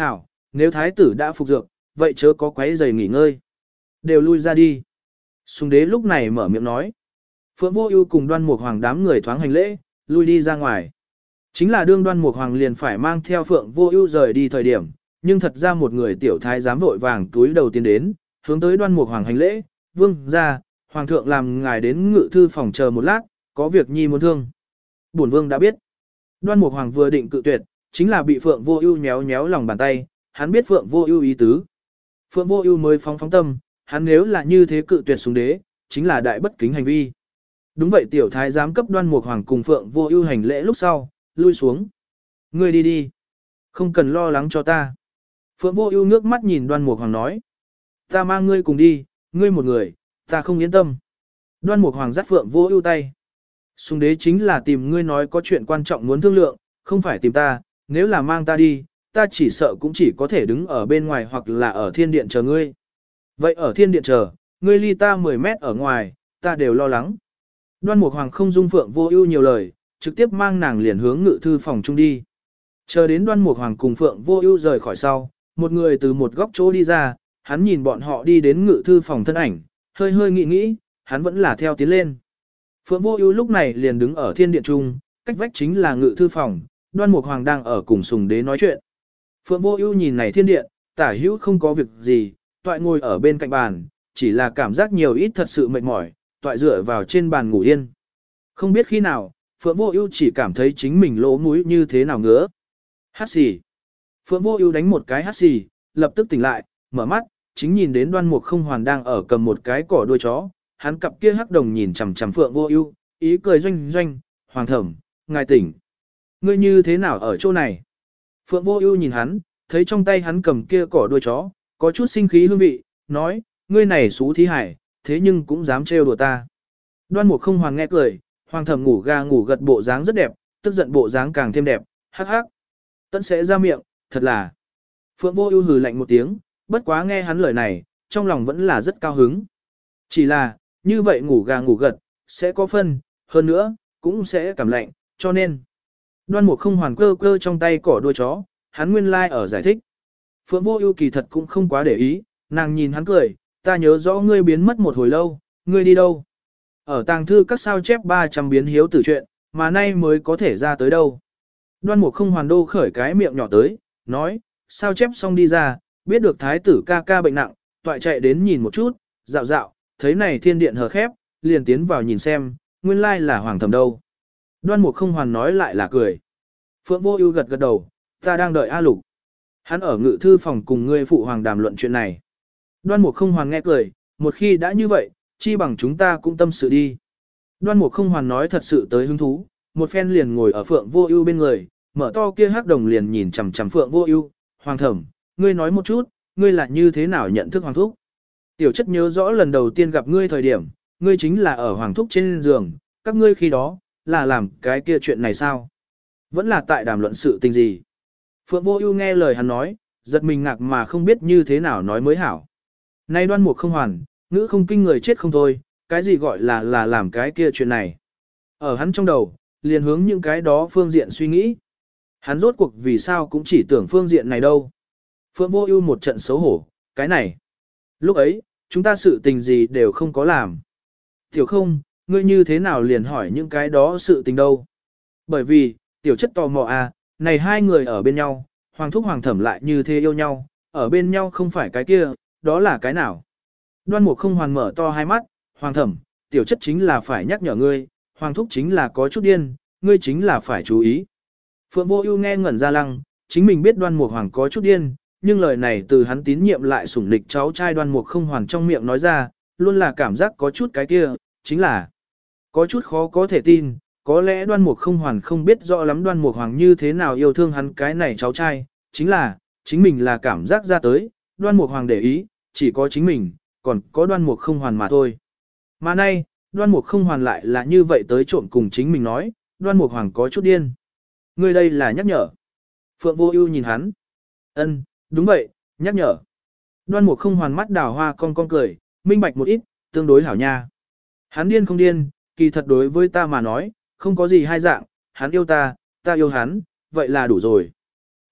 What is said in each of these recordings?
Hảo, nếu thái tử đã phục dược, vậy chớ có quấy giày nghỉ ngơi. Đều lui ra đi. Sùng đế lúc này mở miệng nói. Phượng vô ưu cùng đoan mục hoàng đám người thoáng hành lễ, lui đi ra ngoài. Chính là đương đoan mục hoàng liền phải mang theo phượng vô ưu rời đi thời điểm, nhưng thật ra một người tiểu thái dám vội vàng túi đầu tiên đến, hướng tới đoan mục hoàng hành lễ, vương ra, hoàng thượng làm ngài đến ngự thư phòng chờ một lát, có việc nhi muốn thương. Bổn vương đã biết. Đoan mục hoàng vừa định cự tuyệt, chính là bị phượng vô ưu nhéo nhéo lòng bàn tay, hắn biết phượng vô ưu ý tứ. Phượng vô ưu mới phóng phóng tâm, hắn nếu là như thế cự tuyệt xuống đế, chính là đại bất kính hành vi. Đúng vậy tiểu thái giám cấp đoan mục hoàng cùng phượng vô ưu hành lễ lúc sau, lui xuống. Ngươi đi đi. Không cần lo lắng cho ta. Phượng vô ưu nước mắt nhìn đoan mục hoàng nói. Ta mang ngươi cùng đi, ngươi một người, ta không yên tâm. Đoan mục hoàng dắt phượng vô ưu tay. Sùng đế chính là tìm ngươi nói có chuyện quan trọng muốn thương lượng, không phải tìm ta, nếu là mang ta đi, ta chỉ sợ cũng chỉ có thể đứng ở bên ngoài hoặc là ở thiên điện chờ ngươi. Vậy ở thiên điện chờ, ngươi ly ta 10 mét ở ngoài, ta đều lo lắng. Đoan Mục Hoàng không dung phượng vô ưu nhiều lời, trực tiếp mang nàng liền hướng ngự thư phòng trung đi. Chờ đến Đoan Mục Hoàng cùng phượng vô ưu rời khỏi sau, một người từ một góc chỗ đi ra, hắn nhìn bọn họ đi đến ngự thư phòng thân ảnh, hơi hơi nghĩ nghĩ, hắn vẫn là theo tiến lên. Phượng Vô Ưu lúc này liền đứng ở thiên điện trung, cách vách chính là ngự thư phòng, Đoan Mục Hoàng đang ở cùng Sùng Đế nói chuyện. Phượng Vô Ưu nhìn này thiên điện, tả hữu không có việc gì, toại ngồi ở bên cạnh bàn, chỉ là cảm giác nhiều ít thật sự mệt mỏi, toại dựa vào trên bàn ngủ yên. Không biết khi nào, Phượng Vô Ưu chỉ cảm thấy chính mình lỗ mũi như thế nào ngứa. Hắt xì. Phượng Vô Ưu đánh một cái hắt xì, lập tức tỉnh lại, mở mắt, chính nhìn đến Đoan Mục Không Hoàn đang ở cầm một cái cỏ đuôi chó, hắn cặp kia hắc đồng nhìn chằm chằm Phượng Vô Ưu, ý cười doanh doanh, "Hoàng thẩm, ngài tỉnh. Ngươi như thế nào ở chỗ này?" Phượng Vô Ưu nhìn hắn, thấy trong tay hắn cầm kia cỏ đuôi chó, có chút sinh khí hương vị, nói, "Ngươi này xú thí hải, thế nhưng cũng dám trêu đùa ta." Đoan Mục Không Hoàn nghe cười, Hoàng thẩm ngủ ga ngủ gật bộ dáng rất đẹp, tức giận bộ dáng càng thêm đẹp, hắc hắc. Tận sẽ ra miệng, thật là. Phượng Vô Ưu hừ lạnh một tiếng, bất quá nghe hắn lời này, trong lòng vẫn là rất cao hứng. Chỉ là, như vậy ngủ gà ngủ gật, sẽ có phân, hơn nữa, cũng sẽ cảm lạnh, cho nên. Đoan mục không hoàn cơ cơ trong tay cỏ đuôi chó, hắn nguyên lai like ở giải thích. Phượng vô ưu kỳ thật cũng không quá để ý, nàng nhìn hắn cười, ta nhớ rõ ngươi biến mất một hồi lâu, ngươi đi đâu? Ở tàng thư các sao chép 300 biến hiếu tử chuyện, mà nay mới có thể ra tới đâu. Đoan mục không hoàn đô khởi cái miệng nhỏ tới, nói, sao chép xong đi ra, biết được thái tử ca ca bệnh nặng, toại chạy đến nhìn một chút, dạo dạo, thấy này thiên điện hờ khép, liền tiến vào nhìn xem, nguyên lai là hoàng thẩm đâu. Đoan mục không hoàn nói lại là cười. Phượng vô ưu gật gật đầu, ta đang đợi A lục. Hắn ở ngự thư phòng cùng ngươi phụ hoàng đàm luận chuyện này. Đoan mục không hoàn nghe cười, một khi đã như vậy, chi bằng chúng ta cũng tâm sự đi. Đoan mục không hoàn nói thật sự tới hứng thú, một phen liền ngồi ở phượng vô ưu bên người, mở to kia hắc đồng liền nhìn chằm chằm phượng vô ưu, hoàng thẩm, ngươi nói một chút, ngươi là như thế nào nhận thức hoàng thúc? Tiểu chất nhớ rõ lần đầu tiên gặp ngươi thời điểm, ngươi chính là ở hoàng thúc trên giường, các ngươi khi đó, là làm cái kia chuyện này sao? Vẫn là tại đàm luận sự tình gì? Phượng vô ưu nghe lời hắn nói, giật mình ngạc mà không biết như thế nào nói mới hảo. Nay đoan mục không hoàn, ngữ không kinh người chết không thôi, cái gì gọi là là làm cái kia chuyện này. Ở hắn trong đầu, liền hướng những cái đó phương diện suy nghĩ. Hắn rốt cuộc vì sao cũng chỉ tưởng phương diện này đâu. Phượng vô ưu một trận xấu hổ, cái này. Lúc ấy, chúng ta sự tình gì đều không có làm. Tiểu không, ngươi như thế nào liền hỏi những cái đó sự tình đâu. Bởi vì, tiểu chất tò mò à, này hai người ở bên nhau, hoàng thúc hoàng thẩm lại như thế yêu nhau, ở bên nhau không phải cái kia, đó là cái nào. Đoan mục không hoàn mở to hai mắt, hoàng thẩm, tiểu chất chính là phải nhắc nhở ngươi, hoàng thúc chính là có chút điên, ngươi chính là phải chú ý. Phượng vô ưu nghe ngẩn ra lăng, chính mình biết đoan mục hoàng có chút điên, nhưng lời này từ hắn tín nhiệm lại sủng lịch cháu trai đoan mục không hoàn trong miệng nói ra, luôn là cảm giác có chút cái kia, chính là có chút khó có thể tin, có lẽ đoan mục không hoàn không biết rõ lắm đoan mục hoàng như thế nào yêu thương hắn cái này cháu trai, chính là, chính mình là cảm giác ra tới, đoan mục hoàng để ý, chỉ có chính mình, còn có đoan mục không hoàn mà thôi. Mà nay, đoan mục không hoàn lại là như vậy tới trộm cùng chính mình nói, đoan mục hoàng có chút điên. Người đây là nhắc nhở. Phượng vô ưu nhìn hắn. ân đúng vậy, nhắc nhở. Đoan mục không hoàn mắt đào hoa con con cười, minh bạch một ít, tương đối hảo nha. Hắn điên không điên, kỳ thật đối với ta mà nói, không có gì hai dạng, hắn yêu ta, ta yêu hắn, vậy là đủ rồi.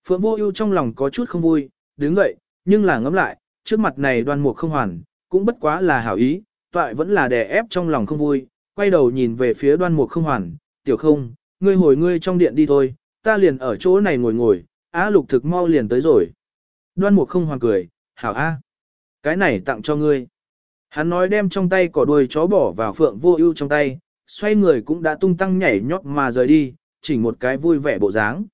Phượng Vô Ưu trong lòng có chút không vui, đứng dậy, nhưng là ngẫm lại, trước mặt này Đoan Mục không hoàn, cũng bất quá là hảo ý, toại vẫn là đè ép trong lòng không vui, quay đầu nhìn về phía Đoan Mục không hoàn, "Tiểu Không, ngươi hồi ngươi trong điện đi thôi, ta liền ở chỗ này ngồi ngồi, Á Lục thực mau liền tới rồi." Đoan Mục không hoàn cười, "Hảo a, cái này tặng cho ngươi." Hắn nói đem trong tay cỏ đuôi chó bỏ vào Phượng Vô Ưu trong tay, xoay người cũng đã tung tăng nhảy nhót mà rời đi, chỉnh một cái vui vẻ bộ dáng.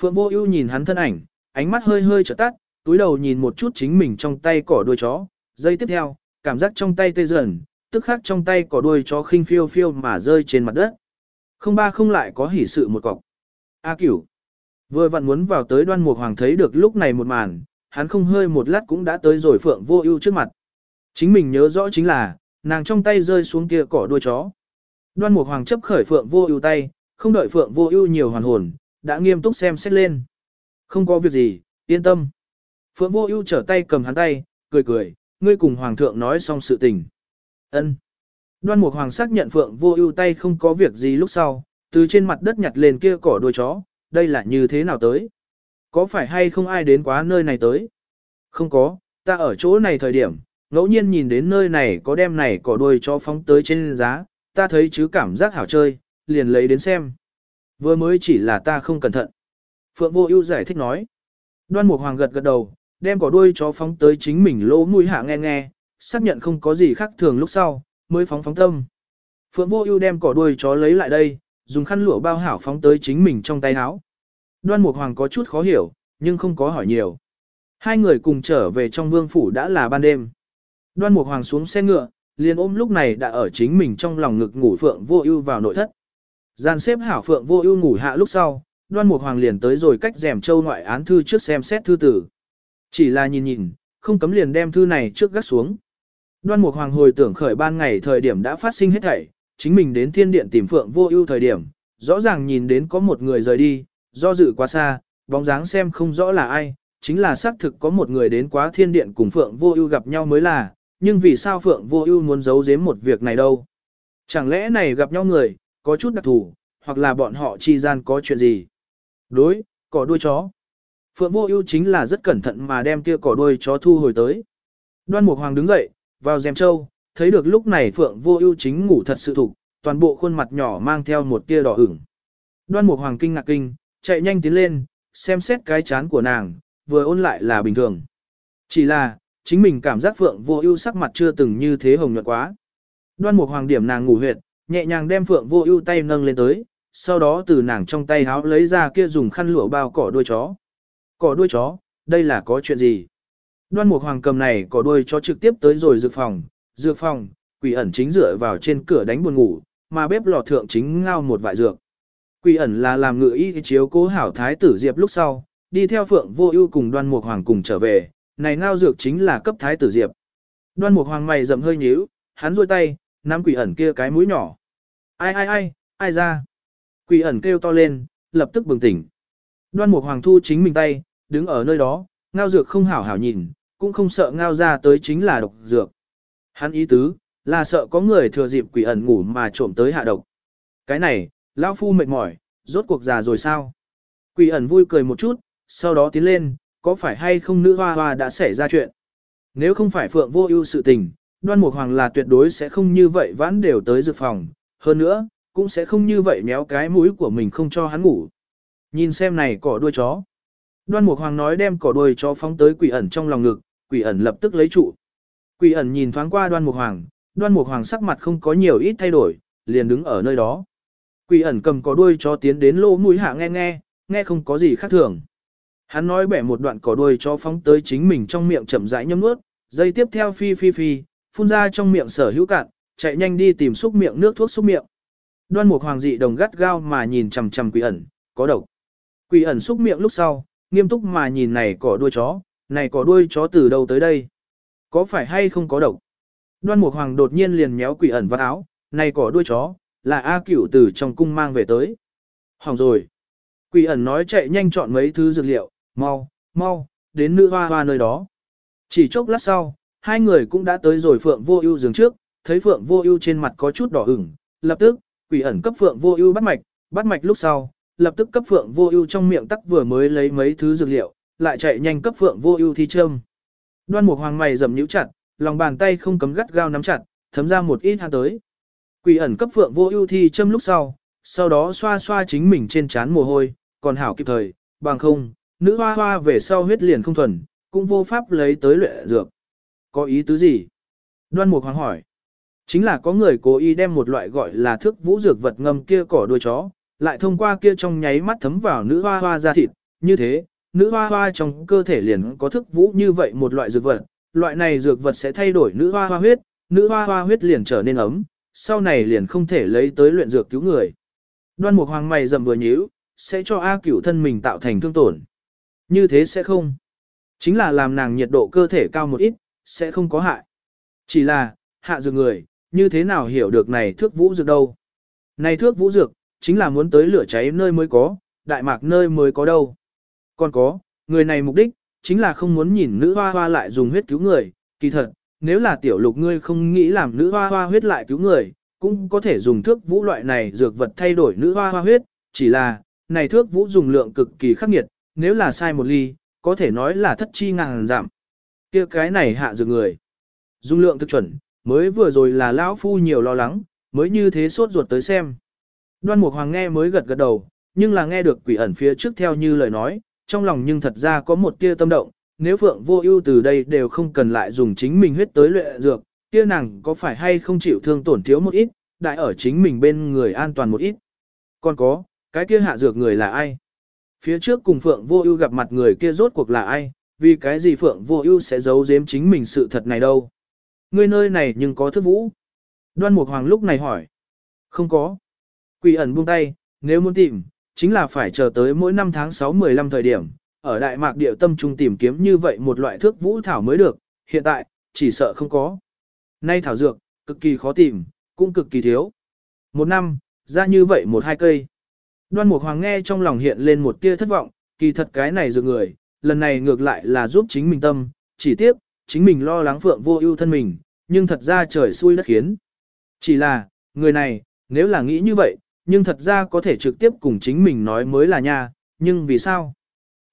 Phượng Vô Ưu nhìn hắn thân ảnh, ánh mắt hơi hơi trở tắt, túi đầu nhìn một chút chính mình trong tay cỏ đuôi chó, giây tiếp theo, cảm giác trong tay tê dần, tức khắc trong tay cỏ đuôi chó khinh phiêu phiêu mà rơi trên mặt đất. Không ba không lại có hỉ sự một cọc. A Cửu vừa vặn muốn vào tới Đoan Mục Hoàng thấy được lúc này một màn, hắn không hơi một lát cũng đã tới rồi Phượng Vô Ưu trước mặt. Chính mình nhớ rõ chính là, nàng trong tay rơi xuống kia cỏ đuôi chó. Đoan Mục Hoàng chấp khởi Phượng Vô Ưu tay, không đợi Phượng Vô Ưu nhiều hoàn hồn, đã nghiêm túc xem xét lên. Không có việc gì, yên tâm. Phượng Vô Ưu trở tay cầm hắn tay, cười cười, ngươi cùng hoàng thượng nói xong sự tình. Ân. Đoan Mục Hoàng xác nhận Phượng Vô Ưu tay không có việc gì lúc sau, từ trên mặt đất nhặt lên kia cỏ đuôi chó, đây là như thế nào tới? Có phải hay không ai đến quá nơi này tới? Không có, ta ở chỗ này thời điểm, ngẫu nhiên nhìn đến nơi này có đem này cỏ đuôi chó phóng tới trên giá, ta thấy chứ cảm giác hảo chơi, liền lấy đến xem. Vừa mới chỉ là ta không cẩn thận. Phượng Vô Ưu giải thích nói. Đoan Mục Hoàng gật gật đầu, đem cỏ đuôi chó phóng tới chính mình lỗ mũi hạ nghe nghe, xác nhận không có gì khác thường lúc sau, mới phóng phóng tâm. Phượng Vô Ưu đem cỏ đuôi chó lấy lại đây, dùng khăn lụa bao hảo phóng tới chính mình trong tay áo. Đoan Mục Hoàng có chút khó hiểu, nhưng không có hỏi nhiều. Hai người cùng trở về trong vương phủ đã là ban đêm. Đoan Mục Hoàng xuống xe ngựa, liền ôm lúc này đã ở chính mình trong lòng ngực ngủ Phượng Vô Ưu vào nội thất. Gian xếp hảo Phượng Vô Ưu ngủ hạ lúc sau, Đoan Mục Hoàng liền tới rồi cách rèm châu ngoại án thư trước xem xét thư tử. Chỉ là nhìn nhìn, không cấm liền đem thư này trước gác xuống. Đoan Mục Hoàng hồi tưởng khởi ban ngày thời điểm đã phát sinh hết thảy, chính mình đến thiên điện tìm Phượng Vô Ưu thời điểm, rõ ràng nhìn đến có một người rời đi, do dự quá xa, bóng dáng xem không rõ là ai, chính là xác thực có một người đến quá thiên điện cùng Phượng Vô Ưu gặp nhau mới là, nhưng vì sao Phượng Vô Ưu muốn giấu giếm một việc này đâu? Chẳng lẽ này gặp nhau người, có chút đặc thù, hoặc là bọn họ chi gian có chuyện gì? Đối, cỏ đuôi chó. Phượng Vô Ưu chính là rất cẩn thận mà đem kia cỏ đuôi chó thu hồi tới. Đoan Mục Hoàng đứng dậy, vào rèm châu, thấy được lúc này Phượng Vô Ưu chính ngủ thật sự thục, toàn bộ khuôn mặt nhỏ mang theo một tia đỏ ửng. Đoan Mục Hoàng kinh ngạc kinh, chạy nhanh tiến lên, xem xét cái chán của nàng, vừa ôn lại là bình thường. Chỉ là, chính mình cảm giác Phượng Vô Ưu sắc mặt chưa từng như thế hồng nhuận quá. Đoan Mục Hoàng điểm nàng ngủ huyệt, nhẹ nhàng đem Phượng Vô Ưu tay nâng lên tới, sau đó từ nàng trong tay háo lấy ra kia dùng khăn lụa bao cỏ đuôi chó. Cỏ đuôi chó, đây là có chuyện gì? Đoan Mục Hoàng cầm này cỏ đuôi chó trực tiếp tới rồi dược phòng, dược phòng, quỷ ẩn chính dựa vào trên cửa đánh buồn ngủ, mà bếp lò thượng chính ngao một vại dược. Quỷ ẩn là làm ngự y chiếu cố hảo thái tử Diệp lúc sau, đi theo Phượng Vô Ưu cùng Đoan Mục Hoàng cùng trở về, này ngao dược chính là cấp thái tử Diệp. Đoan Mục Hoàng mày rậm hơi nhíu, hắn duỗi tay, nắm quỷ ẩn kia cái mũi nhỏ. Ai ai ai, ai ra? Quỷ ẩn kêu to lên, lập tức bừng tỉnh. Đoan Mục Hoàng thu chính mình tay, đứng ở nơi đó, ngao dược không hảo hảo nhìn, cũng không sợ ngao ra tới chính là độc dược. Hắn ý tứ, là sợ có người thừa dịp quỷ ẩn ngủ mà trộm tới hạ độc. Cái này, lão phu mệt mỏi, rốt cuộc già rồi sao? Quỷ ẩn vui cười một chút, sau đó tiến lên, có phải hay không nữ hoa hoa đã xảy ra chuyện? Nếu không phải phượng vô ưu sự tình, đoan mục hoàng là tuyệt đối sẽ không như vậy vãn đều tới dược phòng. Hơn nữa, cũng sẽ không như vậy méo cái mũi của mình không cho hắn ngủ. Nhìn xem này cỏ đuôi chó. Đoan Mục Hoàng nói đem cỏ đuôi chó phóng tới quỷ ẩn trong lòng ngực, quỷ ẩn lập tức lấy trụ. Quỷ ẩn nhìn thoáng qua Đoan Mục Hoàng, Đoan Mục Hoàng sắc mặt không có nhiều ít thay đổi, liền đứng ở nơi đó. Quỷ ẩn cầm cỏ đuôi chó tiến đến lỗ mũi hạ nghe nghe, nghe không có gì khác thường. Hắn nói bẻ một đoạn cỏ đuôi cho phóng tới chính mình trong miệng chậm rãi nhấm nuốt, dây tiếp theo phi phi phi, phun ra trong miệng sở hữu cạn, chạy nhanh đi tìm xúc miệng nước thuốc xúc miệng. Đoan Mục Hoàng dị đồng gắt gao mà nhìn chằm chằm Quỷ ẩn, có độc. Quỷ ẩn xúc miệng lúc sau, nghiêm túc mà nhìn này cỏ đuôi chó, này cỏ đuôi chó từ đâu tới đây? Có phải hay không có độc? Đoan Mục Hoàng đột nhiên liền méo quỷ ẩn vào áo, này cỏ đuôi chó, là A Cửu từ trong cung mang về tới. Hỏng rồi. Quỷ ẩn nói chạy nhanh chọn mấy thứ dược liệu, mau, mau, đến nữ hoa hoa nơi đó. Chỉ chốc lát sau, hai người cũng đã tới rồi Phượng Vô Ưu giường trước, thấy Phượng Vô Ưu trên mặt có chút đỏ ửng, lập tức, quỷ ẩn cấp Phượng Vô Ưu bắt mạch, bắt mạch lúc sau, lập tức cấp Phượng Vô Ưu trong miệng tắc vừa mới lấy mấy thứ dược liệu, lại chạy nhanh cấp Phượng Vô Ưu thi châm. Đoan Mục Hoàng mày rậm nhíu chặt, lòng bàn tay không cấm gắt gao nắm chặt, thấm ra một ít hàn tới. Quỷ ẩn cấp Phượng Vô Ưu thi châm lúc sau, sau đó xoa xoa chính mình trên trán mồ hôi, còn hảo kịp thời, bằng không, nữ hoa hoa về sau huyết liền không thuần, cũng vô pháp lấy tới luyện dược. Có ý tứ gì? Đoan Mục Hoàng hỏi. Chính là có người cố ý đem một loại gọi là thước vũ dược vật ngâm kia cỏ đuôi chó, lại thông qua kia trong nháy mắt thấm vào nữ hoa hoa da thịt, như thế, nữ hoa hoa trong cơ thể liền có thức vũ như vậy một loại dược vật, loại này dược vật sẽ thay đổi nữ hoa hoa huyết, nữ hoa hoa huyết liền trở nên ấm, sau này liền không thể lấy tới luyện dược cứu người. Đoan Mục Hoàng mày rậm vừa nhíu, sẽ cho A Cửu thân mình tạo thành thương tổn. Như thế sẽ không. Chính là làm nàng nhiệt độ cơ thể cao một ít, sẽ không có hại. Chỉ là, hạ dược người, như thế nào hiểu được này thước vũ dược đâu. Này thước vũ dược, chính là muốn tới lửa cháy nơi mới có, đại mạc nơi mới có đâu. Còn có, người này mục đích, chính là không muốn nhìn nữ hoa hoa lại dùng huyết cứu người, kỳ thật, nếu là tiểu lục ngươi không nghĩ làm nữ hoa hoa huyết lại cứu người, cũng có thể dùng thước vũ loại này dược vật thay đổi nữ hoa hoa huyết, chỉ là, này thước vũ dùng lượng cực kỳ khắc nghiệt, nếu là sai một ly, có thể nói là thất chi ngàn giảm. kia cái này hạ dược người. Dung lượng thực chuẩn, mới vừa rồi là lão phu nhiều lo lắng, mới như thế sốt ruột tới xem. Đoan Mục Hoàng nghe mới gật gật đầu, nhưng là nghe được quỷ ẩn phía trước theo như lời nói, trong lòng nhưng thật ra có một tia tâm động, nếu Phượng Vô Ưu từ đây đều không cần lại dùng chính mình huyết tới luyện dược, kia nàng có phải hay không chịu thương tổn thiếu một ít, đại ở chính mình bên người an toàn một ít. Còn có, cái kia hạ dược người là ai? Phía trước cùng Phượng Vô Ưu gặp mặt người kia rốt cuộc là ai? Vì cái gì Phượng Vô Ưu sẽ giấu giếm chính mình sự thật này đâu? Ngươi nơi này nhưng có thức vũ. Đoan Mục Hoàng lúc này hỏi. Không có. Quỷ ẩn buông tay, nếu muốn tìm, chính là phải chờ tới mỗi năm tháng 6-15 thời điểm, ở Đại Mạc địa tâm trung tìm kiếm như vậy một loại thước vũ thảo mới được, hiện tại, chỉ sợ không có. Nay thảo dược, cực kỳ khó tìm, cũng cực kỳ thiếu. Một năm, ra như vậy một hai cây. Đoan Mục Hoàng nghe trong lòng hiện lên một tia thất vọng, kỳ thật cái này dược người, lần này ngược lại là giúp chính mình tâm, chỉ tiếc, chính mình lo lắng phượng vô ưu thân mình, nhưng thật ra trời xui đất khiến. Chỉ là, người này, nếu là nghĩ như vậy, nhưng thật ra có thể trực tiếp cùng chính mình nói mới là nha, nhưng vì sao?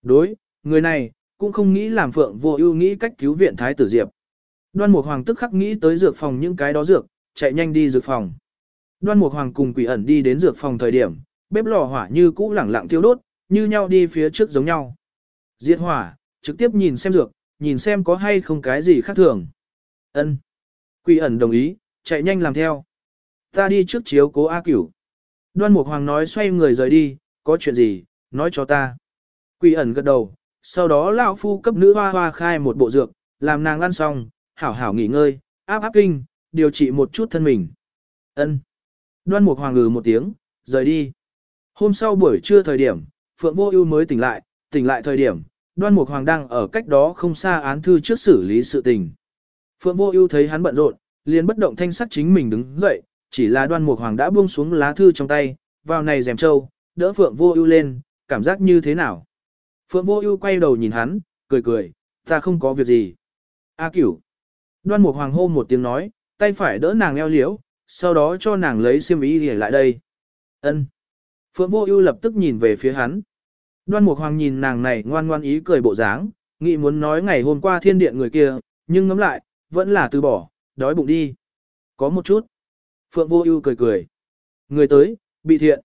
Đối, người này, cũng không nghĩ làm phượng vô ưu nghĩ cách cứu viện Thái tử Diệp. Đoan Mục Hoàng tức khắc nghĩ tới dược phòng những cái đó dược, chạy nhanh đi dược phòng. Đoan Mục Hoàng cùng quỷ ẩn đi đến dược phòng thời điểm, bếp lò hỏa như cũ lẳng lặng thiêu đốt, như nhau đi phía trước giống nhau. Diệt hỏa, trực tiếp nhìn xem dược, nhìn xem có hay không cái gì khác thường. Ân. Quỷ ẩn đồng ý, chạy nhanh làm theo. Ta đi trước chiếu cố A Cửu. Đoan Mục Hoàng nói xoay người rời đi, có chuyện gì, nói cho ta. Quỷ ẩn gật đầu, sau đó lão phu cấp nữ hoa hoa khai một bộ dược, làm nàng ăn xong, hảo hảo nghỉ ngơi, áp áp kinh, điều trị một chút thân mình. Ân. Đoan Mục Hoàng ngừ một tiếng, rời đi. Hôm sau buổi trưa thời điểm, Phượng Vô Ưu mới tỉnh lại, tỉnh lại thời điểm, Đoan Mục Hoàng đang ở cách đó không xa án thư trước xử lý sự tình. Phượng Vô Ưu thấy hắn bận rộn, liền bất động thanh sắc chính mình đứng dậy, chỉ là Đoan Mục Hoàng đã buông xuống lá thư trong tay, vào này rèm châu, đỡ Phượng Vô Ưu lên, cảm giác như thế nào? Phượng Vô Ưu quay đầu nhìn hắn, cười cười, "Ta không có việc gì." "A Cửu." Đoan Mục Hoàng hô một tiếng nói, tay phải đỡ nàng eo liễu, sau đó cho nàng lấy xiêm y để lại đây. "Ân." Phượng Vô Ưu lập tức nhìn về phía hắn. Đoan Mục Hoàng nhìn nàng này ngoan ngoãn ý cười bộ dáng, nghĩ muốn nói ngày hôm qua thiên điện người kia, nhưng ngẫm lại, vẫn là từ bỏ, đói bụng đi. Có một chút. Phượng Vô Ưu cười cười. Người tới, bị thiện.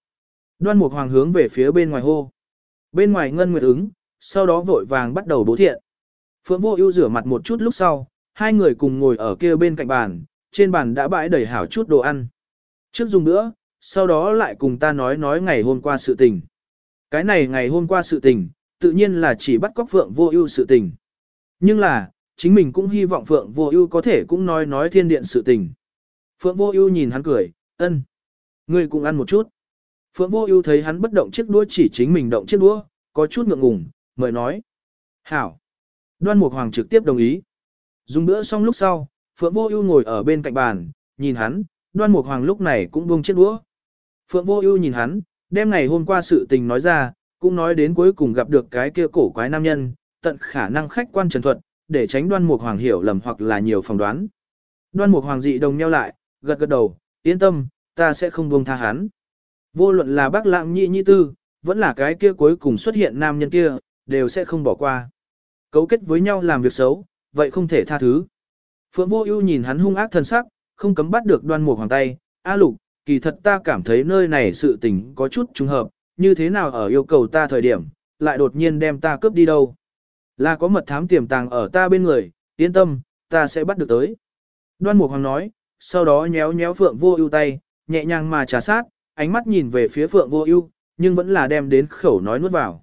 Đoan Mục Hoàng hướng về phía bên ngoài hô. Bên ngoài ngân nguyệt ứng, sau đó vội vàng bắt đầu bố thiện. Phượng Vô Ưu rửa mặt một chút lúc sau, hai người cùng ngồi ở kia bên cạnh bàn, trên bàn đã bãi đầy hảo chút đồ ăn. Trước dùng nữa, sau đó lại cùng ta nói nói ngày hôm qua sự tình. Cái này ngày hôm qua sự tình, tự nhiên là chỉ bắt cóc Phượng Vô Ưu sự tình. Nhưng là, chính mình cũng hy vọng Phượng Vô Ưu có thể cũng nói nói thiên điện sự tình. Phượng Vô Ưu nhìn hắn cười, "Ân, ngươi cũng ăn một chút." Phượng Vô Ưu thấy hắn bất động chiếc đũa chỉ chính mình động chiếc đũa, có chút ngượng ngùng, mời nói, "Hảo." Đoan Mục Hoàng trực tiếp đồng ý. Dùng bữa xong lúc sau, Phượng Vô Ưu ngồi ở bên cạnh bàn, nhìn hắn, Đoan Mục Hoàng lúc này cũng buông chiếc đũa. Phượng Vô Ưu nhìn hắn, đem ngày hôm qua sự tình nói ra, cũng nói đến cuối cùng gặp được cái kia cổ quái nam nhân, tận khả năng khách quan trần thuật, để tránh Đoan Mục Hoàng hiểu lầm hoặc là nhiều phỏng đoán. Đoan Mục Hoàng dị đồng nheo lại, gật gật đầu, yên tâm, ta sẽ không buông tha hắn. Vô luận là bác lãng nhị nhị tư, vẫn là cái kia cuối cùng xuất hiện nam nhân kia, đều sẽ không bỏ qua. Cấu kết với nhau làm việc xấu, vậy không thể tha thứ. Phượng Vô Ưu nhìn hắn hung ác thân sắc, không cấm bắt được Đoan Mục Hoàng tay, "A Lục, kỳ thật ta cảm thấy nơi này sự tình có chút trùng hợp, như thế nào ở yêu cầu ta thời điểm, lại đột nhiên đem ta cướp đi đâu? Là có mật thám tiềm tàng ở ta bên người, yên tâm, ta sẽ bắt được tới." Đoan Mục Hoàng nói, sau đó nhéo nhéo Phượng Vô Ưu tay, nhẹ nhàng mà trà sát, ánh mắt nhìn về phía Phượng Vô Ưu, nhưng vẫn là đem đến khẩu nói nuốt vào.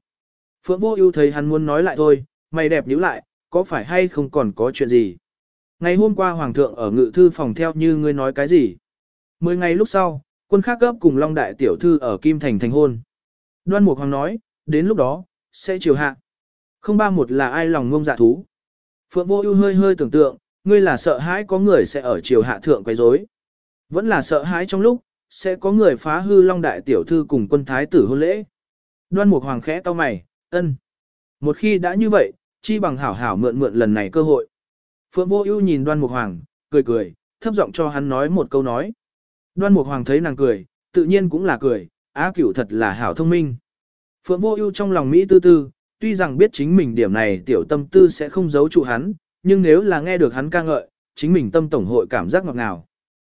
Phượng Vô Ưu thấy hắn muốn nói lại thôi, mày đẹp nhíu lại, có phải hay không còn có chuyện gì? Ngày hôm qua Hoàng thượng ở ngự thư phòng theo như ngươi nói cái gì? Mười ngày lúc sau, quân khác gấp cùng Long Đại Tiểu Thư ở Kim Thành thành hôn. Đoan Mục Hoàng nói, đến lúc đó, sẽ chiều hạ. Không ba một là ai lòng ngông dạ thú. Phượng Vô Ưu hơi hơi tưởng tượng, ngươi là sợ hãi có người sẽ ở chiều hạ thượng quấy rối. Vẫn là sợ hãi trong lúc, sẽ có người phá hư Long Đại Tiểu Thư cùng quân thái tử hôn lễ. Đoan Mục Hoàng khẽ cau mày, ân. Một khi đã như vậy, chi bằng hảo hảo mượn mượn lần này cơ hội. Phượng Vô Ưu nhìn Đoan Mục Hoàng, cười cười, thấp giọng cho hắn nói một câu nói. Đoan Mục Hoàng thấy nàng cười, tự nhiên cũng là cười, Á Cửu thật là hảo thông minh. Phượng Vô Ưu trong lòng mỹ tư tư, tuy rằng biết chính mình điểm này tiểu tâm tư sẽ không giấu trụ hắn, nhưng nếu là nghe được hắn ca ngợi, chính mình tâm tổng hội cảm giác ngọt ngào.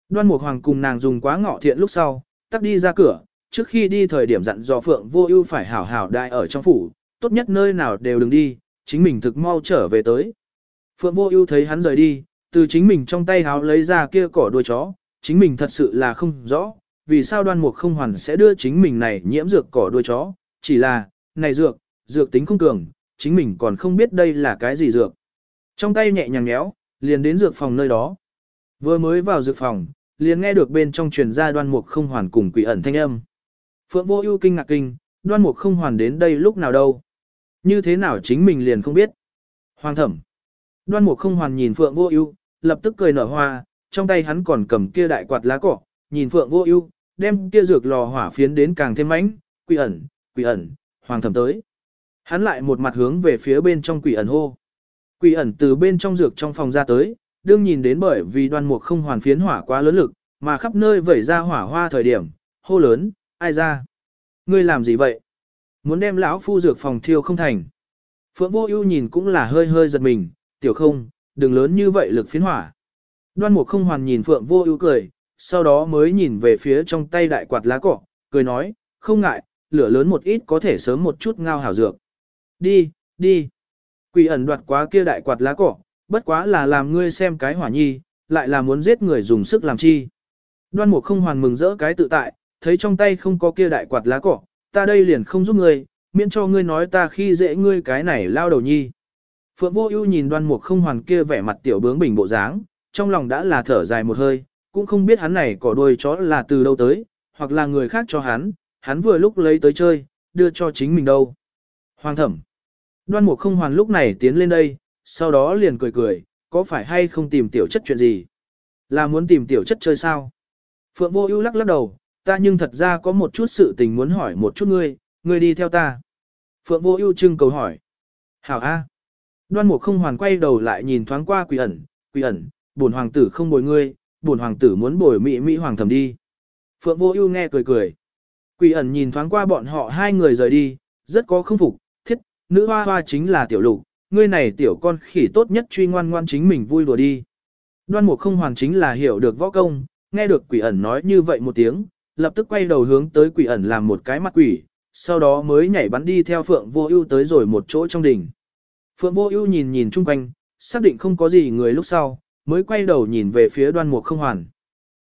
Đoan Mục Hoàng cùng nàng dùng quá ngọ thiện lúc sau, tắt đi ra cửa, trước khi đi thời điểm dặn dò Phượng Vô Ưu phải hảo hảo đại ở trong phủ, tốt nhất nơi nào đều đừng đi, chính mình thực mau trở về tới. Phượng Vô Ưu thấy hắn rời đi, từ chính mình trong tay háo lấy ra kia cỏ đuôi chó, chính mình thật sự là không rõ, vì sao Đoan Mục không hoàn sẽ đưa chính mình này nhiễm dược cỏ đuôi chó, chỉ là, này dược, dược tính không cường, chính mình còn không biết đây là cái gì dược. Trong tay nhẹ nhàng nhéo, liền đến dược phòng nơi đó. Vừa mới vào dược phòng, liền nghe được bên trong truyền ra Đoan Mục không hoàn cùng quỷ ẩn thanh âm. Phượng Vô Ưu kinh ngạc kinh, Đoan Mục không hoàn đến đây lúc nào đâu? Như thế nào chính mình liền không biết. Hoàng thẩm. Đoan mục không hoàn nhìn Phượng vô ưu, lập tức cười nở hoa, trong tay hắn còn cầm kia đại quạt lá cỏ, nhìn Phượng vô ưu, đem kia dược lò hỏa phiến đến càng thêm mãnh, quỷ ẩn, quỷ ẩn, hoàng thẩm tới. Hắn lại một mặt hướng về phía bên trong quỷ ẩn hô. Quỷ ẩn từ bên trong dược trong phòng ra tới, đương nhìn đến bởi vì đoan mục không hoàn phiến hỏa quá lớn lực, mà khắp nơi vẩy ra hỏa hoa thời điểm, hô lớn, ai ra? Ngươi làm gì vậy? Muốn đem lão phu dược phòng thiêu không thành. Phượng Vô Ưu nhìn cũng là hơi hơi giật mình, "Tiểu Không, đừng lớn như vậy lực phiến hỏa." Đoan Mục Không hoàn nhìn Phượng Vô Ưu cười, sau đó mới nhìn về phía trong tay đại quạt lá cỏ, cười nói, "Không ngại, lửa lớn một ít có thể sớm một chút ngao hảo dược." "Đi, đi." Quỷ ẩn đoạt quá kia đại quạt lá cỏ, bất quá là làm ngươi xem cái hỏa nhi, lại là muốn giết người dùng sức làm chi. Đoan Mục Không hoàn mừng rỡ cái tự tại, thấy trong tay không có kia đại quạt lá cỏ, ta đây liền không giúp ngươi, miễn cho ngươi nói ta khi dễ ngươi cái này lao đầu nhi. Phượng vô ưu nhìn đoan mục không hoàn kia vẻ mặt tiểu bướng bình bộ dáng, trong lòng đã là thở dài một hơi, cũng không biết hắn này cỏ đuôi chó là từ đâu tới, hoặc là người khác cho hắn, hắn vừa lúc lấy tới chơi, đưa cho chính mình đâu. Hoàng thẩm. Đoan mục không hoàn lúc này tiến lên đây, sau đó liền cười cười, có phải hay không tìm tiểu chất chuyện gì? Là muốn tìm tiểu chất chơi sao? Phượng vô ưu lắc lắc đầu, ta nhưng thật ra có một chút sự tình muốn hỏi một chút ngươi, ngươi đi theo ta. Phượng vô ưu trưng cầu hỏi. Hảo A. Đoan mục không hoàn quay đầu lại nhìn thoáng qua quỷ ẩn, quỷ ẩn, bổn hoàng tử không bồi ngươi, bổn hoàng tử muốn bồi mỹ mỹ hoàng thẩm đi. Phượng vô ưu nghe cười cười. Quỷ ẩn nhìn thoáng qua bọn họ hai người rời đi, rất có không phục, thiết, nữ hoa hoa chính là tiểu lục, ngươi này tiểu con khỉ tốt nhất truy ngoan ngoan chính mình vui đùa đi. Đoan mục không hoàn chính là hiểu được võ công, nghe được quỷ ẩn nói như vậy một tiếng, lập tức quay đầu hướng tới quỷ ẩn làm một cái mặt quỷ, sau đó mới nhảy bắn đi theo Phượng Vô Ưu tới rồi một chỗ trong đỉnh. Phượng Vô Ưu nhìn nhìn chung quanh, xác định không có gì người lúc sau, mới quay đầu nhìn về phía Đoan Mục Không Hoàn.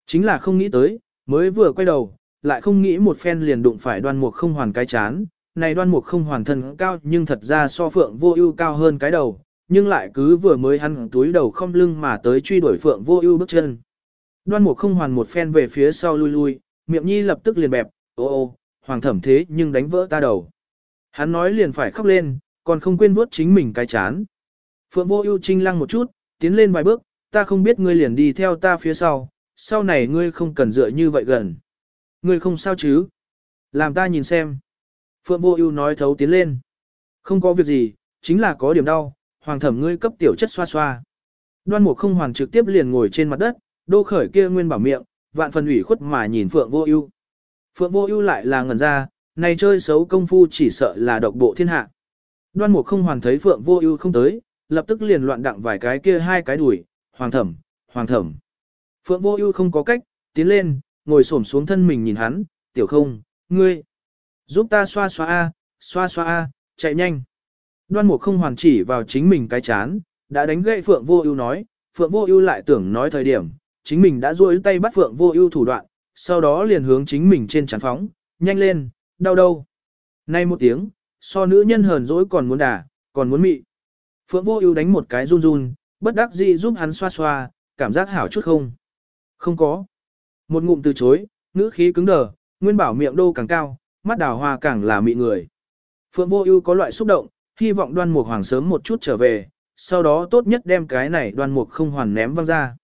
Chính là không nghĩ tới, mới vừa quay đầu, lại không nghĩ một phen liền đụng phải Đoan Mục Không Hoàn cái chán. Này Đoan Mục Không Hoàn thân cao, nhưng thật ra so Phượng Vô Ưu cao hơn cái đầu, nhưng lại cứ vừa mới hắn túi đầu không lưng mà tới truy đuổi Phượng Vô Ưu bước chân. Đoan Mục Không Hoàn một phen về phía sau lui lui, miệng nhi lập tức liền bẹp, ô ô, hoàng thẩm thế nhưng đánh vỡ ta đầu. Hắn nói liền phải khóc lên, còn không quên vuốt chính mình cái chán. Phượng vô ưu trinh lăng một chút, tiến lên vài bước, ta không biết ngươi liền đi theo ta phía sau, sau này ngươi không cần dựa như vậy gần. Ngươi không sao chứ? Làm ta nhìn xem. Phượng vô ưu nói thấu tiến lên. Không có việc gì, chính là có điểm đau, hoàng thẩm ngươi cấp tiểu chất xoa xoa. Đoan mục không hoàn trực tiếp liền ngồi trên mặt đất, đô khởi kia nguyên bảo miệng, vạn phần ủy khuất mà nhìn Phượng Vô Ưu. Phượng Vô Ưu lại là ngẩn ra, này chơi xấu công phu chỉ sợ là độc bộ thiên hạ. Đoan mục không hoàn thấy Phượng Vô Ưu không tới, lập tức liền loạn đặng vài cái kia hai cái đuổi, "Hoàng thẩm, hoàng thẩm." Phượng Vô Ưu không có cách, tiến lên, ngồi xổm xuống thân mình nhìn hắn, "Tiểu Không, ngươi giúp ta xoa xoa a, xoa xoa a, chạy nhanh." Đoan Mục không hoàn chỉ vào chính mình cái chán, đã đánh gậy Phượng Vô Ưu nói, Phượng Vô Ưu lại tưởng nói thời điểm, chính mình đã duỗi tay bắt Phượng Vô Ưu thủ đoạn, sau đó liền hướng chính mình trên chán phóng, "Nhanh lên, đau đâu." Nay một tiếng, so nữ nhân hờn dỗi còn muốn đà, còn muốn mị. Phượng Vô Ưu đánh một cái run run, bất đắc dĩ giúp hắn xoa xoa, cảm giác hảo chút không? Không có. Một ngụm từ chối, ngữ khí cứng đờ, nguyên bảo miệng đô càng cao, mắt đào hoa càng là mị người. Phượng Vô Ưu có loại xúc động, hy vọng Đoan Mục Hoàng sớm một chút trở về, sau đó tốt nhất đem cái này Đoan Mục không hoàn ném văng ra.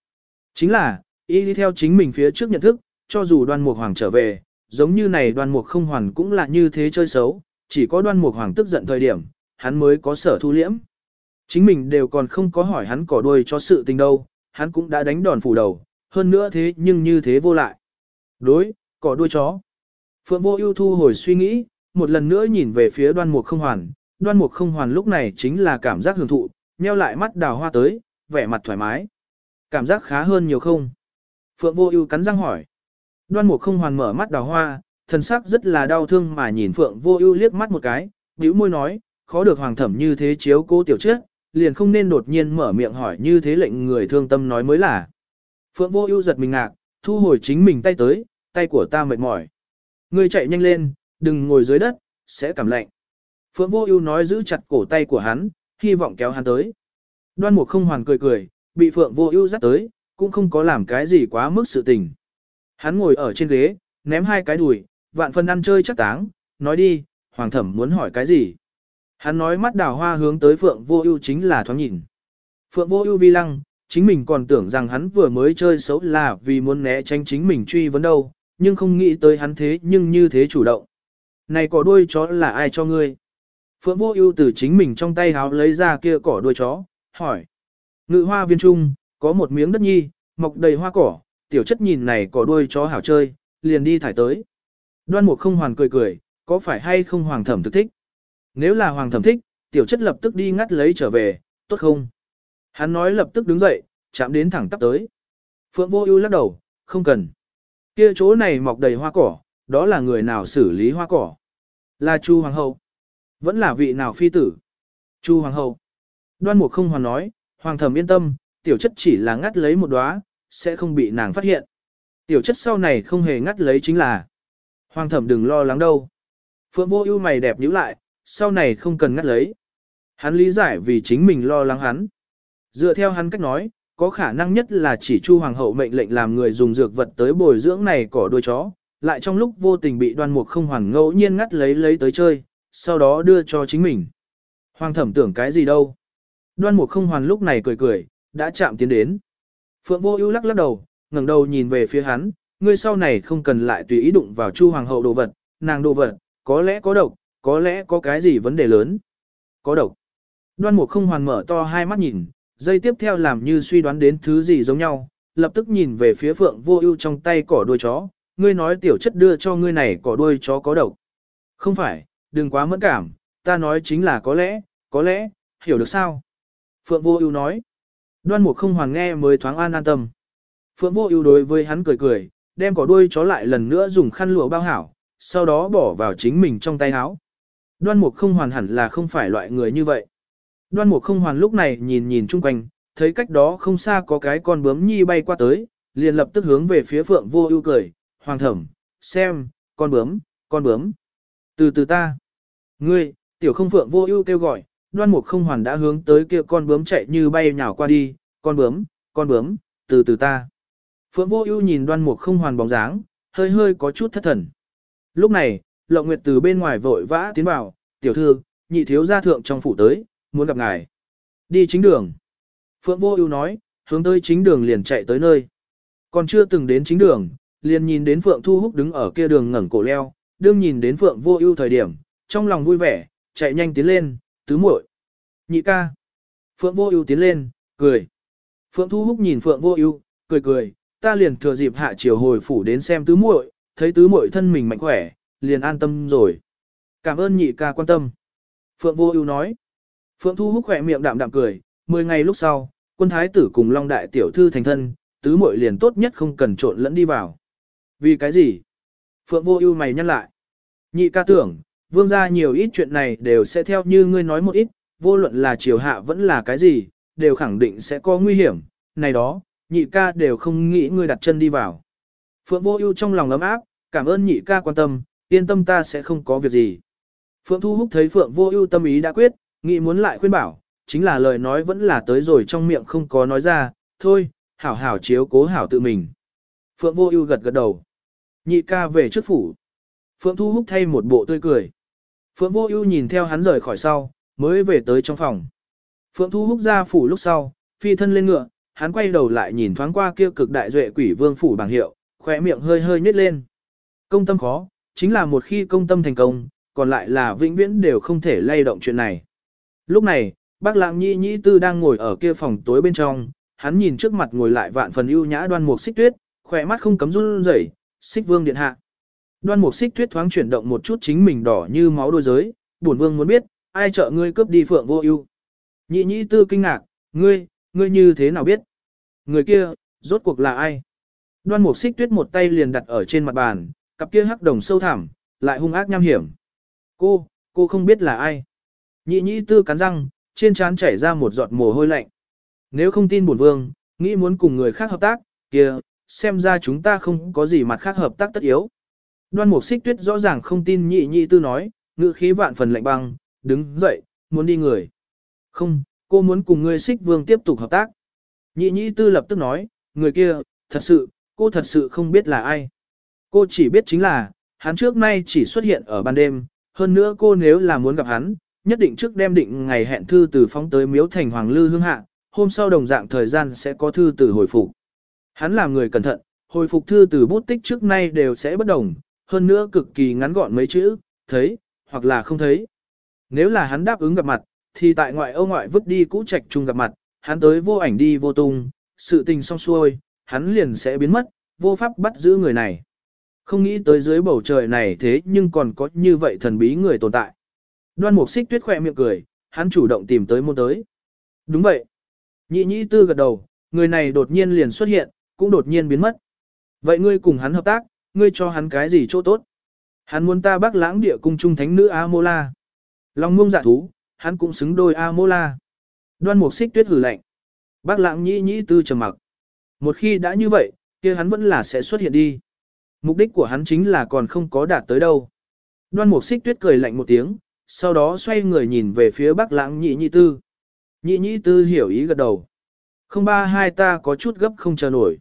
Chính là, y đi theo chính mình phía trước nhận thức, cho dù Đoan Mục Hoàng trở về, giống như này Đoan Mục không hoàn cũng là như thế chơi xấu, chỉ có Đoan Mục Hoàng tức giận thời điểm, hắn mới có sở thu liễm. Chính mình đều còn không có hỏi hắn cỏ đuôi cho sự tình đâu, hắn cũng đã đánh đòn phủ đầu, hơn nữa thế nhưng như thế vô lại. Đối, cỏ đuôi chó. Phượng vô ưu thu hồi suy nghĩ, một lần nữa nhìn về phía đoan mục không hoàn, đoan mục không hoàn lúc này chính là cảm giác hưởng thụ, nheo lại mắt đào hoa tới, vẻ mặt thoải mái. Cảm giác khá hơn nhiều không? Phượng vô ưu cắn răng hỏi. Đoan mục không hoàn mở mắt đào hoa, thần sắc rất là đau thương mà nhìn Phượng vô ưu liếc mắt một cái, bĩu môi nói, khó được hoàng thẩm như thế chiếu cố tiểu chết, liền không nên đột nhiên mở miệng hỏi như thế lệnh người thương tâm nói mới là. Phượng vô ưu giật mình ngạc, thu hồi chính mình tay tới, tay của ta mệt mỏi. Ngươi chạy nhanh lên, đừng ngồi dưới đất, sẽ cảm lạnh. Phượng vô ưu nói giữ chặt cổ tay của hắn, hy vọng kéo hắn tới. Đoan mục không hoàn cười cười, bị Phượng vô ưu dắt tới, cũng không có làm cái gì quá mức sự tình. Hắn ngồi ở trên ghế, ném hai cái đùi, vạn phần ăn chơi chắc táng, nói đi, hoàng thẩm muốn hỏi cái gì. Hắn nói mắt đào hoa hướng tới Phượng Vô Ưu chính là thoáng nhìn. Phượng Vô Ưu vi lăng, chính mình còn tưởng rằng hắn vừa mới chơi xấu là vì muốn né tránh chính mình truy vấn đâu, nhưng không nghĩ tới hắn thế nhưng như thế chủ động. Này cỏ đuôi chó là ai cho ngươi? Phượng Vô Ưu từ chính mình trong tay háo lấy ra kia cỏ đuôi chó, hỏi. Ngự hoa viên trung, có một miếng đất nhi, mọc đầy hoa cỏ, tiểu chất nhìn này cỏ đuôi chó hảo chơi, liền đi thải tới. Đoan Mục không hoàn cười cười, có phải hay không hoàng thẩm thực thích? Nếu là hoàng thẩm thích, tiểu chất lập tức đi ngắt lấy trở về, tốt không? Hắn nói lập tức đứng dậy, chạm đến thẳng tắp tới. Phượng vô ưu lắc đầu, không cần. Kia chỗ này mọc đầy hoa cỏ, đó là người nào xử lý hoa cỏ? Là Chu Hoàng hậu. Vẫn là vị nào phi tử? Chu Hoàng hậu. Đoan Mục không hoàn nói, Hoàng thẩm yên tâm, tiểu chất chỉ là ngắt lấy một đóa, sẽ không bị nàng phát hiện. Tiểu chất sau này không hề ngắt lấy chính là. Hoàng thẩm đừng lo lắng đâu. Phượng vô ưu mày đẹp nhíu lại, sau này không cần ngắt lấy. Hắn lý giải vì chính mình lo lắng hắn. Dựa theo hắn cách nói, có khả năng nhất là chỉ Chu Hoàng hậu mệnh lệnh làm người dùng dược vật tới bồi dưỡng này cỏ đuôi chó, lại trong lúc vô tình bị đoan mục không hoàn ngẫu nhiên ngắt lấy lấy tới chơi, sau đó đưa cho chính mình. Hoàng thẩm tưởng cái gì đâu. Đoan mục không hoàn lúc này cười cười, đã chạm tiến đến. Phượng vô ưu lắc lắc đầu, ngẩng đầu nhìn về phía hắn, ngươi sau này không cần lại tùy ý đụng vào Chu Hoàng hậu đồ vật, nàng đồ vật, có lẽ có độc, có lẽ có cái gì vấn đề lớn. Có độc. Đoan mục không hoàn mở to hai mắt nhìn, dây tiếp theo làm như suy đoán đến thứ gì giống nhau, lập tức nhìn về phía phượng vô ưu trong tay cỏ đuôi chó, ngươi nói tiểu chất đưa cho ngươi này cỏ đuôi chó có độc. Không phải, đừng quá mẫn cảm, ta nói chính là có lẽ, có lẽ, hiểu được sao? Phượng vô ưu nói. Đoan mục không hoàn nghe mới thoáng an an tâm. Phượng vô ưu đối với hắn cười cười, đem cỏ đuôi chó lại lần nữa dùng khăn lụa bao hảo, sau đó bỏ vào chính mình trong tay áo. Đoan mục không hoàn hẳn là không phải loại người như vậy. Đoan mục không hoàn lúc này nhìn nhìn chung quanh, thấy cách đó không xa có cái con bướm nhi bay qua tới, liền lập tức hướng về phía phượng vô ưu cười, hoàng thẩm, xem, con bướm, con bướm. Từ từ ta. Ngươi, tiểu không phượng vô ưu kêu gọi, đoan mục không hoàn đã hướng tới kia con bướm chạy như bay nhào qua đi, con bướm, con bướm, từ từ ta. Phượng vô ưu nhìn đoan mục không hoàn bóng dáng, hơi hơi có chút thất thần. Lúc này, Lộng Nguyệt từ bên ngoài vội vã tiến vào, tiểu thư, nhị thiếu gia thượng trong phủ tới, muốn gặp ngài. Đi chính đường. Phượng Vô Ưu nói, hướng tới chính đường liền chạy tới nơi. Còn chưa từng đến chính đường, liền nhìn đến Phượng Thu Húc đứng ở kia đường ngẩng cổ leo, đương nhìn đến Phượng Vô Ưu thời điểm, trong lòng vui vẻ, chạy nhanh tiến lên, tứ muội. Nhị ca. Phượng Vô Ưu tiến lên, cười. Phượng Thu Húc nhìn Phượng Vô Ưu, cười cười, ta liền thừa dịp hạ chiều hồi phủ đến xem tứ muội, thấy tứ muội thân mình mạnh khỏe, liền an tâm rồi. Cảm ơn nhị ca quan tâm. Phượng Vô Ưu nói. Phượng Thu Húc khỏe miệng đạm đạm cười, 10 ngày lúc sau, quân thái tử cùng Long đại tiểu thư thành thân, tứ muội liền tốt nhất không cần trộn lẫn đi vào. Vì cái gì? Phượng Vô Ưu mày nhăn lại. Nhị ca tưởng, vương gia nhiều ít chuyện này đều sẽ theo như ngươi nói một ít, vô luận là triều hạ vẫn là cái gì, đều khẳng định sẽ có nguy hiểm, này đó, nhị ca đều không nghĩ ngươi đặt chân đi vào. Phượng Vô Ưu trong lòng ấm áp, cảm ơn nhị ca quan tâm, yên tâm ta sẽ không có việc gì. Phượng Thu Húc thấy Phượng Vô Ưu tâm ý đã quyết, nghĩ muốn lại khuyên bảo, chính là lời nói vẫn là tới rồi trong miệng không có nói ra, thôi, hảo hảo chiếu cố hảo tự mình. Phượng Vô Ưu gật gật đầu. Nhị ca về trước phủ. Phượng Thu Húc thay một bộ tươi cười. Phượng Vô Ưu nhìn theo hắn rời khỏi sau, mới về tới trong phòng. Phượng Thu Húc ra phủ lúc sau, phi thân lên ngựa, hắn quay đầu lại nhìn thoáng qua kia cực đại duệ quỷ vương phủ bảng hiệu, khóe miệng hơi hơi nhếch lên. Công tâm khó, chính là một khi công tâm thành công, còn lại là vĩnh viễn đều không thể lay động chuyện này. Lúc này, bác lãng nhĩ nhĩ tư đang ngồi ở kia phòng tối bên trong, hắn nhìn trước mặt ngồi lại vạn phần ưu nhã đoan mục xích tuyết, khỏe mắt không cấm run rẩy, xích vương điện hạ. Đoan mục xích tuyết thoáng chuyển động một chút chính mình đỏ như máu đôi giới, bổn vương muốn biết, ai trợ ngươi cướp đi phượng vô ưu. Nhị nhĩ tư kinh ngạc, ngươi, ngươi như thế nào biết? Người kia, rốt cuộc là ai? Đoan mục xích tuyết một tay liền đặt ở trên mặt bàn, cặp kia hắc đồng sâu thẳm, lại hung ác nham hiểm. Cô, cô không biết là ai. Nhị nhị tư cắn răng, trên trán chảy ra một giọt mồ hôi lạnh. Nếu không tin bổn vương, nghĩ muốn cùng người khác hợp tác, kia, xem ra chúng ta không có gì mặt khác hợp tác tất yếu. Đoan mục xích tuyết rõ ràng không tin nhị nhị tư nói, ngữ khí vạn phần lạnh băng, đứng dậy, muốn đi người. Không, cô muốn cùng ngươi xích vương tiếp tục hợp tác. Nhị nhị tư lập tức nói, người kia, thật sự, cô thật sự không biết là ai. Cô chỉ biết chính là, hắn trước nay chỉ xuất hiện ở ban đêm, hơn nữa cô nếu là muốn gặp hắn, nhất định trước đem định ngày hẹn thư từ phóng tới miếu thành Hoàng Lư Hương Hạ, hôm sau đồng dạng thời gian sẽ có thư từ hồi phục. Hắn là người cẩn thận, hồi phục thư từ bút tích trước nay đều sẽ bất đồng, hơn nữa cực kỳ ngắn gọn mấy chữ, thấy, hoặc là không thấy. Nếu là hắn đáp ứng gặp mặt, thì tại ngoại Âu ngoại vứt đi cũ trạch chung gặp mặt, hắn tới vô ảnh đi vô tung, sự tình xong xuôi, hắn liền sẽ biến mất, vô pháp bắt giữ người này. Không nghĩ tới dưới bầu trời này thế nhưng còn có như vậy thần bí người tồn tại. Đoan mục xích tuyết khỏe miệng cười, hắn chủ động tìm tới môn tới. Đúng vậy. Nhị nhị tư gật đầu, người này đột nhiên liền xuất hiện, cũng đột nhiên biến mất. Vậy ngươi cùng hắn hợp tác, ngươi cho hắn cái gì chỗ tốt? Hắn muốn ta bác lãng địa cung trung thánh nữ A-mô-la. Long mông dạ thú, hắn cũng xứng đôi A-mô-la. Đoan mục xích tuyết hử lạnh. Bác lãng nhị nhị tư trầm mặc. Một khi đã như vậy, kia hắn vẫn là sẽ xuất hiện đi. Mục đích của hắn chính là còn không có đạt tới đâu. Đoan mục xích tuyết cười lạnh một tiếng, sau đó xoay người nhìn về phía bắc lãng nhị nhị tư. Nhị nhị tư hiểu ý gật đầu. Không ba hai ta có chút gấp không chờ nổi.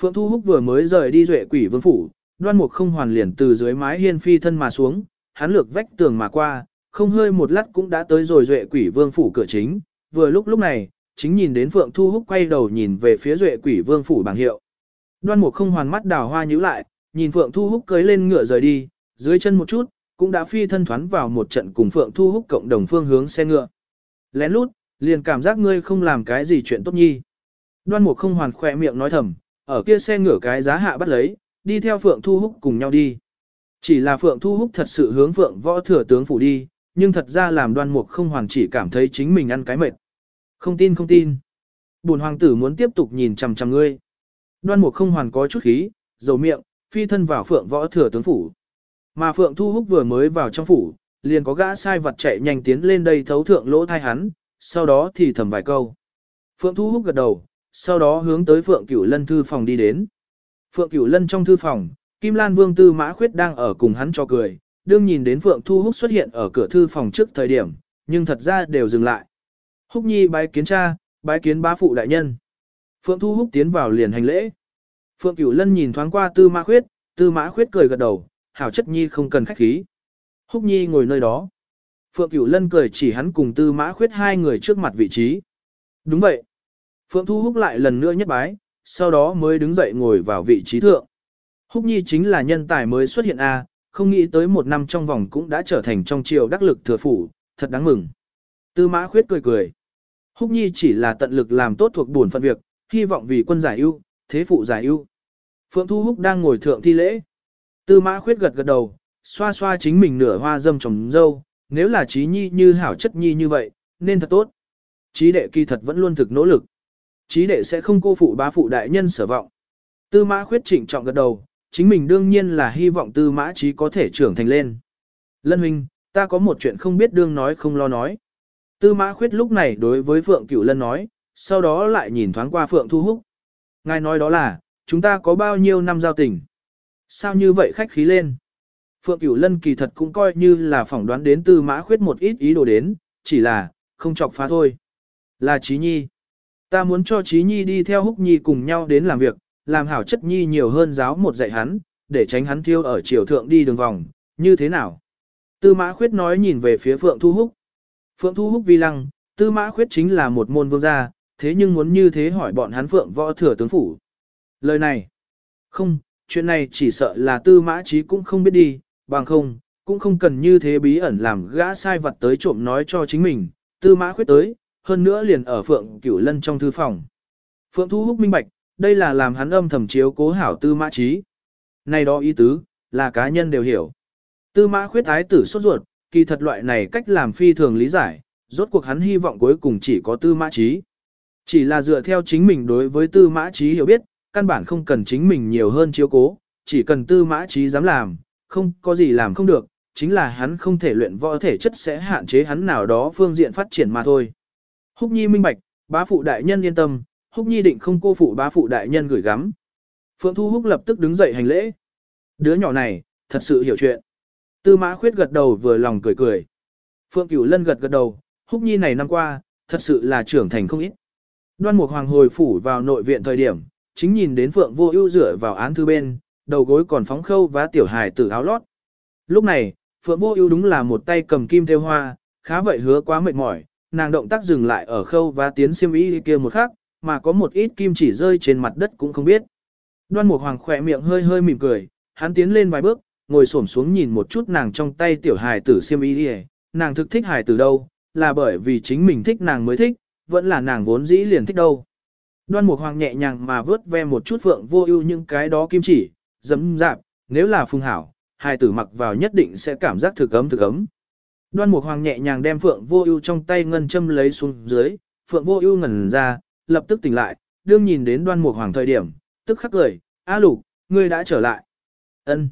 Phượng Thu Húc vừa mới rời đi duệ quỷ vương phủ, đoan mục không hoàn liền từ dưới mái hiên phi thân mà xuống, hắn lược vách tường mà qua, không hơi một lát cũng đã tới rồi duệ quỷ vương phủ cửa chính. Vừa lúc lúc này, chính nhìn đến Phượng Thu Húc quay đầu nhìn về phía duệ quỷ vương phủ bảng hiệu. Đoan mục không hoàn mắt đào hoa nhíu lại, nhìn Phượng Thu Húc cưới lên ngựa rời đi, dưới chân một chút, cũng đã phi thân thoán vào một trận cùng Phượng Thu Húc cộng đồng phương hướng xe ngựa. Lén lút, liền cảm giác ngươi không làm cái gì chuyện tốt nhi. Đoan Mục không hoàn khỏe miệng nói thầm, ở kia xe ngựa cái giá hạ bắt lấy, đi theo Phượng Thu Húc cùng nhau đi. Chỉ là Phượng Thu Húc thật sự hướng Phượng võ thừa tướng phủ đi, nhưng thật ra làm Đoan Mục không hoàn chỉ cảm thấy chính mình ăn cái mệt. Không tin không tin. Bùn hoàng tử muốn tiếp tục nhìn chằm chằm ngươi. Đoan Mục không hoàn có chút khí, dầu miệng, phi thân vào Phượng võ thừa tướng phủ. Mà Phượng Thu Húc vừa mới vào trong phủ, liền có gã sai vật chạy nhanh tiến lên đây thấu thượng lỗ thai hắn, sau đó thì thầm vài câu. Phượng Thu Húc gật đầu, sau đó hướng tới Phượng Cửu Lân thư phòng đi đến. Phượng Cửu Lân trong thư phòng, Kim Lan Vương Tư Mã Khuyết đang ở cùng hắn cho cười, đương nhìn đến Phượng Thu Húc xuất hiện ở cửa thư phòng trước thời điểm, nhưng thật ra đều dừng lại. Húc Nhi bái kiến cha, bái kiến bá phụ đại nhân. Phượng Thu Húc tiến vào liền hành lễ. Phượng Cửu Lân nhìn thoáng qua Tư Mã Khuyết, Tư Mã Khuyết cười gật đầu, hảo chất nhi không cần khách khí. Húc nhi ngồi nơi đó. Phượng Cửu Lân cười chỉ hắn cùng tư mã khuyết hai người trước mặt vị trí. Đúng vậy. Phượng Thu Húc lại lần nữa nhất bái, sau đó mới đứng dậy ngồi vào vị trí thượng. Húc nhi chính là nhân tài mới xuất hiện A, không nghĩ tới một năm trong vòng cũng đã trở thành trong triều đắc lực thừa phủ, thật đáng mừng. Tư mã khuyết cười cười. Húc nhi chỉ là tận lực làm tốt thuộc buồn phận việc, hy vọng vì quân giải ưu, thế phụ giải ưu. Phượng Thu Húc đang ngồi thượng thi lễ. Tư mã khuyết gật gật đầu, xoa xoa chính mình nửa hoa dâm trồng dâu, nếu là trí nhi như hảo chất nhi như vậy, nên thật tốt. Trí đệ kỳ thật vẫn luôn thực nỗ lực. Trí đệ sẽ không cô phụ bá phụ đại nhân sở vọng. Tư mã khuyết trịnh trọng gật đầu, chính mình đương nhiên là hy vọng tư mã trí có thể trưởng thành lên. Lân huynh, ta có một chuyện không biết đương nói không lo nói. Tư mã khuyết lúc này đối với Phượng Cửu Lân nói, sau đó lại nhìn thoáng qua Phượng Thu Húc. Ngài nói đó là, chúng ta có bao nhiêu năm giao tình. Sao như vậy khách khí lên? Phượng Cửu Lân kỳ thật cũng coi như là phỏng đoán đến từ mã khuyết một ít ý đồ đến, chỉ là, không chọc phá thôi. Là Trí Nhi. Ta muốn cho Trí Nhi đi theo Húc Nhi cùng nhau đến làm việc, làm hảo chất Nhi nhiều hơn giáo một dạy hắn, để tránh hắn thiêu ở triều thượng đi đường vòng, như thế nào? Tư mã khuyết nói nhìn về phía Phượng Thu Húc. Phượng Thu Húc vi lăng, tư mã khuyết chính là một môn vương gia, thế nhưng muốn như thế hỏi bọn hắn Phượng võ thừa tướng phủ. Lời này, không, chuyện này chỉ sợ là tư mã trí cũng không biết đi, bằng không, cũng không cần như thế bí ẩn làm gã sai vật tới trộm nói cho chính mình, tư mã khuyết tới, hơn nữa liền ở Phượng Cửu Lân trong thư phòng. Phượng Thu Húc minh bạch, đây là làm hắn âm thầm chiếu cố hảo tư mã trí. Này đó ý tứ, là cá nhân đều hiểu. Tư mã khuyết ái tử sốt ruột, kỳ thật loại này cách làm phi thường lý giải, rốt cuộc hắn hy vọng cuối cùng chỉ có tư mã trí. Chỉ là dựa theo chính mình đối với tư mã trí hiểu biết, căn bản không cần chính mình nhiều hơn chiếu cố, chỉ cần tư mã trí dám làm, không có gì làm không được, chính là hắn không thể luyện võ thể chất sẽ hạn chế hắn nào đó phương diện phát triển mà thôi. Húc Nhi minh bạch, bá phụ đại nhân yên tâm, Húc Nhi định không cô phụ bá phụ đại nhân gửi gắm. Phượng Thu Húc lập tức đứng dậy hành lễ. Đứa nhỏ này, thật sự hiểu chuyện. Tư mã khuyết gật đầu vừa lòng cười cười. Phượng Cửu Lân gật gật đầu, Húc Nhi này năm qua, thật sự là trưởng thành không ít. Đoan Mục Hoàng hồi phủ vào nội viện thời điểm, chính nhìn đến Phượng Vô Ưu dựa vào án thư bên, đầu gối còn phóng khâu vá tiểu hài tử áo lót. Lúc này, Phượng Vô Ưu đúng là một tay cầm kim thêu hoa, khá vậy hứa quá mệt mỏi, nàng động tác dừng lại ở khâu và tiến xiêm y kia một khắc, mà có một ít kim chỉ rơi trên mặt đất cũng không biết. Đoan Mục Hoàng khẽ miệng hơi hơi mỉm cười, hắn tiến lên vài bước, ngồi xổm xuống nhìn một chút nàng trong tay tiểu hài tử xiêm y, nàng thực thích hài tử đâu, là bởi vì chính mình thích nàng mới thích, vẫn là nàng vốn dĩ liền thích đâu. Đoan Mục Hoàng nhẹ nhàng mà vớt ve một chút Phượng Vô Ưu những cái đó kim chỉ, dấm dạp, nếu là phùng hảo, hai tử mặc vào nhất định sẽ cảm giác thực ấm thực ấm. Đoan Mục Hoàng nhẹ nhàng đem Phượng Vô Ưu trong tay ngân châm lấy xuống dưới, Phượng Vô Ưu ngẩn ra, lập tức tỉnh lại, đương nhìn đến Đoan Mục Hoàng thời điểm, tức khắc cười, "A Lục, ngươi đã trở lại." Ân.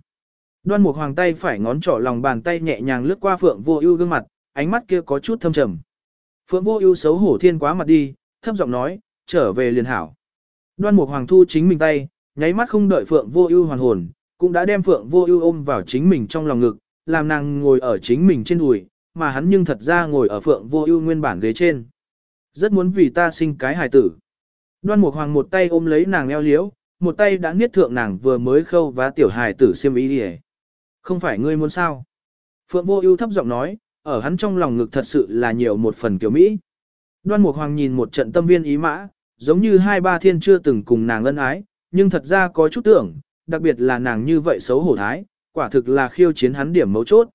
Đoan Mục Hoàng tay phải ngón trỏ lòng bàn tay nhẹ nhàng lướt qua Phượng Vô Ưu gương mặt, ánh mắt kia có chút thâm trầm. Phượng Vô Ưu xấu hổ thiên quá mặt đi, thấp giọng nói, "Trở về liền hảo." Đoan Mục Hoàng thu chính mình tay, nháy mắt không đợi Phượng Vô Ưu hoàn hồn, cũng đã đem Phượng Vô Ưu ôm vào chính mình trong lòng ngực, làm nàng ngồi ở chính mình trên đùi, mà hắn nhưng thật ra ngồi ở Phượng Vô Ưu nguyên bản ghế trên. Rất muốn vì ta sinh cái hài tử. Đoan Mục Hoàng một tay ôm lấy nàng eo liễu, một tay đã niết thượng nàng vừa mới khâu vá tiểu hài tử xiêm y đi. Không phải ngươi muốn sao? Phượng Vô Ưu thấp giọng nói, ở hắn trong lòng ngực thật sự là nhiều một phần kiểu mỹ. Đoan Mục Hoàng nhìn một trận tâm viên ý mã, giống như hai ba thiên chưa từng cùng nàng ân ái, nhưng thật ra có chút tưởng, đặc biệt là nàng như vậy xấu hổ thái, quả thực là khiêu chiến hắn điểm mấu chốt.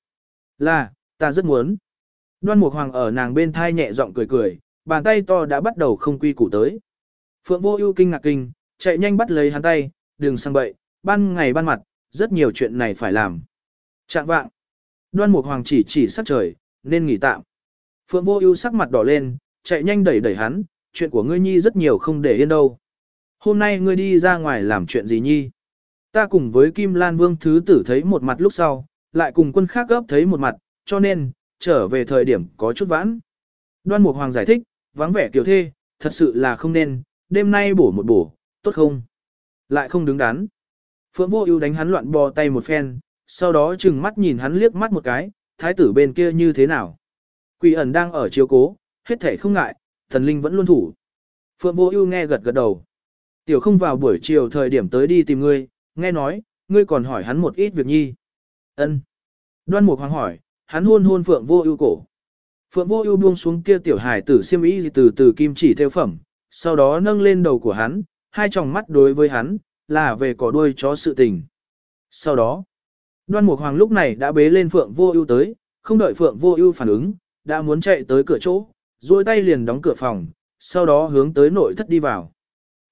Là, ta rất muốn. Đoan Mục Hoàng ở nàng bên thai nhẹ giọng cười cười, bàn tay to đã bắt đầu không quy củ tới. Phượng Vô Ưu kinh ngạc kinh, chạy nhanh bắt lấy hắn tay, đừng sang bậy, ban ngày ban mặt, rất nhiều chuyện này phải làm. Trạng vạng. Đoan Mục Hoàng chỉ chỉ sắc trời, nên nghỉ tạm. Phượng Vô Ưu sắc mặt đỏ lên, chạy nhanh đẩy đẩy hắn, chuyện của ngươi nhi rất nhiều không để yên đâu. Hôm nay ngươi đi ra ngoài làm chuyện gì nhi? Ta cùng với Kim Lan Vương thứ tử thấy một mặt lúc sau, lại cùng quân khác gấp thấy một mặt, cho nên, trở về thời điểm có chút vãn. Đoan Mục Hoàng giải thích, vắng vẻ kiều thê, thật sự là không nên, đêm nay bổ một bổ, tốt không? Lại không đứng đắn. Phượng Vô Ưu đánh hắn loạn bò tay một phen, sau đó chừng mắt nhìn hắn liếc mắt một cái, thái tử bên kia như thế nào? Quỷ ẩn đang ở chiếu cố, hết thể không ngại, thần linh vẫn luôn thủ. Phượng Vô Ưu nghe gật gật đầu. Tiểu không vào buổi chiều thời điểm tới đi tìm ngươi, nghe nói, ngươi còn hỏi hắn một ít việc nhi. Ân. Đoan Mục Hoàng hỏi, hắn hôn hôn Phượng Vô Ưu cổ. Phượng Vô Ưu buông xuống kia tiểu hải tử xiêm y từ từ kim chỉ theo phẩm, sau đó nâng lên đầu của hắn, hai tròng mắt đối với hắn, là về cỏ đuôi chó sự tình. Sau đó, Đoan Mục Hoàng lúc này đã bế lên Phượng Vô Ưu tới, không đợi Phượng Vô Ưu phản ứng, đã muốn chạy tới cửa chỗ, duỗi tay liền đóng cửa phòng, sau đó hướng tới nội thất đi vào.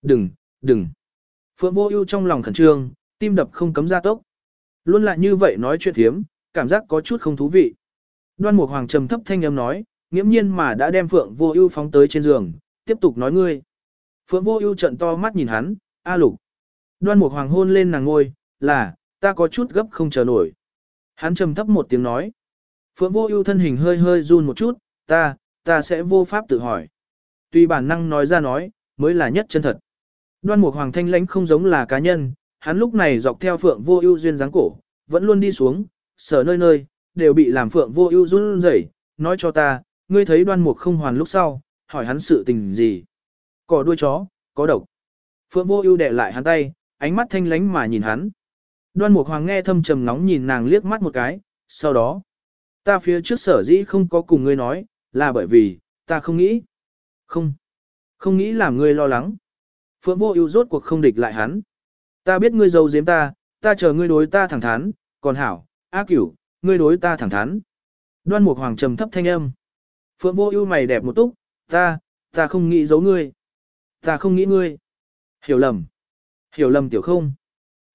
"Đừng, đừng." Phượng Vô Ưu trong lòng khẩn trương, tim đập không cấm gia tốc. Luôn lại như vậy nói chuyện thiếm, cảm giác có chút không thú vị. Đoan Mục Hoàng trầm thấp thanh âm nói, nghiễm nhiên mà đã đem Phượng Vô Ưu phóng tới trên giường, tiếp tục nói ngươi. Phượng Vô Ưu trợn to mắt nhìn hắn, "A Lục." Đoan Mục Hoàng hôn lên nàng ngôi, "Là, ta có chút gấp không chờ nổi." Hắn trầm thấp một tiếng nói. Phượng Vô Ưu thân hình hơi hơi run một chút, "Ta, ta sẽ vô pháp tự hỏi." Tuy bản năng nói ra nói, mới là nhất chân thật. Đoan Mục Hoàng thanh lãnh không giống là cá nhân, hắn lúc này dọc theo Phượng Vô Ưu duyên dáng cổ, vẫn luôn đi xuống, sở nơi nơi, đều bị làm Phượng Vô Ưu run rẩy, nói cho ta, ngươi thấy Đoan Mục không hoàn lúc sau, hỏi hắn sự tình gì? Cỏ đuôi chó, có độc. Phượng Vô Ưu đè lại hắn tay, ánh mắt thanh lãnh mà nhìn hắn. Đoan Mục Hoàng nghe thâm trầm nóng nhìn nàng liếc mắt một cái, sau đó, ta phía trước sở dĩ không có cùng ngươi nói, là bởi vì, ta không nghĩ. Không, không nghĩ làm ngươi lo lắng. Phượng Vô Ưu rốt cuộc không địch lại hắn. Ta biết ngươi giấu giếm ta, ta chờ ngươi đối ta thẳng thắn, còn hảo, A Cửu, ngươi đối ta thẳng thắn. Đoan Mục Hoàng trầm thấp thanh âm. Phượng Vô Ưu mày đẹp một túc, ta, ta không nghĩ giấu ngươi. Ta không nghĩ ngươi. Hiểu lầm. Hiểu lầm tiểu không.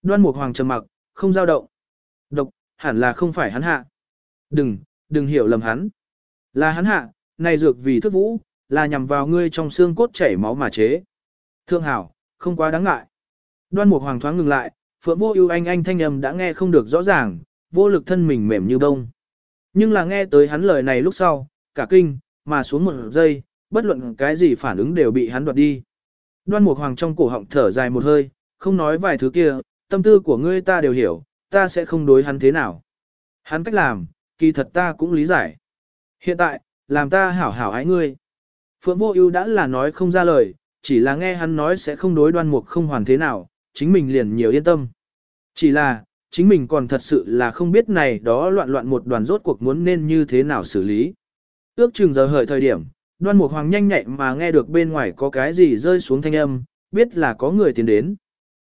Đoan Mục Hoàng trầm mặc, không dao động. Độc, hẳn là không phải hắn hạ. Đừng, đừng hiểu lầm hắn. Là hắn hạ, này dược vì thức vũ, là nhằm vào ngươi trong xương cốt chảy máu mà chế. Thương hảo, không quá đáng ngại. Đoan Mục Hoàng thoáng ngừng lại, Phượng Vô Ưu anh anh thanh âm đã nghe không được rõ ràng, vô lực thân mình mềm như bông. Nhưng là nghe tới hắn lời này lúc sau, cả kinh, mà xuống một giây, bất luận cái gì phản ứng đều bị hắn đoạt đi. Đoan Mục Hoàng trong cổ họng thở dài một hơi, không nói vài thứ kia, tâm tư của ngươi ta đều hiểu, ta sẽ không đối hắn thế nào. Hắn cách làm, kỳ thật ta cũng lý giải. Hiện tại, làm ta hảo hảo ái ngươi. Phượng Vô Ưu đã là nói không ra lời, chỉ là nghe hắn nói sẽ không đối Đoan Mục không hoàn thế nào, chính mình liền nhiều yên tâm. Chỉ là, chính mình còn thật sự là không biết này đó loạn loạn một đoàn rốt cuộc muốn nên như thế nào xử lý. Ước chừng giờ hợi thời điểm, đoan mục hoàng nhanh nhạy mà nghe được bên ngoài có cái gì rơi xuống thanh âm, biết là có người tiến đến.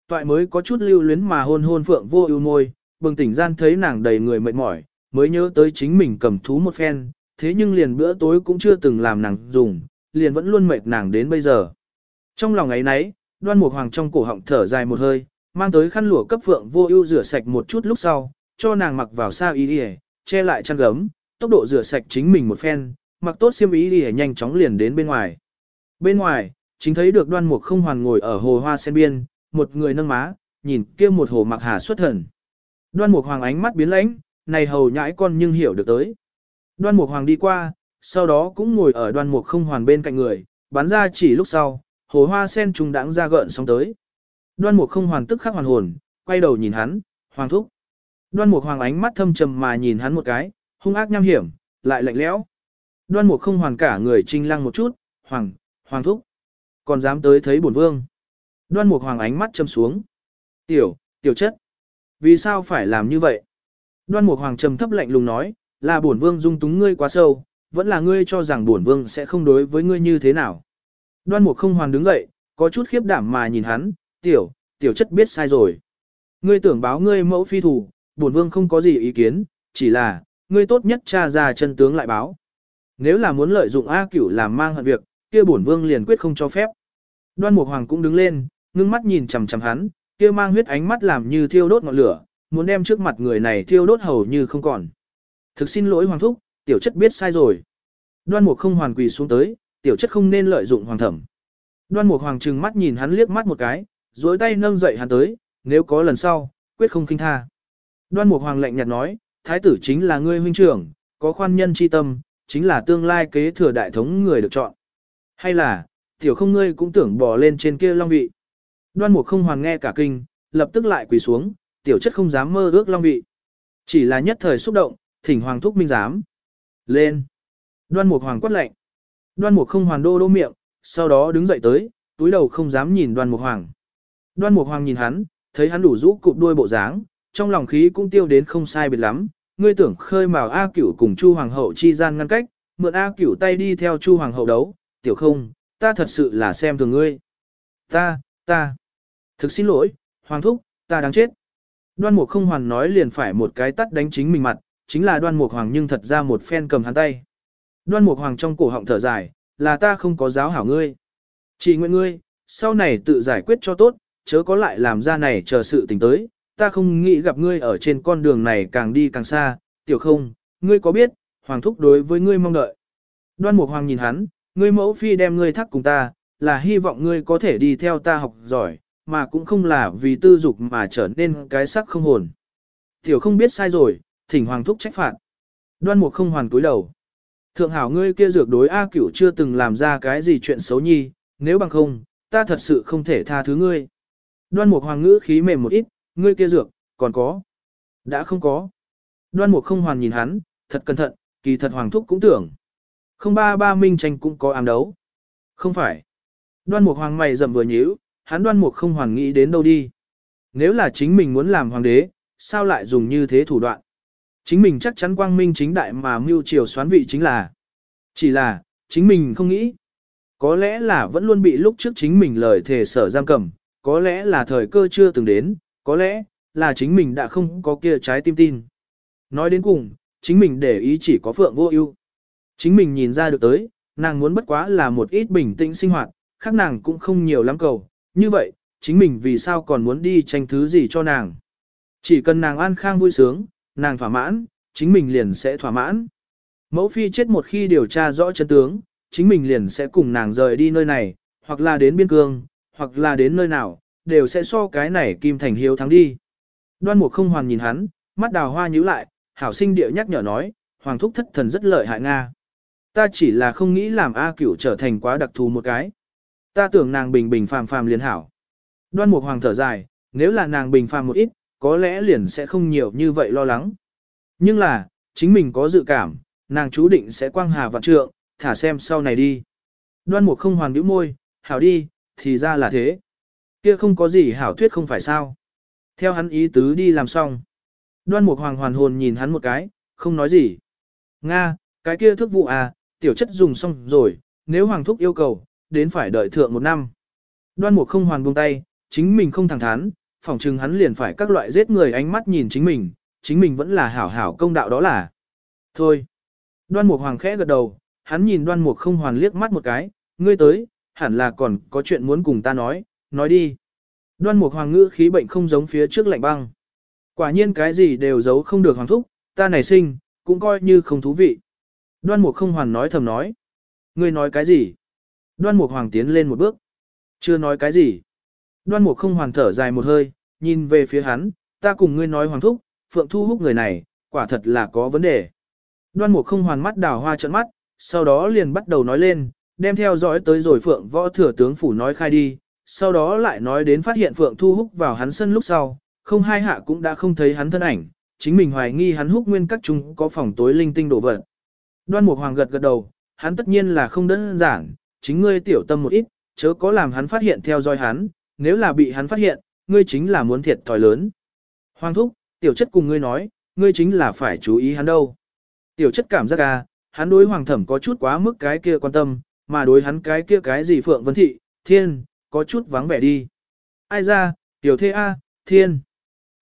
Toại mới có chút lưu luyến mà hôn hôn phượng vô ưu môi, bừng tỉnh gian thấy nàng đầy người mệt mỏi, mới nhớ tới chính mình cầm thú một phen, thế nhưng liền bữa tối cũng chưa từng làm nàng dùng, liền vẫn luôn mệt nàng đến bây giờ. Trong lòng ấy nấy, đoan mục hoàng trong cổ họng thở dài một hơi, mang tới khăn lụa cấp phượng vô ưu rửa sạch một chút lúc sau, cho nàng mặc vào sa y đi che lại chăn gấm, tốc độ rửa sạch chính mình một phen, mặc tốt xiêm y đi nhanh chóng liền đến bên ngoài. Bên ngoài, chính thấy được đoan mục không hoàn ngồi ở hồ hoa sen biên, một người nâng má, nhìn kia một hồ mặc hà xuất thần. Đoan mục hoàng ánh mắt biến lãnh, này hầu nhãi con nhưng hiểu được tới. Đoan mục hoàng đi qua, sau đó cũng ngồi ở đoan mục không hoàn bên cạnh người, bắn ra chỉ lúc sau, hồ hoa sen trùng đãng ra gợn sóng tới. Đoan mục không hoàn tức khắc hoàn hồn, quay đầu nhìn hắn, hoàng thúc. Đoan mục hoàng ánh mắt thâm trầm mà nhìn hắn một cái, hung ác nham hiểm, lại lạnh lẽo. Đoan mục không hoàn cả người trinh lăng một chút, hoàng, hoàng thúc. Còn dám tới thấy bổn vương. Đoan mục hoàng ánh mắt châm xuống. Tiểu, tiểu chất. Vì sao phải làm như vậy? Đoan mục hoàng trầm thấp lạnh lùng nói, là bổn vương dung túng ngươi quá sâu, vẫn là ngươi cho rằng bổn vương sẽ không đối với ngươi như thế nào. Đoan mục không hoàn đứng dậy, có chút khiếp đảm mà nhìn hắn, tiểu, tiểu chất biết sai rồi. Ngươi tưởng báo ngươi mẫu phi thủ, bổn vương không có gì ý kiến, chỉ là, ngươi tốt nhất tra ra chân tướng lại báo. Nếu là muốn lợi dụng A cửu làm mang hận việc, kia bổn vương liền quyết không cho phép. Đoan Mục Hoàng cũng đứng lên, ngưng mắt nhìn chằm chằm hắn, kia mang huyết ánh mắt làm như thiêu đốt ngọn lửa, muốn đem trước mặt người này thiêu đốt hầu như không còn. Thực xin lỗi Hoàng thúc, tiểu chất biết sai rồi. Đoan Mục không hoàn quỳ xuống tới, tiểu chất không nên lợi dụng hoàng thẩm. Đoan Mục Hoàng trừng mắt nhìn hắn liếc mắt một cái, dối tay nâng dậy hắn tới, nếu có lần sau, quyết không kinh tha. Đoan Mục Hoàng lạnh nhạt nói, thái tử chính là ngươi huynh trưởng, có khoan nhân chi tâm, chính là tương lai kế thừa đại thống người được chọn. Hay là, tiểu không ngươi cũng tưởng bỏ lên trên kia long vị. Đoan Mục không hoàn nghe cả kinh, lập tức lại quỳ xuống, tiểu chất không dám mơ ước long vị. Chỉ là nhất thời xúc động, thỉnh hoàng thúc minh dám. Lên. Đoan Mục Hoàng quát lệnh. Đoan Mục không hoàn đô đô miệng, sau đó đứng dậy tới, túi đầu không dám nhìn Đoan Mục Hoàng. Đoan Mục Hoàng nhìn hắn, thấy hắn đủ rũ cụp đuôi bộ dáng, trong lòng khí cũng tiêu đến không sai biệt lắm, ngươi tưởng khơi mào A Cửu cùng Chu Hoàng hậu chi gian ngăn cách, mượn A Cửu tay đi theo Chu Hoàng hậu đấu, tiểu không, ta thật sự là xem thường ngươi. Ta, ta, thực xin lỗi, Hoàng thúc, ta đáng chết. Đoan Mục không hoàn nói liền phải một cái tắt đánh chính mình mặt, chính là Đoan Mục Hoàng nhưng thật ra một phen cầm hắn tay. Đoan Mục Hoàng trong cổ họng thở dài, là ta không có giáo hảo ngươi. Chỉ nguyện ngươi, sau này tự giải quyết cho tốt, chớ có lại làm ra này chờ sự tình tới, ta không nghĩ gặp ngươi ở trên con đường này càng đi càng xa, tiểu không, ngươi có biết, hoàng thúc đối với ngươi mong đợi. Đoan Mục Hoàng nhìn hắn, ngươi mẫu phi đem ngươi thắc cùng ta, là hy vọng ngươi có thể đi theo ta học giỏi, mà cũng không là vì tư dục mà trở nên cái sắc không hồn. Tiểu không biết sai rồi, thỉnh hoàng thúc trách phạt. Đoan Mục không hoàn cúi đầu. Thượng hảo ngươi kia dược đối A cửu chưa từng làm ra cái gì chuyện xấu nhi, nếu bằng không, ta thật sự không thể tha thứ ngươi. Đoan Mục Hoàng ngữ khí mềm một ít, ngươi kia dược, còn có. Đã không có. Đoan Mục không hoàn nhìn hắn, thật cẩn thận, kỳ thật Hoàng thúc cũng tưởng. Không ba ba minh tranh cũng có ám đấu. Không phải. Đoan Mục Hoàng mày rậm vừa nhíu, hắn Đoan Mục không hoàn nghĩ đến đâu đi. Nếu là chính mình muốn làm hoàng đế, sao lại dùng như thế thủ đoạn? Chính mình chắc chắn quang minh chính đại mà mưu triều xoán vị chính là. Chỉ là, chính mình không nghĩ. Có lẽ là vẫn luôn bị lúc trước chính mình lời thề sở giam cầm, có lẽ là thời cơ chưa từng đến, có lẽ là chính mình đã không có kia trái tim tin. Nói đến cùng, chính mình để ý chỉ có phượng vô ưu. Chính mình nhìn ra được tới, nàng muốn bất quá là một ít bình tĩnh sinh hoạt, khác nàng cũng không nhiều lắm cầu. Như vậy, chính mình vì sao còn muốn đi tranh thứ gì cho nàng. Chỉ cần nàng an khang vui sướng, nàng thỏa mãn, chính mình liền sẽ thỏa mãn. Mẫu phi chết một khi điều tra rõ chân tướng, chính mình liền sẽ cùng nàng rời đi nơi này, hoặc là đến biên cương, hoặc là đến nơi nào, đều sẽ so cái này kim thành hiếu thắng đi. Đoan mục không hoàn nhìn hắn, mắt đào hoa nhíu lại, hảo sinh địa nhắc nhở nói, hoàng thúc thất thần rất lợi hại Nga. Ta chỉ là không nghĩ làm A cửu trở thành quá đặc thù một cái. Ta tưởng nàng bình bình phàm phàm liền hảo. Đoan mục hoàng thở dài, nếu là nàng bình phàm một ít, có lẽ liền sẽ không nhiều như vậy lo lắng. Nhưng là, chính mình có dự cảm, nàng chú định sẽ quang hà vạn trượng, thả xem sau này đi. Đoan mục không hoàn bĩu môi, hảo đi, thì ra là thế. Kia không có gì hảo thuyết không phải sao. Theo hắn ý tứ đi làm xong. Đoan mục hoàng hoàn hồn nhìn hắn một cái, không nói gì. Nga, cái kia thức vụ à, tiểu chất dùng xong rồi, nếu hoàng thúc yêu cầu, đến phải đợi thượng một năm. Đoan mục không hoàn buông tay, chính mình không thẳng thắn, phỏng chừng hắn liền phải các loại giết người ánh mắt nhìn chính mình, chính mình vẫn là hảo hảo công đạo đó là. Thôi. Đoan mục hoàng khẽ gật đầu, hắn nhìn đoan mục không hoàn liếc mắt một cái, ngươi tới, hẳn là còn có chuyện muốn cùng ta nói, nói đi. Đoan mục hoàng ngữ khí bệnh không giống phía trước lạnh băng. Quả nhiên cái gì đều giấu không được hoàng thúc, ta này sinh, cũng coi như không thú vị. Đoan mục không hoàn nói thầm nói. Ngươi nói cái gì? Đoan mục hoàng tiến lên một bước. Chưa nói cái gì. Đoan mục không hoàn thở dài một hơi, nhìn về phía hắn, ta cùng ngươi nói hoàng thúc, phượng thu Húc người này, quả thật là có vấn đề. Đoan mục không hoàn mắt đào hoa trận mắt, sau đó liền bắt đầu nói lên, đem theo dõi tới rồi phượng võ thừa tướng phủ nói khai đi, sau đó lại nói đến phát hiện phượng thu Húc vào hắn sân lúc sau, không hai hạ cũng đã không thấy hắn thân ảnh, chính mình hoài nghi hắn hút nguyên các chúng có phòng tối linh tinh đồ vật. Đoan mục hoàng gật gật đầu, hắn tất nhiên là không đơn giản, chính ngươi tiểu tâm một ít, chớ có làm hắn phát hiện theo dõi hắn, nếu là bị hắn phát hiện, ngươi chính là muốn thiệt thòi lớn. Hoàng thúc, tiểu chất cùng ngươi nói, ngươi chính là phải chú ý hắn đâu. Tiểu chất cảm giác à, hắn đối hoàng thẩm có chút quá mức cái kia quan tâm, mà đối hắn cái kia cái gì phượng vấn thị, thiên, có chút vắng vẻ đi. Ai ra, tiểu thê a, thiên.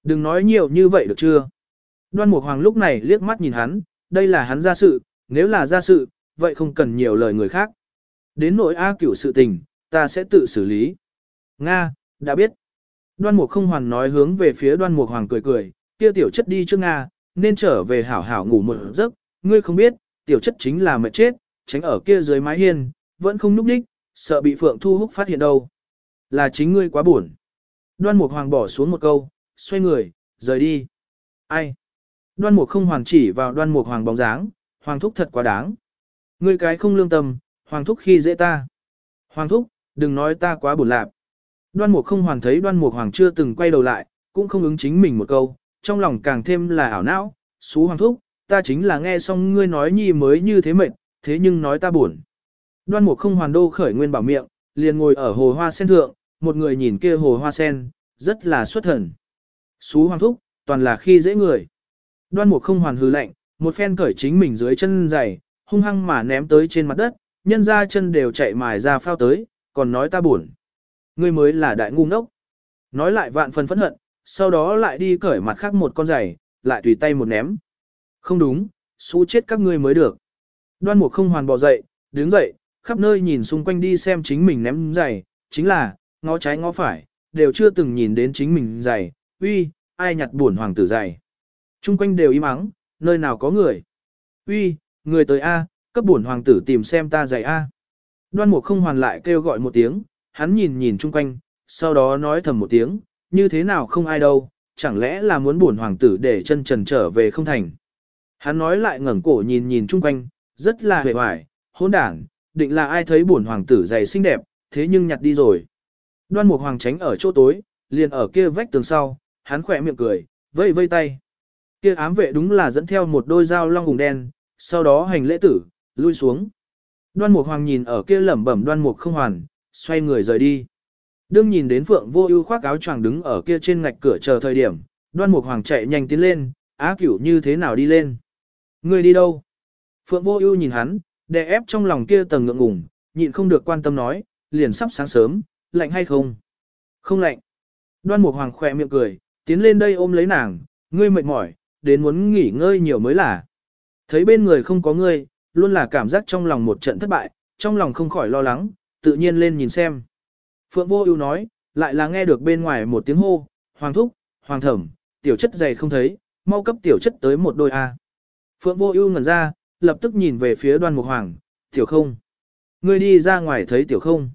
Đừng nói nhiều như vậy được chưa? Đoan Mục Hoàng lúc này liếc mắt nhìn hắn, đây là hắn ra sự, nếu là ra sự, vậy không cần nhiều lời người khác. Đến nội A cửu sự tình, ta sẽ tự xử lý. Nga, đã biết. Đoan Mục không hoàn nói hướng về phía Đoan Mục Hoàng cười cười, kia tiểu chất đi trước Nga, nên trở về hảo hảo ngủ một giấc, ngươi không biết, tiểu chất chính là mệt chết, tránh ở kia dưới mái hiên, vẫn không núp đích, sợ bị Phượng Thu Húc phát hiện đâu. Là chính ngươi quá buồn. Đoan Mục Hoàng bỏ xuống một câu, xoay người, rời đi. Ai? Đoan Mục không hoàn chỉ vào Đoan Mục Hoàng bóng dáng, Hoàng thúc thật quá đáng. Ngươi cái không lương tâm, Hoàng thúc khi dễ ta. Hoàng thúc, đừng nói ta quá buồn lạc. Đoan Mục không hoàn thấy Đoan Mục Hoàng chưa từng quay đầu lại, cũng không ứng chính mình một câu, trong lòng càng thêm là ảo não, xú Hoàng thúc, ta chính là nghe xong ngươi nói nhi mới như thế mệt, thế nhưng nói ta buồn. Đoan Mục không hoàn đô khởi nguyên bảo miệng, liền ngồi ở hồ hoa sen thượng, một người nhìn kia hồ hoa sen, rất là xuất thần. Xú hoàng thúc, toàn là khi dễ người. Đoan Mục không hoàn hư lạnh, một phen cởi chính mình dưới chân giày, hung hăng mà ném tới trên mặt đất, nhân ra chân đều chạy mài ra phao tới, còn nói ta buồn. Ngươi mới là đại ngu ngốc. Nói lại vạn phần phẫn hận, sau đó lại đi cởi mặt khác một con giày, lại tùy tay một ném. Không đúng, xú chết các ngươi mới được. Đoan Mục không hoàn bỏ dậy, đứng dậy, khắp nơi nhìn xung quanh đi xem chính mình ném giày, chính là, ngó trái ngó phải, đều chưa từng nhìn đến chính mình giày, uy, ai nhặt buồn hoàng tử giày. Trung quanh đều im ắng, nơi nào có người. Uy, người tới A, cấp bổn hoàng tử tìm xem ta dạy A. Đoan mục không hoàn lại kêu gọi một tiếng, hắn nhìn nhìn chung quanh, sau đó nói thầm một tiếng, như thế nào không ai đâu, chẳng lẽ là muốn bổn hoàng tử để chân trần trở về không thành. Hắn nói lại ngẩng cổ nhìn nhìn chung quanh, rất là hề hoài, hỗn đảng, định là ai thấy bổn hoàng tử giày xinh đẹp, thế nhưng nhặt đi rồi. Đoan mục hoàng tránh ở chỗ tối, liền ở kia vách tường sau, hắn khỏe miệng cười, vây vây tay. Kia ám vệ đúng là dẫn theo một đôi dao long hùng đen, sau đó hành lễ tử, lui xuống. Đoan mục hoàng nhìn ở kia lẩm bẩm đoan mục không hoàn, xoay người rời đi. Đương nhìn đến Phượng Vô Ưu khoác áo choàng đứng ở kia trên ngạch cửa chờ thời điểm, Đoan Mục Hoàng chạy nhanh tiến lên, "Á Cửu như thế nào đi lên? Ngươi đi đâu?" Phượng Vô Ưu nhìn hắn, đè ép trong lòng kia tầng ngượng ngùng, nhịn không được quan tâm nói, "Liền sắp sáng sớm, lạnh hay không?" "Không lạnh." Đoan Mục Hoàng khẽ miệng cười, tiến lên đây ôm lấy nàng, "Ngươi mệt mỏi, đến muốn nghỉ ngơi nhiều mới là." Thấy bên người không có ngươi, luôn là cảm giác trong lòng một trận thất bại, trong lòng không khỏi lo lắng, tự nhiên lên nhìn xem. Phượng Vô Ưu nói, lại là nghe được bên ngoài một tiếng hô, "Hoàng thúc, hoàng thẩm, tiểu chất dày không thấy, mau cấp tiểu chất tới một đôi a." Phượng Vô Ưu ngẩn ra, lập tức nhìn về phía Đoan Mục Hoàng, "Tiểu Không, ngươi đi ra ngoài thấy Tiểu Không?"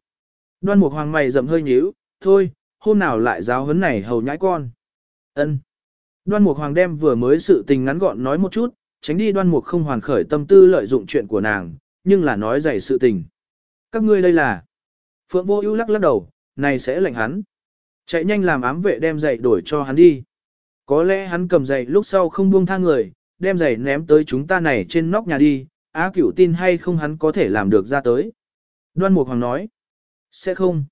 Đoan Mục Hoàng mày rậm hơi nhíu, "Thôi, hôm nào lại giáo huấn này hầu nhãi con." Ân. Đoan Mục Hoàng đem vừa mới sự tình ngắn gọn nói một chút, tránh đi Đoan Mục không hoàn khởi tâm tư lợi dụng chuyện của nàng, nhưng là nói dày sự tình. Các ngươi đây là Phượng vô ưu lắc lắc đầu, này sẽ lệnh hắn. Chạy nhanh làm ám vệ đem giày đổi cho hắn đi. Có lẽ hắn cầm giày lúc sau không buông tha người, đem giày ném tới chúng ta này trên nóc nhà đi, á cửu tin hay không hắn có thể làm được ra tới. Đoan Mục Hoàng nói, sẽ không.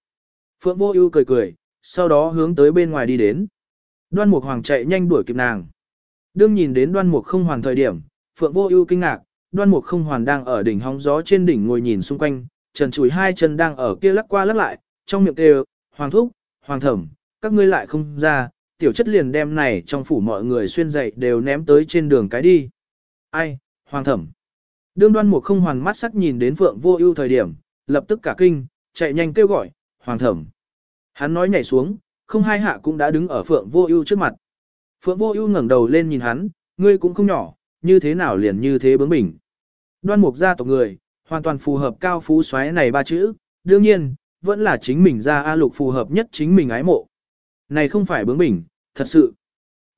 Phượng vô ưu cười cười, sau đó hướng tới bên ngoài đi đến. Đoan Mục Hoàng chạy nhanh đuổi kịp nàng. Đương nhìn đến Đoan Mục không hoàn thời điểm, Phượng vô ưu kinh ngạc, Đoan Mục không hoàn đang ở đỉnh hóng gió trên đỉnh ngồi nhìn xung quanh, trần chùi hai chân đang ở kia lắc qua lắc lại, trong miệng kêu, hoàng thúc, hoàng thẩm, các ngươi lại không ra, tiểu chất liền đem này trong phủ mọi người xuyên dậy đều ném tới trên đường cái đi. Ai, hoàng thẩm. Đương đoan mục không hoàn mắt sắc nhìn đến phượng vô ưu thời điểm, lập tức cả kinh, chạy nhanh kêu gọi, hoàng thẩm. Hắn nói nhảy xuống, không hai hạ cũng đã đứng ở phượng vô ưu trước mặt. Phượng vô ưu ngẩng đầu lên nhìn hắn, ngươi cũng không nhỏ, như thế nào liền như thế bướng bỉnh. Đoan mục gia tộc người, hoàn toàn phù hợp cao phú xoáy này ba chữ, đương nhiên, vẫn là chính mình ra A lục phù hợp nhất chính mình ái mộ. Này không phải bướng bỉnh, thật sự.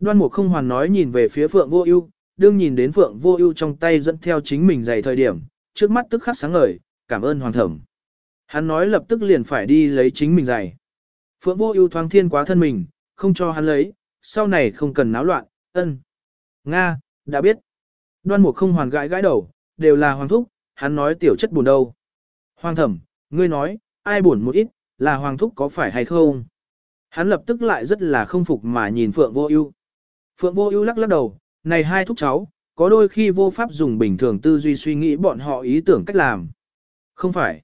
Đoan mục không hoàn nói nhìn về phía Phượng Vô Ưu, đương nhìn đến Phượng Vô Ưu trong tay dẫn theo chính mình giày thời điểm, trước mắt tức khắc sáng ngời, cảm ơn hoàng thẩm. Hắn nói lập tức liền phải đi lấy chính mình giày. Phượng Vô Ưu thoáng thiên quá thân mình, không cho hắn lấy, sau này không cần náo loạn, ân. Nga, đã biết. Đoan mục không hoàn gãi gãi đầu, đều là hoàng thúc, hắn nói tiểu chất buồn đâu. Hoàng thẩm, ngươi nói, ai buồn một ít, là hoàng thúc có phải hay không? Hắn lập tức lại rất là không phục mà nhìn Phượng Vô Ưu. Phượng Vô Ưu lắc lắc đầu, này hai thúc cháu, có đôi khi vô pháp dùng bình thường tư duy suy nghĩ bọn họ ý tưởng cách làm. Không phải.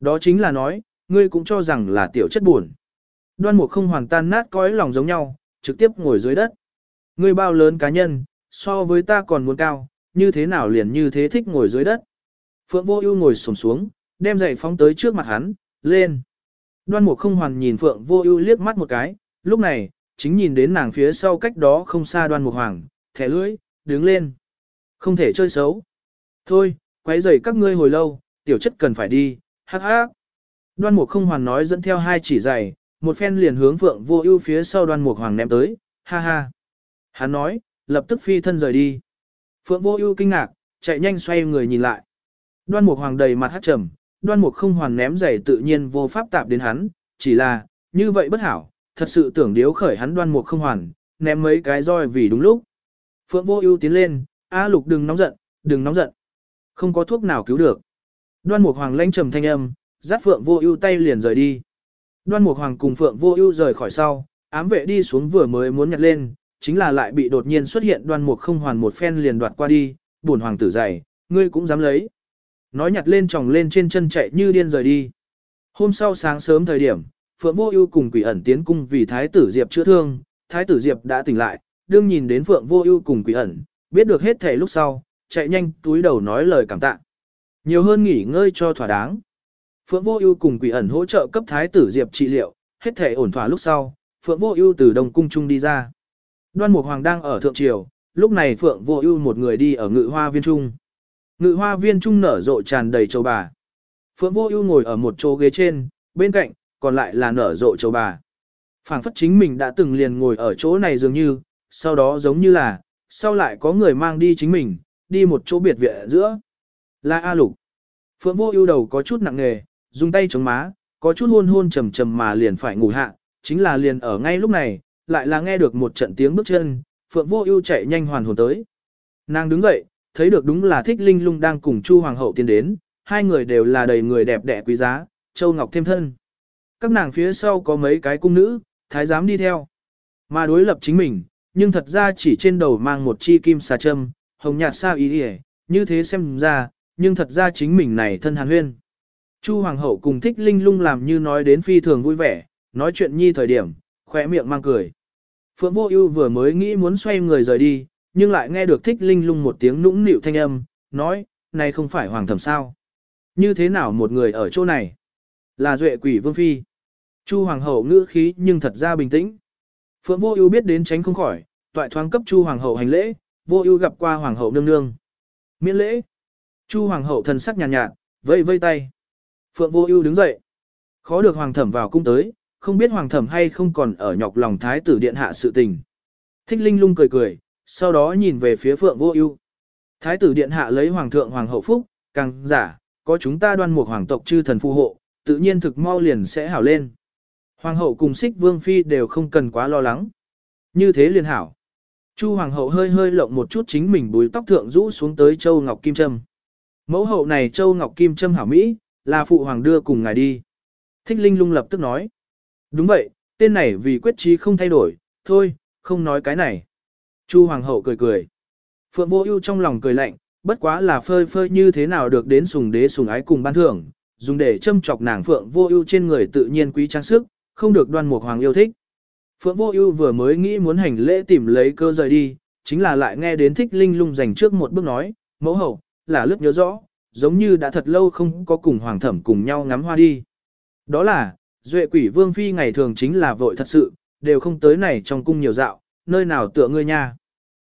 Đó chính là nói, ngươi cũng cho rằng là tiểu chất buồn. Đoan Mục không hoàn tan nát cõi lòng giống nhau, trực tiếp ngồi dưới đất. Ngươi bao lớn cá nhân, so với ta còn muốn cao, như thế nào liền như thế thích ngồi dưới đất. Phượng Vô Ưu ngồi xổm xuống, đem giày phóng tới trước mặt hắn, lên. Đoan Mục không hoàn nhìn Phượng Vô Ưu liếc mắt một cái, lúc này, chính nhìn đến nàng phía sau cách đó không xa Đoan Mục Hoàng, thẻ lưỡi, đứng lên. Không thể chơi xấu. Thôi, quấy rầy các ngươi hồi lâu, tiểu chất cần phải đi, hắc hắc. Đoan Mục không hoàn nói dẫn theo hai chỉ giày, một phen liền hướng Phượng Vô Ưu phía sau Đoan Mục Hoàng ném tới, ha ha. Hắn nói, lập tức phi thân rời đi. Phượng Vô Ưu kinh ngạc, chạy nhanh xoay người nhìn lại. Đoan Mục Hoàng đầy mặt hắc trầm, Đoan Mục không hoàn ném giày tự nhiên vô pháp tạp đến hắn, chỉ là, như vậy bất hảo, thật sự tưởng điếu khởi hắn Đoan Mục không hoàn, ném mấy cái roi vì đúng lúc. Phượng Vô Ưu tiến lên, "A Lục đừng nóng giận, đừng nóng giận. Không có thuốc nào cứu được." Đoan Mục Hoàng lãnh trầm thanh âm, giáp Phượng Vô Ưu tay liền rời đi. Đoan Mục Hoàng cùng Phượng Vô Ưu rời khỏi sau, ám vệ đi xuống vừa mới muốn nhặt lên, chính là lại bị đột nhiên xuất hiện Đoan Mục không hoàn một phen liền đoạt qua đi, "Bổn hoàng tử dạy, ngươi cũng dám lấy?" Nói nhặt lên tròng lên trên chân chạy như điên rời đi. Hôm sau sáng sớm thời điểm, Phượng Vô Ưu cùng Quỷ ẩn tiến cung vì thái tử Diệp chữa thương, thái tử Diệp đã tỉnh lại, đương nhìn đến Phượng Vô Ưu cùng Quỷ ẩn, biết được hết thảy lúc sau, chạy nhanh túi đầu nói lời cảm tạ. Nhiều hơn nghỉ ngơi cho thỏa đáng. Phượng Vô Ưu cùng Quỷ ẩn hỗ trợ cấp thái tử Diệp trị liệu, hết thảy ổn thỏa lúc sau, Phượng Vô Ưu từ Đông cung trung đi ra. Đoan Mục Hoàng đang ở thượng triều, lúc này Phượng Vô Ưu một người đi ở ngự hoa viên trung. Ngự hoa viên trung nở rộ tràn đầy châu bà. Phượng Vô Ưu ngồi ở một chỗ ghế trên, bên cạnh còn lại là nở rộ châu bà. Phảng phất chính mình đã từng liền ngồi ở chỗ này dường như, sau đó giống như là, sau lại có người mang đi chính mình, đi một chỗ biệt viện giữa. Là A Lục. Phượng Vô Ưu đầu có chút nặng nề, dùng tay chống má, có chút hôn hôn trầm trầm mà liền phải ngủ hạ, chính là liền ở ngay lúc này, lại là nghe được một trận tiếng bước chân, Phượng Vô Ưu chạy nhanh hoàn hồn tới. Nàng đứng dậy, thấy được đúng là Thích Linh Lung đang cùng Chu hoàng hậu tiến đến, hai người đều là đầy người đẹp đẽ quý giá, châu ngọc thêm thân. Các nàng phía sau có mấy cái cung nữ, thái giám đi theo. Mà đối lập chính mình, nhưng thật ra chỉ trên đầu mang một chi kim xà châm, hồng nhạt sao ý đi như thế xem ra, nhưng thật ra chính mình này thân hàn huyên. Chu hoàng hậu cùng thích linh lung làm như nói đến phi thường vui vẻ, nói chuyện nhi thời điểm, khỏe miệng mang cười. Phượng Vô Ưu vừa mới nghĩ muốn xoay người rời đi, nhưng lại nghe được Thích Linh Lung một tiếng nũng nịu thanh âm, nói, "Này không phải hoàng thẩm sao? Như thế nào một người ở chỗ này?" Là Duệ Quỷ Vương phi. Chu hoàng hậu ngữ khí nhưng thật ra bình tĩnh. Phượng Vô Ưu biết đến tránh không khỏi, toại thoáng cấp Chu hoàng hậu hành lễ, Vô Ưu gặp qua hoàng hậu nương nương. Miễn lễ. Chu hoàng hậu thần sắc nhàn nhạt, nhạt, vẫy vẫy tay. Phượng Vô Ưu đứng dậy. Khó được hoàng thẩm vào cung tới, không biết hoàng thẩm hay không còn ở nhọc lòng thái tử điện hạ sự tình. Thích Linh lung cười cười, sau đó nhìn về phía Phượng Vô Ưu. Thái tử điện hạ lấy hoàng thượng hoàng hậu phúc, càng giả, có chúng ta đoan mục hoàng tộc chư thần phù hộ, tự nhiên thực mau liền sẽ hảo lên. Hoàng hậu cùng Sích Vương phi đều không cần quá lo lắng. Như thế liền hảo. Chu hoàng hậu hơi hơi lộng một chút chính mình búi tóc thượng rũ xuống tới châu ngọc kim trâm. Mẫu hậu này châu ngọc kim trâm hảo mỹ, là phụ hoàng đưa cùng ngài đi. Thích Linh lung lập tức nói. Đúng vậy, tên này vì quyết trí không thay đổi, thôi, không nói cái này. Chu Hoàng hậu cười cười. Phượng Vô Ưu trong lòng cười lạnh, bất quá là phơi phơi như thế nào được đến sùng đế sùng ái cùng ban thưởng, dùng để châm chọc nàng Phượng Vô Ưu trên người tự nhiên quý trang sức, không được Đoan Mục Hoàng yêu thích. Phượng Vô Ưu vừa mới nghĩ muốn hành lễ tìm lấy cơ rời đi, chính là lại nghe đến Thích Linh Lung dành trước một bước nói, "Mẫu hậu, là lướt nhớ rõ, giống như đã thật lâu không có cùng hoàng thẩm cùng nhau ngắm hoa đi." Đó là, Duệ quỷ vương phi ngày thường chính là vội thật sự, đều không tới này trong cung nhiều dạo, nơi nào tựa ngươi nha.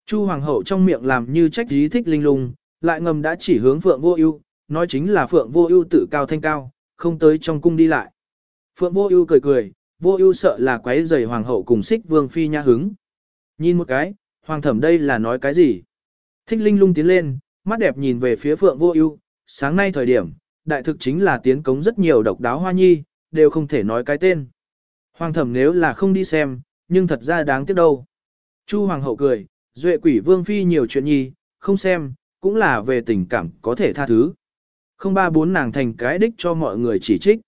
Chu hoàng hậu trong miệng làm như trách ý thích linh lung, lại ngầm đã chỉ hướng Phượng Vô Ưu, nói chính là Phượng Vô Ưu tự cao thanh cao, không tới trong cung đi lại. Phượng Vô Ưu cười cười, Vô Ưu sợ là quấy rầy hoàng hậu cùng Xích Vương phi nha hứng. Nhìn một cái, hoàng thẩm đây là nói cái gì? Thích Linh lung tiến lên, mắt đẹp nhìn về phía Phượng Vô Ưu, sáng nay thời điểm, đại thực chính là tiến cống rất nhiều độc đáo hoa nhi, đều không thể nói cái tên. Hoàng thẩm nếu là không đi xem, nhưng thật ra đáng tiếc đâu. Chu hoàng hậu cười, duệ quỷ vương phi nhiều chuyện nhi, không xem, cũng là về tình cảm có thể tha thứ. Không ba bốn nàng thành cái đích cho mọi người chỉ trích.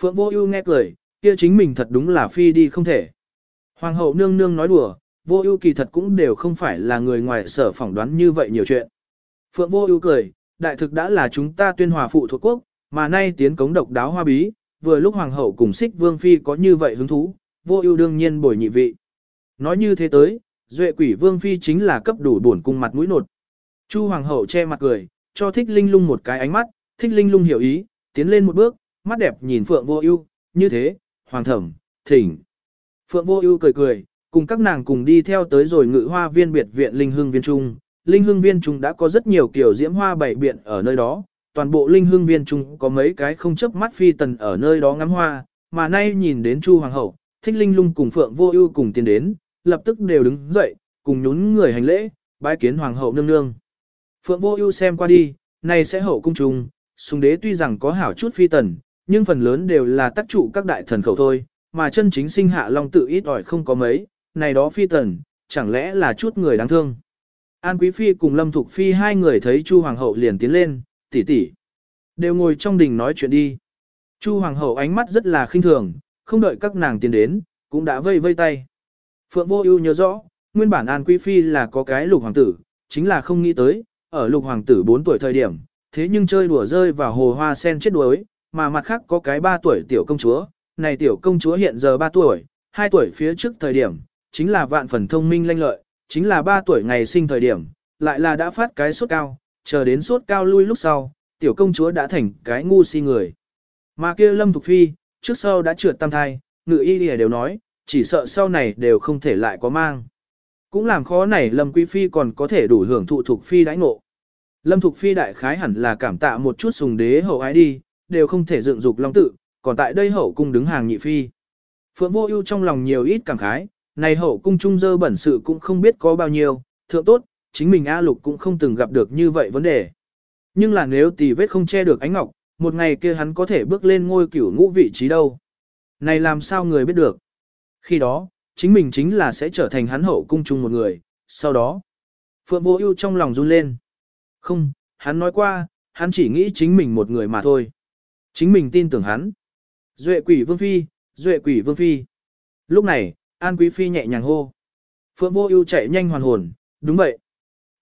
Phượng vô ưu nghe cười, kia chính mình thật đúng là phi đi không thể. Hoàng hậu nương nương nói đùa, vô ưu kỳ thật cũng đều không phải là người ngoài sở phỏng đoán như vậy nhiều chuyện. Phượng vô ưu cười, đại thực đã là chúng ta tuyên hòa phụ thuộc quốc, mà nay tiến cống độc đáo hoa bí, vừa lúc hoàng hậu cùng xích vương phi có như vậy hứng thú, vô ưu đương nhiên bồi nhị vị. Nói như thế tới, duệ quỷ vương phi chính là cấp đủ buồn cung mặt mũi nột. Chu hoàng hậu che mặt cười, cho thích linh lung một cái ánh mắt, thích linh lung hiểu ý, tiến lên một bước, mắt đẹp nhìn phượng vô ưu, như thế, hoàng thẩm, thỉnh. Phượng vô ưu cười cười, cùng các nàng cùng đi theo tới rồi ngự hoa viên biệt viện linh hương viên trung. Linh hương viên trung đã có rất nhiều kiểu diễm hoa bảy biện ở nơi đó, toàn bộ linh hương viên Trung có mấy cái không chấp mắt phi tần ở nơi đó ngắm hoa, mà nay nhìn đến Chu Hoàng hậu, thích linh lung cùng Phượng Vô Ưu cùng tiến đến, lập tức đều đứng dậy, cùng nhún người hành lễ, bái kiến Hoàng hậu nương nương. Phượng Vô Ưu xem qua đi, này sẽ hậu cung trung, sùng đế tuy rằng có hảo chút phi tần, nhưng phần lớn đều là tác trụ các đại thần khẩu thôi, mà chân chính sinh hạ long tự ít ỏi không có mấy, này đó phi tần, chẳng lẽ là chút người đáng thương. An Quý Phi cùng Lâm Thục Phi hai người thấy Chu Hoàng hậu liền tiến lên, tỷ tỷ đều ngồi trong đình nói chuyện đi. Chu hoàng hậu ánh mắt rất là khinh thường, không đợi các nàng tiến đến, cũng đã vây vây tay. Phượng vô ưu nhớ rõ, nguyên bản An Quý Phi là có cái lục hoàng tử, chính là không nghĩ tới, ở lục hoàng tử 4 tuổi thời điểm, thế nhưng chơi đùa rơi vào hồ hoa sen chết đuối, mà mặt khác có cái 3 tuổi tiểu công chúa, này tiểu công chúa hiện giờ 3 tuổi, 2 tuổi phía trước thời điểm, chính là vạn phần thông minh lanh lợi, chính là 3 tuổi ngày sinh thời điểm, lại là đã phát cái sốt cao, chờ đến sốt cao lui lúc sau, tiểu công chúa đã thành cái ngu si người. Mà kia Lâm Thục Phi, trước sau đã trượt tam thai, ngự y đều nói, chỉ sợ sau này đều không thể lại có mang. cũng làm khó này Lâm Quý Phi còn có thể đủ hưởng thụ Thục Phi đãi ngộ. Lâm Thục Phi đại khái hẳn là cảm tạ một chút sùng đế hậu ái đi, đều không thể dựng dục long tự, còn tại đây hậu cung đứng hàng nhị phi. Phượng Vô Ưu trong lòng nhiều ít cảm khái, này hậu cung trung dơ bẩn sự cũng không biết có bao nhiêu, thượng tốt, chính mình A Lục cũng không từng gặp được như vậy vấn đề. Nhưng là nếu tỷ vết không che được ánh ngọc, một ngày kia hắn có thể bước lên ngôi cửu ngũ vị trí đâu. Này làm sao người biết được? Khi đó, chính mình chính là sẽ trở thành hắn hậu cung chung một người, sau đó. Phượng Vô Ưu trong lòng run lên. Không, hắn nói qua, hắn chỉ nghĩ chính mình một người mà thôi. Chính mình tin tưởng hắn. Duệ quỷ vương phi, duệ quỷ vương phi. Lúc này, An Quý Phi nhẹ nhàng hô. Phượng Vô Ưu chạy nhanh hoàn hồn, đúng vậy.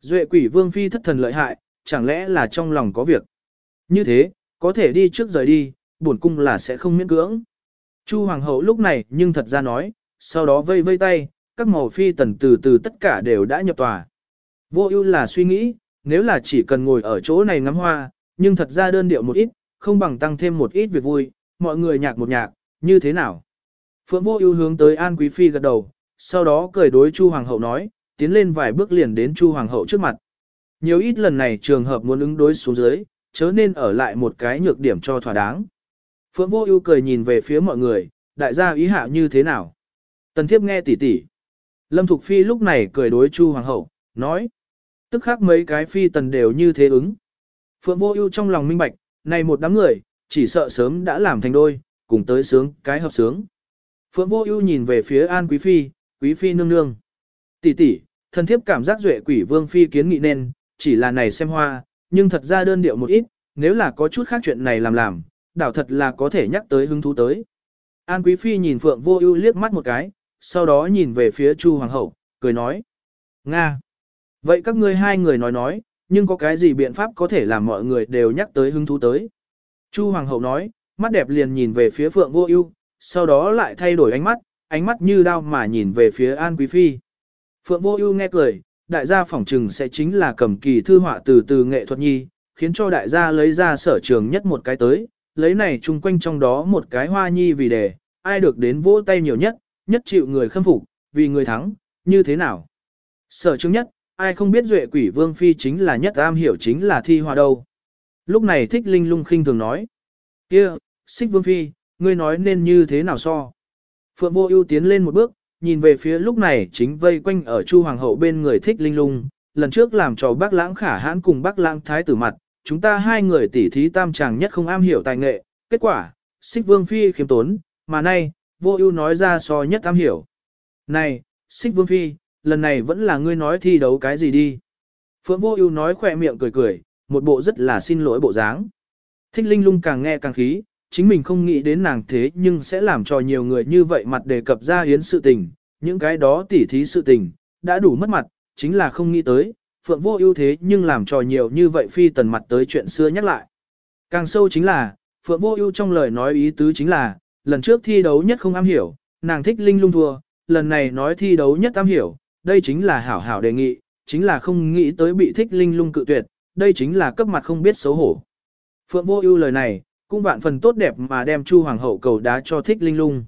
Duệ quỷ vương phi thất thần lợi hại, chẳng lẽ là trong lòng có việc. Như thế, có thể đi trước rời đi, bổn cung là sẽ không miễn cưỡng. Chu hoàng hậu lúc này nhưng thật ra nói, sau đó vây vây tay, các màu phi tần từ từ tất cả đều đã nhập tòa. Vô ưu là suy nghĩ, nếu là chỉ cần ngồi ở chỗ này ngắm hoa, nhưng thật ra đơn điệu một ít, không bằng tăng thêm một ít việc vui, mọi người nhạc một nhạc, như thế nào? Phượng vô ưu hướng tới An Quý Phi gật đầu, sau đó cười đối Chu Hoàng hậu nói, tiến lên vài bước liền đến Chu Hoàng hậu trước mặt. Nhiều ít lần này trường hợp muốn ứng đối xuống dưới, chớ nên ở lại một cái nhược điểm cho thỏa đáng. Phượng Vô Ưu cười nhìn về phía mọi người, đại gia ý hạ như thế nào? Tần Thiếp nghe tỉ tỉ. Lâm Thục Phi lúc này cười đối Chu Hoàng hậu, nói: Tức khắc mấy cái phi tần đều như thế ứng. Phượng Vô Ưu trong lòng minh bạch, này một đám người, chỉ sợ sớm đã làm thành đôi, cùng tới sướng cái hợp sướng. Phượng Vô Ưu nhìn về phía An Quý phi, Quý phi nương nương. Tỷ tỷ, thần thiếp cảm giác duệ quỷ vương phi kiến nghị nên, chỉ là này xem hoa, nhưng thật ra đơn điệu một ít, nếu là có chút khác chuyện này làm làm, đảo thật là có thể nhắc tới hứng thú tới. An Quý Phi nhìn Phượng Vô Ưu liếc mắt một cái, sau đó nhìn về phía Chu Hoàng hậu, cười nói: "Nga, vậy các ngươi hai người nói nói, nhưng có cái gì biện pháp có thể làm mọi người đều nhắc tới hứng thú tới?" Chu Hoàng hậu nói, mắt đẹp liền nhìn về phía Phượng Vô Ưu, sau đó lại thay đổi ánh mắt, ánh mắt như đao mà nhìn về phía An Quý Phi. Phượng Vô Ưu nghe cười, đại gia phỏng trừng sẽ chính là cầm kỳ thư họa từ từ nghệ thuật nhi, khiến cho đại gia lấy ra sở trường nhất một cái tới, lấy này chung quanh trong đó một cái hoa nhi vì đề, ai được đến vỗ tay nhiều nhất, nhất chịu người khâm phục, vì người thắng, như thế nào. Sở trường nhất, ai không biết duệ quỷ vương phi chính là nhất am hiểu chính là thi hoa đâu. Lúc này thích linh lung khinh thường nói, kia, xích vương phi, ngươi nói nên như thế nào so. Phượng vô ưu tiến lên một bước, nhìn về phía lúc này chính vây quanh ở Chu Hoàng hậu bên người thích linh lung, lần trước làm cho bác lãng khả hãn cùng bác lãng thái tử mặt, chúng ta hai người tỉ thí tam chàng nhất không am hiểu tài nghệ, kết quả, xích vương phi khiêm tốn, mà nay, vô ưu nói ra so nhất am hiểu. Này, xích vương phi, lần này vẫn là ngươi nói thi đấu cái gì đi. Phượng vô ưu nói khỏe miệng cười cười, một bộ rất là xin lỗi bộ dáng. Thích linh lung càng nghe càng khí, chính mình không nghĩ đến nàng thế nhưng sẽ làm cho nhiều người như vậy mặt đề cập ra hiến sự tình, những cái đó tỉ thí sự tình, đã đủ mất mặt, chính là không nghĩ tới, Phượng vô ưu thế nhưng làm cho nhiều như vậy phi tần mặt tới chuyện xưa nhắc lại. Càng sâu chính là, Phượng vô ưu trong lời nói ý tứ chính là, lần trước thi đấu nhất không am hiểu, nàng thích linh lung thua, lần này nói thi đấu nhất am hiểu, đây chính là hảo hảo đề nghị, chính là không nghĩ tới bị thích linh lung cự tuyệt, đây chính là cấp mặt không biết xấu hổ. Phượng vô ưu lời này, cũng vạn phần tốt đẹp mà đem Chu Hoàng hậu cầu đá cho thích linh lung.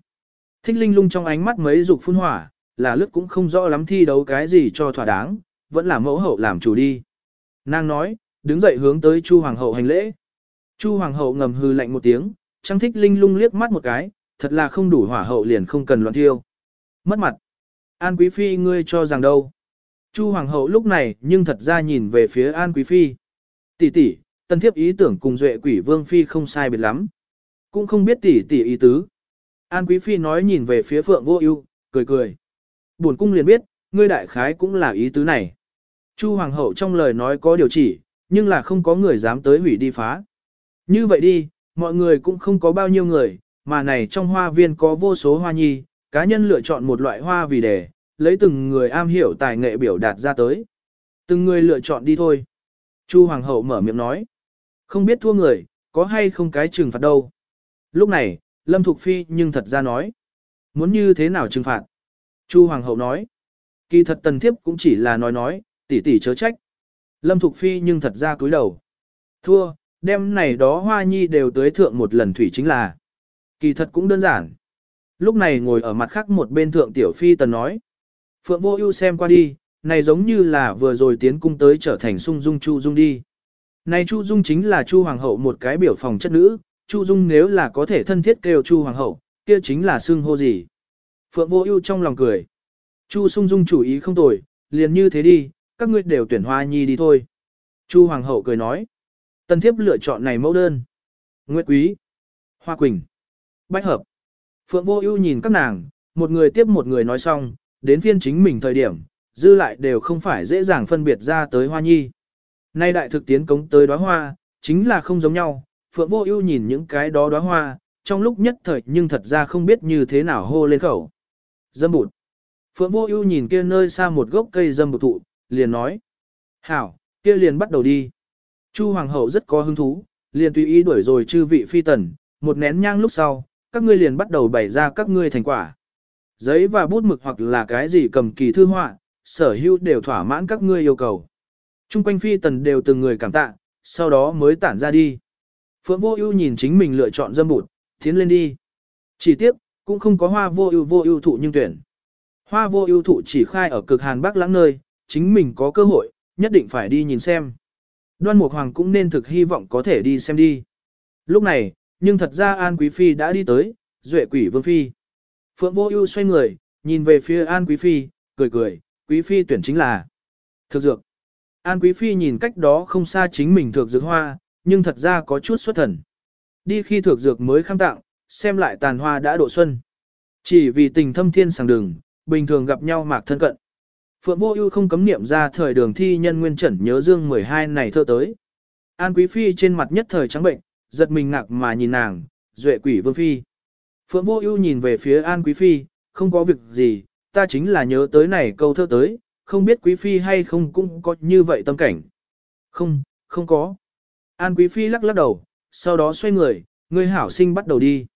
Thích linh lung trong ánh mắt mấy dục phun hỏa, là lướt cũng không rõ lắm thi đấu cái gì cho thỏa đáng, vẫn là mẫu hậu làm chủ đi. Nàng nói, đứng dậy hướng tới Chu Hoàng hậu hành lễ. Chu Hoàng hậu ngầm hư lạnh một tiếng, trang thích linh lung liếc mắt một cái, thật là không đủ hỏa hậu liền không cần loạn thiêu. Mất mặt. An Quý Phi ngươi cho rằng đâu. Chu Hoàng hậu lúc này nhưng thật ra nhìn về phía An Quý Phi. Tỷ tỷ, tân thiếp ý tưởng cùng duệ quỷ vương phi không sai biệt lắm. Cũng không biết tỷ tỷ ý tứ. An Quý Phi nói nhìn về phía Phượng Vô Ưu, cười cười. Buồn cung liền biết, ngươi đại khái cũng là ý tứ này. Chu Hoàng hậu trong lời nói có điều chỉ, nhưng là không có người dám tới hủy đi phá. Như vậy đi, mọi người cũng không có bao nhiêu người, mà này trong hoa viên có vô số hoa nhi, cá nhân lựa chọn một loại hoa vì để, lấy từng người am hiểu tài nghệ biểu đạt ra tới. Từng người lựa chọn đi thôi. Chu Hoàng hậu mở miệng nói. Không biết thua người, có hay không cái trừng phạt đâu. Lúc này, Lâm Thục Phi nhưng thật ra nói. Muốn như thế nào trừng phạt? Chu Hoàng hậu nói. Kỳ thật tần thiếp cũng chỉ là nói nói, tỷ tỷ chớ trách. Lâm Thục Phi nhưng thật ra cúi đầu. Thua, đêm này đó hoa nhi đều tới thượng một lần thủy chính là. Kỳ thật cũng đơn giản. Lúc này ngồi ở mặt khác một bên thượng tiểu phi tần nói. Phượng Vô Ưu xem qua đi, này giống như là vừa rồi tiến cung tới trở thành sung dung Chu Dung đi. Này Chu Dung chính là Chu Hoàng hậu một cái biểu phòng chất nữ, Chu Dung nếu là có thể thân thiết kêu Chu Hoàng hậu, kia chính là xương hô gì. Phượng Vô Ưu trong lòng cười. Chu Sung Dung chủ ý không tồi, liền như thế đi, các ngươi đều tuyển Hoa Nhi đi thôi. Chu Hoàng hậu cười nói. Tân thiếp lựa chọn này mẫu đơn. Nguyệt Quý, Hoa Quỳnh, Bách Hợp. Phượng Vô Ưu nhìn các nàng, một người tiếp một người nói xong, đến phiên chính mình thời điểm, dư lại đều không phải dễ dàng phân biệt ra tới Hoa Nhi. Nay đại thực tiến cống tới đóa hoa, chính là không giống nhau, Phượng Vô Ưu nhìn những cái đó đóa hoa, trong lúc nhất thời nhưng thật ra không biết như thế nào hô lên khẩu. Dâm bụt. Phượng Vô Ưu nhìn kia nơi xa một gốc cây dâm bụt thụ, liền nói: "Hảo, kia liền bắt đầu đi." Chu hoàng hậu rất có hứng thú, liền tùy ý đuổi rồi chư vị phi tần, một nén nhang lúc sau, các ngươi liền bắt đầu bày ra các ngươi thành quả. Giấy và bút mực hoặc là cái gì cầm kỳ thư họa, sở hữu đều thỏa mãn các ngươi yêu cầu. Trung quanh phi tần đều từng người cảm tạ, sau đó mới tản ra đi. Phượng vô ưu nhìn chính mình lựa chọn dâm bụt, tiến lên đi. Chỉ tiếc, cũng không có hoa vô ưu vô ưu thụ nhưng tuyển. Hoa vô ưu thụ chỉ khai ở cực hàn bắc lãng nơi, chính mình có cơ hội, nhất định phải đi nhìn xem. Đoan Mục Hoàng cũng nên thực hy vọng có thể đi xem đi. Lúc này, nhưng thật ra An Quý Phi đã đi tới, duệ quỷ vương phi. Phượng Vô Ưu xoay người, nhìn về phía An Quý Phi, cười cười, Quý Phi tuyển chính là thực dược. An Quý Phi nhìn cách đó không xa chính mình thược dược hoa, nhưng thật ra có chút xuất thần. Đi khi thược dược mới khám tặng, xem lại tàn hoa đã độ xuân. Chỉ vì tình thâm thiên sàng đường, bình thường gặp nhau mạc thân cận. Phượng Vô Ưu không cấm niệm ra thời đường thi nhân nguyên trần nhớ dương 12 này thơ tới. An Quý Phi trên mặt nhất thời trắng bệnh, giật mình ngạc mà nhìn nàng, duệ quỷ vương phi. Phượng Vô Ưu nhìn về phía An Quý Phi, không có việc gì, ta chính là nhớ tới này câu thơ tới, không biết Quý Phi hay không cũng có như vậy tâm cảnh. Không, không có. An Quý Phi lắc lắc đầu, sau đó xoay người, người hảo sinh bắt đầu đi.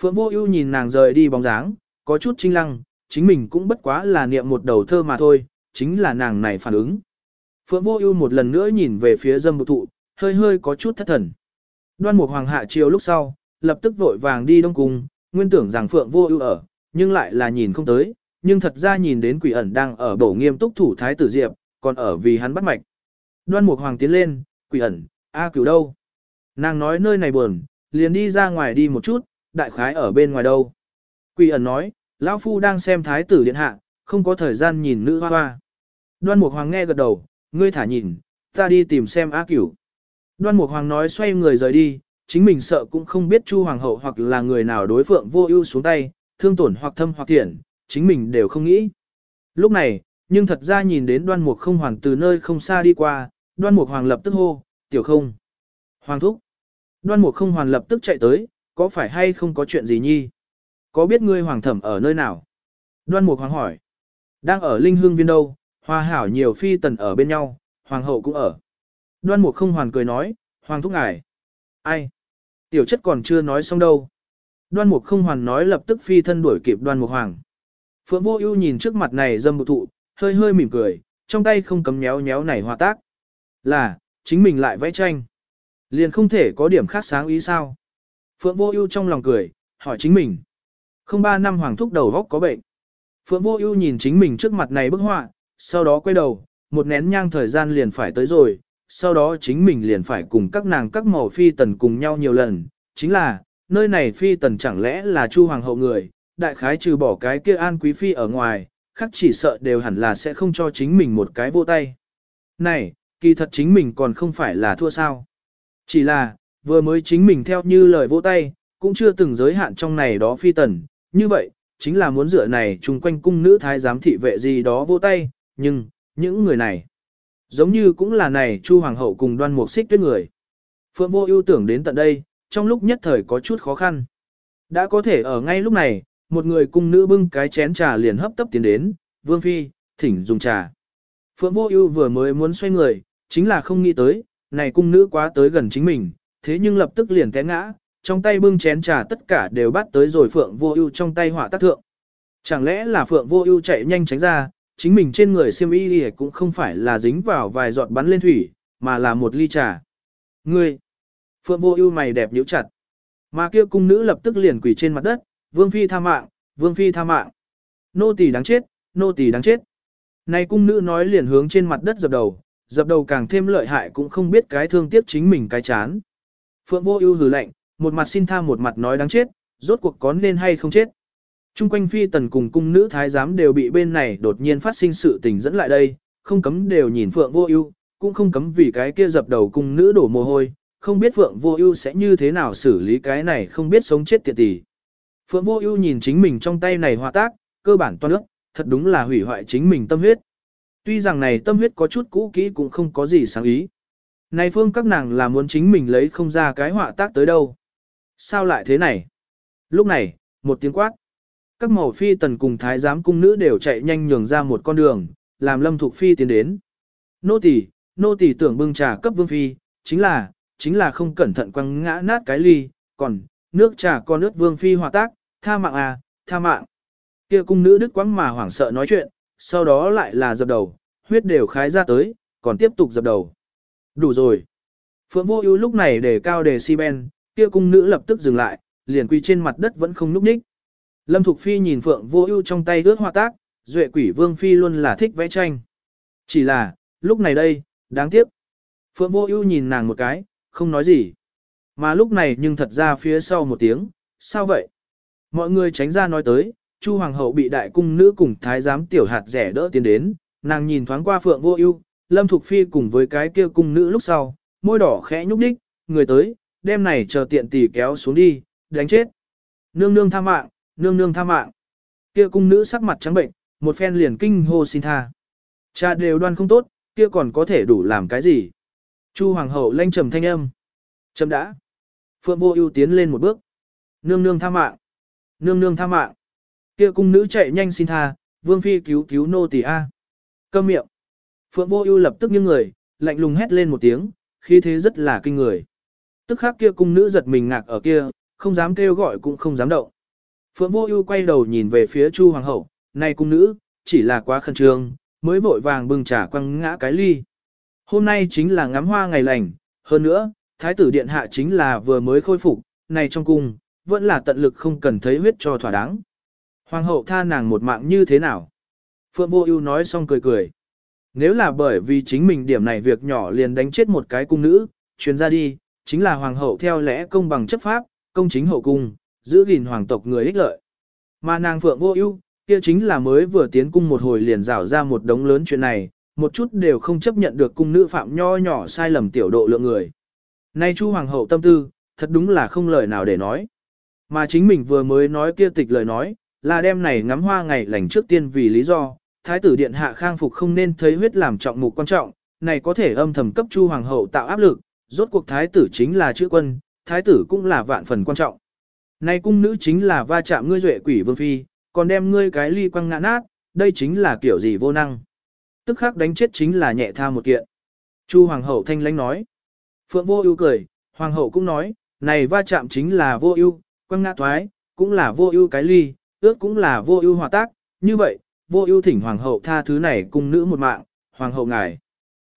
Phượng Vô Ưu nhìn nàng rời đi bóng dáng, có chút chinh lăng, chính mình cũng bất quá là niệm một đầu thơ mà thôi, chính là nàng này phản ứng. Phượng Vô Ưu một lần nữa nhìn về phía Dâm Bụt thụ, hơi hơi có chút thất thần. Đoan Mục Hoàng hạ chiều lúc sau, lập tức vội vàng đi Đông cung, nguyên tưởng rằng Phượng Vô Ưu ở, nhưng lại là nhìn không tới, nhưng thật ra nhìn đến Quỷ ẩn đang ở bổ nghiêm túc thủ thái tử Diệp, còn ở vì hắn bắt mạch. Đoan Mục Hoàng tiến lên, "Quỷ ẩn, a Cửu đâu?" Nàng nói nơi này buồn, liền đi ra ngoài đi một chút, đại khái ở bên ngoài đâu. Quỷ ẩn nói, lão phu đang xem thái tử điện hạ, không có thời gian nhìn nữ hoa hoa. Đoan Mục Hoàng nghe gật đầu, ngươi thả nhìn, ta đi tìm xem A Cửu. Đoan Mục Hoàng nói xoay người rời đi, chính mình sợ cũng không biết Chu Hoàng hậu hoặc là người nào đối phượng vô ưu xuống tay, thương tổn hoặc thâm hoặc thiện, chính mình đều không nghĩ. Lúc này, nhưng thật ra nhìn đến Đoan Mục không hoàng từ nơi không xa đi qua, Đoan Mục Hoàng lập tức hô, tiểu không. Hoàng thúc. Đoan Mục không hoàng lập tức chạy tới, có phải hay không có chuyện gì nhi? Có biết ngươi hoàng thẩm ở nơi nào? Đoan Mục Hoàng hỏi. Đang ở Linh Hương Viên đâu, hoa hảo nhiều phi tần ở bên nhau, hoàng hậu cũng ở. Đoan Mục không hoàn cười nói, hoàng thúc ngài. Ai? Tiểu chất còn chưa nói xong đâu. Đoan Mục không hoàn nói lập tức phi thân đuổi kịp Đoan Mục Hoàng. Phượng Vô Ưu nhìn trước mặt này dâm bụt thụ, hơi hơi mỉm cười, trong tay không cấm nhéo nhéo này hòa tác. Là, chính mình lại vẽ tranh. Liền không thể có điểm khác sáng ý sao? Phượng Vô Ưu trong lòng cười, hỏi chính mình. Không ba năm hoàng thúc đầu góc có bệnh. Phượng Vô Ưu nhìn chính mình trước mặt này bức họa, sau đó quay đầu, một nén nhang thời gian liền phải tới rồi, sau đó chính mình liền phải cùng các nàng các màu phi tần cùng nhau nhiều lần, chính là, nơi này phi tần chẳng lẽ là Chu hoàng hậu người, đại khái trừ bỏ cái kia An quý phi ở ngoài, khác chỉ sợ đều hẳn là sẽ không cho chính mình một cái vô tay. Này, kỳ thật chính mình còn không phải là thua sao? Chỉ là, vừa mới chính mình theo như lời vô tay, cũng chưa từng giới hạn trong này đó phi tần, như vậy, chính là muốn dựa này chung quanh cung nữ thái giám thị vệ gì đó vô tay, nhưng, những người này, giống như cũng là này Chu Hoàng hậu cùng đoan mục xích tuyết người. Phượng vô ưu tưởng đến tận đây, trong lúc nhất thời có chút khó khăn. Đã có thể ở ngay lúc này, một người cung nữ bưng cái chén trà liền hấp tấp tiến đến, vương phi, thỉnh dùng trà. Phượng vô ưu vừa mới muốn xoay người, chính là không nghĩ tới, này cung nữ quá tới gần chính mình, thế nhưng lập tức liền té ngã, trong tay bưng chén trà tất cả đều bắt tới rồi Phượng Vô Ưu trong tay hỏa tác thượng. Chẳng lẽ là Phượng Vô Ưu chạy nhanh tránh ra, chính mình trên người xiêm y cũng không phải là dính vào vài giọt bắn lên thủy, mà là một ly trà. Ngươi! Phượng Vô Ưu mày đẹp nhíu chặt. Mà kia cung nữ lập tức liền quỳ trên mặt đất, "Vương phi tha mạng, vương phi tha mạng." Nô tỳ đáng chết, nô tỳ đáng chết. Này cung nữ nói liền hướng trên mặt đất dập đầu, dập đầu càng thêm lợi hại cũng không biết cái thương tiếc chính mình cái chán. Phượng vô ưu hừ lạnh, một mặt xin tha một mặt nói đáng chết, rốt cuộc có nên hay không chết. Trung quanh phi tần cùng cung nữ thái giám đều bị bên này đột nhiên phát sinh sự tình dẫn lại đây, không cấm đều nhìn Phượng vô ưu, cũng không cấm vì cái kia dập đầu cung nữ đổ mồ hôi, không biết Phượng vô ưu sẽ như thế nào xử lý cái này không biết sống chết tiệt tỷ. Phượng vô ưu nhìn chính mình trong tay này hòa tác, cơ bản toan nước, thật đúng là hủy hoại chính mình tâm huyết. Tuy rằng này tâm huyết có chút cũ kỹ cũng không có gì sáng ý. Này phương các nàng là muốn chính mình lấy không ra cái họa tác tới đâu. Sao lại thế này? Lúc này, một tiếng quát. Các mẫu phi tần cùng thái giám cung nữ đều chạy nhanh nhường ra một con đường, làm lâm thục phi tiến đến. Nô tỳ, nô tỳ tưởng bưng trà cấp vương phi, chính là, chính là không cẩn thận quăng ngã nát cái ly, còn, nước trà con nước vương phi hòa tác, tha mạng à, tha mạng. Kia cung nữ đức quãng mà hoảng sợ nói chuyện, sau đó lại là dập đầu, huyết đều khái ra tới, còn tiếp tục dập đầu. Đủ rồi. Phượng vô ưu lúc này để cao đề si ben, kia cung nữ lập tức dừng lại, liền quỳ trên mặt đất vẫn không núp ních. Lâm Thục Phi nhìn Phượng vô ưu trong tay ướt hoa tác, duệ quỷ vương phi luôn là thích vẽ tranh. Chỉ là, lúc này đây, đáng tiếc. Phượng vô ưu nhìn nàng một cái, không nói gì. Mà lúc này nhưng thật ra phía sau một tiếng, sao vậy? Mọi người tránh ra nói tới, Chu hoàng hậu bị đại cung nữ cùng thái giám tiểu hạt rẻ đỡ tiến đến, nàng nhìn thoáng qua Phượng Vô Ưu, Lâm Thục Phi cùng với cái kia cung nữ lúc sau, môi đỏ khẽ nhúc nhích, người tới, đem này chờ tiện tỷ kéo xuống đi, đánh chết. Nương nương tha mạng, nương nương tha mạng. Kia cung nữ sắc mặt trắng bệnh, một phen liền kinh hô xin tha. Cha đều đoan không tốt, kia còn có thể đủ làm cái gì? Chu hoàng hậu lanh trầm thanh âm. Chấm đã. Phượng Vô Ưu tiến lên một bước. Nương nương tha mạng. Nương nương tha mạng. Kia cung nữ chạy nhanh xin tha, Vương phi cứu cứu nô tỳ a. Câm miệng. Phượng Vô Ưu lập tức nghiêng người, lạnh lùng hét lên một tiếng, khí thế rất là kinh người. Tức khắc kia cung nữ giật mình ngạc ở kia, không dám kêu gọi cũng không dám động. Phượng Vô Ưu quay đầu nhìn về phía Chu hoàng hậu, "Này cung nữ, chỉ là quá khẩn trương, mới vội vàng bưng trà quăng ngã cái ly. Hôm nay chính là ngắm hoa ngày lành, hơn nữa, thái tử điện hạ chính là vừa mới khôi phục, này trong cung, vẫn là tận lực không cần thấy huyết cho thỏa đáng." Hoàng hậu tha nàng một mạng như thế nào? Phượng Vô Ưu nói xong cười cười. Nếu là bởi vì chính mình điểm này việc nhỏ liền đánh chết một cái cung nữ, truyền ra đi, chính là hoàng hậu theo lẽ công bằng chấp pháp, công chính hậu cung, giữ gìn hoàng tộc người ích lợi. Mà nàng Phượng Vô Ưu, kia chính là mới vừa tiến cung một hồi liền rảo ra một đống lớn chuyện này, một chút đều không chấp nhận được cung nữ phạm nho nhỏ sai lầm tiểu độ lượng người. Nay Chu hoàng hậu tâm tư, thật đúng là không lời nào để nói. Mà chính mình vừa mới nói kia tịch lời nói, là đem này ngắm hoa ngày lành trước tiên vì lý do, thái tử điện hạ khang phục không nên thấy huyết làm trọng mục quan trọng, này có thể âm thầm cấp chu hoàng hậu tạo áp lực, rốt cuộc thái tử chính là chữ quân, thái tử cũng là vạn phần quan trọng. Này cung nữ chính là va chạm ngươi duệ quỷ vương phi, còn đem ngươi cái ly quăng ngã nát, đây chính là kiểu gì vô năng. Tức khắc đánh chết chính là nhẹ tha một kiện. Chu hoàng hậu thanh lãnh nói. Phượng vô ưu cười, hoàng hậu cũng nói, này va chạm chính là vô ưu, quăng ngã toái cũng là vô ưu cái ly, ước cũng là vô ưu hòa tác, như vậy, vô ưu thỉnh hoàng hậu tha thứ này cung nữ một mạng, hoàng hậu ngài.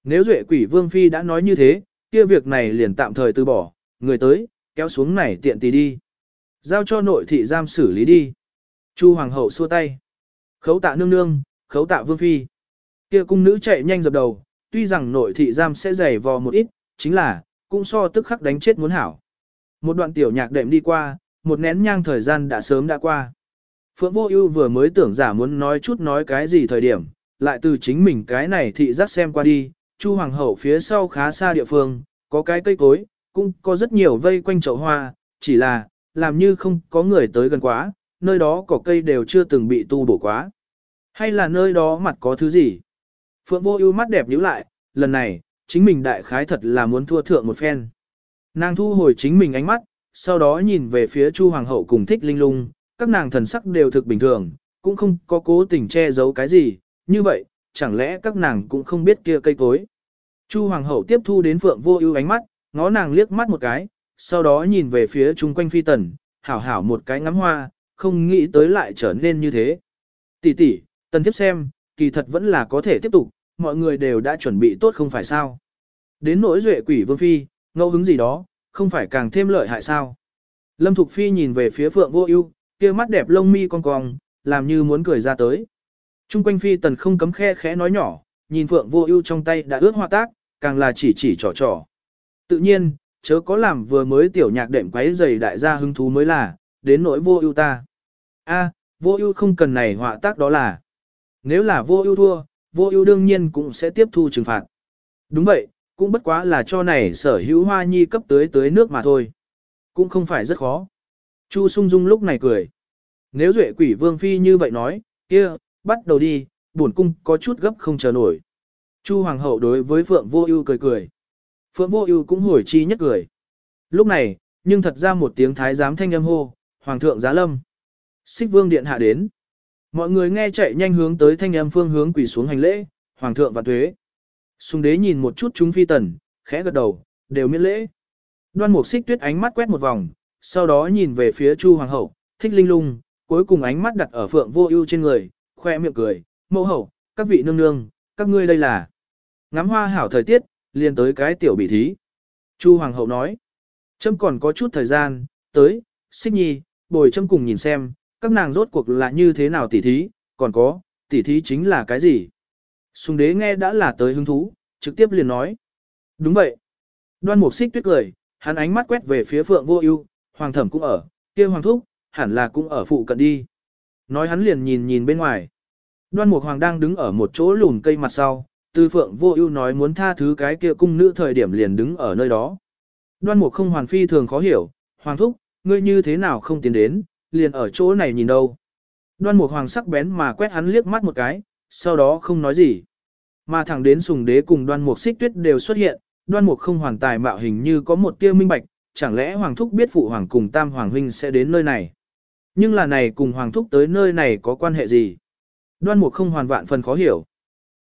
Nếu duệ quỷ vương phi đã nói như thế, kia việc này liền tạm thời từ bỏ, người tới, kéo xuống này tiện tì đi. Giao cho nội thị giam xử lý đi. Chu hoàng hậu xua tay. Khấu tạ nương nương, khấu tạ vương phi. Kia cung nữ chạy nhanh dập đầu, tuy rằng nội thị giam sẽ dày vò một ít, chính là, cũng so tức khắc đánh chết muốn hảo. Một đoạn tiểu nhạc đệm đi qua, một nén nhang thời gian đã sớm đã qua. Phượng Vô Ưu vừa mới tưởng giả muốn nói chút nói cái gì thời điểm, lại từ chính mình cái này thị giác xem qua đi, Chu hoàng hậu phía sau khá xa địa phương, có cái cây cối, cũng có rất nhiều vây quanh chậu hoa, chỉ là làm như không có người tới gần quá, nơi đó cỏ cây đều chưa từng bị tu bổ quá. Hay là nơi đó mặt có thứ gì? Phượng Vô Ưu mắt đẹp nhíu lại, lần này, chính mình đại khái thật là muốn thua thượng một phen. Nàng thu hồi chính mình ánh mắt, sau đó nhìn về phía Chu hoàng hậu cùng Thích Linh Lung, các nàng thần sắc đều thực bình thường, cũng không có cố tình che giấu cái gì, như vậy, chẳng lẽ các nàng cũng không biết kia cây cối. Chu hoàng hậu tiếp thu đến Phượng Vô Ưu ánh mắt, ngó nàng liếc mắt một cái, sau đó nhìn về phía chung quanh phi tần, hảo hảo một cái ngắm hoa, không nghĩ tới lại trở nên như thế. Tỷ tỷ, tần tiếp xem, kỳ thật vẫn là có thể tiếp tục, mọi người đều đã chuẩn bị tốt không phải sao. Đến nỗi duệ quỷ vương phi, ngẫu hứng gì đó, không phải càng thêm lợi hại sao. Lâm Thục Phi nhìn về phía Phượng Vô Ưu, kia mắt đẹp lông mi cong cong, làm như muốn cười ra tới. Trung quanh phi tần không cấm khe khẽ nói nhỏ, nhìn Phượng Vô Ưu trong tay đã ướt hoa tác, càng là chỉ chỉ trò trò. Tự nhiên, chớ có làm vừa mới tiểu nhạc đệm quấy giày đại gia hứng thú mới là, đến nỗi Vô Ưu ta. A, Vô Ưu không cần này họa tác đó là. Nếu là Vô Ưu thua, Vô Ưu đương nhiên cũng sẽ tiếp thu trừng phạt. Đúng vậy, cũng bất quá là cho này sở hữu hoa nhi cấp tới tới nước mà thôi. Cũng không phải rất khó. Chu Sung Dung lúc này cười. Nếu duệ quỷ vương phi như vậy nói, kia, bắt đầu đi, bổn cung có chút gấp không chờ nổi. Chu hoàng hậu đối với Phượng Vô Ưu cười cười. Phượng Vô Ưu cũng hồi chi nhất cười. Lúc này, nhưng thật ra một tiếng thái giám thanh âm hô, "Hoàng thượng giá lâm." Xích Vương điện hạ đến. Mọi người nghe chạy nhanh hướng tới thanh âm phương hướng quỳ xuống hành lễ, "Hoàng thượng và tuế." Sùng đế nhìn một chút chúng phi tần, khẽ gật đầu, đều miễn lễ. Đoan Mục Xích Tuyết ánh mắt quét một vòng, sau đó nhìn về phía Chu hoàng hậu, thích linh lung, cuối cùng ánh mắt đặt ở Phượng Vô Ưu trên người, khoe miệng cười, "Mẫu hậu, các vị nương nương, các ngươi đây là?" Ngắm hoa hảo thời tiết, liền tới cái tiểu bị thí. Chu hoàng hậu nói, "Trâm còn có chút thời gian, tới, Xích Nhi, bồi Trâm cùng nhìn xem, các nàng rốt cuộc là như thế nào tỉ thí, còn có, tỉ thí chính là cái gì?" Sùng đế nghe đã là tới hứng thú, trực tiếp liền nói, "Đúng vậy." Đoan Mục Xích Tuyết cười, hắn ánh mắt quét về phía Phượng Vô Ưu, hoàng thẩm cũng ở, kia hoàng thúc, hẳn là cũng ở phụ cận đi. Nói hắn liền nhìn nhìn bên ngoài. Đoan Mục Hoàng đang đứng ở một chỗ lùn cây mặt sau, Tư Phượng Vô Ưu nói muốn tha thứ cái kia cung nữ thời điểm liền đứng ở nơi đó. Đoan Mục không hoàn phi thường khó hiểu, "Hoàng thúc, ngươi như thế nào không tiến đến, liền ở chỗ này nhìn đâu?" Đoan Mục Hoàng sắc bén mà quét hắn liếc mắt một cái, sau đó không nói gì. Mà thẳng đến Sùng Đế cùng Đoan Mục Xích Tuyết đều xuất hiện, Đoan Mục không hoàn tài mạo hình như có một tia minh bạch, chẳng lẽ Hoàng thúc biết phụ hoàng cùng Tam hoàng huynh sẽ đến nơi này? Nhưng là này cùng Hoàng thúc tới nơi này có quan hệ gì? Đoan Mục không hoàn vạn phần khó hiểu.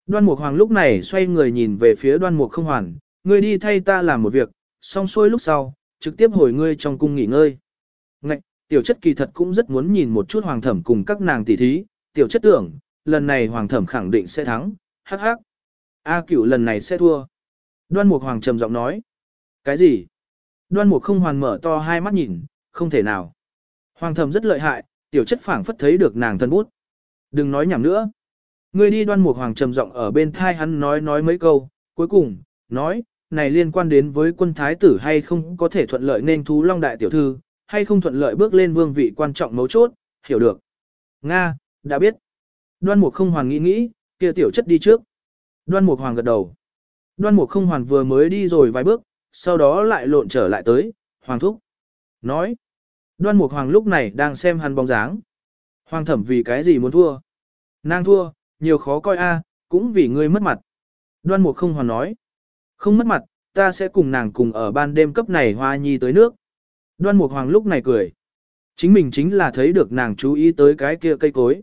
Đoan Mục Hoàng lúc này xoay người nhìn về phía Đoan Mục không hoàn, ngươi đi thay ta làm một việc, xong xuôi lúc sau, trực tiếp hồi ngươi trong cung nghỉ ngơi. Tiểu chất kỳ thật cũng rất muốn nhìn một chút Hoàng thẩm cùng các nàng tỷ thí, tiểu chất tưởng, lần này Hoàng thẩm khẳng định sẽ thắng, hắc hắc. A cửu lần này sẽ thua. Đoan Mục Hoàng trầm giọng nói. Cái gì? Đoan Mục không hoàn mở to hai mắt nhìn, không thể nào. Hoàng thẩm rất lợi hại, tiểu chất phảng phất thấy được nàng thân bút. Đừng nói nhảm nữa. Ngươi đi đoan mục hoàng trầm giọng ở bên thai hắn nói nói mấy câu, cuối cùng, nói, này liên quan đến với quân thái tử hay không có thể thuận lợi nên thú long đại tiểu thư, hay không thuận lợi bước lên vương vị quan trọng mấu chốt, hiểu được. Nga, đã biết. Đoan mục không hoàn nghĩ nghĩ, kia tiểu chất đi trước. Đoan mục hoàng gật đầu. Đoan mục không hoàn vừa mới đi rồi vài bước, sau đó lại lộn trở lại tới, hoàng thúc. Nói. Đoan mục hoàng lúc này đang xem hắn bóng dáng. Hoàng thẩm vì cái gì muốn thua? Nàng thua, nhiều khó coi a, cũng vì ngươi mất mặt. Đoan mục không hoàn nói. Không mất mặt, ta sẽ cùng nàng cùng ở ban đêm cấp này hoa nhi tới nước. Đoan mục hoàng lúc này cười. Chính mình chính là thấy được nàng chú ý tới cái kia cây cối.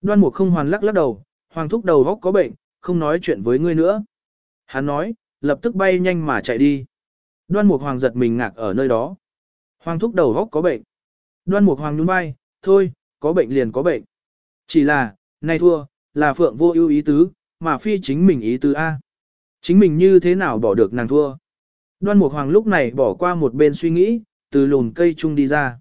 Đoan mục không hoàn lắc lắc đầu, hoàng thúc đầu góc có bệnh, không nói chuyện với ngươi nữa. Hắn nói, lập tức bay nhanh mà chạy đi. Đoan mục hoàng giật mình ngạc ở nơi đó. Hoàng thúc đầu góc có bệnh. Đoan mục hoàng nhún vai, thôi, có bệnh liền có bệnh. Chỉ là, này thua, là phượng vô ưu ý tứ, mà phi chính mình ý tứ A. Chính mình như thế nào bỏ được nàng thua. Đoan Mục Hoàng lúc này bỏ qua một bên suy nghĩ, từ lùn cây chung đi ra.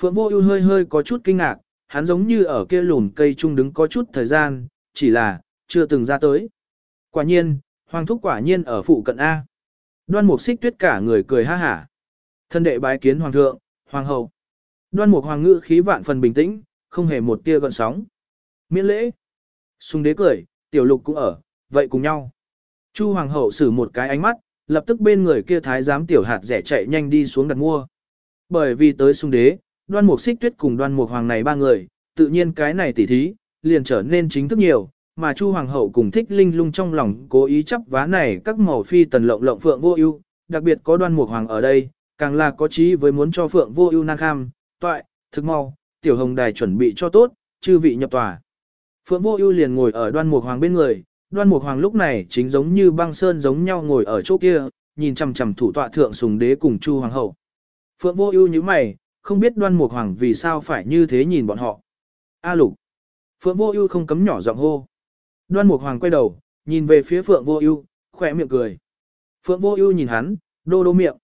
Phượng Vô Ưu hơi hơi có chút kinh ngạc, hắn giống như ở kia lùn cây chung đứng có chút thời gian, chỉ là chưa từng ra tới. Quả nhiên, Hoàng thúc quả nhiên ở phụ cận a. Đoan Mục Xích Tuyết cả người cười ha hả. Thân đệ bái kiến hoàng thượng, hoàng hậu. Đoan Mục Hoàng ngữ khí vạn phần bình tĩnh, không hề một tia gợn sóng. Miễn lễ. Sung đế cười, tiểu lục cũng ở, vậy cùng nhau. Chu hoàng hậu sử một cái ánh mắt, lập tức bên người kia thái giám tiểu hạt rẻ chạy nhanh đi xuống đặt mua. Bởi vì tới sung đế, đoan mục xích tuyết cùng đoan mục hoàng này ba người, tự nhiên cái này tỉ thí, liền trở nên chính thức nhiều, mà Chu hoàng hậu cùng thích linh lung trong lòng cố ý chấp vá này các màu phi tần lộng lộng phượng vô ưu, đặc biệt có đoan mục hoàng ở đây, càng là có chí với muốn cho phượng vô ưu năng kham, toại, thực mau, tiểu hồng đài chuẩn bị cho tốt, chư vị nhập tòa. Phượng Vô Ưu liền ngồi ở Đoan Mục Hoàng bên người, Đoan Mục Hoàng lúc này chính giống như băng sơn giống nhau ngồi ở chỗ kia, nhìn chằm chằm thủ tọa thượng sùng đế cùng Chu hoàng hậu. Phượng Vô Ưu như mày, không biết Đoan Mục Hoàng vì sao phải như thế nhìn bọn họ. A Lục. Phượng Vô Ưu không cấm nhỏ giọng hô. Đoan Mục Hoàng quay đầu, nhìn về phía Phượng Vô Ưu, khỏe miệng cười. Phượng Vô Ưu nhìn hắn, đô đô miệng.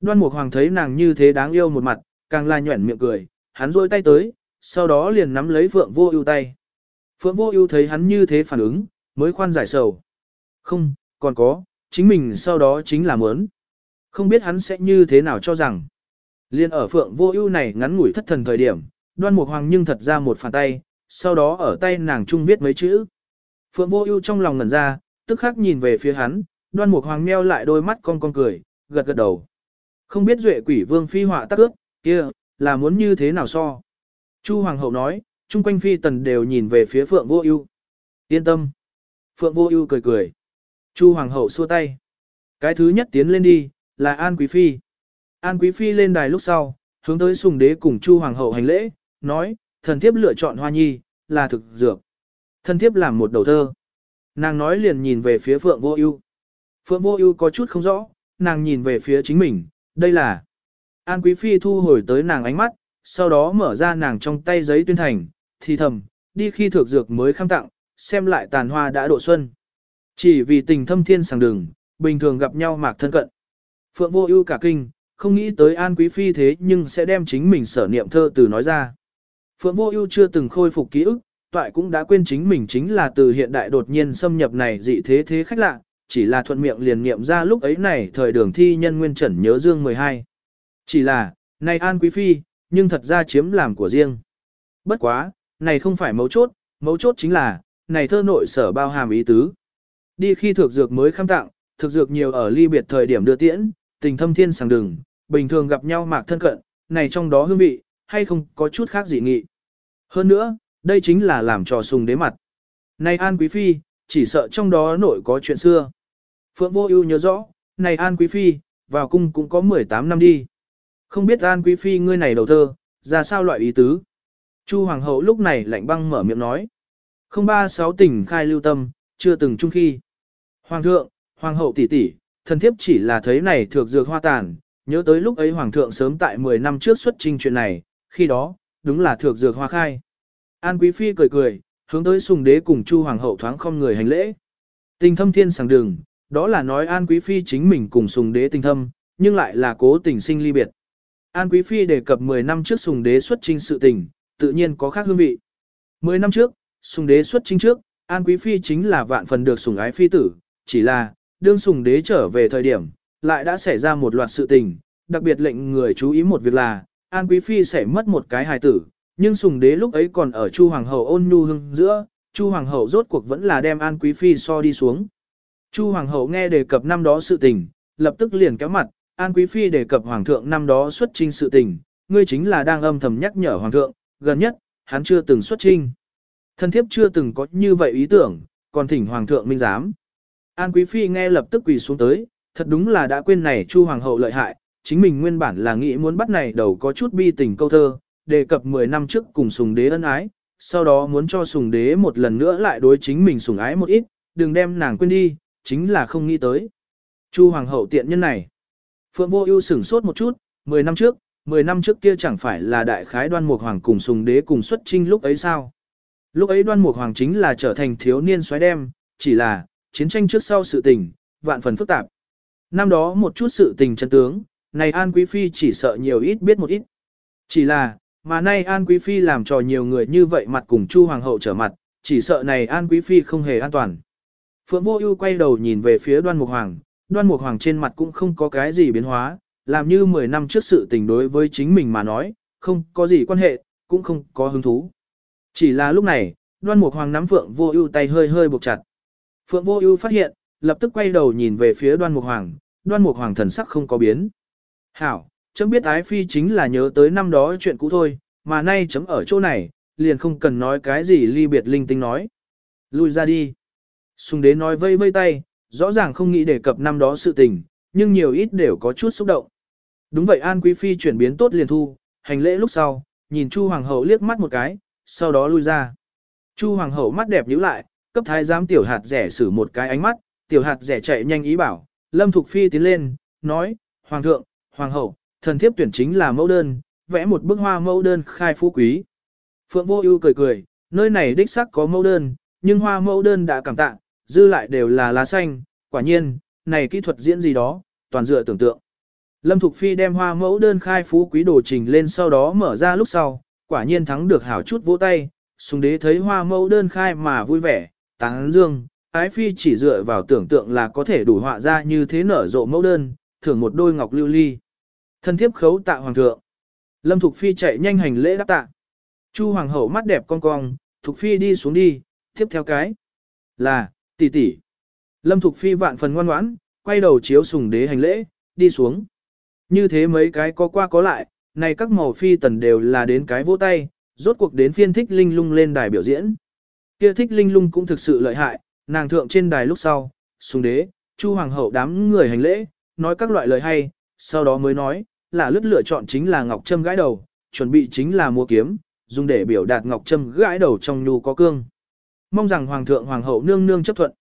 Đoan Mục Hoàng thấy nàng như thế đáng yêu một mặt, càng là nhuẩn miệng cười, hắn rôi tay tới, sau đó liền nắm lấy Phượng Vô Ưu tay. Phượng Vô Ưu thấy hắn như thế phản ứng, mới khoan giải sầu. Không, còn có, chính mình sau đó chính là muốn. Không biết hắn sẽ như thế nào cho rằng. Liên ở Phượng Vô Ưu này ngắn ngủi thất thần thời điểm, Đoan Mục Hoàng nhưng thật ra một phản tay, sau đó ở tay nàng trung viết mấy chữ. Phượng Vô Ưu trong lòng ngẩn ra, tức khắc nhìn về phía hắn, Đoan Mục Hoàng meo lại đôi mắt con con cười, gật gật đầu. Không biết Duệ Quỷ Vương phi họa tác ước, kia là muốn như thế nào so? Chu hoàng hậu nói, chung quanh phi tần đều nhìn về phía Phượng Vô Ưu. Yên tâm. Phượng Vô Ưu cười cười. Chu hoàng hậu xua tay. Cái thứ nhất tiến lên đi, là An quý phi. An quý phi lên đài lúc sau, hướng tới Sùng đế cùng Chu hoàng hậu hành lễ, nói, thần thiếp lựa chọn Hoa Nhi, là thực dược. Thần thiếp làm một đầu thơ. Nàng nói liền nhìn về phía Phượng Vô Ưu. Phượng Vô Ưu có chút không rõ, nàng nhìn về phía chính mình, đây là An Quý Phi thu hồi tới nàng ánh mắt, sau đó mở ra nàng trong tay giấy tuyên thành, thì thầm, đi khi thược dược mới khăm tặng, xem lại tàn hoa đã độ xuân. Chỉ vì tình thâm thiên sàng đường, bình thường gặp nhau mạc thân cận. Phượng vô ưu cả kinh, không nghĩ tới An Quý Phi thế nhưng sẽ đem chính mình sở niệm thơ từ nói ra. Phượng vô ưu chưa từng khôi phục ký ức, toại cũng đã quên chính mình chính là từ hiện đại đột nhiên xâm nhập này dị thế thế khách lạ, chỉ là thuận miệng liền niệm ra lúc ấy này thời đường thi nhân nguyên trần nhớ dương 12. Chỉ là, này An Quý Phi, nhưng thật ra chiếm làm của riêng. Bất quá, này không phải mấu chốt, mấu chốt chính là, này thơ nội sở bao hàm ý tứ. Đi khi thực dược mới khám tặng, thực dược nhiều ở ly biệt thời điểm đưa tiễn, tình thâm thiên sàng đường, bình thường gặp nhau mạc thân cận, này trong đó hương vị, hay không có chút khác dị nghị. Hơn nữa, đây chính là làm trò sùng đế mặt. Này An Quý Phi, chỉ sợ trong đó nội có chuyện xưa. Phượng Vô Ưu nhớ rõ, này An Quý Phi, vào cung cũng có 18 năm đi. Không biết An Quý Phi ngươi này đầu thơ, ra sao loại ý tứ. Chu Hoàng hậu lúc này lạnh băng mở miệng nói. Không ba sáu tỉnh khai lưu tâm, chưa từng chung khi. Hoàng thượng, Hoàng hậu tỷ tỷ, thần thiếp chỉ là thấy này thược dược hoa tàn, nhớ tới lúc ấy Hoàng thượng sớm tại 10 năm trước xuất trình chuyện này, khi đó, đúng là thược dược hoa khai. An Quý Phi cười cười, hướng tới sùng đế cùng Chu Hoàng hậu thoáng không người hành lễ. Tình thâm thiên sàng đường, đó là nói An Quý Phi chính mình cùng sùng đế tình thâm, nhưng lại là cố tình sinh ly biệt. An Quý Phi đề cập 10 năm trước sùng đế xuất trình sự tình, tự nhiên có khác hương vị. 10 năm trước, sùng đế xuất trình trước, An Quý Phi chính là vạn phần được sùng ái phi tử, chỉ là, đương sùng đế trở về thời điểm, lại đã xảy ra một loạt sự tình, đặc biệt lệnh người chú ý một việc là, An Quý Phi sẽ mất một cái hài tử, nhưng sùng đế lúc ấy còn ở Chu Hoàng hậu ôn nhu hưng giữa, Chu Hoàng hậu rốt cuộc vẫn là đem An Quý Phi so đi xuống. Chu Hoàng hậu nghe đề cập năm đó sự tình, lập tức liền kéo mặt, An Quý Phi đề cập Hoàng thượng năm đó xuất trinh sự tình, ngươi chính là đang âm thầm nhắc nhở Hoàng thượng, gần nhất, hắn chưa từng xuất trinh. Thân thiếp chưa từng có như vậy ý tưởng, còn thỉnh Hoàng thượng minh giám. An Quý Phi nghe lập tức quỳ xuống tới, thật đúng là đã quên này Chu Hoàng hậu lợi hại, chính mình nguyên bản là nghĩ muốn bắt này đầu có chút bi tình câu thơ, đề cập 10 năm trước cùng sùng đế ân ái, sau đó muốn cho sùng đế một lần nữa lại đối chính mình sùng ái một ít, đừng đem nàng quên đi, chính là không nghĩ tới. Chu Hoàng hậu tiện nhân này. Phượng Vô Ưu sửng sốt một chút, 10 năm trước, 10 năm trước kia chẳng phải là đại khái Đoan Mục Hoàng cùng Sùng Đế cùng xuất chinh lúc ấy sao? Lúc ấy Đoan Mục Hoàng chính là trở thành thiếu niên soái đem, chỉ là chiến tranh trước sau sự tình, vạn phần phức tạp. Năm đó một chút sự tình chân tướng, này An Quý phi chỉ sợ nhiều ít biết một ít. Chỉ là, mà nay An Quý phi làm trò nhiều người như vậy mặt cùng Chu hoàng hậu trở mặt, chỉ sợ này An Quý phi không hề an toàn. Phượng Vô Ưu quay đầu nhìn về phía Đoan Mục Hoàng, đoan mục hoàng trên mặt cũng không có cái gì biến hóa, làm như 10 năm trước sự tình đối với chính mình mà nói, không có gì quan hệ, cũng không có hứng thú. Chỉ là lúc này, đoan mục hoàng nắm phượng vô ưu tay hơi hơi buộc chặt. Phượng vô ưu phát hiện, lập tức quay đầu nhìn về phía đoan mục hoàng, đoan mục hoàng thần sắc không có biến. Hảo, chấm biết ái phi chính là nhớ tới năm đó chuyện cũ thôi, mà nay chấm ở chỗ này, liền không cần nói cái gì ly biệt linh tinh nói. Lui ra đi. Sùng đế nói vây vây tay, rõ ràng không nghĩ đề cập năm đó sự tình, nhưng nhiều ít đều có chút xúc động. Đúng vậy An Quý Phi chuyển biến tốt liền thu, hành lễ lúc sau, nhìn Chu Hoàng hậu liếc mắt một cái, sau đó lui ra. Chu Hoàng hậu mắt đẹp nhíu lại, cấp thái giám tiểu hạt rẻ xử một cái ánh mắt, tiểu hạt rẻ chạy nhanh ý bảo, Lâm Thục Phi tiến lên, nói, Hoàng thượng, Hoàng hậu, thần thiếp tuyển chính là mẫu đơn, vẽ một bức hoa mẫu đơn khai phú quý. Phượng Vô Ưu cười cười, nơi này đích xác có mẫu đơn, nhưng hoa mẫu đơn đã cảm tạ, dư lại đều là lá xanh, quả nhiên, này kỹ thuật diễn gì đó, toàn dựa tưởng tượng. Lâm Thục Phi đem hoa mẫu đơn khai phú quý đồ trình lên sau đó mở ra lúc sau, quả nhiên thắng được hảo chút vỗ tay, Sùng đế thấy hoa mẫu đơn khai mà vui vẻ, tán dương, ái phi chỉ dựa vào tưởng tượng là có thể đủ họa ra như thế nở rộ mẫu đơn, thưởng một đôi ngọc lưu ly. Thân thiếp khấu tạ hoàng thượng. Lâm Thục Phi chạy nhanh hành lễ đáp tạ. Chu hoàng hậu mắt đẹp cong cong, Thục Phi đi xuống đi, tiếp theo cái. Là, tỷ tỷ. Lâm Thục Phi vạn phần ngoan ngoãn, quay đầu chiếu sùng đế hành lễ, đi xuống. Như thế mấy cái có qua có lại, này các màu phi tần đều là đến cái vỗ tay, rốt cuộc đến phiên thích linh lung lên đài biểu diễn. Kia thích linh lung cũng thực sự lợi hại, nàng thượng trên đài lúc sau, xuống đế, chu hoàng hậu đám người hành lễ, nói các loại lời hay, sau đó mới nói, là lướt lựa chọn chính là ngọc trâm gãi đầu, chuẩn bị chính là mua kiếm, dùng để biểu đạt ngọc trâm gãi đầu trong nhu có cương. Mong rằng hoàng thượng hoàng hậu nương nương chấp thuận.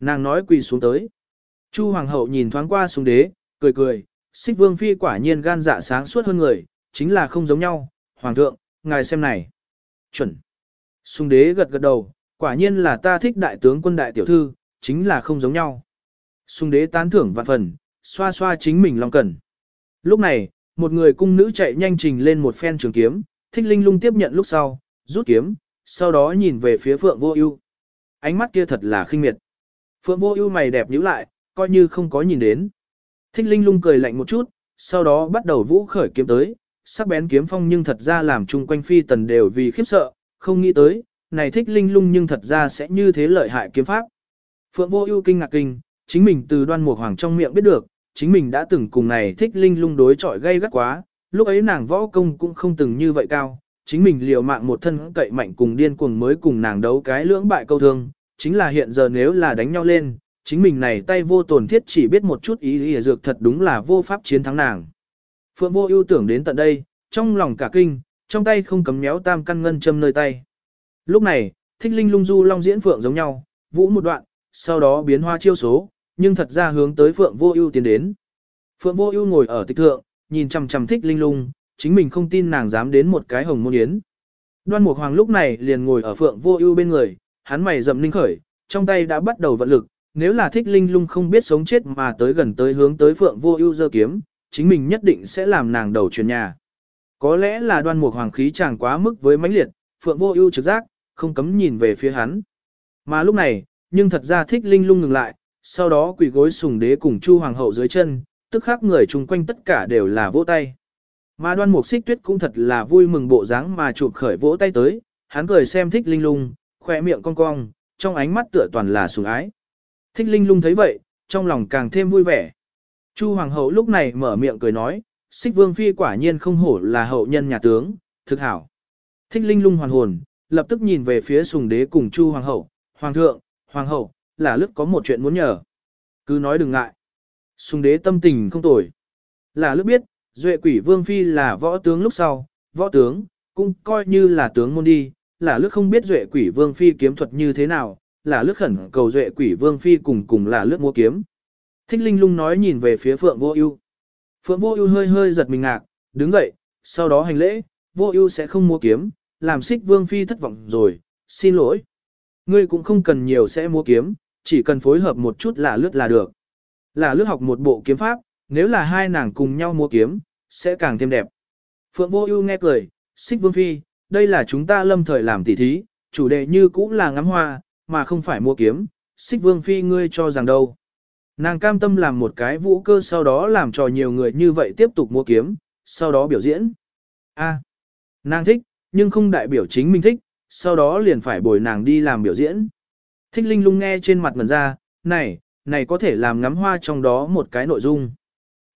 Nàng nói quỳ xuống tới. Chu hoàng hậu nhìn thoáng qua xuống đế, cười cười, xích vương phi quả nhiên gan dạ sáng suốt hơn người, chính là không giống nhau, hoàng thượng, ngài xem này. Chuẩn. sung đế gật gật đầu, quả nhiên là ta thích đại tướng quân đại tiểu thư, chính là không giống nhau. Sung đế tán thưởng vạn phần, xoa xoa chính mình lòng cần. Lúc này, một người cung nữ chạy nhanh trình lên một phen trường kiếm, thích linh lung tiếp nhận lúc sau, rút kiếm, sau đó nhìn về phía phượng vô ưu. Ánh mắt kia thật là khinh miệt. Phượng vô ưu mày đẹp nhíu lại, coi như không có nhìn đến. Thích linh lung cười lạnh một chút, sau đó bắt đầu vũ khởi kiếm tới, sắc bén kiếm phong nhưng thật ra làm chung quanh phi tần đều vì khiếp sợ, không nghĩ tới, này thích linh lung nhưng thật ra sẽ như thế lợi hại kiếm pháp. Phượng vô ưu kinh ngạc kinh, chính mình từ đoan mục hoàng trong miệng biết được, chính mình đã từng cùng này thích linh lung đối chọi gây gắt quá, lúc ấy nàng võ công cũng không từng như vậy cao, chính mình liều mạng một thân cậy mạnh cùng điên cuồng mới cùng nàng đấu cái lưỡng bại câu thương, chính là hiện giờ nếu là đánh nhau lên, chính mình này tay vô tổn thiết chỉ biết một chút ý ý dược thật đúng là vô pháp chiến thắng nàng. Phượng vô ưu tưởng đến tận đây, trong lòng cả kinh, trong tay không cấm méo tam căn ngân châm nơi tay. Lúc này, thích linh lung du long diễn phượng giống nhau, vũ một đoạn, sau đó biến hoa chiêu số, nhưng thật ra hướng tới phượng vô ưu tiến đến. Phượng vô ưu ngồi ở tịch thượng, nhìn chằm chằm thích linh lung, chính mình không tin nàng dám đến một cái hồng môn yến. Đoan Mục Hoàng lúc này liền ngồi ở Phượng Vô Ưu bên người, hắn mày rậm linh khởi, trong tay đã bắt đầu vận lực, nếu là thích linh lung không biết sống chết mà tới gần tới hướng tới Phượng Vô Ưu giơ kiếm, chính mình nhất định sẽ làm nàng đầu chuyển nhà. Có lẽ là Đoan Mục Hoàng khí chàng quá mức với mãnh liệt, Phượng Vô Ưu trực giác, không cấm nhìn về phía hắn. Mà lúc này, nhưng thật ra thích linh lung ngừng lại, sau đó quỳ gối sùng đế cùng Chu Hoàng hậu dưới chân, tức khắc người chung quanh tất cả đều là vỗ tay. Mà đoan mục xích tuyết cũng thật là vui mừng bộ dáng mà chụp khởi vỗ tay tới, hắn cười xem thích linh lung, khoe miệng cong cong, trong ánh mắt tựa toàn là sùng ái. Thích linh lung thấy vậy, trong lòng càng thêm vui vẻ. Chu hoàng hậu lúc này mở miệng cười nói, xích vương phi quả nhiên không hổ là hậu nhân nhà tướng, thực hảo. Thích linh lung hoàn hồn, lập tức nhìn về phía sùng đế cùng chu hoàng hậu, hoàng thượng, hoàng hậu, là lức có một chuyện muốn nhờ. Cứ nói đừng ngại. Sùng đế tâm tình không tồi. Là lức biết, Duệ quỷ vương phi là võ tướng lúc sau, võ tướng, cũng coi như là tướng môn đi, là lức không biết duệ quỷ vương phi kiếm thuật như thế nào, là lức khẩn cầu duệ quỷ vương phi cùng cùng là lức mua kiếm. Thích linh lung nói nhìn về phía phượng vô ưu. Phượng vô ưu hơi hơi giật mình ngạc, đứng dậy, sau đó hành lễ, vô ưu sẽ không mua kiếm, làm xích vương phi thất vọng rồi, xin lỗi. Ngươi cũng không cần nhiều sẽ mua kiếm, chỉ cần phối hợp một chút là lướt là được. Là lướt học một bộ kiếm pháp, nếu là hai nàng cùng nhau mua kiếm, sẽ càng thêm đẹp. Phượng Vô Ưu nghe cười, "Xích Vương phi, đây là chúng ta lâm thời làm tỉ thí, chủ đề như cũng là ngắm hoa, mà không phải mua kiếm, Xích Vương phi ngươi cho rằng đâu?" Nàng cam tâm làm một cái vũ cơ sau đó làm cho nhiều người như vậy tiếp tục mua kiếm, sau đó biểu diễn. A, nàng thích, nhưng không đại biểu chính mình thích, sau đó liền phải bồi nàng đi làm biểu diễn. Thích Linh lung nghe trên mặt ngần ra, này, này có thể làm ngắm hoa trong đó một cái nội dung.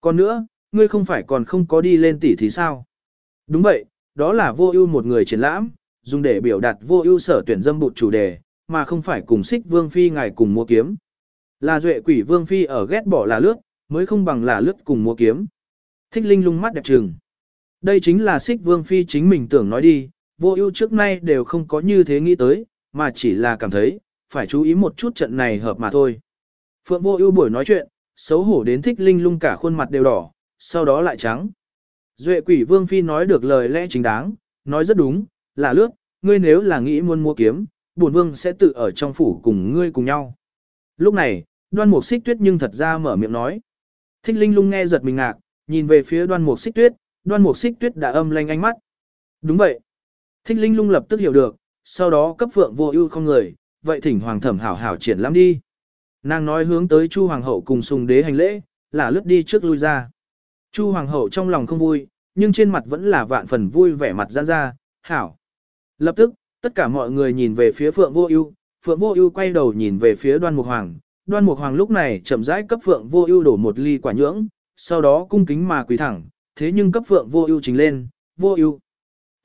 Còn nữa, ngươi không phải còn không có đi lên tỷ thì sao? Đúng vậy, đó là vô ưu một người triển lãm, dùng để biểu đạt vô ưu sở tuyển dâm bụt chủ đề, mà không phải cùng xích vương phi ngài cùng mua kiếm. Là duệ quỷ vương phi ở ghét bỏ là lướt, mới không bằng là lướt cùng mua kiếm. Thích linh lung mắt đẹp trừng. Đây chính là xích vương phi chính mình tưởng nói đi, vô ưu trước nay đều không có như thế nghĩ tới, mà chỉ là cảm thấy, phải chú ý một chút trận này hợp mà thôi. Phượng vô ưu buổi nói chuyện, xấu hổ đến thích linh lung cả khuôn mặt đều đỏ, sau đó lại trắng. Duệ quỷ vương phi nói được lời lẽ chính đáng, nói rất đúng, là lướt, ngươi nếu là nghĩ muốn mua kiếm, bổn vương sẽ tự ở trong phủ cùng ngươi cùng nhau. Lúc này, đoan mục xích tuyết nhưng thật ra mở miệng nói. Thích linh lung nghe giật mình ngạc, nhìn về phía đoan mục xích tuyết, đoan mục xích tuyết đã âm lanh ánh mắt. Đúng vậy. Thích linh lung lập tức hiểu được, sau đó cấp phượng vô ưu không người, vậy thỉnh hoàng thẩm hảo hảo triển lãm đi. Nàng nói hướng tới Chu hoàng hậu cùng sùng đế hành lễ, là lướt đi trước lui ra. Chu hoàng hậu trong lòng không vui, nhưng trên mặt vẫn là vạn phần vui vẻ mặt giãn ra, hảo. Lập tức, tất cả mọi người nhìn về phía Phượng Vô Ưu, Phượng Vô Ưu quay đầu nhìn về phía Đoan Mục Hoàng, Đoan Mục Hoàng lúc này chậm rãi cấp Phượng Vô Ưu đổ một ly quả nhưỡng, sau đó cung kính mà quỳ thẳng, thế nhưng cấp Phượng Vô Ưu trình lên, "Vô Ưu."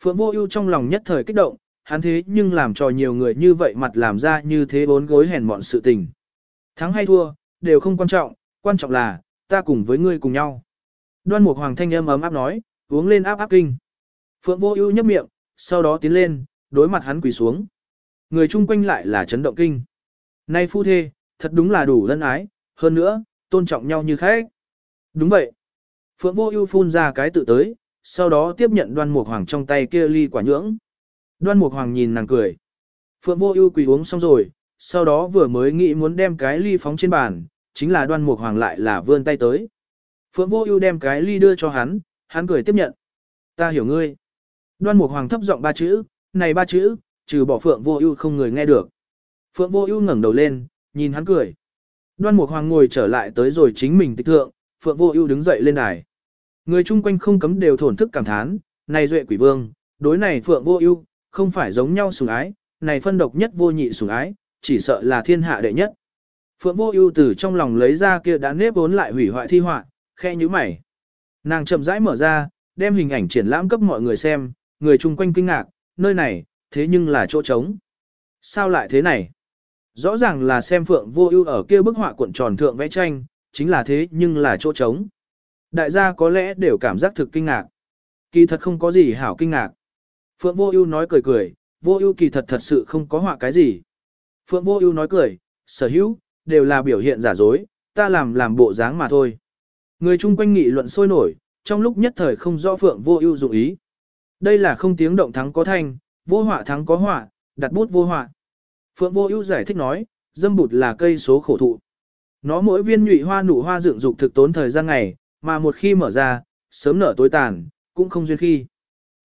Phượng Vô Ưu trong lòng nhất thời kích động, hắn thế nhưng làm cho nhiều người như vậy mặt làm ra như thế bốn gối hèn mọn sự tình. Thắng hay thua, đều không quan trọng, quan trọng là, ta cùng với ngươi cùng nhau. Đoan Mục Hoàng thanh âm ấm áp nói, uống lên áp áp kinh. Phượng Vô Ưu nhấp miệng, sau đó tiến lên, đối mặt hắn quỳ xuống. Người chung quanh lại là chấn động kinh. Nay phu thê, thật đúng là đủ lân ái, hơn nữa, tôn trọng nhau như khách. Đúng vậy. Phượng Vô Ưu phun ra cái tự tới, sau đó tiếp nhận Đoan Mục Hoàng trong tay kia ly quả nhưỡng. Đoan Mục Hoàng nhìn nàng cười. Phượng Vô Ưu quỳ uống xong rồi, sau đó vừa mới nghĩ muốn đem cái ly phóng trên bàn, chính là Đoan Mục Hoàng lại là vươn tay tới. Phượng Vô Ưu đem cái ly đưa cho hắn, hắn cười tiếp nhận. Ta hiểu ngươi. Đoan Mục Hoàng thấp giọng ba chữ, này ba chữ, trừ bỏ Phượng Vô Ưu không người nghe được. Phượng Vô Ưu ngẩng đầu lên, nhìn hắn cười. Đoan Mục Hoàng ngồi trở lại tới rồi chính mình tịch thượng, Phượng Vô Ưu đứng dậy lên đài. Người chung quanh không cấm đều thổn thức cảm thán, này duệ quỷ vương, đối này Phượng Vô Ưu, không phải giống nhau sủng ái, này phân độc nhất vô nhị sủng ái, chỉ sợ là thiên hạ đệ nhất. Phượng Vô Ưu từ trong lòng lấy ra kia đã nếp vốn lại hủy hoại thi họa, khe như mày. Nàng chậm rãi mở ra, đem hình ảnh triển lãm cấp mọi người xem, người chung quanh kinh ngạc, nơi này, thế nhưng là chỗ trống. Sao lại thế này? Rõ ràng là xem Phượng Vô Ưu ở kia bức họa cuộn tròn thượng vẽ tranh, chính là thế nhưng là chỗ trống. Đại gia có lẽ đều cảm giác thực kinh ngạc. Kỳ thật không có gì hảo kinh ngạc. Phượng Vô Ưu nói cười cười, Vô Ưu kỳ thật thật sự không có họa cái gì. Phượng Vô Ưu nói cười, sở hữu đều là biểu hiện giả dối, ta làm làm bộ dáng mà thôi. Người chung quanh nghị luận sôi nổi, trong lúc nhất thời không rõ Phượng Vô Ưu dụng ý. Đây là không tiếng động thắng có thanh, vô họa thắng có họa, đặt bút vô họa. Phượng Vô Ưu giải thích nói, dâm bụt là cây số khổ thụ. Nó mỗi viên nhụy hoa nụ hoa dựng dục thực tốn thời gian ngày, mà một khi mở ra, sớm nở tối tàn, cũng không duyên khi.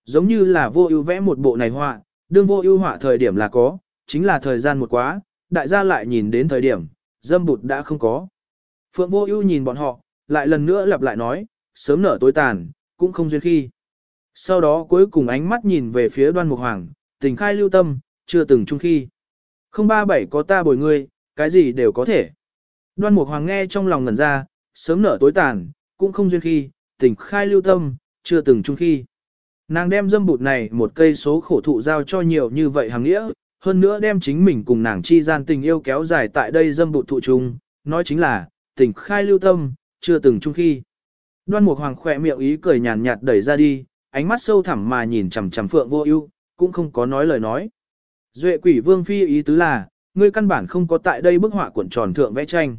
Giống như là Vô Ưu vẽ một bộ này họa, đương Vô Ưu họa thời điểm là có, chính là thời gian một quá, đại gia lại nhìn đến thời điểm, dâm bụt đã không có. Phượng Vô Ưu nhìn bọn họ, lại lần nữa lặp lại nói, sớm nở tối tàn, cũng không duyên khi. Sau đó cuối cùng ánh mắt nhìn về phía đoan mục hoàng, tình khai lưu tâm, chưa từng chung khi. Không ba bảy có ta bồi ngươi, cái gì đều có thể. Đoan mục hoàng nghe trong lòng ngẩn ra, sớm nở tối tàn, cũng không duyên khi, tình khai lưu tâm, chưa từng chung khi. Nàng đem dâm bụt này một cây số khổ thụ giao cho nhiều như vậy hàng nghĩa, hơn nữa đem chính mình cùng nàng chi gian tình yêu kéo dài tại đây dâm bụt thụ chung, nói chính là, tình khai lưu tâm, chưa từng chung khi. Đoan Mục Hoàng khỏe miệng ý cười nhàn nhạt đẩy ra đi, ánh mắt sâu thẳm mà nhìn chằm chằm Phượng Vô Ưu, cũng không có nói lời nói. Duệ Quỷ Vương phi ý tứ là, ngươi căn bản không có tại đây bức họa cuộn tròn thượng vẽ tranh.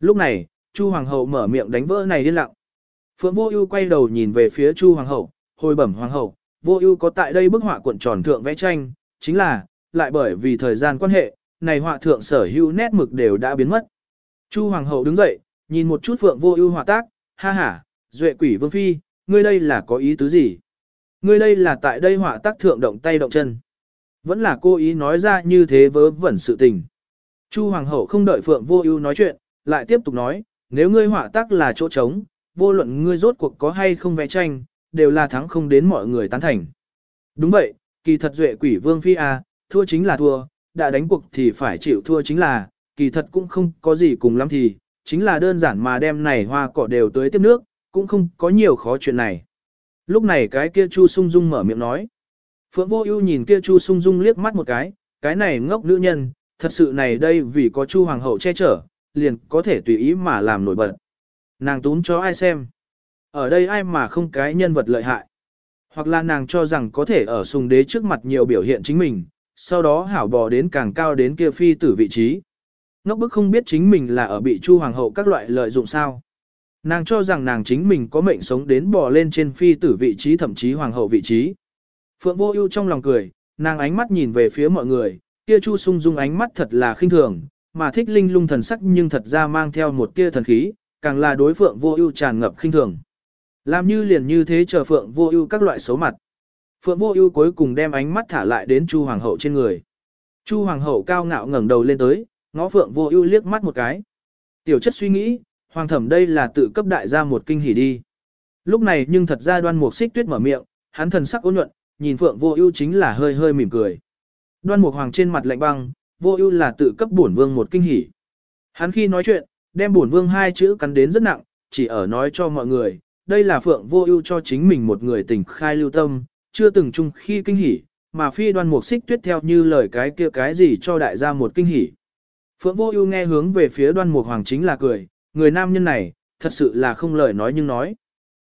Lúc này, Chu hoàng hậu mở miệng đánh vỡ này điên lặng. Phượng Vô Ưu quay đầu nhìn về phía Chu hoàng hậu, hồi bẩm hoàng hậu, Vô Ưu có tại đây bức họa cuộn tròn thượng vẽ tranh, chính là, lại bởi vì thời gian quan hệ, này họa thượng sở hữu nét mực đều đã biến mất. Chu hoàng hậu đứng dậy, nhìn một chút Phượng Vô Ưu họa tác, ha ha, Duệ Quỷ Vương phi, ngươi đây là có ý tứ gì? Ngươi đây là tại đây họa tác thượng động tay động chân. Vẫn là cô ý nói ra như thế vớ vẩn sự tình. Chu Hoàng hậu không đợi Phượng Vô Ưu nói chuyện, lại tiếp tục nói, nếu ngươi họa tác là chỗ trống, vô luận ngươi rốt cuộc có hay không vẽ tranh, đều là thắng không đến mọi người tán thành. Đúng vậy, kỳ thật duệ quỷ vương phi à, thua chính là thua, đã đánh cuộc thì phải chịu thua chính là, kỳ thật cũng không có gì cùng lắm thì, chính là đơn giản mà đem này hoa cỏ đều tới tiếp nước, cũng không có nhiều khó chuyện này. Lúc này cái kia Chu Sung Dung mở miệng nói. Phượng Vô Ưu nhìn kia Chu Sung Dung liếc mắt một cái, cái này ngốc nữ nhân, thật sự này đây vì có Chu hoàng hậu che chở, liền có thể tùy ý mà làm nổi bật. Nàng tún cho ai xem? Ở đây ai mà không cái nhân vật lợi hại? Hoặc là nàng cho rằng có thể ở sùng đế trước mặt nhiều biểu hiện chính mình, sau đó hảo bò đến càng cao đến kia phi tử vị trí. Ngốc bức không biết chính mình là ở bị Chu hoàng hậu các loại lợi dụng sao? Nàng cho rằng nàng chính mình có mệnh sống đến bò lên trên phi tử vị trí thậm chí hoàng hậu vị trí. Phượng vô ưu trong lòng cười, nàng ánh mắt nhìn về phía mọi người, kia Chu Sung Dung ánh mắt thật là khinh thường, mà thích linh lung thần sắc nhưng thật ra mang theo một tia thần khí, càng là đối Phượng vô ưu tràn ngập khinh thường. Làm như liền như thế chờ Phượng vô ưu các loại xấu mặt. Phượng Vô Ưu cuối cùng đem ánh mắt thả lại đến Chu hoàng hậu trên người. Chu hoàng hậu cao ngạo ngẩng đầu lên tới, ngó Phượng Vô Ưu liếc mắt một cái. Tiểu chất suy nghĩ, hoàng thẩm đây là tự cấp đại gia một kinh hỉ đi. Lúc này nhưng thật ra Đoan Mục Xích Tuyết mở miệng, hắn thần sắc ôn nhuận, nhìn Phượng Vô Ưu chính là hơi hơi mỉm cười. Đoan Mục Hoàng trên mặt lạnh băng, Vô Ưu là tự cấp bổn vương một kinh hỉ. Hắn khi nói chuyện, đem bổn vương hai chữ cắn đến rất nặng, chỉ ở nói cho mọi người, đây là Phượng Vô Ưu cho chính mình một người tình khai lưu tâm, chưa từng chung khi kinh hỉ, mà phi Đoan Mục Xích Tuyết theo như lời cái kia cái gì cho đại gia một kinh hỉ. Phượng Vô Ưu nghe hướng về phía Đoan Mục Hoàng chính là cười, người nam nhân này, thật sự là không lời nói nhưng nói.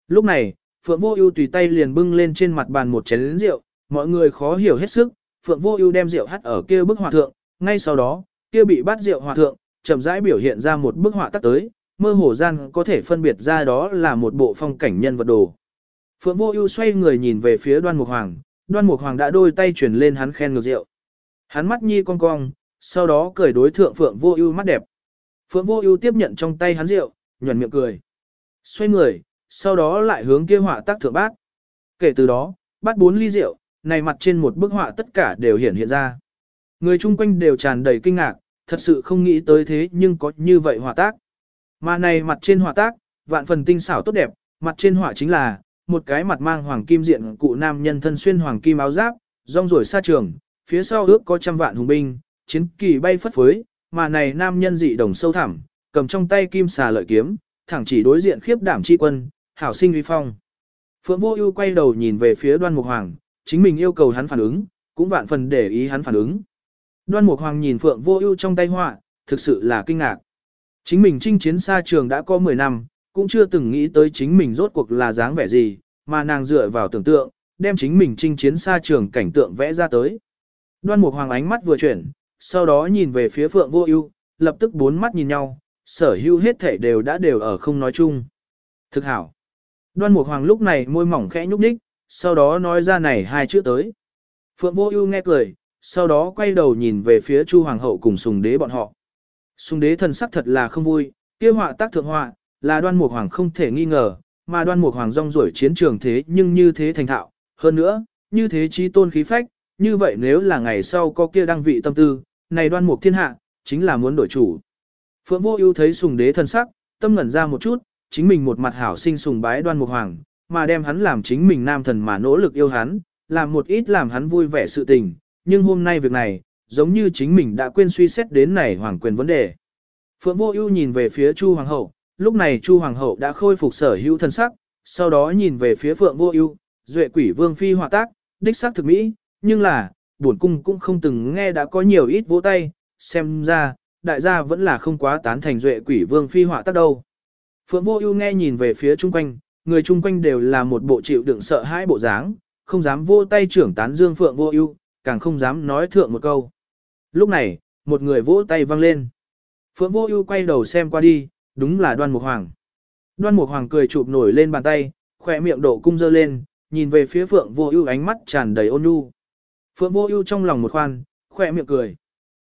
Lúc này, Phượng Vô Ưu tùy tay liền bưng lên trên mặt bàn một chén rượu, mọi người khó hiểu hết sức, Phượng Vô Ưu đem rượu hắt ở kia bức họa thượng, ngay sau đó, kia bị bắt rượu hòa thượng, chậm rãi biểu hiện ra một bức họa tác tới, mơ hồ gian có thể phân biệt ra đó là một bộ phong cảnh nhân vật đồ. Phượng Vô Ưu xoay người nhìn về phía Đoan Mục Hoàng, Đoan Mục Hoàng đã đôi tay truyền lên hắn khen ngược rượu. Hắn mắt nhi cong cong, sau đó cười đối thượng Phượng Vô Ưu mắt đẹp. Phượng Vô Ưu tiếp nhận trong tay hắn rượu, nhuận miệng cười. Xoay người, sau đó lại hướng kia họa tác thượng bát. Kể từ đó, bắt bốn ly rượu, này mặt trên một bức họa tất cả đều hiện hiện ra. Người chung quanh đều tràn đầy kinh ngạc, thật sự không nghĩ tới thế nhưng có như vậy hòa tác. Mà này mặt trên hòa tác, vạn phần tinh xảo tốt đẹp, mặt trên hỏa chính là, một cái mặt mang hoàng kim diện cụ nam nhân thân xuyên hoàng kim áo giáp, rong rổi xa trường, phía sau ước có trăm vạn hùng binh, chiến kỳ bay phất phới, mà này nam nhân dị đồng sâu thẳm, cầm trong tay kim xà lợi kiếm, thẳng chỉ đối diện khiếp đảm chi quân, hảo sinh uy phong. Phượng Vô Ưu quay đầu nhìn về phía Đoan Mục Hoàng, chính mình yêu cầu hắn phản ứng, cũng vạn phần để ý hắn phản ứng. Đoan Mục Hoàng nhìn Phượng Vô Ưu trong tay họa, thực sự là kinh ngạc. Chính mình chinh chiến xa trường đã có 10 năm, cũng chưa từng nghĩ tới chính mình rốt cuộc là dáng vẻ gì, mà nàng dựa vào tưởng tượng, đem chính mình chinh chiến xa trường cảnh tượng vẽ ra tới. Đoan Mục Hoàng ánh mắt vừa chuyển, sau đó nhìn về phía Phượng Vô Ưu, lập tức bốn mắt nhìn nhau, sở hữu hết thảy đều đã đều ở không nói chung. Thực hảo. Đoan Mục Hoàng lúc này môi mỏng khẽ nhúc nhích, sau đó nói ra này hai chữ tới. Phượng Vô Ưu nghe cười, sau đó quay đầu nhìn về phía Chu Hoàng hậu cùng Sùng Đế bọn họ. Sùng Đế thần sắc thật là không vui, kia họa tác thượng họa, là Đoan Mục Hoàng không thể nghi ngờ, mà Đoan Mục Hoàng rong ruổi chiến trường thế nhưng như thế thành thạo, hơn nữa, như thế chí tôn khí phách, như vậy nếu là ngày sau có kia đăng vị tâm tư, này Đoan Mục thiên hạ, chính là muốn đổi chủ. Phượng Vô Ưu thấy Sùng Đế thần sắc, tâm ngẩn ra một chút, chính mình một mặt hảo sinh sùng bái Đoan Mục Hoàng, mà đem hắn làm chính mình nam thần mà nỗ lực yêu hắn, làm một ít làm hắn vui vẻ sự tình, nhưng hôm nay việc này, giống như chính mình đã quên suy xét đến này hoàng quyền vấn đề. Phượng Vô Ưu nhìn về phía Chu hoàng hậu, lúc này Chu hoàng hậu đã khôi phục sở hữu thân sắc, sau đó nhìn về phía Phượng Vô Ưu, Duệ Quỷ Vương phi hòa tác, đích xác thực mỹ, nhưng là, bổn cung cũng không từng nghe đã có nhiều ít vỗ tay, xem ra, đại gia vẫn là không quá tán thành Duệ Quỷ Vương phi họa tác đâu. Phượng Vô Ưu nghe nhìn về phía chung quanh, người chung quanh đều là một bộ chịu đựng sợ hãi bộ dáng, không dám vô tay trưởng tán dương Phượng Vô Ưu, càng không dám nói thượng một câu. Lúc này, một người vỗ tay vang lên. Phượng Vô Ưu quay đầu xem qua đi, đúng là Đoan Mục Hoàng. Đoan Mục Hoàng cười chụp nổi lên bàn tay, khóe miệng độ cung dơ lên, nhìn về phía Phượng Vô Ưu ánh mắt tràn đầy ôn nhu. Phượng Vô Ưu trong lòng một khoan, khóe miệng cười.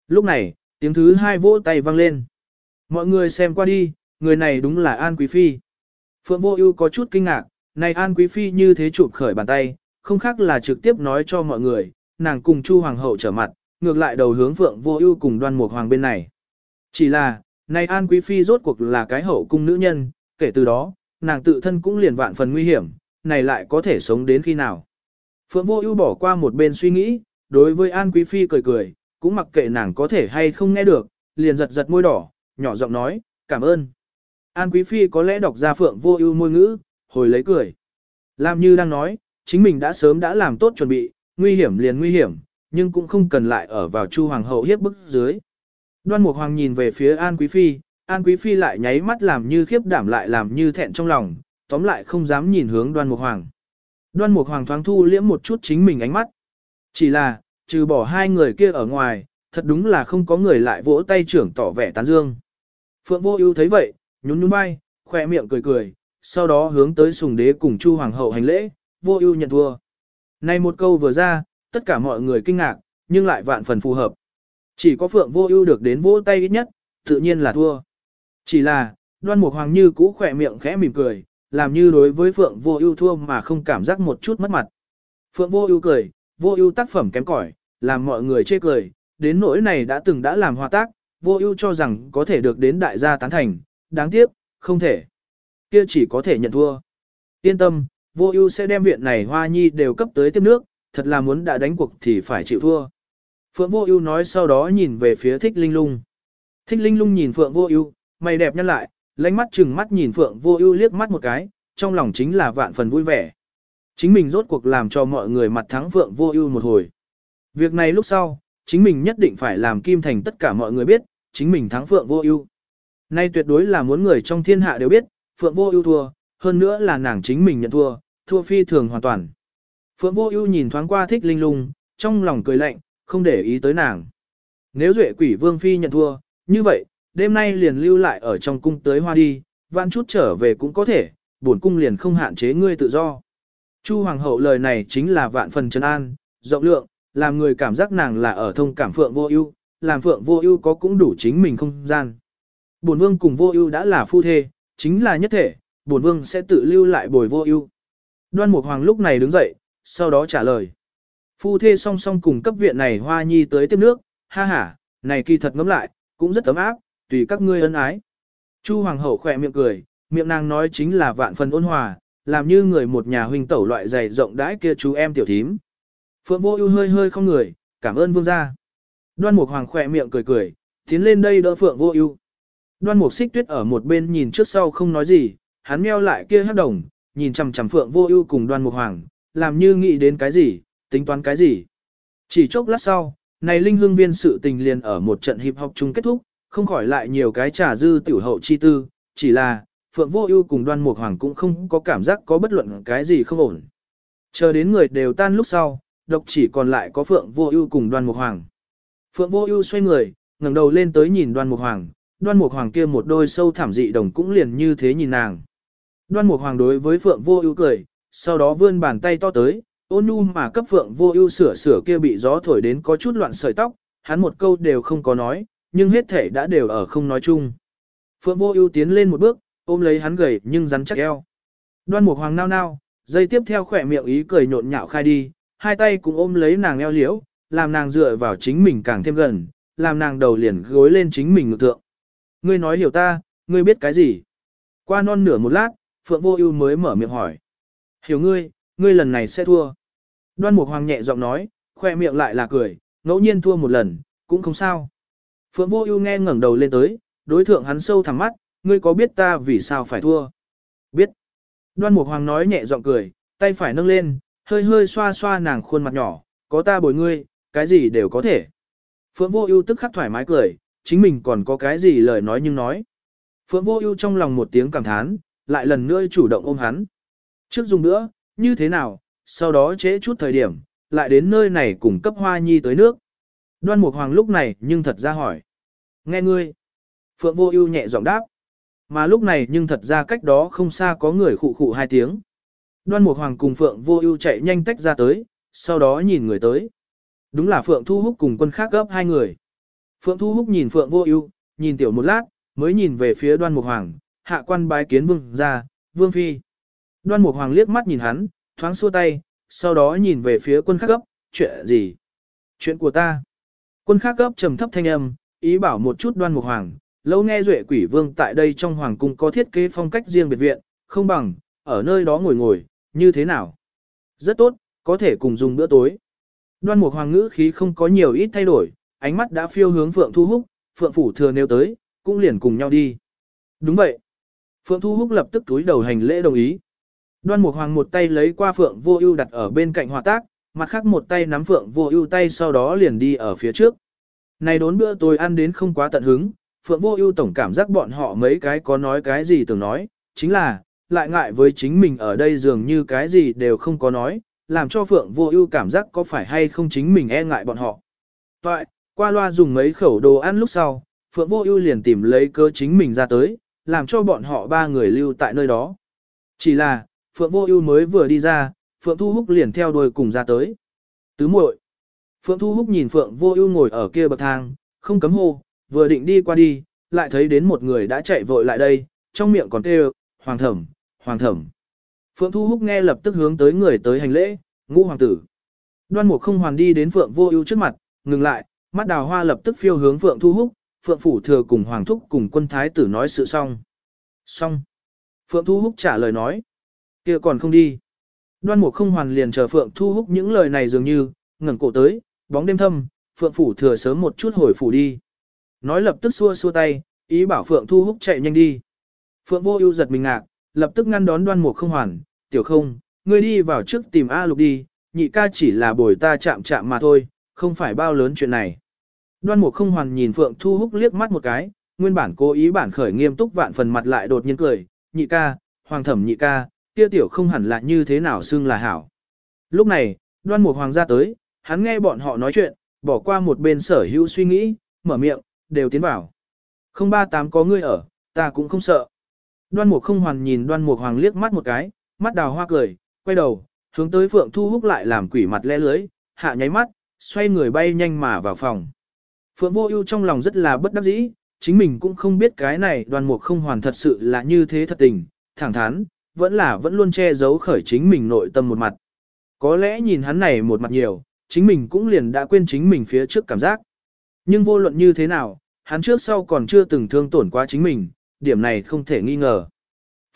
Lúc này, tiếng thứ hai vỗ tay vang lên. Mọi người xem qua đi, người này đúng là An Quý Phi. Phượng Vô Ưu có chút kinh ngạc, này An Quý Phi như thế chụp khởi bàn tay, không khác là trực tiếp nói cho mọi người, nàng cùng Chu Hoàng hậu trở mặt, ngược lại đầu hướng Phượng Vô Ưu cùng Đoan Mục Hoàng bên này. Chỉ là, này An Quý Phi rốt cuộc là cái hậu cung nữ nhân, kể từ đó, nàng tự thân cũng liền vạn phần nguy hiểm, này lại có thể sống đến khi nào. Phượng Vô Ưu bỏ qua một bên suy nghĩ, đối với An Quý Phi cười cười, cũng mặc kệ nàng có thể hay không nghe được, liền giật giật môi đỏ, nhỏ giọng nói, cảm ơn. An Quý Phi có lẽ đọc ra Phượng Vô Ưu môi ngữ, hồi lấy cười. Làm như đang nói, chính mình đã sớm đã làm tốt chuẩn bị, nguy hiểm liền nguy hiểm, nhưng cũng không cần lại ở vào Chu hoàng hậu hiếp bức dưới. Đoan Mục Hoàng nhìn về phía An Quý phi, An Quý phi lại nháy mắt làm như khiếp đảm lại làm như thẹn trong lòng, tóm lại không dám nhìn hướng Đoan Mục Hoàng. Đoan Mục Hoàng thoáng thu liễm một chút chính mình ánh mắt. Chỉ là, trừ bỏ hai người kia ở ngoài, thật đúng là không có người lại vỗ tay trưởng tỏ vẻ tán dương. Phượng Vô Ưu thấy vậy, nhún nhún vai, khóe miệng cười cười, sau đó hướng tới Sùng Đế cùng Chu hoàng hậu hành lễ, Vô Ưu nhận thua. Này một câu vừa ra, tất cả mọi người kinh ngạc, nhưng lại vạn phần phù hợp. Chỉ có Phượng Vô Ưu được đến vỗ tay ít nhất, tự nhiên là thua. Chỉ là, Đoan Mục Hoàng như cũ khẽ miệng khẽ mỉm cười, làm như đối với Phượng Vô Ưu thua mà không cảm giác một chút mất mặt. Phượng Vô Ưu cười, Vô Ưu tác phẩm kém cỏi, làm mọi người chê cười, đến nỗi này đã từng đã làm hòa tác, Vô Ưu cho rằng có thể được đến đại gia tán thành, đáng tiếc, không thể. Kia chỉ có thể nhận thua. Yên tâm, Vô Ưu sẽ đem viện này Hoa Nhi đều cấp tới tiếp nước, thật là muốn đã đánh cuộc thì phải chịu thua. Phượng Vô Ưu nói sau đó nhìn về phía Thích Linh Lung. Thích Linh Lung nhìn Phượng Vô Ưu, mày đẹp nhăn lại, lánh mắt chừng mắt nhìn Phượng Vô Ưu liếc mắt một cái, trong lòng chính là vạn phần vui vẻ. Chính mình rốt cuộc làm cho mọi người mặt thắng Phượng Vô Ưu một hồi. Việc này lúc sau, chính mình nhất định phải làm Kim Thành tất cả mọi người biết, chính mình thắng Phượng Vô Ưu. Nay tuyệt đối là muốn người trong thiên hạ đều biết, Phượng Vô Ưu thua, hơn nữa là nàng chính mình nhận thua, thua phi thường hoàn toàn. Phượng Vô Ưu nhìn thoáng qua Thích Linh Lung, trong lòng cười lạnh, không để ý tới nàng. Nếu Duệ Quỷ Vương phi nhận thua, như vậy, đêm nay liền lưu lại ở trong cung tới hoa đi, vãn chút trở về cũng có thể, bổn cung liền không hạn chế ngươi tự do. Chu hoàng hậu lời này chính là vạn phần trấn an, rộng lượng, làm người cảm giác nàng là ở thông cảm Phượng Vô Ưu, làm Phượng Vô Ưu có cũng đủ chính mình không gian. Bổn vương cùng Vô Ưu đã là phu thê, chính là nhất thể, bổn vương sẽ tự lưu lại bồi Vô Ưu. Đoan Mục Hoàng lúc này đứng dậy, sau đó trả lời. Phu thê song song cùng cấp viện này hoa nhi tới tiếp nước, ha ha, này kỳ thật ngấm lại, cũng rất ấm áp, tùy các ngươi ân ái. Chu hoàng hậu khỏe miệng cười, miệng nàng nói chính là vạn phần ôn hòa, làm như người một nhà huynh tẩu loại dày rộng đãi kia chú em tiểu thím. Phượng vô ưu hơi hơi không người, cảm ơn vương gia. Đoan mục hoàng khẽ miệng cười cười, tiến lên đây đỡ phượng vô ưu. Đoan mục xích tuyết ở một bên nhìn trước sau không nói gì, hắn meo lại kia hắc đồng, nhìn chằm chằm phượng vô ưu cùng đoan mục hoàng, làm như nghĩ đến cái gì, tính toán cái gì. Chỉ chốc lát sau, này linh hương viên sự tình liền ở một trận hiệp học chung kết thúc, không khỏi lại nhiều cái trà dư tiểu hậu chi tư, chỉ là, Phượng Vô Ưu cùng Đoan Mục Hoàng cũng không có cảm giác có bất luận cái gì không ổn. Chờ đến người đều tan lúc sau, độc chỉ còn lại có Phượng Vô Ưu cùng Đoan Mục Hoàng. Phượng Vô Ưu xoay người, ngẩng đầu lên tới nhìn Đoan Mục Hoàng, Đoan Mục Hoàng kia một đôi sâu thẳm dị đồng cũng liền như thế nhìn nàng. Đoan Mục Hoàng đối với Phượng Vô Ưu cười, sau đó vươn bàn tay to tới, ôn nhu mà cấp phượng vô ưu sửa sửa kia bị gió thổi đến có chút loạn sợi tóc, hắn một câu đều không có nói, nhưng hết thể đã đều ở không nói chung. Phượng vô ưu tiến lên một bước, ôm lấy hắn gầy nhưng rắn chắc eo. Đoan mục hoàng nao nao, dây tiếp theo khỏe miệng ý cười nhộn nhạo khai đi, hai tay cũng ôm lấy nàng eo liễu, làm nàng dựa vào chính mình càng thêm gần, làm nàng đầu liền gối lên chính mình ngực thượng. Ngươi nói hiểu ta, ngươi biết cái gì? Qua non nửa một lát, Phượng Vô Ưu mới mở miệng hỏi. Hiểu ngươi, ngươi lần này sẽ thua. Đoan Mục Hoàng nhẹ giọng nói, khoe miệng lại là cười, ngẫu nhiên thua một lần, cũng không sao. Phượng Vô Ưu nghe ngẩng đầu lên tới, đối thượng hắn sâu thẳm mắt, ngươi có biết ta vì sao phải thua? Biết. Đoan Mục Hoàng nói nhẹ giọng cười, tay phải nâng lên, hơi hơi xoa xoa nàng khuôn mặt nhỏ, có ta bồi ngươi, cái gì đều có thể. Phượng Vô Ưu tức khắc thoải mái cười, chính mình còn có cái gì lời nói nhưng nói. Phượng Vô Ưu trong lòng một tiếng cảm thán, lại lần nữa chủ động ôm hắn. Trước dùng nữa, như thế nào, sau đó trễ chút thời điểm, lại đến nơi này cùng cấp hoa nhi tới nước. Đoan Mục Hoàng lúc này nhưng thật ra hỏi. Nghe ngươi. Phượng Vô Ưu nhẹ giọng đáp. Mà lúc này nhưng thật ra cách đó không xa có người khụ khụ hai tiếng. Đoan Mục Hoàng cùng Phượng Vô Ưu chạy nhanh tách ra tới, sau đó nhìn người tới. Đúng là Phượng Thu Húc cùng quân khác gấp hai người. Phượng Thu Húc nhìn Phượng Vô Ưu, nhìn tiểu một lát, mới nhìn về phía Đoan Mục Hoàng, hạ quan bái kiến vương gia, vương phi. Đoan Mục Hoàng liếc mắt nhìn hắn, thoáng xua tay, sau đó nhìn về phía quân khác cấp, chuyện gì? Chuyện của ta. Quân khác cấp trầm thấp thanh âm, ý bảo một chút Đoan Mục Hoàng, lâu nghe duệ quỷ vương tại đây trong hoàng cung có thiết kế phong cách riêng biệt viện, không bằng, ở nơi đó ngồi ngồi, như thế nào? Rất tốt, có thể cùng dùng bữa tối. Đoan Mục Hoàng ngữ khí không có nhiều ít thay đổi, ánh mắt đã phiêu hướng Phượng Thu Húc, Phượng Phủ thừa nêu tới, cũng liền cùng nhau đi. Đúng vậy. Phượng Thu Húc lập tức túi đầu hành lễ đồng ý. Đoan Mục Hoàng một tay lấy qua Phượng Vô Ưu đặt ở bên cạnh hòa tác, mặt khác một tay nắm Phượng Vô Ưu tay sau đó liền đi ở phía trước. Này đốn bữa tôi ăn đến không quá tận hứng, Phượng Vô Ưu tổng cảm giác bọn họ mấy cái có nói cái gì tưởng nói, chính là lại ngại với chính mình ở đây dường như cái gì đều không có nói, làm cho Phượng Vô Ưu cảm giác có phải hay không chính mình e ngại bọn họ. Vậy, qua loa dùng mấy khẩu đồ ăn lúc sau, Phượng Vô Ưu liền tìm lấy cơ chính mình ra tới, làm cho bọn họ ba người lưu tại nơi đó. Chỉ là, Phượng Vô Ưu mới vừa đi ra, Phượng Thu Húc liền theo đuôi cùng ra tới. Tứ muội. Phượng Thu Húc nhìn Phượng Vô Ưu ngồi ở kia bậc thang, không cấm hô, vừa định đi qua đi, lại thấy đến một người đã chạy vội lại đây, trong miệng còn kêu, "Hoàng thẩm, hoàng thẩm." Phượng Thu Húc nghe lập tức hướng tới người tới hành lễ, ngũ hoàng tử. Đoan mục không hoàn đi đến Phượng Vô Ưu trước mặt, ngừng lại, mắt đào hoa lập tức phiêu hướng Phượng Thu Húc, Phượng phủ thừa cùng hoàng thúc cùng quân thái tử nói sự xong. Xong. Phượng Thu Húc trả lời nói, kia còn không đi. Đoan mục không hoàn liền chờ Phượng Thu Húc những lời này dường như, ngẩng cổ tới, bóng đêm thâm, Phượng phủ thừa sớm một chút hồi phủ đi. Nói lập tức xua xua tay, ý bảo Phượng Thu Húc chạy nhanh đi. Phượng Vô Ưu giật mình ngạc, lập tức ngăn đón Đoan Mục Không Hoàn, "Tiểu Không, ngươi đi vào trước tìm A Lục đi, nhị ca chỉ là bồi ta chạm chạm mà thôi, không phải bao lớn chuyện này." Đoan Mục Không Hoàn nhìn Phượng Thu Húc liếc mắt một cái, nguyên bản cố ý bản khởi nghiêm túc vạn phần mặt lại đột nhiên cười, "Nhị ca, Hoàng thẩm nhị ca, kia tiểu không hẳn là như thế nào xưng là hảo." Lúc này, Đoan Mục Hoàng ra tới, hắn nghe bọn họ nói chuyện, bỏ qua một bên sở hữu suy nghĩ, mở miệng, đều tiến vào. Không ba tám có ngươi ở, ta cũng không sợ. Đoan mục không hoàn nhìn đoan mục hoàng liếc mắt một cái, mắt đào hoa cười, quay đầu, hướng tới phượng thu húc lại làm quỷ mặt lẽ lưới, hạ nháy mắt, xoay người bay nhanh mà vào phòng. Phượng vô ưu trong lòng rất là bất đắc dĩ, chính mình cũng không biết cái này đoan mục không hoàn thật sự là như thế thật tình, thẳng thắn, vẫn là vẫn luôn che giấu khởi chính mình nội tâm một mặt. Có lẽ nhìn hắn này một mặt nhiều, chính mình cũng liền đã quên chính mình phía trước cảm giác. Nhưng vô luận như thế nào, hắn trước sau còn chưa từng thương tổn quá chính mình, điểm này không thể nghi ngờ.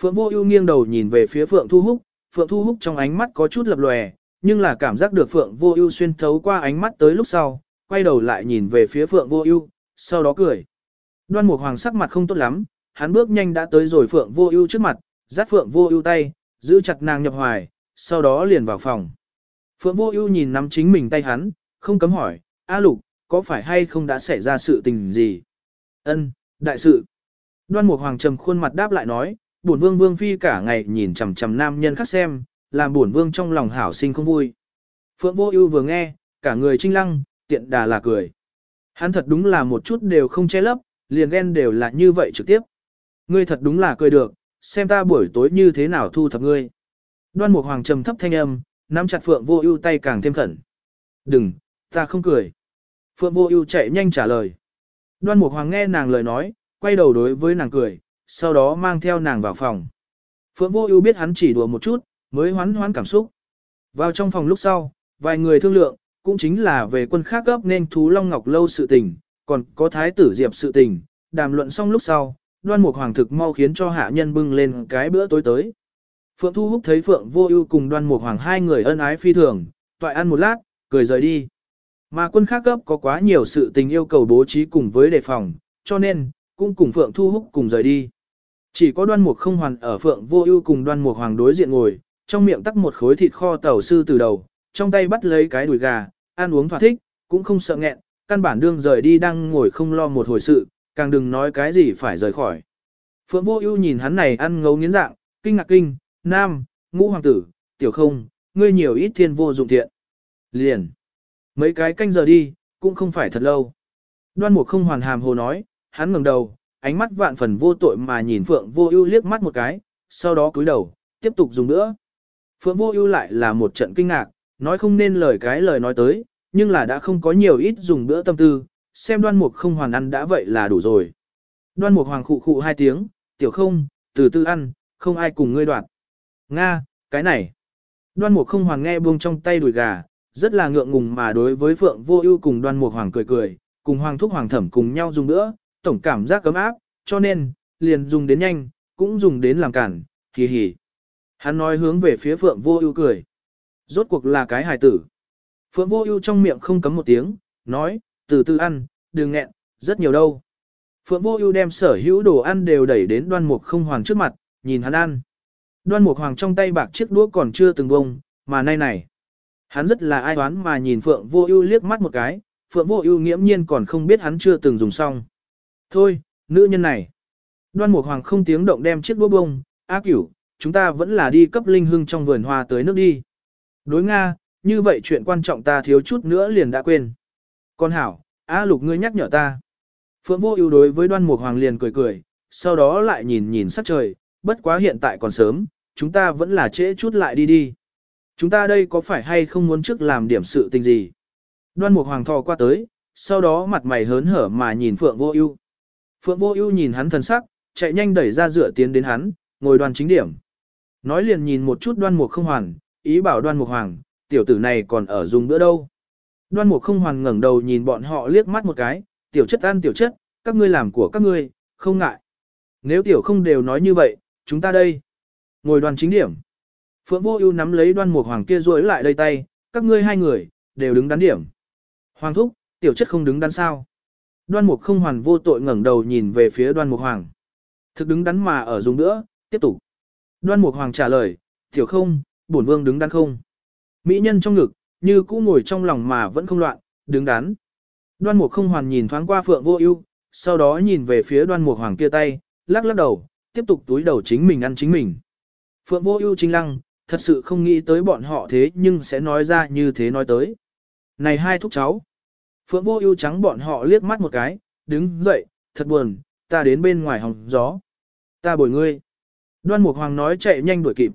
Phượng Vô Ưu nghiêng đầu nhìn về phía Phượng Thu Húc, Phượng Thu Húc trong ánh mắt có chút lập lòe, nhưng là cảm giác được Phượng Vô Ưu xuyên thấu qua ánh mắt tới lúc sau, quay đầu lại nhìn về phía Phượng Vô Ưu, sau đó cười. Đoan Mục Hoàng sắc mặt không tốt lắm, hắn bước nhanh đã tới rồi Phượng Vô Ưu trước mặt, giắt Phượng Vô Ưu tay, giữ chặt nàng nhập hoài, sau đó liền vào phòng. Phượng Vô Ưu nhìn nắm chính mình tay hắn, không cấm hỏi, "A Lục, có phải hay không đã xảy ra sự tình gì?" "Ân, đại sự." Đoan Mục Hoàng trầm khuôn mặt đáp lại nói, "Bổn Vương Vương phi cả ngày nhìn chằm chằm nam nhân khác xem, làm bổn vương trong lòng hảo sinh không vui." Phượng Vô Ưu vừa nghe, cả người trinh lăng, tiện đà là cười. Hắn thật đúng là một chút đều không che lấp, liền ghen đều là như vậy trực tiếp. Ngươi thật đúng là cười được, xem ta buổi tối như thế nào thu thập ngươi. Đoan Mục Hoàng trầm thấp thanh âm, nắm chặt Phượng Vô Ưu tay càng thêm khẩn. "Đừng, ta không cười." Phượng Vô Ưu chạy nhanh trả lời. Đoan Mục Hoàng nghe nàng lời nói, quay đầu đối với nàng cười, sau đó mang theo nàng vào phòng. Phượng Vô Ưu biết hắn chỉ đùa một chút, mới hoán hoán cảm xúc. Vào trong phòng lúc sau, vài người thương lượng, cũng chính là về quân khác gấp nên thú Long Ngọc lâu sự tình, còn có thái tử Diệp sự tình, đàm luận xong lúc sau, Đoan Mục Hoàng thực mau khiến cho hạ nhân bưng lên cái bữa tối tới. Phượng Thu Húc thấy Phượng Vô Ưu cùng Đoan Mục Hoàng hai người ân ái phi thường, toại ăn một lát, cười rời đi. Mà quân khác cấp có quá nhiều sự tình yêu cầu bố trí cùng với đề phòng, cho nên, cũng cùng Phượng Thu Húc cùng rời đi. Chỉ có Đoan Mục không hoàn ở Phượng Vô Ưu cùng Đoan Mục Hoàng đối diện ngồi, trong miệng tắc một khối thịt kho tàu sư từ đầu, trong tay bắt lấy cái đùi gà, ăn uống thỏa thích, cũng không sợ nghẹn, căn bản đương rời đi đang ngồi không lo một hồi sự, càng đừng nói cái gì phải rời khỏi. Phượng Vô Ưu nhìn hắn này ăn ngấu nghiến dạng, kinh ngạc kinh, nam, ngũ hoàng tử, tiểu không, ngươi nhiều ít thiên vô dụng thiện. Liền. Mấy cái canh giờ đi, cũng không phải thật lâu. Đoan mục không hoàn hàm hồ nói, hắn ngẩng đầu, ánh mắt vạn phần vô tội mà nhìn Phượng Vô Ưu liếc mắt một cái, sau đó cúi đầu, tiếp tục dùng nữa. Phượng Vô Ưu lại là một trận kinh ngạc, nói không nên lời cái lời nói tới, nhưng là đã không có nhiều ít dùng bữa tâm tư, xem Đoan Mục không hoàn ăn đã vậy là đủ rồi. Đoan Mục hoàng khụ khụ hai tiếng, "Tiểu Không, từ từ ăn, không ai cùng ngươi đoạt." Nga, cái này. Đoan mục không hoàn nghe buông trong tay đùi gà, rất là ngượng ngùng mà đối với Phượng Vô Ưu cùng Đoan Mục Hoàng cười cười, cùng Hoàng thúc Hoàng thẩm cùng nhau dùng nữa, tổng cảm giác cấm áp, cho nên liền dùng đến nhanh, cũng dùng đến làm cản, hì hì. Hắn nói hướng về phía Phượng Vô Ưu cười. Rốt cuộc là cái hài tử. Phượng Vô Ưu trong miệng không cấm một tiếng, nói, từ từ ăn, đừng nghẹn, rất nhiều đâu. Phượng Vô Ưu đem sở hữu đồ ăn đều đẩy đến Đoan Mục Không Hoàng trước mặt, nhìn hắn ăn. Đoan Mục Hoàng trong tay bạc chiếc đũa còn chưa từng bông, mà nay này. Hắn rất là ai toán mà nhìn Phượng Vô Ưu liếc mắt một cái, Phượng Vô Ưu nghiễm nhiên còn không biết hắn chưa từng dùng xong. Thôi, nữ nhân này. Đoan Mục Hoàng không tiếng động đem chiếc đũa bông, "A Cửu, chúng ta vẫn là đi cấp linh hương trong vườn hoa tới nước đi." Đối Nga, như vậy chuyện quan trọng ta thiếu chút nữa liền đã quên. Con hảo, A Lục ngươi nhắc nhở ta. Phượng Vô Ưu đối với Đoan Mục Hoàng liền cười cười, sau đó lại nhìn nhìn sắc trời, bất quá hiện tại còn sớm, chúng ta vẫn là trễ chút lại đi đi. Chúng ta đây có phải hay không muốn trước làm điểm sự tình gì? Đoan Mục Hoàng thò qua tới, sau đó mặt mày hớn hở mà nhìn Phượng Vô Ưu. Phượng Vô Ưu nhìn hắn thần sắc, chạy nhanh đẩy ra dựa tiến đến hắn, ngồi đoan chính điểm. Nói liền nhìn một chút Đoan Mục không hoàn, ý bảo Đoan Mục Hoàng, tiểu tử này còn ở dùng bữa đâu. Đoan mục không hoàn ngẩng đầu nhìn bọn họ liếc mắt một cái, tiểu chất ăn tiểu chất, các ngươi làm của các ngươi, không ngại. Nếu tiểu không đều nói như vậy, chúng ta đây. Ngồi đoàn chính điểm. Phượng vô ưu nắm lấy đoan mục hoàng kia rối lại đây tay, các ngươi hai người, đều đứng đắn điểm. Hoàng thúc, tiểu chất không đứng đắn sao. Đoan mục không hoàn vô tội ngẩng đầu nhìn về phía đoan mục hoàng. Thực đứng đắn mà ở dùng nữa, tiếp tục. Đoan mục hoàng trả lời, tiểu không, bổn vương đứng đắn không. Mỹ nhân trong ngực, như cũ ngồi trong lòng mà vẫn không loạn, đứng đắn. Đoan mục không hoàn nhìn thoáng qua phượng vô ưu, sau đó nhìn về phía đoan mục hoàng kia tay, lắc lắc đầu, tiếp tục túi đầu chính mình ăn chính mình. Phượng vô ưu trinh lăng, thật sự không nghĩ tới bọn họ thế nhưng sẽ nói ra như thế nói tới. Này hai thúc cháu. Phượng vô ưu trắng bọn họ liếc mắt một cái, đứng dậy, thật buồn, ta đến bên ngoài hòng gió. Ta bồi ngươi. Đoan Mục Hoàng nói chạy nhanh đuổi kịp.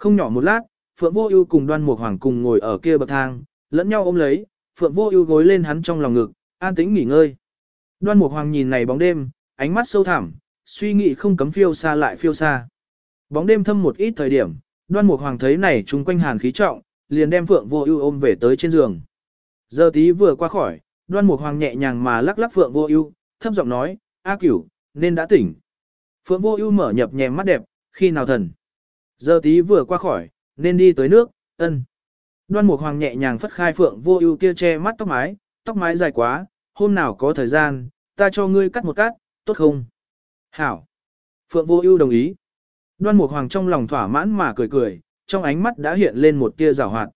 Không nhỏ một lát, Phượng Vô Ưu cùng Đoan Mục Hoàng cùng ngồi ở kia bậc thang, lẫn nhau ôm lấy, Phượng Vô Ưu gối lên hắn trong lòng ngực, an tĩnh nghỉ ngơi. Đoan Mục Hoàng nhìn này bóng đêm, ánh mắt sâu thẳm, suy nghĩ không cấm phiêu xa lại phiêu xa. Bóng đêm thâm một ít thời điểm, Đoan Mục Hoàng thấy này chúng quanh hàn khí trọng, liền đem Phượng Vô Ưu ôm về tới trên giường. Giờ tí vừa qua khỏi, Đoan Mục Hoàng nhẹ nhàng mà lắc lắc Phượng Vô Ưu, thấp giọng nói, "A Cửu, nên đã tỉnh." Phượng Vô Ưu mở nhập nhèm mắt đẹp, khi nào thần? Giờ tí vừa qua khỏi, nên đi tới nước, ân. Đoan Mục Hoàng nhẹ nhàng phất khai Phượng Vô Ưu kia che mắt tóc mái, tóc mái dài quá, hôm nào có thời gian, ta cho ngươi cắt một cắt, tốt không? Hảo. Phượng Vô Ưu đồng ý. Đoan Mục Hoàng trong lòng thỏa mãn mà cười cười, trong ánh mắt đã hiện lên một tia giảo hoạt.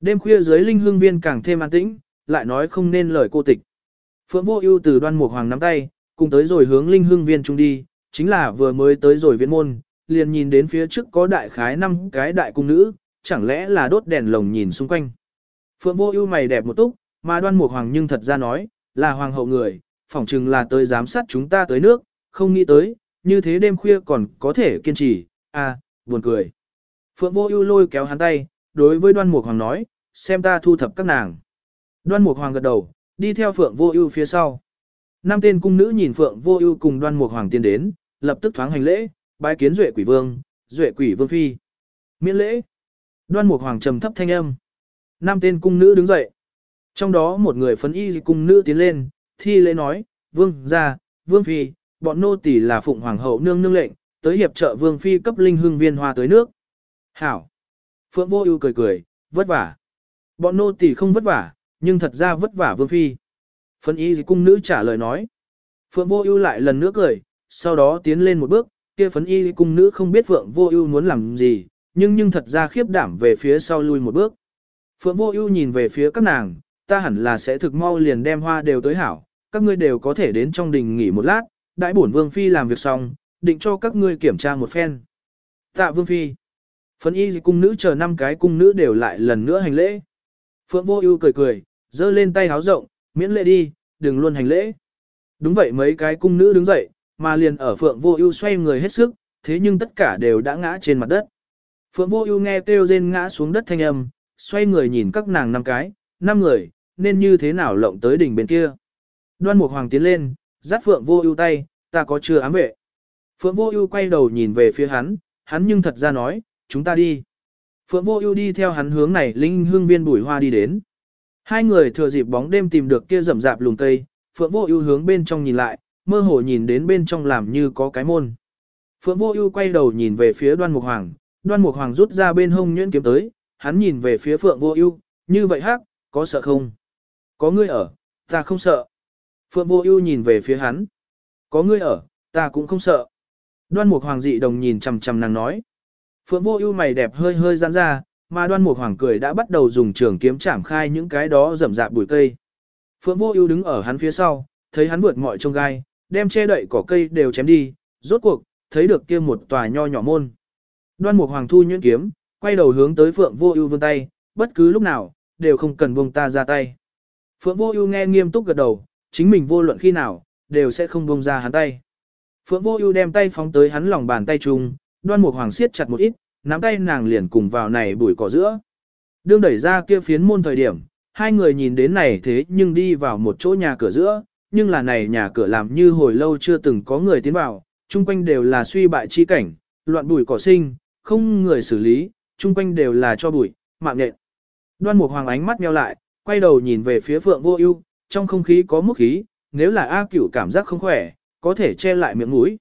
Đêm khuya dưới linh hương viên càng thêm an tĩnh, lại nói không nên lời cô tịch. Phượng Vô Ưu từ Đoan Mục Hoàng nắm tay, cùng tới rồi hướng linh hương viên trung đi, chính là vừa mới tới rồi viện môn, liền nhìn đến phía trước có đại khái năm cái đại cung nữ, chẳng lẽ là đốt đèn lồng nhìn xung quanh. Phượng Vô Ưu mày đẹp một túc, mà Đoan Mục Hoàng nhưng thật ra nói, là hoàng hậu người, phỏng chừng là tới giám sát chúng ta tới nước, không nghĩ tới, như thế đêm khuya còn có thể kiên trì, à, buồn cười. Phượng Vô Ưu lôi kéo hắn tay, đối với Đoan Mục Hoàng nói, xem ta thu thập các nàng. Đoan Mục Hoàng gật đầu, đi theo Phượng Vô Ưu phía sau. Năm tên cung nữ nhìn Phượng Vô Ưu cùng Đoan Mục Hoàng tiến đến, lập tức thoáng hành lễ, bái kiến Duệ Quỷ Vương, Duệ Quỷ Vương phi. Miễn lễ. Đoan Mục Hoàng trầm thấp thanh âm. Năm tên cung nữ đứng dậy. Trong đó một người phấn y cung nữ tiến lên, thi lễ nói, "Vương gia, Vương phi, bọn nô tỳ là Phụng Hoàng hậu nương nương lệnh, tới hiệp trợ Vương phi cấp linh hương viên hoa tới nước." Hảo. Phượng Vô Ưu cười cười, vất vả. Bọn nô tỳ không vất vả, nhưng thật ra vất vả Vương phi. Phấn y cung nữ trả lời nói. Phượng Vô Ưu lại lần nữa cười, sau đó tiến lên một bước, kia phấn y cung nữ không biết Phượng Vô Ưu muốn làm gì, nhưng nhưng thật ra khiếp đảm về phía sau lui một bước. Phượng Vô Ưu nhìn về phía các nàng, ta hẳn là sẽ thực mau liền đem hoa đều tới hảo, các ngươi đều có thể đến trong đình nghỉ một lát, đại bổn vương phi làm việc xong, định cho các ngươi kiểm tra một phen. Tạ vương phi. Phấn y cung nữ chờ năm cái cung nữ đều lại lần nữa hành lễ. Phượng Vô Ưu cười cười, giơ lên tay háo rộng, miễn lễ đi, đừng luôn hành lễ. Đúng vậy mấy cái cung nữ đứng dậy, mà liền ở Phượng Vô Ưu xoay người hết sức, thế nhưng tất cả đều đã ngã trên mặt đất. Phượng Vô Ưu nghe kêu rên ngã xuống đất thanh âm, xoay người nhìn các nàng năm cái, năm người, nên như thế nào lộng tới đỉnh bên kia. Đoan Mục Hoàng tiến lên, dắt Phượng Vô Ưu tay, ta có chưa ám vệ. Phượng Vô Ưu quay đầu nhìn về phía hắn, hắn nhưng thật ra nói, chúng ta đi. Phượng Vô Ưu đi theo hắn hướng này linh hương viên bụi hoa đi đến. Hai người thừa dịp bóng đêm tìm được kia rậm rạp lùm cây, Phượng Vô Ưu hướng bên trong nhìn lại, mơ hồ nhìn đến bên trong làm như có cái môn. Phượng Vô Ưu quay đầu nhìn về phía Đoan Mục Hoàng, Đoan Mục Hoàng rút ra bên hông nhuyễn kiếm tới, hắn nhìn về phía Phượng Vô Ưu, như vậy hắc, có sợ không? Có ngươi ở, ta không sợ. Phượng Vô Ưu nhìn về phía hắn, có ngươi ở, ta cũng không sợ. Đoan Mục Hoàng dị đồng nhìn chằm chằm nàng nói. Phượng Vô Ưu mày đẹp hơi hơi giãn ra, mà Đoan Mục Hoàng cười đã bắt đầu dùng trường kiếm chạm khai những cái đó rậm rạp bụi cây. Phượng Vô Ưu đứng ở hắn phía sau, thấy hắn vượt mọi trông gai, đem che đậy cỏ cây đều chém đi, rốt cuộc, thấy được kia một tòa nho nhỏ môn. Đoan Mục Hoàng thu nhuyễn kiếm, quay đầu hướng tới Phượng Vô Ưu vươn tay, bất cứ lúc nào, đều không cần buông ta ra tay. Phượng Vô Ưu nghe nghiêm túc gật đầu, chính mình vô luận khi nào, đều sẽ không buông ra hắn tay. Phượng Vô Ưu đem tay phóng tới hắn lòng bàn tay trung, Đoan Mục Hoàng siết chặt một ít, nắm tay nàng liền cùng vào này bụi cỏ giữa. Đương đẩy ra kia phiến môn thời điểm, hai người nhìn đến này thế nhưng đi vào một chỗ nhà cửa giữa, nhưng là này nhà cửa làm như hồi lâu chưa từng có người tiến vào, chung quanh đều là suy bại chi cảnh, loạn bụi cỏ sinh, không người xử lý, chung quanh đều là cho bụi, mạng nện. Đoan Mục Hoàng ánh mắt nheo lại, quay đầu nhìn về phía Phượng Vô Ưu, trong không khí có mức khí, nếu là A Cửu cảm giác không khỏe, có thể che lại miệng mũi.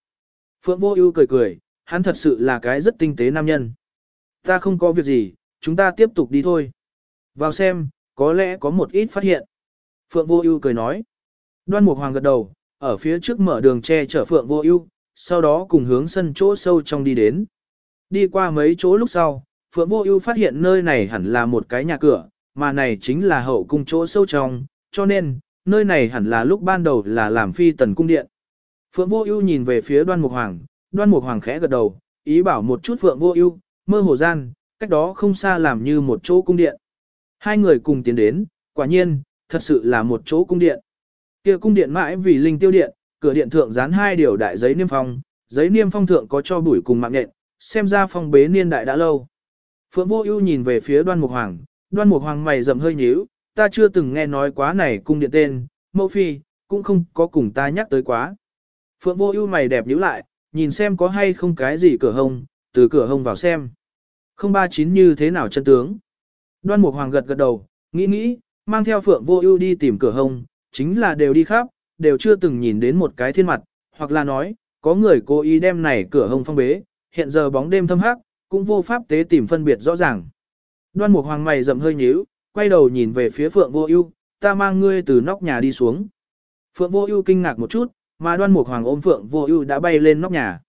Phượng Vô Ưu cười cười, hắn thật sự là cái rất tinh tế nam nhân. Ta không có việc gì, chúng ta tiếp tục đi thôi. Vào xem, có lẽ có một ít phát hiện. Phượng Vô Ưu cười nói. Đoan Mục Hoàng gật đầu, ở phía trước mở đường che chở Phượng Vô Ưu, sau đó cùng hướng sân chỗ sâu trong đi đến. Đi qua mấy chỗ lúc sau, Phượng Vô Ưu phát hiện nơi này hẳn là một cái nhà cửa, mà này chính là hậu cung chỗ sâu trong, cho nên, nơi này hẳn là lúc ban đầu là làm phi tần cung điện. Phượng Vô Ưu nhìn về phía Đoan Mục Hoàng, Đoan Mục Hoàng khẽ gật đầu, ý bảo một chút Phượng Vô Ưu, mơ hồ gian, cách đó không xa làm như một chỗ cung điện. Hai người cùng tiến đến, quả nhiên, thật sự là một chỗ cung điện. Kia cung điện mãi vì linh tiêu điện, cửa điện thượng dán hai điều đại giấy niêm phong, giấy niêm phong thượng có cho bụi cùng mạng nhện, xem ra phong bế niên đại đã lâu. Phượng Vô Ưu nhìn về phía Đoan Mục Hoàng, Đoan Mục Hoàng mày rậm hơi nhíu, ta chưa từng nghe nói quá này cung điện tên, mẫu phi, cũng không có cùng ta nhắc tới quá. Phượng Vô Ưu mày đẹp nhíu lại, nhìn xem có hay không cái gì cửa hông, từ cửa hông vào xem. Không ba chín như thế nào chân tướng. Đoan Mục Hoàng gật gật đầu, nghĩ nghĩ, mang theo Phượng Vô Ưu đi tìm cửa hông, chính là đều đi khắp, đều chưa từng nhìn đến một cái thiên mặt, hoặc là nói, có người cố ý đem này cửa hông phong bế, hiện giờ bóng đêm thâm hắc, cũng vô pháp tế tìm phân biệt rõ ràng. Đoan Mục Hoàng mày rậm hơi nhíu, quay đầu nhìn về phía Phượng Vô Ưu, ta mang ngươi từ nóc nhà đi xuống. Phượng Vô Ưu kinh ngạc một chút, mà Đoan Mục Hoàng ôm Phượng Vô Ưu đã bay lên nóc nhà.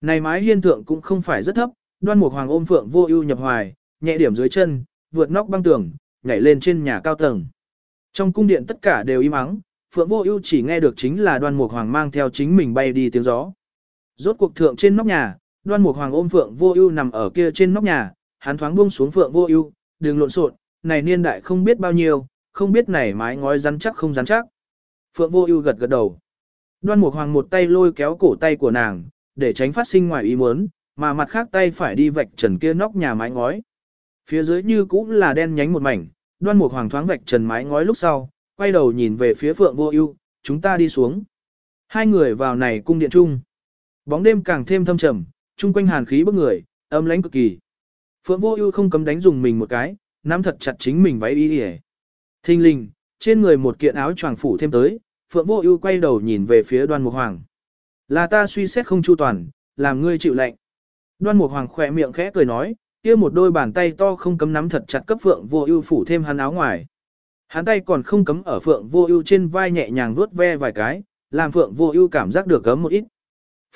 Này mái hiên thượng cũng không phải rất thấp, Đoan Mục Hoàng ôm Phượng Vô Ưu nhập hoài, nhẹ điểm dưới chân, vượt nóc băng tường, nhảy lên trên nhà cao tầng. Trong cung điện tất cả đều im ắng, Phượng Vô Ưu chỉ nghe được chính là Đoan Mục Hoàng mang theo chính mình bay đi tiếng gió. Rốt cuộc thượng trên nóc nhà, Đoan Mục Hoàng ôm Phượng Vô Ưu nằm ở kia trên nóc nhà, hắn thoáng buông xuống Phượng Vô Ưu, đường lộn xộn, này niên đại không biết bao nhiêu, không biết này mái ngói rắn chắc không rắn chắc. Phượng Vô Ưu gật gật đầu. Đoan Mục Hoàng một tay lôi kéo cổ tay của nàng, để tránh phát sinh ngoài ý muốn, mà mặt khác tay phải đi vạch trần kia nóc nhà mái ngói. Phía dưới như cũng là đen nhánh một mảnh, Đoan Mục Hoàng thoáng vạch trần mái ngói lúc sau, quay đầu nhìn về phía Phượng Vô Ưu, chúng ta đi xuống. Hai người vào này cung điện chung. Bóng đêm càng thêm thâm trầm, chung quanh hàn khí bức người, âm lãnh cực kỳ. Phượng Vô Ưu không cấm đánh dùng mình một cái, nắm thật chặt chính mình váy y. Thinh linh, trên người một kiện áo choàng phủ thêm tới, Phượng Vô Ưu quay đầu nhìn về phía Đoan Mục Hoàng. Là ta suy xét không chu toàn, làm ngươi chịu lệnh. Đoan Mục Hoàng khẽ miệng khẽ cười nói, kia một đôi bàn tay to không cấm nắm thật chặt cấp Phượng Vô Ưu phủ thêm hắn áo ngoài. Hắn tay còn không cấm ở Phượng Vô Ưu trên vai nhẹ nhàng vuốt ve vài cái, làm Phượng Vô Ưu cảm giác được gấm một ít.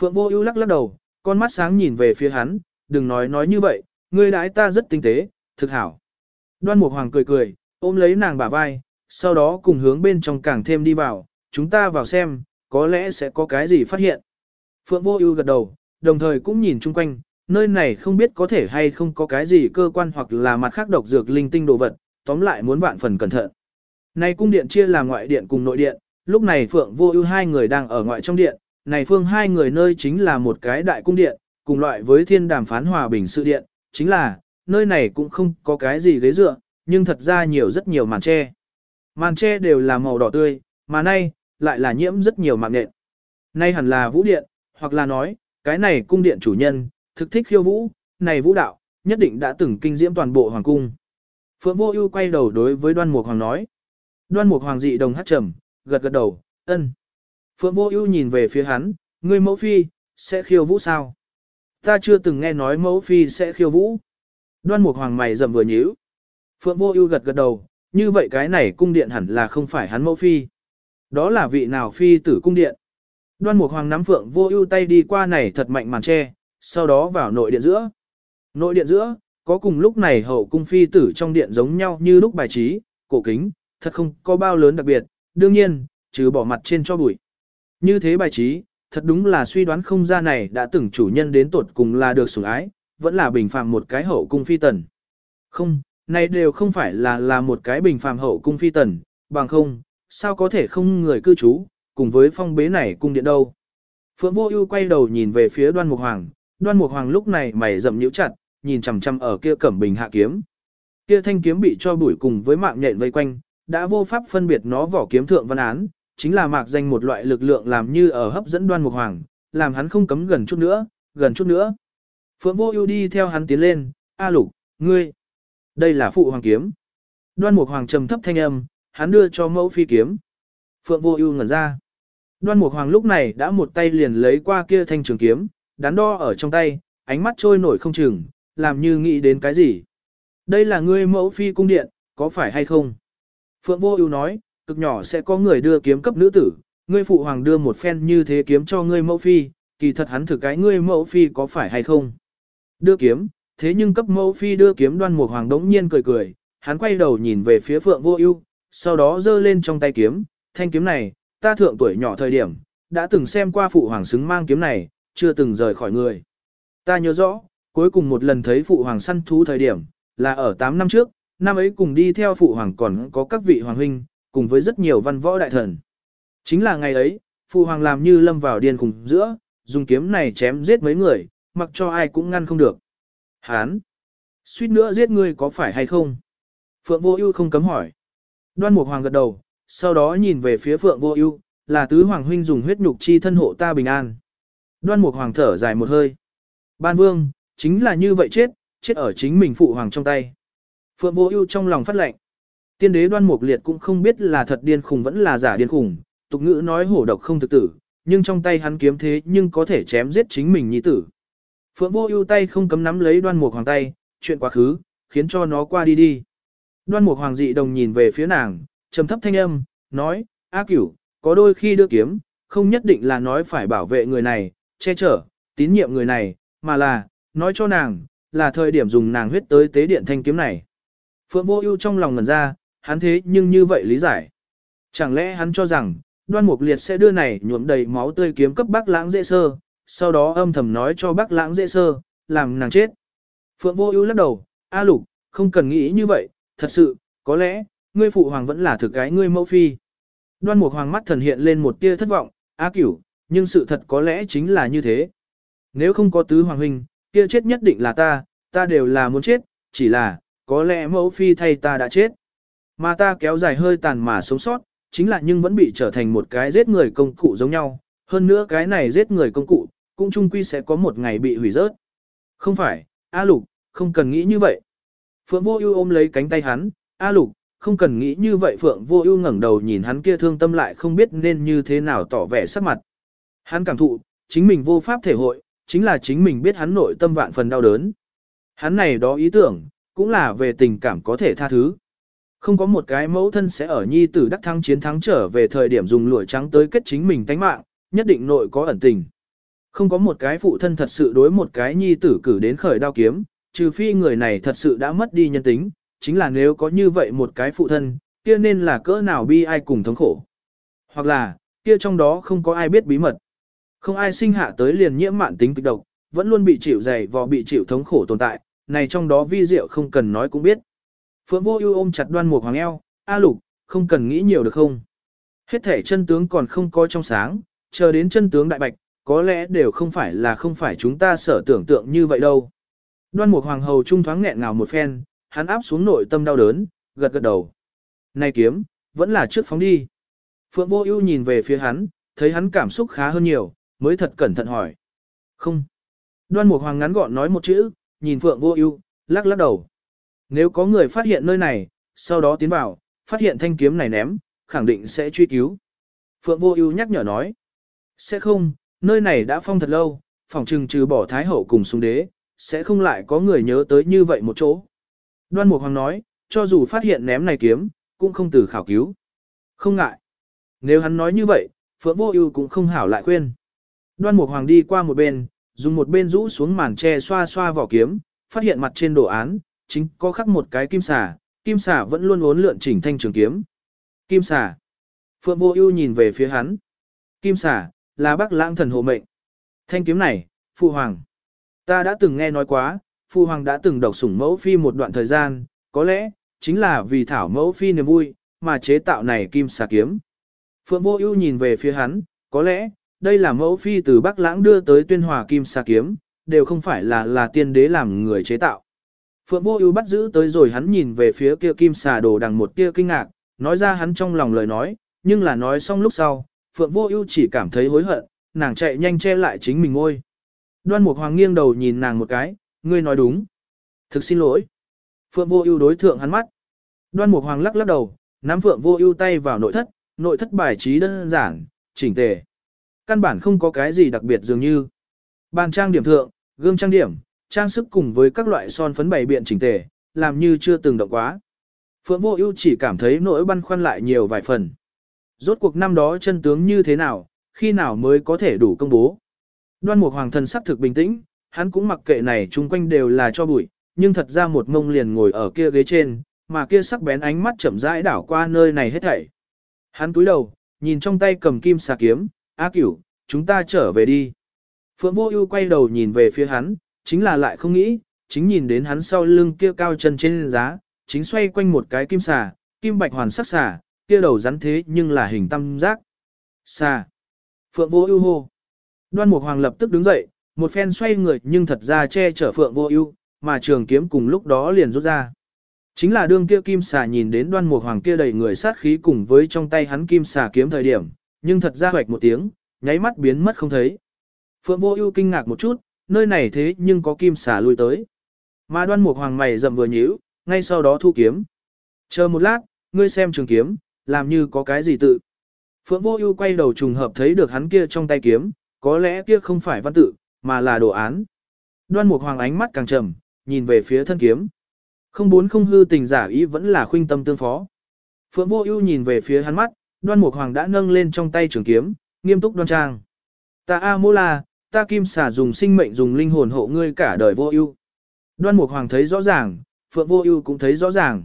Phượng Vô Ưu lắc lắc đầu, con mắt sáng nhìn về phía hắn, đừng nói nói như vậy, ngươi đãi ta rất tinh tế, thực hảo. Đoan Mục Hoàng cười cười, ôm lấy nàng bả vai, sau đó cùng hướng bên trong càng thêm đi vào, chúng ta vào xem, có lẽ sẽ có cái gì phát hiện. Phượng Vô Ưu gật đầu, đồng thời cũng nhìn chung quanh, nơi này không biết có thể hay không có cái gì cơ quan hoặc là mặt khác độc dược linh tinh đồ vật, tóm lại muốn vạn phần cẩn thận. Này cung điện chia làm ngoại điện cùng nội điện, lúc này Phượng Vô Ưu hai người đang ở ngoại trong điện, này phương hai người nơi chính là một cái đại cung điện, cùng loại với thiên đàm phán hòa bình sự điện, chính là, nơi này cũng không có cái gì ghế dựa, nhưng thật ra nhiều rất nhiều màn che. Màn che đều là màu đỏ tươi, mà nay, lại là nhiễm rất nhiều mạng nện. Nay hẳn là vũ điện, hoặc là nói, cái này cung điện chủ nhân, thực thích khiêu vũ, này vũ đạo, nhất định đã từng kinh diễm toàn bộ hoàng cung. Phượng Vô Ưu quay đầu đối với Đoan Mục Hoàng nói. Đoan Mục Hoàng dị đồng hất trầm, gật gật đầu, "Ân." Phượng Vô Ưu nhìn về phía hắn, "Ngươi mẫu phi sẽ khiêu vũ sao?" "Ta chưa từng nghe nói mẫu phi sẽ khiêu vũ." Đoan Mục Hoàng mày rậm vừa nhíu. Phượng Vô Ưu gật gật đầu, "Như vậy cái này cung điện hẳn là không phải hắn mẫu phi." Đó là vị nào phi tử cung điện? Đoan Mục Hoàng nắm Phượng Vô Ưu tay đi qua này thật mạnh màn che, sau đó vào nội điện giữa. Nội điện giữa, có cùng lúc này hậu cung phi tử trong điện giống nhau như lúc bài trí, cổ kính, thật không có bao lớn đặc biệt, đương nhiên, trừ bỏ mặt trên cho bụi. Như thế bài trí, thật đúng là suy đoán không ra này đã từng chủ nhân đến tột cùng là được sủng ái, vẫn là bình phàm một cái hậu cung phi tần. Không, này đều không phải là là một cái bình phàm hậu cung phi tần, bằng không, sao có thể không người cư trú, cùng với phong bế này cung điện đâu. Phượng Vô Ưu quay đầu nhìn về phía Đoan Mục Hoàng, Đoan Mục Hoàng lúc này mày rậm nhíu chặt, nhìn chằm chằm ở kia Cẩm Bình hạ kiếm. Kia thanh kiếm bị cho bụi cùng với mạng nhện vây quanh, đã vô pháp phân biệt nó vỏ kiếm thượng văn án, chính là mạc danh một loại lực lượng làm như ở hấp dẫn Đoan Mục Hoàng, làm hắn không cấm gần chút nữa, gần chút nữa. Phượng Vô Ưu đi theo hắn tiến lên, "A Lục, ngươi, đây là phụ hoàng kiếm." Đoan Mục Hoàng trầm thấp thanh âm, hắn đưa cho mẫu phi kiếm. Phượng Vô Ưu ngẩn ra. Đoan Mục Hoàng lúc này đã một tay liền lấy qua kia thanh trường kiếm, đắn đo ở trong tay, ánh mắt trôi nổi không chừng, làm như nghĩ đến cái gì. Đây là ngươi mẫu phi cung điện, có phải hay không? Phượng Vô Ưu nói, cực nhỏ sẽ có người đưa kiếm cấp nữ tử, ngươi phụ hoàng đưa một phen như thế kiếm cho ngươi mẫu phi, kỳ thật hắn thử cái ngươi mẫu phi có phải hay không? Đưa kiếm, thế nhưng cấp mẫu phi đưa kiếm Đoan Mục Hoàng đống nhiên cười cười, hắn quay đầu nhìn về phía Phượng Vô Ưu, sau đó giơ lên trong tay kiếm, thanh kiếm này, ta thượng tuổi nhỏ thời điểm, đã từng xem qua phụ hoàng xứng mang kiếm này, chưa từng rời khỏi người. Ta nhớ rõ, cuối cùng một lần thấy phụ hoàng săn thú thời điểm, là ở 8 năm trước, năm ấy cùng đi theo phụ hoàng còn có các vị hoàng huynh, cùng với rất nhiều văn võ đại thần. Chính là ngày ấy, phụ hoàng làm như lâm vào điên cùng giữa, dùng kiếm này chém giết mấy người, mặc cho ai cũng ngăn không được. Hán! Suýt nữa giết ngươi có phải hay không? Phượng Vô Ưu không cấm hỏi. Đoan Mục Hoàng gật đầu, sau đó nhìn về phía Phượng Vô Ưu, là tứ hoàng huynh dùng huyết nhục chi thân hộ ta bình an. Đoan Mục Hoàng thở dài một hơi. Ban Vương, chính là như vậy chết, chết ở chính mình phụ hoàng trong tay. Phượng Vô Ưu trong lòng phát lệnh. Tiên đế Đoan Mục Liệt cũng không biết là thật điên khùng vẫn là giả điên khùng, tục ngữ nói hổ độc không thực tử, nhưng trong tay hắn kiếm thế nhưng có thể chém giết chính mình nhi tử. Phượng Vô Ưu tay không cấm nắm lấy Đoan Mục Hoàng tay, chuyện quá khứ, khiến cho nó qua đi đi. Đoan Mục Hoàng dị đồng nhìn về phía nàng, trầm thấp thanh âm, nói, A Cửu, có đôi khi đưa kiếm, không nhất định là nói phải bảo vệ người này, che chở, tín nhiệm người này, mà là, nói cho nàng, là thời điểm dùng nàng huyết tới tế điện thanh kiếm này. Phượng Vô Ưu trong lòng ngẩn ra, hắn thế nhưng như vậy lý giải. Chẳng lẽ hắn cho rằng, Đoan Mục Liệt sẽ đưa này nhuộm đầy máu tươi kiếm cấp Bắc Lãng dễ sơ, sau đó âm thầm nói cho Bắc Lãng dễ sơ, làm nàng chết. Phượng Vô Ưu lắc đầu, "A Lục, không cần nghĩ như vậy, thật sự, có lẽ, ngươi phụ hoàng vẫn là thực cái ngươi mẫu phi. Đoan Mục Hoàng mắt thần hiện lên một tia thất vọng, "A Cửu, nhưng sự thật có lẽ chính là như thế. Nếu không có tứ hoàng huynh, kia chết nhất định là ta, ta đều là muốn chết, chỉ là, có lẽ mẫu phi thay ta đã chết. Mà ta kéo dài hơi tàn mà sống sót, chính là nhưng vẫn bị trở thành một cái giết người công cụ giống nhau, hơn nữa cái này giết người công cụ, cũng chung quy sẽ có một ngày bị hủy rớt. Không phải, A Lục, không cần nghĩ như vậy. Phượng Vô Ưu ôm lấy cánh tay hắn, "A Lục, không cần nghĩ như vậy." Phượng Vô Ưu ngẩng đầu nhìn hắn kia thương tâm lại không biết nên như thế nào tỏ vẻ sắc mặt. Hắn cảm thụ, chính mình vô pháp thể hội, chính là chính mình biết hắn nội tâm vạn phần đau đớn. Hắn này đó ý tưởng, cũng là về tình cảm có thể tha thứ. Không có một cái mẫu thân sẽ ở nhi tử đắc thắng chiến thắng trở về thời điểm dùng lụa trắng tới kết chính mình tánh mạng, nhất định nội có ẩn tình. Không có một cái phụ thân thật sự đối một cái nhi tử cử đến khởi đao kiếm, trừ phi người này thật sự đã mất đi nhân tính, chính là nếu có như vậy một cái phụ thân, kia nên là cỡ nào bi ai cùng thống khổ. Hoặc là, kia trong đó không có ai biết bí mật. Không ai sinh hạ tới liền nhiễm mạn tính kịch độc, vẫn luôn bị chịu dày vò bị chịu thống khổ tồn tại, này trong đó vi diệu không cần nói cũng biết. Phượng Vô Ưu ôm chặt Đoan Mục Hoàng eo, "A Lục, không cần nghĩ nhiều được không? Hết thể chân tướng còn không có trong sáng, chờ đến chân tướng đại bạch, có lẽ đều không phải là không phải chúng ta sở tưởng tượng như vậy đâu." Đoan Mục Hoàng hầu trung thoáng nghẹn ngào một phen, hắn áp xuống nội tâm đau đớn, gật gật đầu. "Này kiếm, vẫn là trước phóng đi." Phượng Vô Ưu nhìn về phía hắn, thấy hắn cảm xúc khá hơn nhiều, mới thật cẩn thận hỏi. "Không." Đoan Mục Hoàng ngắn gọn nói một chữ, nhìn Phượng Vô Ưu, lắc lắc đầu. Nếu có người phát hiện nơi này, sau đó tiến vào, phát hiện thanh kiếm này ném, khẳng định sẽ truy cứu. Phượng Vô Ưu nhắc nhở nói, sẽ không, nơi này đã phong thật lâu, phòng trừng trừ bỏ Thái Hậu cùng Sùng Đế, sẽ không lại có người nhớ tới như vậy một chỗ. Đoan Mục Hoàng nói, cho dù phát hiện ném này kiếm, cũng không từ khảo cứu. Không ngại. Nếu hắn nói như vậy, Phượng Vô Ưu cũng không hảo lại khuyên. Đoan Mục Hoàng đi qua một bên, dùng một bên rũ xuống màn che xoa xoa vỏ kiếm, phát hiện mặt trên đồ án, chính có khắc một cái kim xà, kim xà vẫn luôn uốn lượn chỉnh thanh trường kiếm. Kim xà. Phượng Vô Ưu nhìn về phía hắn. Kim xà là Bắc Lãng thần hộ mệnh. Thanh kiếm này, phụ hoàng. Ta đã từng nghe nói quá, phụ hoàng đã từng độc sủng mẫu phi một đoạn thời gian, có lẽ chính là vì thảo mẫu phi niềm vui mà chế tạo này kim xà kiếm. Phượng Vô Ưu nhìn về phía hắn, có lẽ đây là mẫu phi từ Bắc Lãng đưa tới Tuyên Hòa kim Sa kiếm, đều không phải là là tiên đế làm người chế tạo. Phượng Vô Ưu bắt giữ tới rồi hắn nhìn về phía kia kim xà đồ đằng một tia kinh ngạc, nói ra hắn trong lòng lời nói, nhưng là nói xong lúc sau, Phượng Vô Ưu chỉ cảm thấy hối hận, nàng chạy nhanh che lại chính mình ngôi. Đoan Mục Hoàng nghiêng đầu nhìn nàng một cái, ngươi nói đúng. Thực xin lỗi. Phượng Vô Ưu đối thượng hắn mắt. Đoan Mục Hoàng lắc lắc đầu, nắm Phượng Vô Ưu tay vào nội thất, nội thất bài trí đơn giản, chỉnh tề. Căn bản không có cái gì đặc biệt dường như. Bàn trang điểm thượng, gương trang điểm, trang sức cùng với các loại son phấn bày biện chỉnh tề, làm như chưa từng động quá. Phượng Vô Ưu chỉ cảm thấy nỗi băn khoăn lại nhiều vài phần. Rốt cuộc năm đó chân tướng như thế nào, khi nào mới có thể đủ công bố. Đoan Mục Hoàng thần sắc thực bình tĩnh, hắn cũng mặc kệ này chung quanh đều là cho bụi, nhưng thật ra một ngông liền ngồi ở kia ghế trên, mà kia sắc bén ánh mắt chậm rãi đảo qua nơi này hết thảy. Hắn cúi đầu, nhìn trong tay cầm kim xà kiếm, "A Cửu, chúng ta trở về đi." Phượng Vô Ưu quay đầu nhìn về phía hắn, chính là lại không nghĩ, chính nhìn đến hắn sau lưng kia cao chân trên giá, chính xoay quanh một cái kim xà, kim bạch hoàn sắc xà, kia đầu rắn thế nhưng là hình tam giác. Xà. Phượng Vô Ưu hô. Đoan Mục Hoàng lập tức đứng dậy, một phen xoay người nhưng thật ra che chở Phượng Vô Ưu, mà trường kiếm cùng lúc đó liền rút ra. Chính là đương kia kim xà nhìn đến Đoan Mục Hoàng kia đầy người sát khí cùng với trong tay hắn kim xà kiếm thời điểm, nhưng thật ra hoạch một tiếng, nháy mắt biến mất không thấy. Phượng Vô Ưu kinh ngạc một chút, nơi này thế nhưng có kim xà lui tới. Mà Đoan Mục Hoàng mày rậm vừa nhíu, ngay sau đó thu kiếm. Chờ một lát, ngươi xem trường kiếm, làm như có cái gì tự. Phượng Vô Ưu quay đầu trùng hợp thấy được hắn kia trong tay kiếm, có lẽ kia không phải văn tự, mà là đồ án. Đoan Mục Hoàng ánh mắt càng trầm, nhìn về phía thân kiếm. Không bốn không hư tình giả ý vẫn là khuynh tâm tương phó. Phượng Vô Ưu nhìn về phía hắn mắt, Đoan Mục Hoàng đã nâng lên trong tay trường kiếm, nghiêm túc đoan trang. Ta A Mô La, ta Kim Xà dùng sinh mệnh dùng linh hồn hộ ngươi cả đời Vô Ưu. Đoan Mục Hoàng thấy rõ ràng, Phượng Vô Ưu cũng thấy rõ ràng.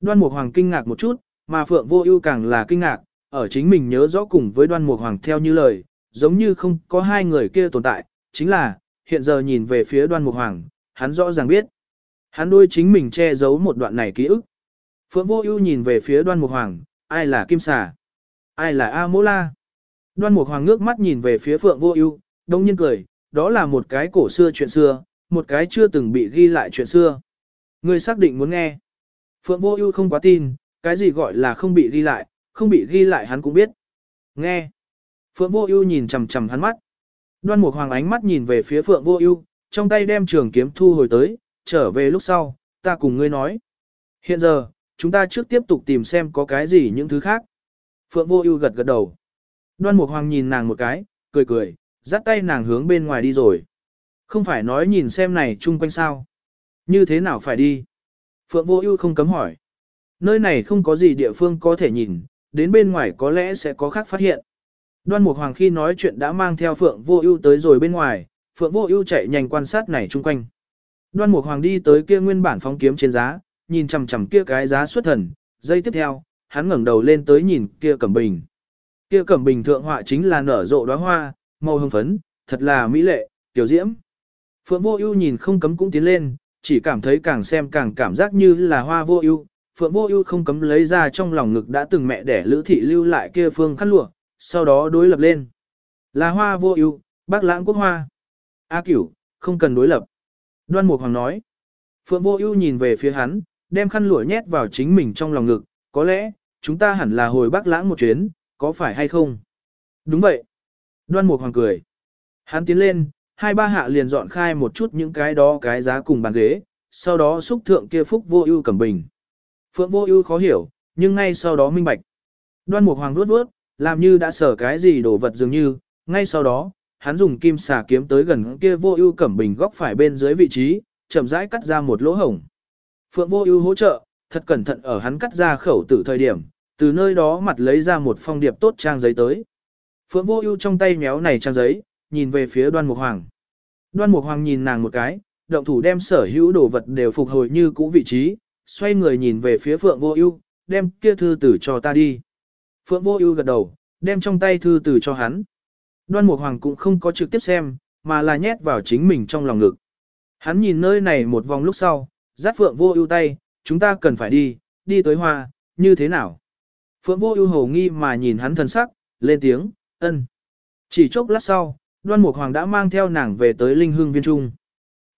Đoan Mục Hoàng kinh ngạc một chút, mà Phượng Vô Ưu càng là kinh ngạc, ở chính mình nhớ rõ cùng với Đoan Mục Hoàng theo như lời, giống như không có hai người kia tồn tại, chính là, hiện giờ nhìn về phía Đoan Mục Hoàng, hắn rõ ràng biết. Hắn đôi chính mình che giấu một đoạn này ký ức. Phượng Vô Ưu nhìn về phía Đoan Mục Hoàng, ai là Kim Xà? Ai là A Mô La? Đoan Mục Hoàng ngước mắt nhìn về phía Phượng Vô Ưu, đông nhiên cười, đó là một cái cổ xưa chuyện xưa, một cái chưa từng bị ghi lại chuyện xưa. Ngươi xác định muốn nghe. Phượng Vô Ưu không quá tin, cái gì gọi là không bị ghi lại, không bị ghi lại hắn cũng biết. Nghe. Phượng Vô Ưu nhìn chằm chằm hắn mắt. Đoan Mục Hoàng ánh mắt nhìn về phía Phượng Vô Ưu, trong tay đem trường kiếm thu hồi tới, trở về lúc sau, ta cùng ngươi nói. Hiện giờ, chúng ta trước tiếp tục tìm xem có cái gì những thứ khác. Phượng Vô Ưu gật gật đầu. Đoan Mục Hoàng nhìn nàng một cái, cười cười, dắt tay nàng hướng bên ngoài đi rồi. Không phải nói nhìn xem này chung quanh sao. Như thế nào phải đi? Phượng Vô Ưu không cấm hỏi. Nơi này không có gì địa phương có thể nhìn, đến bên ngoài có lẽ sẽ có khác phát hiện. Đoan Mục Hoàng khi nói chuyện đã mang theo Phượng Vô Ưu tới rồi bên ngoài, Phượng Vô Ưu chạy nhanh quan sát này chung quanh. Đoan Mục Hoàng đi tới kia nguyên bản phóng kiếm trên giá, nhìn chằm chằm kia cái giá xuất thần, giây tiếp theo, hắn ngẩng đầu lên tới nhìn kia cẩm bình. Kia cẩm bình thượng họa chính là nở rộ đóa hoa, màu hồng phấn, thật là mỹ lệ, tiểu diễm. Phượng Vô Ưu nhìn không cấm cũng tiến lên, chỉ cảm thấy càng xem càng cảm giác như là hoa vô ưu. Phượng Vô Ưu không cấm lấy ra trong lòng ngực đã từng mẹ đẻ Lữ thị lưu lại kia phương khăn lụa, sau đó đối lập lên. Là hoa vô ưu, Bác Lãng quốc hoa. A Cửu, không cần đối lập. Đoan Mục Hoàng nói. Phượng Vô Ưu nhìn về phía hắn, đem khăn lụa nhét vào chính mình trong lòng ngực, có lẽ chúng ta hẳn là hồi Bác Lãng một chuyến, có phải hay không? Đúng vậy. Đoan Mục Hoàng cười. Hắn tiến lên, hai ba hạ liền dọn khai một chút những cái đó cái giá cùng bàn ghế, sau đó xúc thượng kia phúc vô ưu cẩm bình. Phượng vô ưu khó hiểu, nhưng ngay sau đó minh bạch. Đoan Mục Hoàng vuốt vuốt, làm như đã sở cái gì đồ vật dường như, ngay sau đó, hắn dùng kim xà kiếm tới gần kia vô ưu cẩm bình góc phải bên dưới vị trí, chậm rãi cắt ra một lỗ hổng. Phượng vô ưu hỗ trợ, thật cẩn thận ở hắn cắt ra khẩu tử thời điểm, từ nơi đó mặt lấy ra một phong điệp tốt trang giấy tới. Phượng vô ưu trong tay méo này trang giấy, nhìn về phía đoan mục hoàng. Đoan mục hoàng nhìn nàng một cái, động thủ đem sở hữu đồ vật đều phục hồi như cũ vị trí, xoay người nhìn về phía Phượng vô ưu, đem kia thư tử cho ta đi. Phượng vô ưu gật đầu, đem trong tay thư tử cho hắn. Đoan mục hoàng cũng không có trực tiếp xem, mà là nhét vào chính mình trong lòng ngực. Hắn nhìn nơi này một vòng lúc sau, dắt Phượng vô ưu tay, chúng ta cần phải đi, đi tới hoa, như thế nào? Phượng vô ưu hồ nghi mà nhìn hắn thần sắc, lên tiếng, ân. Chỉ chốc lát sau, đoan mục hoàng đã mang theo nàng về tới linh hương viên trung.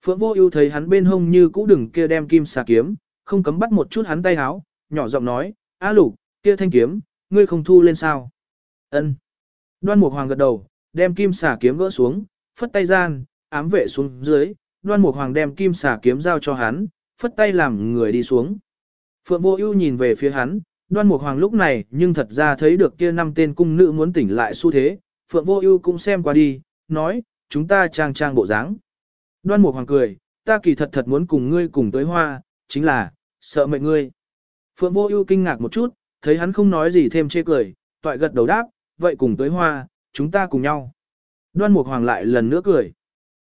Phượng vô ưu thấy hắn bên hông như cũ đừng kia đem kim xà kiếm, không cấm bắt một chút hắn tay háo, nhỏ giọng nói, A lục, kia thanh kiếm, ngươi không thu lên sao? Ân. Đoan mục hoàng gật đầu, đem kim xà kiếm gỡ xuống, phất tay gian, ám vệ xuống dưới, đoan mục hoàng đem kim xà kiếm giao cho hắn, phất tay làm người đi xuống. Phượng Vô Ưu nhìn về phía hắn, Đoan Mục Hoàng lúc này nhưng thật ra thấy được kia năm tên cung nữ muốn tỉnh lại xu thế, Phượng Vô Ưu cũng xem qua đi, nói, chúng ta trang trang bộ dáng. Đoan Mục Hoàng cười, ta kỳ thật thật muốn cùng ngươi cùng tới hoa, chính là, sợ mệt ngươi. Phượng Vô Ưu kinh ngạc một chút, thấy hắn không nói gì thêm chê cười, toại gật đầu đáp, vậy cùng tới hoa, chúng ta cùng nhau. Đoan Mục Hoàng lại lần nữa cười.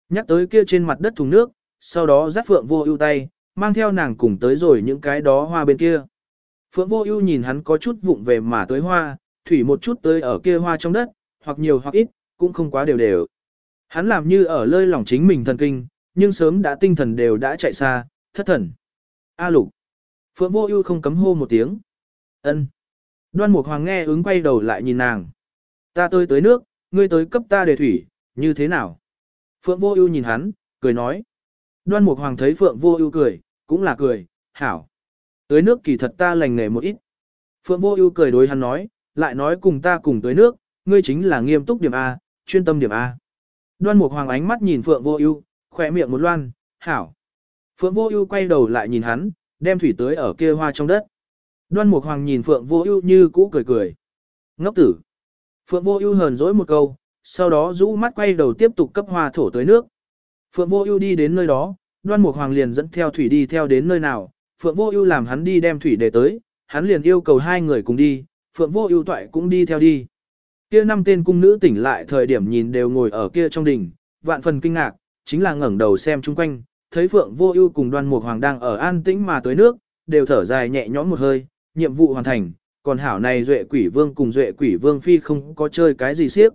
Nhắc tới kia trên mặt đất thùng nước, sau đó dắt Phượng Vô Ưu tay, mang theo nàng cùng tới rồi những cái đó hoa bên kia. Phượng Vô Ưu nhìn hắn có chút vụng về mà tới hoa, thủy một chút tới ở kia hoa trong đất, hoặc nhiều hoặc ít, cũng không quá đều đều. Hắn làm như ở lơi lỏng chính mình thần kinh, nhưng sớm đã tinh thần đều đã chạy xa, thất thần. A lục. Phượng Vô Ưu không cấm hô một tiếng. Ân. Đoan Mục Hoàng nghe ứng quay đầu lại nhìn nàng. Ta tới tới nước, ngươi tới cấp ta để thủy, như thế nào? Phượng Vô Ưu nhìn hắn, cười nói. Đoan Mục Hoàng thấy Phượng Vô Ưu cười, cũng là cười, hảo. Tới nước kỳ thật ta lành nghề một ít. Phượng Vô Ưu cười đối hắn nói, lại nói cùng ta cùng tới nước, ngươi chính là nghiêm túc điểm A, chuyên tâm điểm A. Đoan Mục Hoàng ánh mắt nhìn Phượng Vô Ưu, khóe miệng một loan, hảo. Phượng Vô Ưu quay đầu lại nhìn hắn, đem thủy tới ở kia hoa trong đất. Đoan Mục Hoàng nhìn Phượng Vô Ưu như cũ cười cười. Ngốc tử. Phượng Vô Ưu hờn dỗi một câu, sau đó rũ mắt quay đầu tiếp tục cấp hoa thổ tới nước. Phượng Vô Ưu đi đến nơi đó, Đoan Mục Hoàng liền dẫn theo thủy đi theo đến nơi nào, Phượng Vô Ưu làm hắn đi đem thủy để tới, hắn liền yêu cầu hai người cùng đi, Phượng Vô Ưu toại cũng đi theo đi. Kia năm tên cung nữ tỉnh lại thời điểm nhìn đều ngồi ở kia trong đình, vạn phần kinh ngạc, chính là ngẩng đầu xem chung quanh, thấy Phượng Vô Ưu cùng Đoan Mục Hoàng đang ở an tĩnh mà tới nước, đều thở dài nhẹ nhõm một hơi, nhiệm vụ hoàn thành, còn hảo này Duệ Quỷ Vương cùng Duệ Quỷ Vương phi không có chơi cái gì xiếc.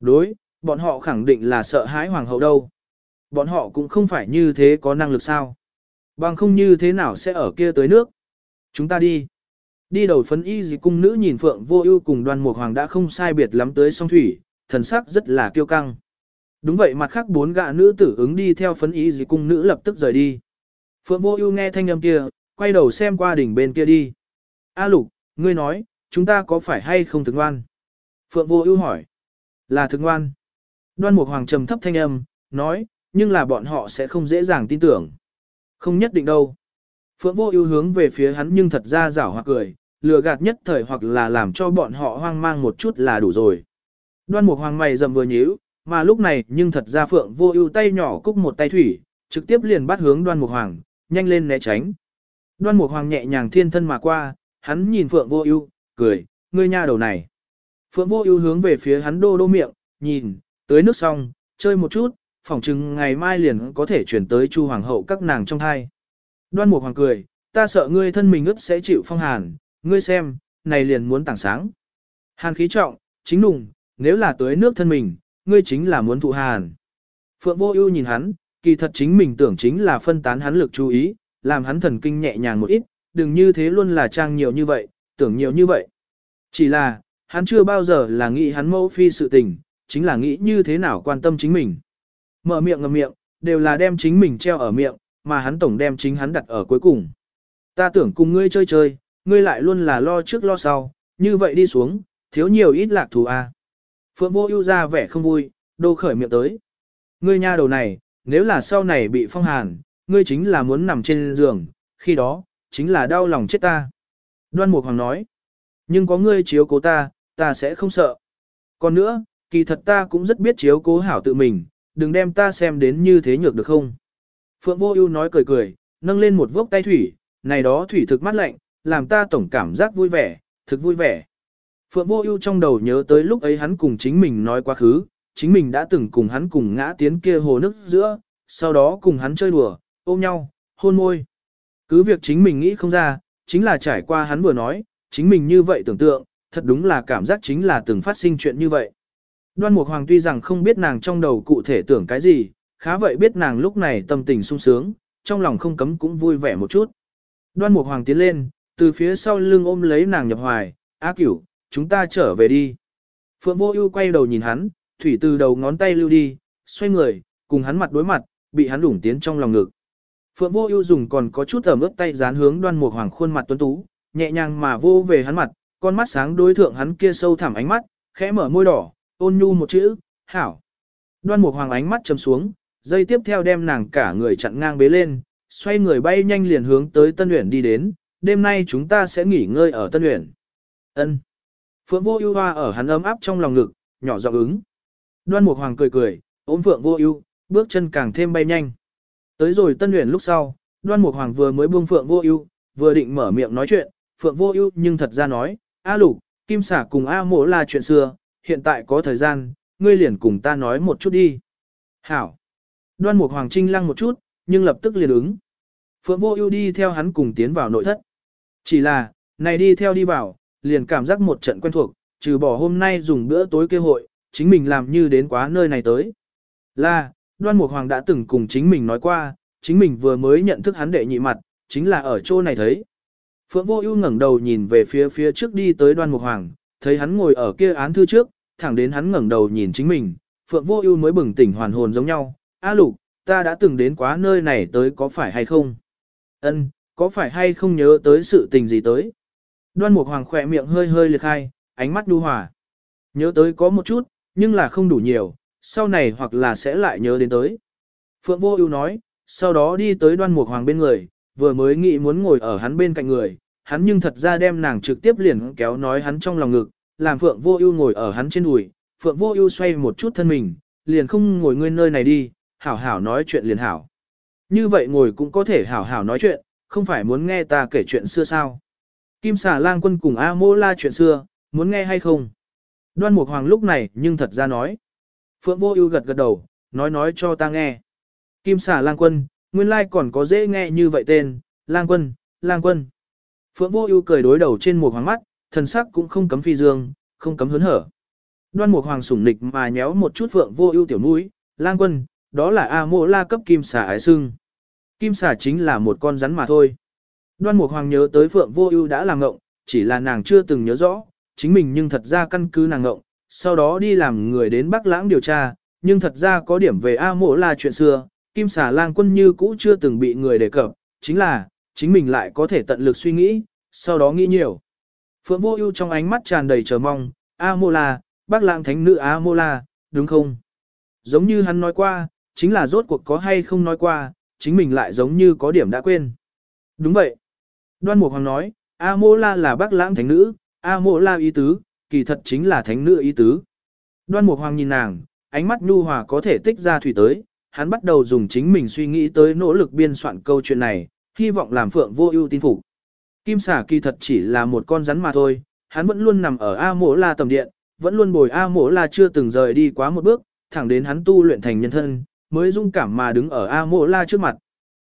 Đối, bọn họ khẳng định là sợ hãi hoàng hậu đâu. Bọn họ cũng không phải như thế có năng lực sao. Bằng không như thế nào sẽ ở kia tới nước. Chúng ta đi. Đi đầu phấn y gì cung nữ nhìn Phượng Vô Ưu cùng Đoan Mục Hoàng đã không sai biệt lắm tới sông thủy, thần sắc rất là kiêu căng. Đúng vậy mặt khác bốn gã nữ tử ứng đi theo phấn y gì cung nữ lập tức rời đi. Phượng Vô Ưu nghe thanh âm kia, quay đầu xem qua đỉnh bên kia đi. A Lục, ngươi nói, chúng ta có phải hay không thực ngoan? Phượng Vô Ưu hỏi. Là thực ngoan. Đoan Mục Hoàng trầm thấp thanh âm, nói, nhưng là bọn họ sẽ không dễ dàng tin tưởng. Không nhất định đâu. Phượng Vô Ưu hướng về phía hắn nhưng thật ra giảo hoặc cười, lừa gạt nhất thời hoặc là làm cho bọn họ hoang mang một chút là đủ rồi. Đoan Mục Hoàng mày rậm vừa nhíu, mà lúc này nhưng thật ra Phượng Vô Ưu tay nhỏ cúc một tay thủy, trực tiếp liền bắt hướng Đoan Mục Hoàng, nhanh lên né tránh. Đoan Mục Hoàng nhẹ nhàng thiên thân mà qua, hắn nhìn Phượng Vô Ưu, cười, ngươi nha đầu này. Phượng Vô Ưu hướng về phía hắn đô đô miệng, nhìn, tới nước xong, chơi một chút, phỏng chừng ngày mai liền có thể chuyển tới Chu Hoàng hậu các nàng trong thai. Đoan Mục Hoàng cười, ta sợ ngươi thân mình ướt sẽ chịu phong hàn, ngươi xem, này liền muốn tảng sáng. Hàn khí trọng, chính đùng, nếu là tới nước thân mình, ngươi chính là muốn thụ hàn. Phượng Vô Ưu nhìn hắn, kỳ thật chính mình tưởng chính là phân tán hắn lực chú ý, làm hắn thần kinh nhẹ nhàng một ít, đừng như thế luôn là trang nhiều như vậy, tưởng nhiều như vậy. Chỉ là, hắn chưa bao giờ là nghĩ hắn mẫu phi sự tình, chính là nghĩ như thế nào quan tâm chính mình. Mở miệng ngậm miệng, đều là đem chính mình treo ở miệng, mà hắn tổng đem chính hắn đặt ở cuối cùng. Ta tưởng cùng ngươi chơi chơi, ngươi lại luôn là lo trước lo sau, như vậy đi xuống, thiếu nhiều ít lạc thù. À. Phượng vô ưu ra vẻ không vui, đô khởi miệng tới. Ngươi nha đầu này, nếu là sau này bị phong hàn, ngươi chính là muốn nằm trên giường, khi đó, chính là đau lòng chết ta. Đoan Mục Hoàng nói, nhưng có ngươi chiếu cố ta, ta sẽ không sợ. Còn nữa, kỳ thật ta cũng rất biết chiếu cố hảo tự mình, đừng đem ta xem đến như thế nhược được không. Phượng Vô Ưu nói cười cười, nâng lên một vốc tay thủy, này đó thủy thực mát lạnh, làm ta tổng cảm giác vui vẻ, thực vui vẻ. Phượng Vô Ưu trong đầu nhớ tới lúc ấy hắn cùng chính mình nói quá khứ, chính mình đã từng cùng hắn cùng ngã tiến kia hồ nước giữa, sau đó cùng hắn chơi đùa, ôm nhau, hôn môi. Cứ việc chính mình nghĩ không ra, chính là trải qua hắn vừa nói, chính mình như vậy tưởng tượng, thật đúng là cảm giác chính là từng phát sinh chuyện như vậy. Đoan Mục Hoàng tuy rằng không biết nàng trong đầu cụ thể tưởng cái gì, khá vậy biết nàng lúc này tâm tình sung sướng, trong lòng không cấm cũng vui vẻ một chút. Đoan Mục Hoàng tiến lên, từ phía sau lưng ôm lấy nàng nhập hoài, "A Cửu, chúng ta trở về đi." Phượng Vô Ưu quay đầu nhìn hắn, thủy từ đầu ngón tay lưu đi, xoay người, cùng hắn mặt đối mặt, bị hắn lủng tiến trong lòng ngực. Phượng Vô Ưu dùng còn có chút ẩm ướt tay dán hướng Đoan Mục Hoàng khuôn mặt tuấn tú, nhẹ nhàng mà vô về hắn mặt, con mắt sáng đối thượng hắn kia sâu thẳm ánh mắt, khẽ mở môi đỏ, ôn nhu một chữ, "Hảo." Đoan Mục Hoàng ánh mắt trầm xuống, dây tiếp theo đem nàng cả người chặn ngang bế lên, xoay người bay nhanh liền hướng tới Tân Uyển đi đến, đêm nay chúng ta sẽ nghỉ ngơi ở Tân Uyển. Ân. Phượng Vô Ưu hoa ở hắn ấm áp trong lòng ngực, nhỏ giọng ứng. Đoan Mục Hoàng cười cười, ôm Phượng Vô Ưu, bước chân càng thêm bay nhanh. Tới rồi Tân Uyển lúc sau, Đoan Mục Hoàng vừa mới buông Phượng Vô Ưu, vừa định mở miệng nói chuyện, Phượng Vô Ưu nhưng thật ra nói, "A Lục, Kim Xả cùng A Mộ là chuyện xưa, hiện tại có thời gian, ngươi liền cùng ta nói một chút đi." "Hảo." Đoan Mục Hoàng trinh lăng một chút, nhưng lập tức liền ứng. Phượng Vô Ưu đi theo hắn cùng tiến vào nội thất. Chỉ là, này đi theo đi vào, liền cảm giác một trận quen thuộc, trừ bỏ hôm nay dùng bữa tối kia hội, chính mình làm như đến quá nơi này tới. Là, Đoan Mục Hoàng đã từng cùng chính mình nói qua, chính mình vừa mới nhận thức hắn đệ nhị mặt, chính là ở chỗ này thấy. Phượng Vô Ưu ngẩng đầu nhìn về phía phía trước đi tới Đoan Mục Hoàng, thấy hắn ngồi ở kia án thư trước, thẳng đến hắn ngẩng đầu nhìn chính mình, Phượng Vô Ưu mới bừng tỉnh hoàn hồn giống nhau, "A Lục, ta đã từng đến quá nơi này tới có phải hay không?" "Ân, có phải hay không nhớ tới sự tình gì tới?" Đoan Mục Hoàng khẽ miệng hơi hơi liệt hai, ánh mắt nhu hòa. "Nhớ tới có một chút, nhưng là không đủ nhiều, sau này hoặc là sẽ lại nhớ đến tới." Phượng Vô Ưu nói, sau đó đi tới Đoan Mục Hoàng bên người, vừa mới nghĩ muốn ngồi ở hắn bên cạnh người, hắn nhưng thật ra đem nàng trực tiếp liền kéo nói hắn trong lòng ngực, làm Phượng Vô Ưu ngồi ở hắn trên đùi, Phượng Vô Ưu xoay một chút thân mình, liền không ngồi ngươi nơi này đi, hảo hảo nói chuyện liền hảo. Như vậy ngồi cũng có thể hảo hảo nói chuyện, không phải muốn nghe ta kể chuyện xưa sao? Kim Xà Lang Quân cùng A Mô La chuyện xưa, muốn nghe hay không? Đoan Mục Hoàng lúc này nhưng thật ra nói. Phượng Vô Ưu gật gật đầu, nói nói cho ta nghe. Kim Xà Lang Quân, nguyên lai còn có dễ nghe như vậy tên, Lang Quân, Lang Quân. Phượng Vô Ưu cười đối đầu trên một hoàng mắt, thần sắc cũng không cấm phi dương, không cấm hớn hở. Đoan Mục Hoàng sủng nịch mà nhéo một chút Phượng Vô Ưu tiểu mũi, "Lang Quân, đó là A Mộ La cấp kim xà ái xưng. Kim xà chính là một con rắn mà thôi." Đoan Mục Hoàng nhớ tới Phượng Vô Ưu đã làm ngộng, chỉ là nàng chưa từng nhớ rõ, chính mình nhưng thật ra căn cứ nàng ngộng, sau đó đi làm người đến Bắc Lãng điều tra, nhưng thật ra có điểm về A Mộ La chuyện xưa, Kim xà lang quân như cũ chưa từng bị người đề cập, chính là, chính mình lại có thể tận lực suy nghĩ, sau đó nghĩ nhiều. Phượng vô ưu trong ánh mắt tràn đầy chờ mong, A Mô La, bác lãng thánh nữ A Mô La, đúng không? Giống như hắn nói qua, chính là rốt cuộc có hay không nói qua, chính mình lại giống như có điểm đã quên. Đúng vậy. Đoan Mục Hoàng nói, A Mô La là bác lãng thánh nữ, A Mô La ý tứ, kỳ thật chính là thánh nữ ý tứ. Đoan Mục Hoàng nhìn nàng, ánh mắt nhu hòa có thể tích ra thủy tới, hắn bắt đầu dùng chính mình suy nghĩ tới nỗ lực biên soạn câu chuyện này, hy vọng làm Phượng Vô Ưu tin phục. Kim xà kỳ thật chỉ là một con rắn mà thôi, hắn vẫn luôn nằm ở A Mộ La tầm điện, vẫn luôn bồi A Mộ La chưa từng rời đi quá một bước, thẳng đến hắn tu luyện thành nhân thân, mới dung cảm mà đứng ở A Mộ La trước mặt.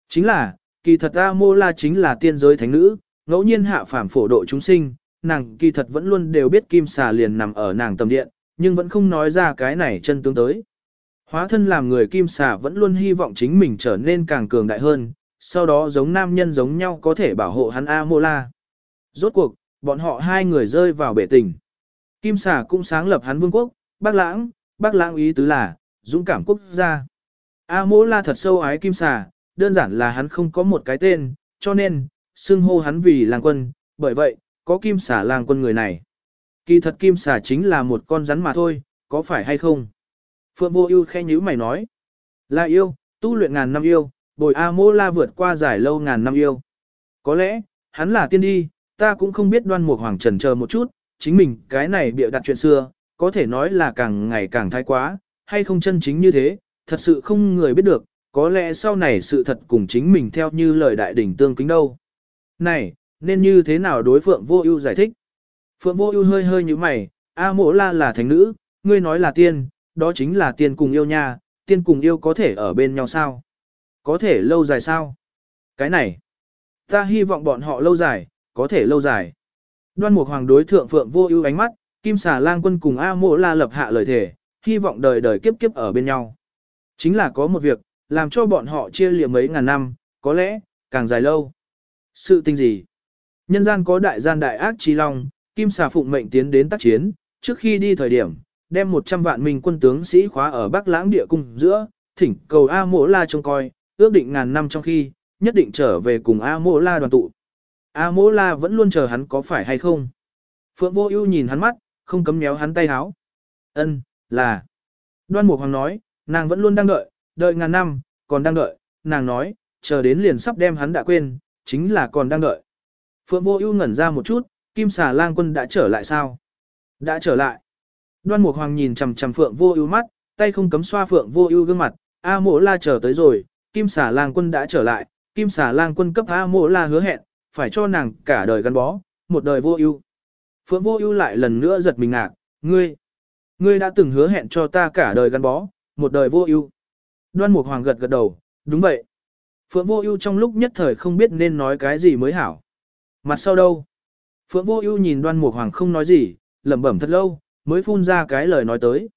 Chính là, kỳ thật A Mộ La chính là tiên giới thánh nữ, ngẫu nhiên hạ phàm phổ độ chúng sinh, nàng kỳ thật vẫn luôn đều biết kim xà liền nằm ở nàng tầm điện, nhưng vẫn không nói ra cái này chân tướng tới. Hóa thân làm người kim xà vẫn luôn hy vọng chính mình trở nên càng cường đại hơn, sau đó giống nam nhân giống nhau có thể bảo hộ hắn A-mô-la. Rốt cuộc, bọn họ hai người rơi vào bể tình. Kim xà cũng sáng lập hắn vương quốc, bác lãng, bác lãng ý tứ là, dũng cảm quốc gia. A-mô-la thật sâu ái kim xà, đơn giản là hắn không có một cái tên, cho nên, xưng hô hắn vì làng quân, bởi vậy, có kim xà làng quân người này. Kỳ thật kim xà chính là một con rắn mà thôi, có phải hay không? Phượng vô ưu khen nhíu mày nói. Là yêu, tu luyện ngàn năm yêu, bồi A mô la vượt qua giải lâu ngàn năm yêu. Có lẽ, hắn là tiên đi, ta cũng không biết đoan mục hoàng trần chờ một chút, chính mình cái này bịa đặt chuyện xưa, có thể nói là càng ngày càng thái quá, hay không chân chính như thế, thật sự không người biết được, có lẽ sau này sự thật cùng chính mình theo như lời đại đỉnh tương kính đâu. Này, nên như thế nào đối Phượng Vô Ưu giải thích? Phượng Vô Ưu hơi hơi như mày, A Mộ La là thánh nữ, ngươi nói là tiên, đó chính là tiên cùng yêu nha, tiên cùng yêu có thể ở bên nhau sao? Có thể lâu dài sao? Cái này, ta hy vọng bọn họ lâu dài, có thể lâu dài. Đoan Mục Hoàng đối thượng Phượng Vô Ưu ánh mắt, Kim Xà Lang Quân cùng A Mộ La lập hạ lời thề, hy vọng đời đời kiếp kiếp ở bên nhau. Chính là có một việc, làm cho bọn họ chia liệm mấy ngàn năm, có lẽ càng dài lâu. Sự tình gì? Nhân gian có đại gian đại ác chi long, Kim Xà phụng mệnh tiến đến tác chiến, trước khi đi thời điểm, đem 100 vạn minh quân tướng sĩ khóa ở Bắc Lãng địa cung giữa, thỉnh cầu A Mộ La trông coi, ước định ngàn năm trong khi, nhất định trở về cùng A Mô La đoàn tụ. A Mô La vẫn luôn chờ hắn có phải hay không. Phượng Vô Ưu nhìn hắn mắt, không cấm méo hắn tay áo. "Ân, là." Đoan Mục Hoàng nói, nàng vẫn luôn đang đợi, đợi ngàn năm, còn đang đợi, nàng nói, chờ đến liền sắp đem hắn đã quên, chính là còn đang đợi. Phượng Vô Ưu ngẩn ra một chút, Kim Xà Lang Quân đã trở lại sao? Đã trở lại. Đoan Mục Hoàng nhìn chằm chằm Phượng Vô Ưu mắt, tay không cấm xoa Phượng Vô Ưu gương mặt, A Mộ La chờ tới rồi, Kim Xà Lang Quân đã trở lại, Kim Xà Lang Quân cấp A Mộ La hứa hẹn, phải cho nàng cả đời gắn bó, một đời vô ưu. Phượng Vô Ưu lại lần nữa giật mình ngạc, "Ngươi, ngươi đã từng hứa hẹn cho ta cả đời gắn bó, một đời vô ưu." Đoan Mục Hoàng gật gật đầu, "Đúng vậy." Phượng Vô Ưu trong lúc nhất thời không biết nên nói cái gì mới hảo. Mặt sau đâu? Phượng Vô Ưu nhìn Đoan Mục Hoàng không nói gì, lẩm bẩm thật lâu, mới phun ra cái lời nói tới.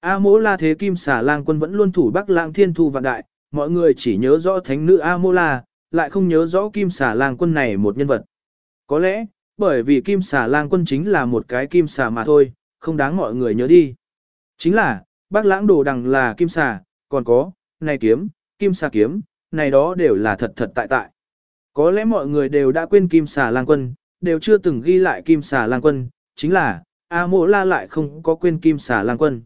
A Mỗ La Thế Kim Xà Lang Quân vẫn luôn thủ Bắc Lãng Thiên Thu vạn đại, mọi người chỉ nhớ rõ thánh nữ A Mô La, lại không nhớ rõ Kim Xà Lang Quân này một nhân vật. Có lẽ, bởi vì Kim Xà Lang Quân chính là một cái Kim Xà mà thôi, không đáng mọi người nhớ đi. Chính là, Bác Lãng Đồ Đằng là Kim Xà, còn có, này kiếm, Kim Xà kiếm, này đó đều là thật thật tại tại. Có lẽ mọi người đều đã quên Kim Xà Lang Quân, đều chưa từng ghi lại Kim Xà Lang Quân, chính là, A Mộ La lại không có quên Kim Xà Lang Quân.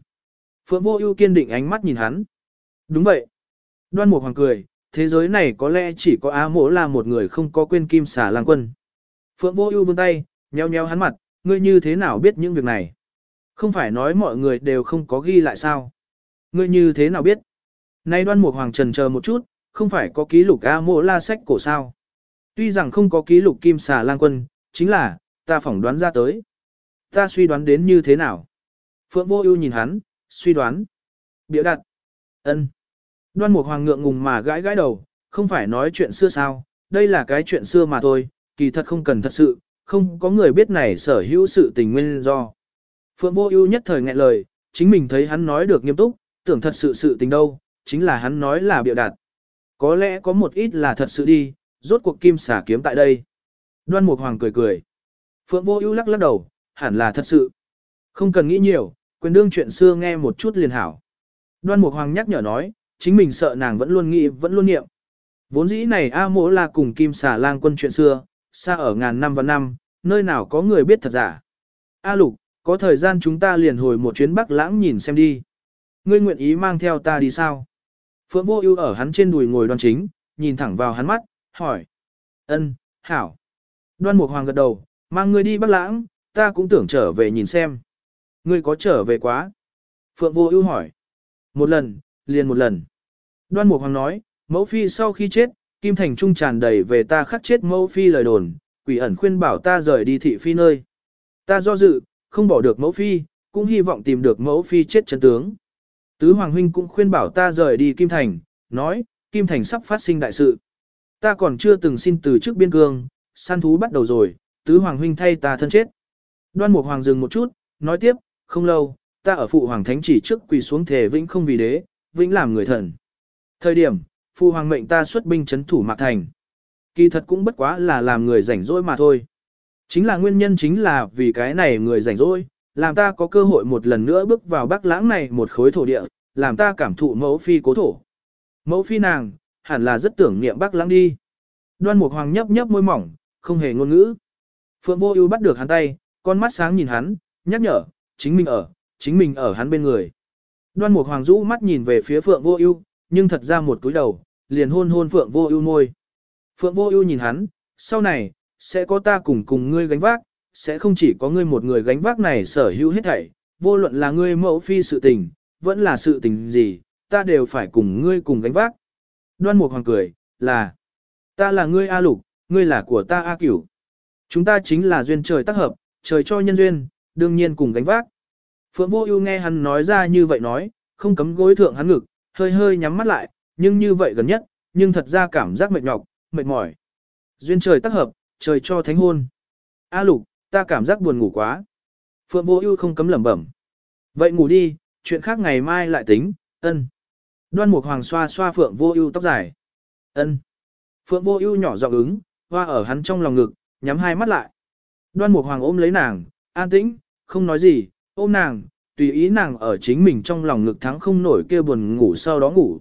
Phượng Vô Ưu kiên định ánh mắt nhìn hắn. Đúng vậy. Đoan Mục Hoàng cười, thế giới này có lẽ chỉ có Á Mộ là một người không có quên Kim Xà Lang Quân. Phượng Vô Ưu vươn tay, nheo nheo hắn mặt, ngươi như thế nào biết những việc này? Không phải nói mọi người đều không có ghi lại sao? Ngươi như thế nào biết? Nay Đoan Mục Hoàng trần chờ một chút, không phải có ký lục A Mộ La sách cổ sao? Tuy rằng không có ký lục Kim Xà Lang Quân, chính là ta phỏng đoán ra tới. Ta suy đoán đến như thế nào? Phượng Vô Ưu nhìn hắn, suy đoán. Biểu đặt. Ân. Đoan Mục Hoàng ngượng ngùng mà gãi gãi đầu, không phải nói chuyện xưa sao, đây là cái chuyện xưa mà thôi, kỳ thật không cần thật sự, không có người biết này sở hữu sự tình nguyên do. Phượng Vô Ưu nhất thời nghẹn lời, chính mình thấy hắn nói được nghiêm túc, tưởng thật sự sự tình đâu, chính là hắn nói là biểu đạt. Có lẽ có một ít là thật sự đi, rốt cuộc kim xả kiếm tại đây. Đoan Mục Hoàng cười cười. Phượng Vô Ưu lắc lắc đầu, hẳn là thật sự. Không cần nghĩ nhiều, quyền đương chuyện xưa nghe một chút liền hảo. Đoan Mục Hoàng nhắc nhở nói, chính mình sợ nàng vẫn luôn nghĩ vẫn luôn niệm. Vốn dĩ này A Mỗ là cùng Kim Xà Lang quân chuyện xưa, xa ở ngàn năm và năm, nơi nào có người biết thật giả. A Lục, có thời gian chúng ta liền hồi một chuyến Bắc Lãng nhìn xem đi. Ngươi nguyện ý mang theo ta đi sao? Phượng Vô Ưu ở hắn trên đùi ngồi đoan chính, nhìn thẳng vào hắn mắt, hỏi. Ân, hảo. Đoan Mục Hoàng gật đầu, mang ngươi đi Bắc Lãng, ta cũng tưởng trở về nhìn xem. Ngươi có trở về quá? Phượng Vô Ưu hỏi. Một lần, liền một lần. Đoan Mục Hoàng nói, mẫu phi sau khi chết, Kim Thành Trung tràn đầy về ta khắc chết mẫu phi lời đồn, quỷ ẩn khuyên bảo ta rời đi thị phi nơi. Ta do dự, không bỏ được mẫu phi, cũng hy vọng tìm được mẫu phi chết chân tướng. Tứ Hoàng Huynh cũng khuyên bảo ta rời đi Kim Thành, nói, Kim Thành sắp phát sinh đại sự. Ta còn chưa từng xin từ trước biên cương, săn thú bắt đầu rồi, Tứ Hoàng Huynh thay ta thân chết. Đoan Mục Hoàng dừng một chút, nói tiếp, không lâu, ta ở phụ Hoàng Thánh chỉ trước quỳ xuống thể vĩnh không vì đế, vĩnh làm người thần. Thời điểm, phụ hoàng mệnh ta xuất binh chấn thủ Mạc Thành. Kỳ thật cũng bất quá là làm người rảnh rỗi mà thôi. Chính là nguyên nhân chính là vì cái này người rảnh rỗi, làm ta có cơ hội một lần nữa bước vào Bắc Lãng này một khối thổ địa, làm ta cảm thụ mẫu phi cố thổ. Mẫu phi nàng, hẳn là rất tưởng niệm Bắc Lãng đi. Đoan Mục Hoàng nhấp nhấp môi mỏng, không hề ngôn ngữ. Phượng Vô Ưu bắt được hắn tay, con mắt sáng nhìn hắn, nhắc nhở, chính mình ở, chính mình ở hắn bên người. Đoan Mục Hoàng rũ mắt nhìn về phía Phượng Vô Ưu, nhưng thật ra một cúi đầu, liền hôn hôn Phượng Vô Ưu môi. Phượng Vô Ưu nhìn hắn, sau này sẽ có ta cùng cùng ngươi gánh vác, sẽ không chỉ có ngươi một người gánh vác này sở hữu hết thảy, vô luận là ngươi mẫu phi sự tình, vẫn là sự tình gì, ta đều phải cùng ngươi cùng gánh vác. Đoan Mục Hoàng cười, là ta là ngươi A Lục, ngươi là của ta A Cửu. Chúng ta chính là duyên trời tác hợp, trời cho nhân duyên, đương nhiên cùng gánh vác. Phượng Vô Ưu nghe hắn nói ra như vậy nói, không cấm gối thượng hắn ngực, hơi hơi nhắm mắt lại, nhưng như vậy gần nhất, nhưng thật ra cảm giác mệt nhọc, mệt mỏi. Duyên trời tác hợp, trời cho thánh hôn. A Lục, ta cảm giác buồn ngủ quá. Phượng Vô Ưu không cấm lẩm bẩm. Vậy ngủ đi, chuyện khác ngày mai lại tính, ân. Đoan Mục Hoàng xoa xoa Phượng Vô Ưu tóc dài. Ân. Phượng Vô Ưu nhỏ giọng ứng, hoa ở hắn trong lòng ngực, nhắm hai mắt lại. Đoan Mục Hoàng ôm lấy nàng, an tĩnh, không nói gì, ôm nàng, tùy ý nàng ở chính mình trong lòng ngực thắng không nổi kia buồn ngủ sau đó ngủ.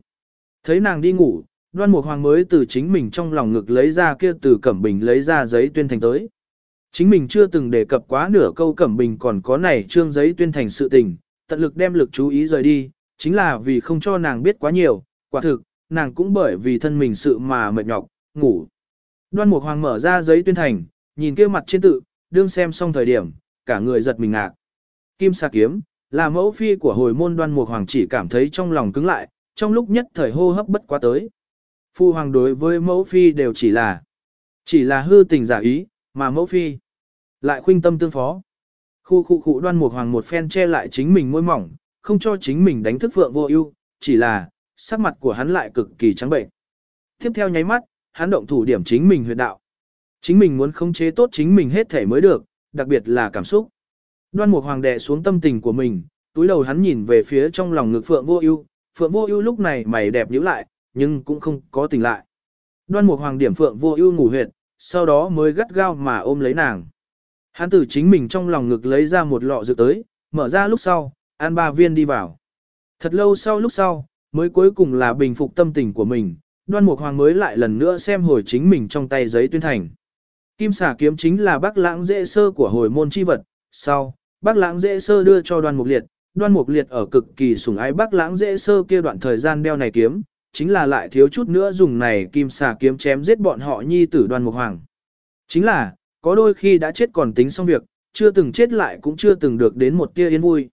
Thấy nàng đi ngủ, đoan mục hoàng mới từ chính mình trong lòng ngực lấy ra kia từ cẩm bình lấy ra giấy tuyên thành tới. Chính mình chưa từng đề cập quá nửa câu cẩm bình còn có này trương giấy tuyên thành sự tình, tận lực đem lực chú ý rời đi, chính là vì không cho nàng biết quá nhiều, quả thực, nàng cũng bởi vì thân mình sự mà mệt nhọc, ngủ. Đoan mục hoàng mở ra giấy tuyên thành, nhìn kia mặt trên tự, đương xem xong thời điểm, cả người giật mình ngạc. Kim xà kiếm, là mẫu phi của hồi môn đoan mục hoàng chỉ cảm thấy trong lòng cứng lại, trong lúc nhất thời hô hấp bất quá tới. Phu hoàng đối với mẫu phi đều chỉ là, chỉ là hư tình giả ý, mà mẫu phi lại khuynh tâm tương phó. Khu khu khu đoan mục hoàng một phen che lại chính mình môi mỏng, không cho chính mình đánh thức vượng vô ưu, chỉ là, sắc mặt của hắn lại cực kỳ trắng bệnh. Tiếp theo nháy mắt, hắn động thủ điểm chính mình huyệt đạo. Chính mình muốn khống chế tốt chính mình hết thể mới được, đặc biệt là cảm xúc. Đoan Mục Hoàng đè xuống tâm tình của mình, túi đầu hắn nhìn về phía trong lòng ngực Phượng Vô Ưu, Phượng Vô Ưu lúc này mày đẹp nhíu lại, nhưng cũng không có tỉnh lại. Đoan Mục Hoàng điểm Phượng Vô Ưu ngủ huyệt, sau đó mới gắt gao mà ôm lấy nàng. Hắn từ chính mình trong lòng ngực lấy ra một lọ dược tới, mở ra lúc sau, ăn ba viên đi vào. Thật lâu sau lúc sau, mới cuối cùng là bình phục tâm tình của mình, Đoan Mục Hoàng mới lại lần nữa xem hồi chính mình trong tay giấy tuyên thành. Kim xà kiếm chính là bác lãng dễ sơ của hồi môn chi vật, sau, bác lãng dễ sơ đưa cho đoan mục liệt, đoan mục liệt ở cực kỳ sủng ái bác lãng dễ sơ kia đoạn thời gian đeo này kiếm, chính là lại thiếu chút nữa dùng này kim xà kiếm chém giết bọn họ nhi tử đoan mục hoàng. Chính là, có đôi khi đã chết còn tính xong việc, chưa từng chết lại cũng chưa từng được đến một tia yên vui.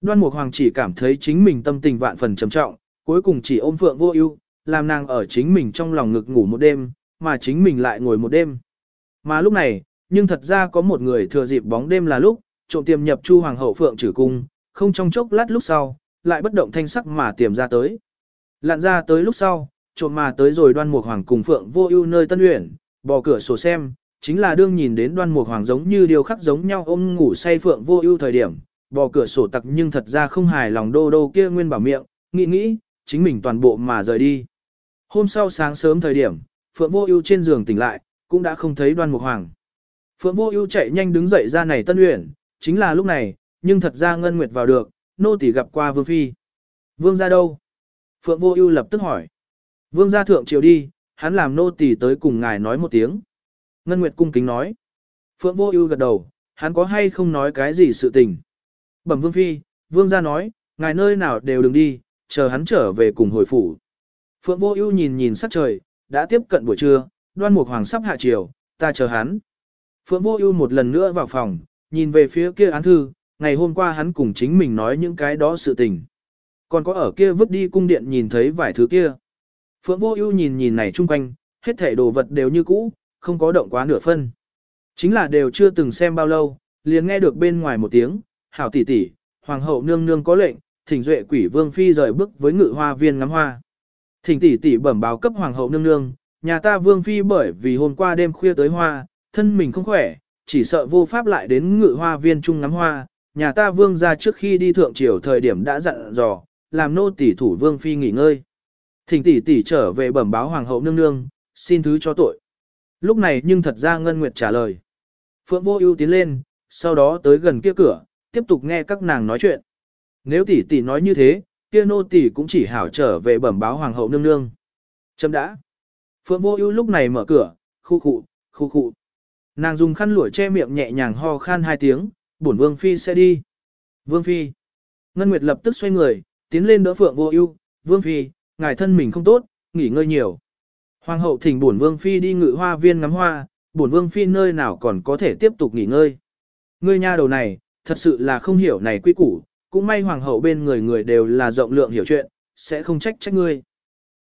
Đoan mục hoàng chỉ cảm thấy chính mình tâm tình vạn phần trầm trọng, cuối cùng chỉ ôm phượng vô ưu, làm nàng ở chính mình trong lòng ngực ngủ một đêm, mà chính mình lại ngồi một đêm. Mà lúc này, nhưng thật ra có một người thừa dịp bóng đêm là lúc, trộm tiềm nhập Chu Hoàng hậu Phượng trừ cung, không trong chốc lát lúc sau, lại bất động thanh sắc mà tiềm ra tới. Lặn ra tới lúc sau, trộm mà tới rồi đoan mục hoàng cùng Phượng vô ưu nơi tân uyển, bò cửa sổ xem, chính là đương nhìn đến đoan mục hoàng giống như điều khắc giống nhau ôm ngủ say Phượng vô ưu thời điểm, bò cửa sổ tặc nhưng thật ra không hài lòng đô đô kia nguyên bảo miệng, nghĩ nghĩ, chính mình toàn bộ mà rời đi. Hôm sau sáng sớm thời điểm, Phượng vô ưu trên giường tỉnh lại, cũng đã không thấy đoan mục hoàng. Phượng vô ưu chạy nhanh đứng dậy ra này tân uyển, chính là lúc này, nhưng thật ra Ngân Nguyệt vào được, nô tỳ gặp qua Vương Phi. Vương ra đâu? Phượng vô ưu lập tức hỏi. Vương ra thượng triều đi, hắn làm nô tỳ tới cùng ngài nói một tiếng. Ngân Nguyệt cung kính nói. Phượng vô ưu gật đầu, hắn có hay không nói cái gì sự tình. Bẩm Vương Phi, Vương ra nói, ngài nơi nào đều đừng đi, chờ hắn trở về cùng hồi phủ. Phượng vô ưu nhìn nhìn sắc trời, đã tiếp cận buổi trưa, đoan mục hoàng sắp hạ triều, ta chờ hắn. Phượng vô ưu một lần nữa vào phòng, nhìn về phía kia án thư, ngày hôm qua hắn cùng chính mình nói những cái đó sự tình. Còn có ở kia vứt đi cung điện nhìn thấy vài thứ kia. Phượng vô ưu nhìn nhìn này chung quanh, hết thảy đồ vật đều như cũ, không có động quá nửa phân. Chính là đều chưa từng xem bao lâu, liền nghe được bên ngoài một tiếng, hảo tỷ tỷ, hoàng hậu nương nương có lệnh, thỉnh duệ quỷ vương phi rời bước với ngự hoa viên ngắm hoa. Thỉnh tỷ tỷ bẩm báo cấp hoàng hậu nương nương, nhà ta vương phi bởi vì hôm qua đêm khuya tới hoa, thân mình không khỏe, chỉ sợ vô pháp lại đến ngự hoa viên trung ngắm hoa, nhà ta vương ra trước khi đi thượng triều thời điểm đã dặn dò, làm nô tỷ thủ vương phi nghỉ ngơi. Thỉnh tỷ tỷ trở về bẩm báo hoàng hậu nương nương, xin thứ cho tội. Lúc này nhưng thật ra Ngân Nguyệt trả lời. Phượng vô ưu tiến lên, sau đó tới gần kia cửa, tiếp tục nghe các nàng nói chuyện. Nếu tỷ tỷ nói như thế, kia nô tỷ cũng chỉ hảo trở về bẩm báo hoàng hậu nương nương. Chấm đã. Phượng vô ưu lúc này mở cửa, khu khụ, khu khụ. Nàng dùng khăn lụa che miệng nhẹ nhàng ho khan hai tiếng, bổn vương phi sẽ đi. Vương phi. Ngân Nguyệt lập tức xoay người, tiến lên đỡ Phượng Vô Ưu, "Vương phi, ngài thân mình không tốt, nghỉ ngơi nhiều." Hoàng hậu thỉnh bổn vương phi đi ngự hoa viên ngắm hoa, bổn vương phi nơi nào còn có thể tiếp tục nghỉ ngơi. Ngươi nha đầu này, thật sự là không hiểu này quy củ, cũng may hoàng hậu bên người người đều là rộng lượng hiểu chuyện, sẽ không trách trách ngươi.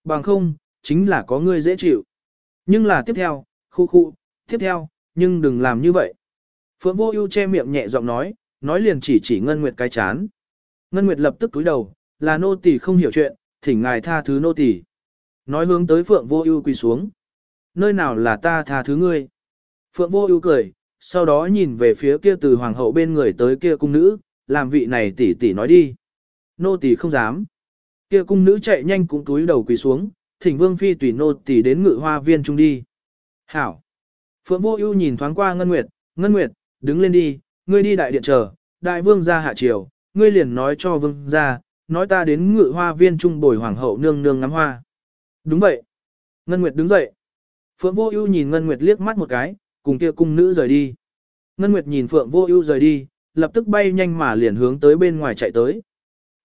Bằng không, chính là có ngươi dễ chịu. Nhưng là tiếp theo, khu khu, tiếp theo, nhưng đừng làm như vậy. Phượng Vô Ưu che miệng nhẹ giọng nói, nói liền chỉ chỉ Ngân Nguyệt cái chán. Ngân Nguyệt lập tức cúi đầu, là nô tỳ không hiểu chuyện, thỉnh ngài tha thứ nô tỳ. Nói hướng tới Phượng Vô Ưu quỳ xuống. Nơi nào là ta tha thứ ngươi? Phượng Vô Ưu cười, sau đó nhìn về phía kia từ hoàng hậu bên người tới kia cung nữ, làm vị này tỷ tỷ nói đi. Nô tỳ không dám. Kia cung nữ chạy nhanh cũng cúi đầu quỳ xuống, thỉnh Vương phi tùy nô tỳ đến Ngự Hoa viên trung đi. Hảo. Phượng Vô Ưu nhìn thoáng qua Ngân Nguyệt, "Ngân Nguyệt, đứng lên đi, ngươi đi đại điện chờ, đại vương gia hạ triều, ngươi liền nói cho vương gia, nói ta đến Ngự Hoa viên trung bồi hoàng hậu nương nương ngắm hoa." "Đúng vậy." Ngân Nguyệt đứng dậy. Phượng Vô Ưu nhìn Ngân Nguyệt liếc mắt một cái, cùng kia cung nữ rời đi. Ngân Nguyệt nhìn Phượng Vô Ưu rời đi, lập tức bay nhanh mà liền hướng tới bên ngoài chạy tới.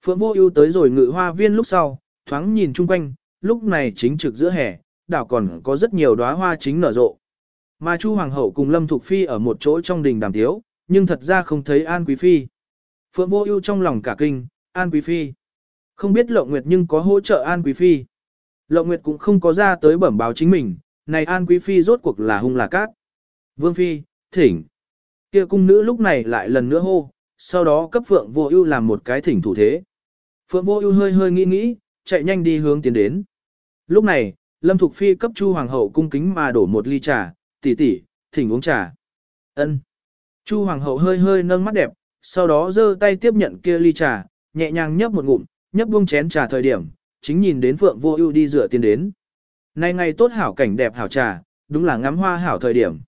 Phượng Vô Ưu tới rồi Ngự Hoa viên lúc sau, thoáng nhìn chung quanh, lúc này chính trực giữa hè, đảo còn có rất nhiều đóa hoa chính nở rộ. Mà Chu Hoàng hậu cùng Lâm Thục Phi ở một chỗ trong đình đàm tiếu, nhưng thật ra không thấy An Quý Phi. Phượng Vô Ưu trong lòng cả kinh, An Quý Phi. Không biết Lộng Nguyệt nhưng có hỗ trợ An Quý Phi. Lộng Nguyệt cũng không có ra tới bẩm báo chính mình, này An Quý Phi rốt cuộc là hung là cát. Vương Phi, thỉnh. Kia cung nữ lúc này lại lần nữa hô, sau đó cấp Phượng Vô Ưu làm một cái thỉnh thủ thế. Phượng Vô Ưu hơi hơi nghĩ nghĩ, chạy nhanh đi hướng tiến đến. Lúc này, Lâm Thục Phi cấp Chu Hoàng hậu cung kính mà đổ một ly trà, tỷ tỷ, thỉnh uống trà. Ân. Chu Hoàng hậu hơi hơi nâng mắt đẹp, sau đó giơ tay tiếp nhận kia ly trà, nhẹ nhàng nhấp một ngụm, nhấp buông chén trà thời điểm, chính nhìn đến Phượng Vô Ưu đi rửa tiền đến. Nay ngày tốt hảo cảnh đẹp hảo trà, đúng là ngắm hoa hảo thời điểm.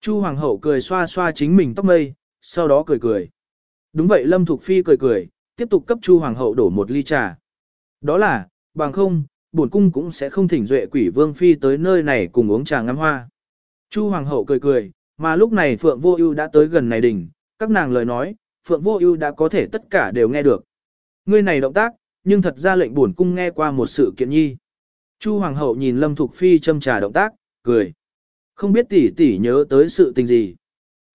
Chu Hoàng hậu cười xoa xoa chính mình tóc mây, sau đó cười cười. Đúng vậy Lâm Thục Phi cười cười, tiếp tục cấp Chu Hoàng hậu đổ một ly trà. Đó là, bằng không, bổn cung cũng sẽ không thỉnh duệ quỷ vương phi tới nơi này cùng uống trà ngắm hoa. Chu Hoàng hậu cười cười, mà lúc này Phượng Vô Ưu đã tới gần này đỉnh, các nàng lời nói, Phượng Vô Ưu đã có thể tất cả đều nghe được. Ngươi này động tác, nhưng thật ra lệnh bổn cung nghe qua một sự kiện nhi. Chu Hoàng hậu nhìn Lâm Thục Phi châm trà động tác, cười. Không biết tỷ tỷ nhớ tới sự tình gì.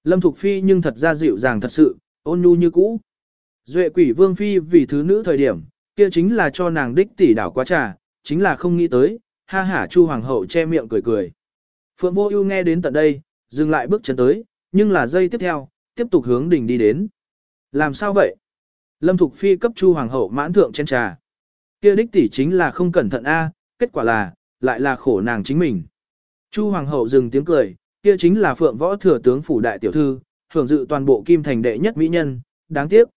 Lâm Thục Phi nhưng thật ra dịu dàng thật sự, ôn nhu như cũ. Duệ quỷ vương phi vì thứ nữ thời điểm, kia chính là cho nàng đích tỷ đảo quá trà, chính là không nghĩ tới, ha hả Chu Hoàng hậu che miệng cười cười. Phượng Vô Ưu nghe đến tận đây, dừng lại bước chân tới, nhưng là giây tiếp theo, tiếp tục hướng đỉnh đi đến. Làm sao vậy? Lâm Thục Phi cấp Chu Hoàng hậu mãn thượng trên trà. Kia đích tỷ chính là không cẩn thận a, kết quả là, lại là khổ nàng chính mình. Chu Hoàng hậu dừng tiếng cười, kia chính là Phượng Võ thừa tướng phủ đại tiểu thư, hưởng dự toàn bộ kim thành đệ nhất mỹ nhân, đáng tiếc.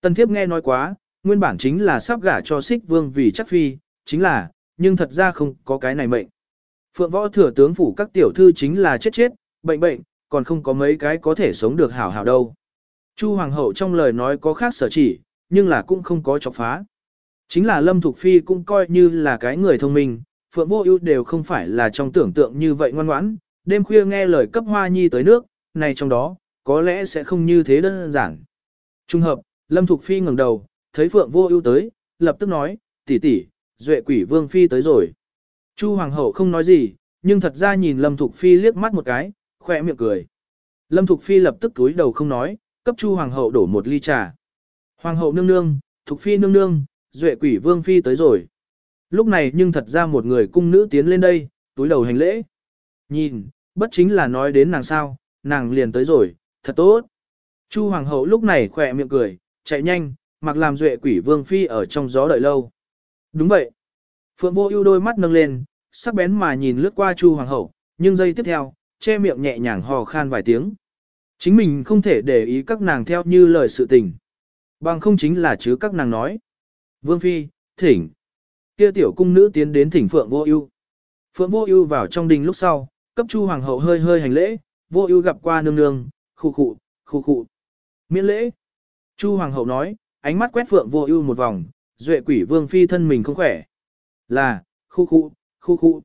Tần Thiếp nghe nói quá, nguyên bản chính là sắp gả cho Sích Vương vì chắc phi, chính là, nhưng thật ra không có cái này mệnh. Phượng Võ thừa tướng phủ các tiểu thư chính là chết chết, bệnh bệnh, còn không có mấy cái có thể sống được hảo hảo đâu. Chu Hoàng hậu trong lời nói có khác sở chỉ, nhưng là cũng không có chọc phá. Chính là Lâm Thục Phi cũng coi như là cái người thông minh, Phượng Vô Ưu đều không phải là trong tưởng tượng như vậy ngoan ngoãn, đêm khuya nghe lời cấp Hoa Nhi tới nước, này trong đó, có lẽ sẽ không như thế đơn giản. Trung hợp, Lâm Thục Phi ngẩng đầu, thấy Phượng Vô Ưu tới, lập tức nói, "Tỷ tỷ, Duệ Quỷ Vương phi tới rồi." Chu hoàng hậu không nói gì, nhưng thật ra nhìn Lâm Thục Phi liếc mắt một cái, khỏe miệng cười. Lâm Thục Phi lập tức túi đầu không nói, cấp Chu hoàng hậu đổ một ly trà. "Hoàng hậu nương nương, Thục Phi nương nương, Duệ Quỷ Vương phi tới rồi." Lúc này nhưng thật ra một người cung nữ tiến lên đây, túi đầu hành lễ. Nhìn, bất chính là nói đến nàng sao, nàng liền tới rồi, thật tốt. Chu hoàng hậu lúc này khỏe miệng cười, chạy nhanh, mặc làm duệ quỷ vương phi ở trong gió đợi lâu. Đúng vậy. Phượng vô ưu đôi mắt nâng lên, sắc bén mà nhìn lướt qua chu hoàng hậu, nhưng giây tiếp theo, che miệng nhẹ nhàng hò khan vài tiếng. Chính mình không thể để ý các nàng theo như lời sự tình. Bằng không chính là chứ các nàng nói. Vương phi, thỉnh. Kia tiểu cung nữ tiến đến thỉnh Phượng Vô Ưu. Phượng Vô Ưu vào trong đình lúc sau, cấp Chu hoàng hậu hơi hơi hành lễ, Vô Ưu gặp qua nương nương, khụ khụ, khụ khụ. Miễn lễ. Chu hoàng hậu nói, ánh mắt quét Phượng Vô Ưu một vòng, Duệ Quỷ Vương phi thân mình không khỏe. Là, khu khu, khu khu.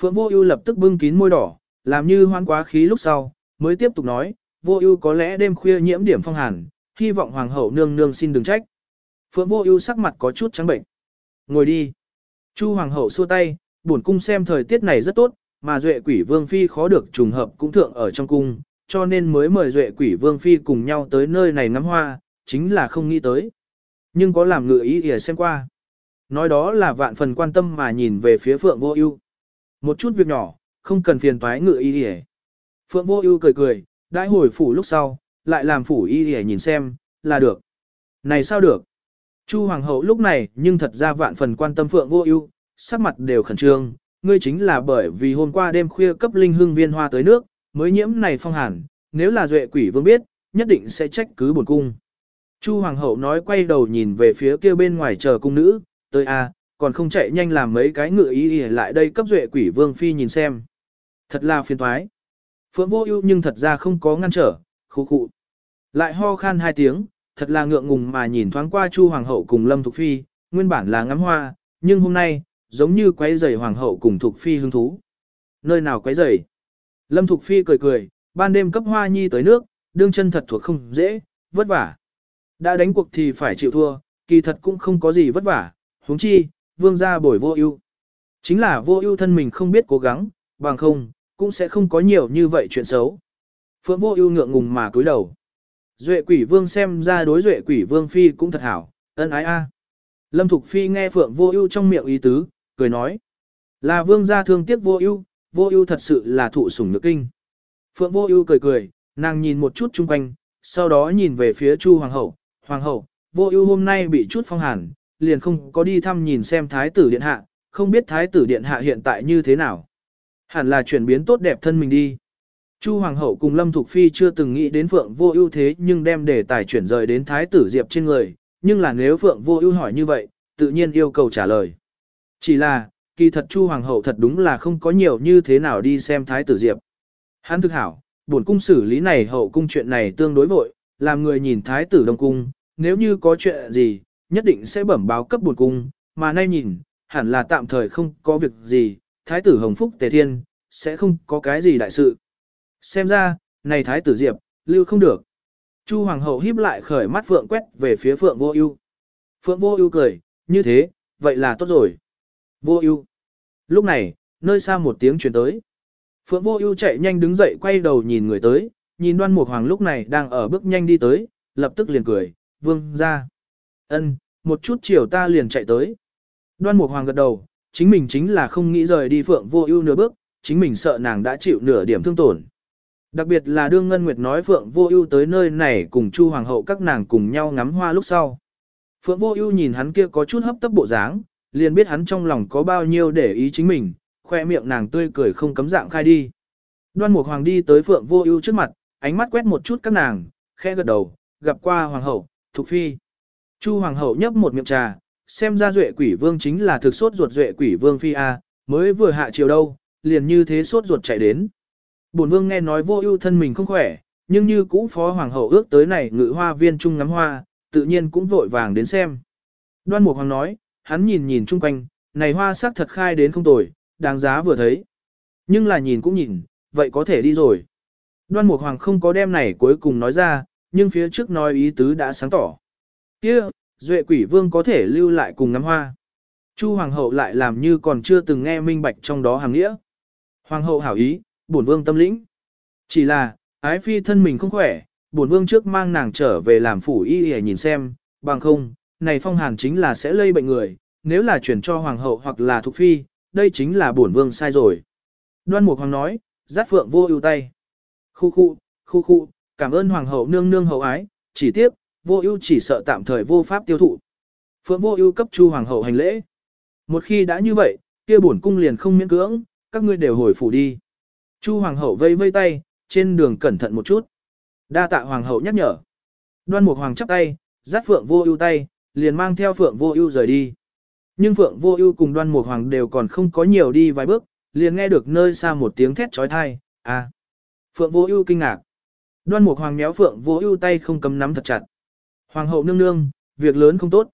Phượng Vô Ưu lập tức bưng kín môi đỏ, làm như hoan quá khí lúc sau, mới tiếp tục nói, Vô Ưu có lẽ đêm khuya nhiễm điểm phong hàn, hy vọng hoàng hậu nương nương xin đừng trách. Phượng Vô Ưu sắc mặt có chút trắng bệnh. Ngồi đi. Chu Hoàng hậu xua tay, buồn cung xem thời tiết này rất tốt, mà Duệ Quỷ Vương Phi khó được trùng hợp cũng thượng ở trong cung, cho nên mới mời Duệ Quỷ Vương Phi cùng nhau tới nơi này ngắm hoa, chính là không nghĩ tới. Nhưng có làm ngựa ý để xem qua. Nói đó là vạn phần quan tâm mà nhìn về phía Phượng Vô Ưu. Một chút việc nhỏ, không cần phiền toái ngựa y để. Phượng Vô Ưu cười cười, đãi hồi phủ lúc sau, lại làm phủ y để nhìn xem, là được. Này sao được? Chu hoàng hậu lúc này nhưng thật ra vạn phần quan tâm Phượng Vô Ưu, sắc mặt đều khẩn trương, ngươi chính là bởi vì hôm qua đêm khuya cấp linh hương viên hoa tới nước, mới nhiễm này phong hàn, nếu là duệ quỷ vương biết, nhất định sẽ trách cứ bổn cung. Chu hoàng hậu nói quay đầu nhìn về phía kia bên ngoài chờ cung nữ, tới a, còn không chạy nhanh làm mấy cái ngựa ý, ý lại đây cấp duệ quỷ vương phi nhìn xem. Thật là phiền toái. Phượng Vô Ưu nhưng thật ra không có ngăn trở, khu khụ. Lại ho khan hai tiếng, thật là ngượng ngùng mà nhìn thoáng qua Chu Hoàng hậu cùng Lâm Thục Phi, nguyên bản là ngắm hoa, nhưng hôm nay, giống như quấy rầy Hoàng hậu cùng Thục Phi hứng thú. Nơi nào quấy rầy? Lâm Thục Phi cười cười, ban đêm cấp hoa nhi tới nước, đương chân thật thuộc không dễ, vất vả. Đã đánh cuộc thì phải chịu thua, kỳ thật cũng không có gì vất vả, huống chi, vương gia bồi vô ưu. Chính là vô ưu thân mình không biết cố gắng, bằng không, cũng sẽ không có nhiều như vậy chuyện xấu. Phượng vô ưu ngượng ngùng mà cúi đầu. Duệ quỷ vương xem ra đối duệ quỷ vương phi cũng thật hảo, ân ái a. Lâm Thục Phi nghe Phượng vô ưu trong miệng ý tứ, cười nói. Là vương gia thương tiếc vô ưu, vô ưu thật sự là thụ sủng nhược kinh. Phượng vô ưu cười cười, nàng nhìn một chút chung quanh, sau đó nhìn về phía Chu Hoàng hậu, Hoàng hậu, vô ưu hôm nay bị chút phong hàn, liền không có đi thăm nhìn xem Thái tử Điện Hạ, không biết Thái tử Điện Hạ hiện tại như thế nào. Hẳn là chuyển biến tốt đẹp thân mình đi. Chu Hoàng hậu cùng Lâm Thục Phi chưa từng nghĩ đến Phượng vô ưu thế nhưng đem đề tài chuyển rời đến Thái tử Diệp trên người, nhưng là nếu Phượng vô ưu hỏi như vậy, tự nhiên yêu cầu trả lời. Chỉ là, kỳ thật Chu Hoàng hậu thật đúng là không có nhiều như thế nào đi xem Thái tử Diệp. Hắn thực hảo, bổn cung xử lý này hậu cung chuyện này tương đối vội, làm người nhìn Thái tử Đông Cung, nếu như có chuyện gì, nhất định sẽ bẩm báo cấp bột cung, mà nay nhìn, hẳn là tạm thời không có việc gì, Thái tử Hồng Phúc Tề Thiên, sẽ không có cái gì đại sự. Xem ra, này Thái tử Diệp, lưu không được. Chu Hoàng hậu híp lại khởi mắt Phượng quét về phía Phượng Vô Ưu. Phượng Vô Ưu cười, như thế, vậy là tốt rồi. Vô Ưu. Lúc này, nơi xa một tiếng truyền tới. Phượng Vô Ưu chạy nhanh đứng dậy quay đầu nhìn người tới, nhìn Đoan Mục Hoàng lúc này đang ở bước nhanh đi tới, lập tức liền cười, "Vương gia." "Ân, một chút chiều ta liền chạy tới." Đoan Mục Hoàng gật đầu, chính mình chính là không nghĩ rời đi Phượng Vô Ưu nửa bước, chính mình sợ nàng đã chịu nửa điểm thương tổn. Đặc biệt là đương Ngân Nguyệt nói Phượng Vô Ưu tới nơi này cùng Chu Hoàng hậu các nàng cùng nhau ngắm hoa lúc sau. Phượng Vô Ưu nhìn hắn kia có chút hấp tấp bộ dáng, liền biết hắn trong lòng có bao nhiêu để ý chính mình, khoe miệng nàng tươi cười không cấm dạng khai đi. Đoan Mục Hoàng đi tới Phượng Vô Ưu trước mặt, ánh mắt quét một chút các nàng, khẽ gật đầu, gặp qua hoàng hậu, Thục phi. Chu hoàng hậu nhấp một miệng trà, xem ra Duệ Quỷ Vương chính là thực sốt ruột Duệ Quỷ Vương phi a, mới vừa hạ chiều đâu, liền như thế sốt ruột chạy đến. Bổn vương nghe nói Vô Ưu thân mình không khỏe, nhưng như cũ phó hoàng hậu ước tới này ngự hoa viên trung ngắm hoa, tự nhiên cũng vội vàng đến xem. Đoan Mục Hoàng nói, hắn nhìn nhìn chung quanh, này hoa sắc thật khai đến không tồi, đáng giá vừa thấy. Nhưng là nhìn cũng nhìn, vậy có thể đi rồi. Đoan Mục Hoàng không có đem này cuối cùng nói ra, nhưng phía trước nói ý tứ đã sáng tỏ. Kia, Duệ Quỷ Vương có thể lưu lại cùng ngắm hoa. Chu Hoàng hậu lại làm như còn chưa từng nghe minh bạch trong đó hàng nghĩa. Hoàng hậu hảo ý, bổn vương tâm lĩnh. Chỉ là, ái phi thân mình không khỏe, bổn vương trước mang nàng trở về làm phủ y y nhìn xem, bằng không, này phong hàn chính là sẽ lây bệnh người, nếu là chuyển cho hoàng hậu hoặc là thuộc phi, đây chính là bổn vương sai rồi. Đoan Mục Hoàng nói, giắt phượng vô ưu tay. Khu khu, khu khu, cảm ơn hoàng hậu nương nương hậu ái, chỉ tiếc, vô ưu chỉ sợ tạm thời vô pháp tiêu thụ. Phượng vô ưu cấp chu hoàng hậu hành lễ. Một khi đã như vậy, kia bổn cung liền không miễn cưỡng, các ngươi đều hồi phủ đi. Chu hoàng hậu vây vây tay, trên đường cẩn thận một chút. Đa tạ hoàng hậu nhắc nhở. Đoan mục hoàng chắp tay, dắt phượng vô ưu tay, liền mang theo phượng vô ưu rời đi. Nhưng phượng vô ưu cùng đoan mục hoàng đều còn không có nhiều đi vài bước, liền nghe được nơi xa một tiếng thét chói tai. à. Phượng vô ưu kinh ngạc. Đoan mục hoàng méo phượng vô ưu tay không cầm nắm thật chặt. Hoàng hậu nương nương, việc lớn không tốt.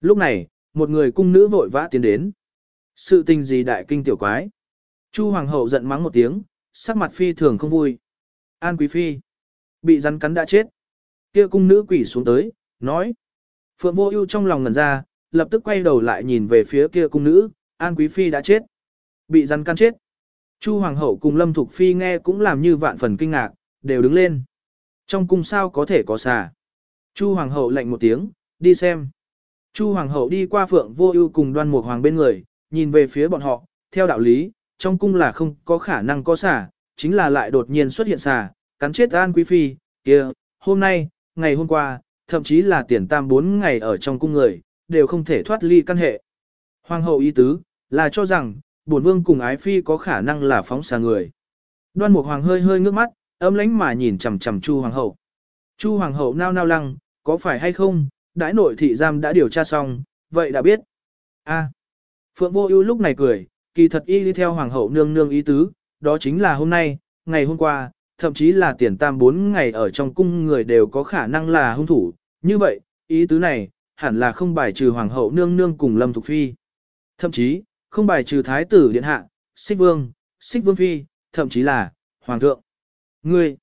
Lúc này, một người cung nữ vội vã tiến đến. Sự tình gì đại kinh tiểu quái. Chu hoàng hậu giận mắng một tiếng, sắc mặt phi thường không vui. An quý phi, bị rắn cắn đã chết. Kia cung nữ quỷ xuống tới, nói. Phượng vô ưu trong lòng ngẩn ra, lập tức quay đầu lại nhìn về phía kia cung nữ, An quý phi đã chết. Bị rắn cắn chết. Chu hoàng hậu cùng Lâm Thục phi nghe cũng làm như vạn phần kinh ngạc, đều đứng lên. Trong cung sao có thể có xà? Chu hoàng hậu lệnh một tiếng, đi xem. Chu hoàng hậu đi qua Phượng Vô Ưu cùng Đoan Mục Hoàng bên người, nhìn về phía bọn họ, theo đạo lý, trong cung là không có khả năng có xà, chính là lại đột nhiên xuất hiện xà, cắn chết An Quý Phi, kia, hôm nay, ngày hôm qua, thậm chí là tiền tam bốn ngày ở trong cung người, đều không thể thoát ly căn hệ. Hoàng hậu ý tứ, là cho rằng, bổn vương cùng ái phi có khả năng là phóng xà người. Đoan Mục Hoàng hơi hơi ngước mắt, ấm lãnh mà nhìn chằm chằm Chu Hoàng hậu. Chu Hoàng hậu nao nao lăng, có phải hay không, đãi nội thị giam đã điều tra xong, vậy đã biết. A. Phượng Vô Ưu lúc này cười, kỳ thật y đi theo hoàng hậu nương nương ý tứ, đó chính là hôm nay, ngày hôm qua, thậm chí là tiền tam bốn ngày ở trong cung người đều có khả năng là hung thủ, như vậy, ý tứ này, hẳn là không bài trừ hoàng hậu nương nương cùng lâm thục phi. Thậm chí, không bài trừ thái tử điện hạ, xích vương, xích vương phi, thậm chí là, hoàng thượng. Ngươi,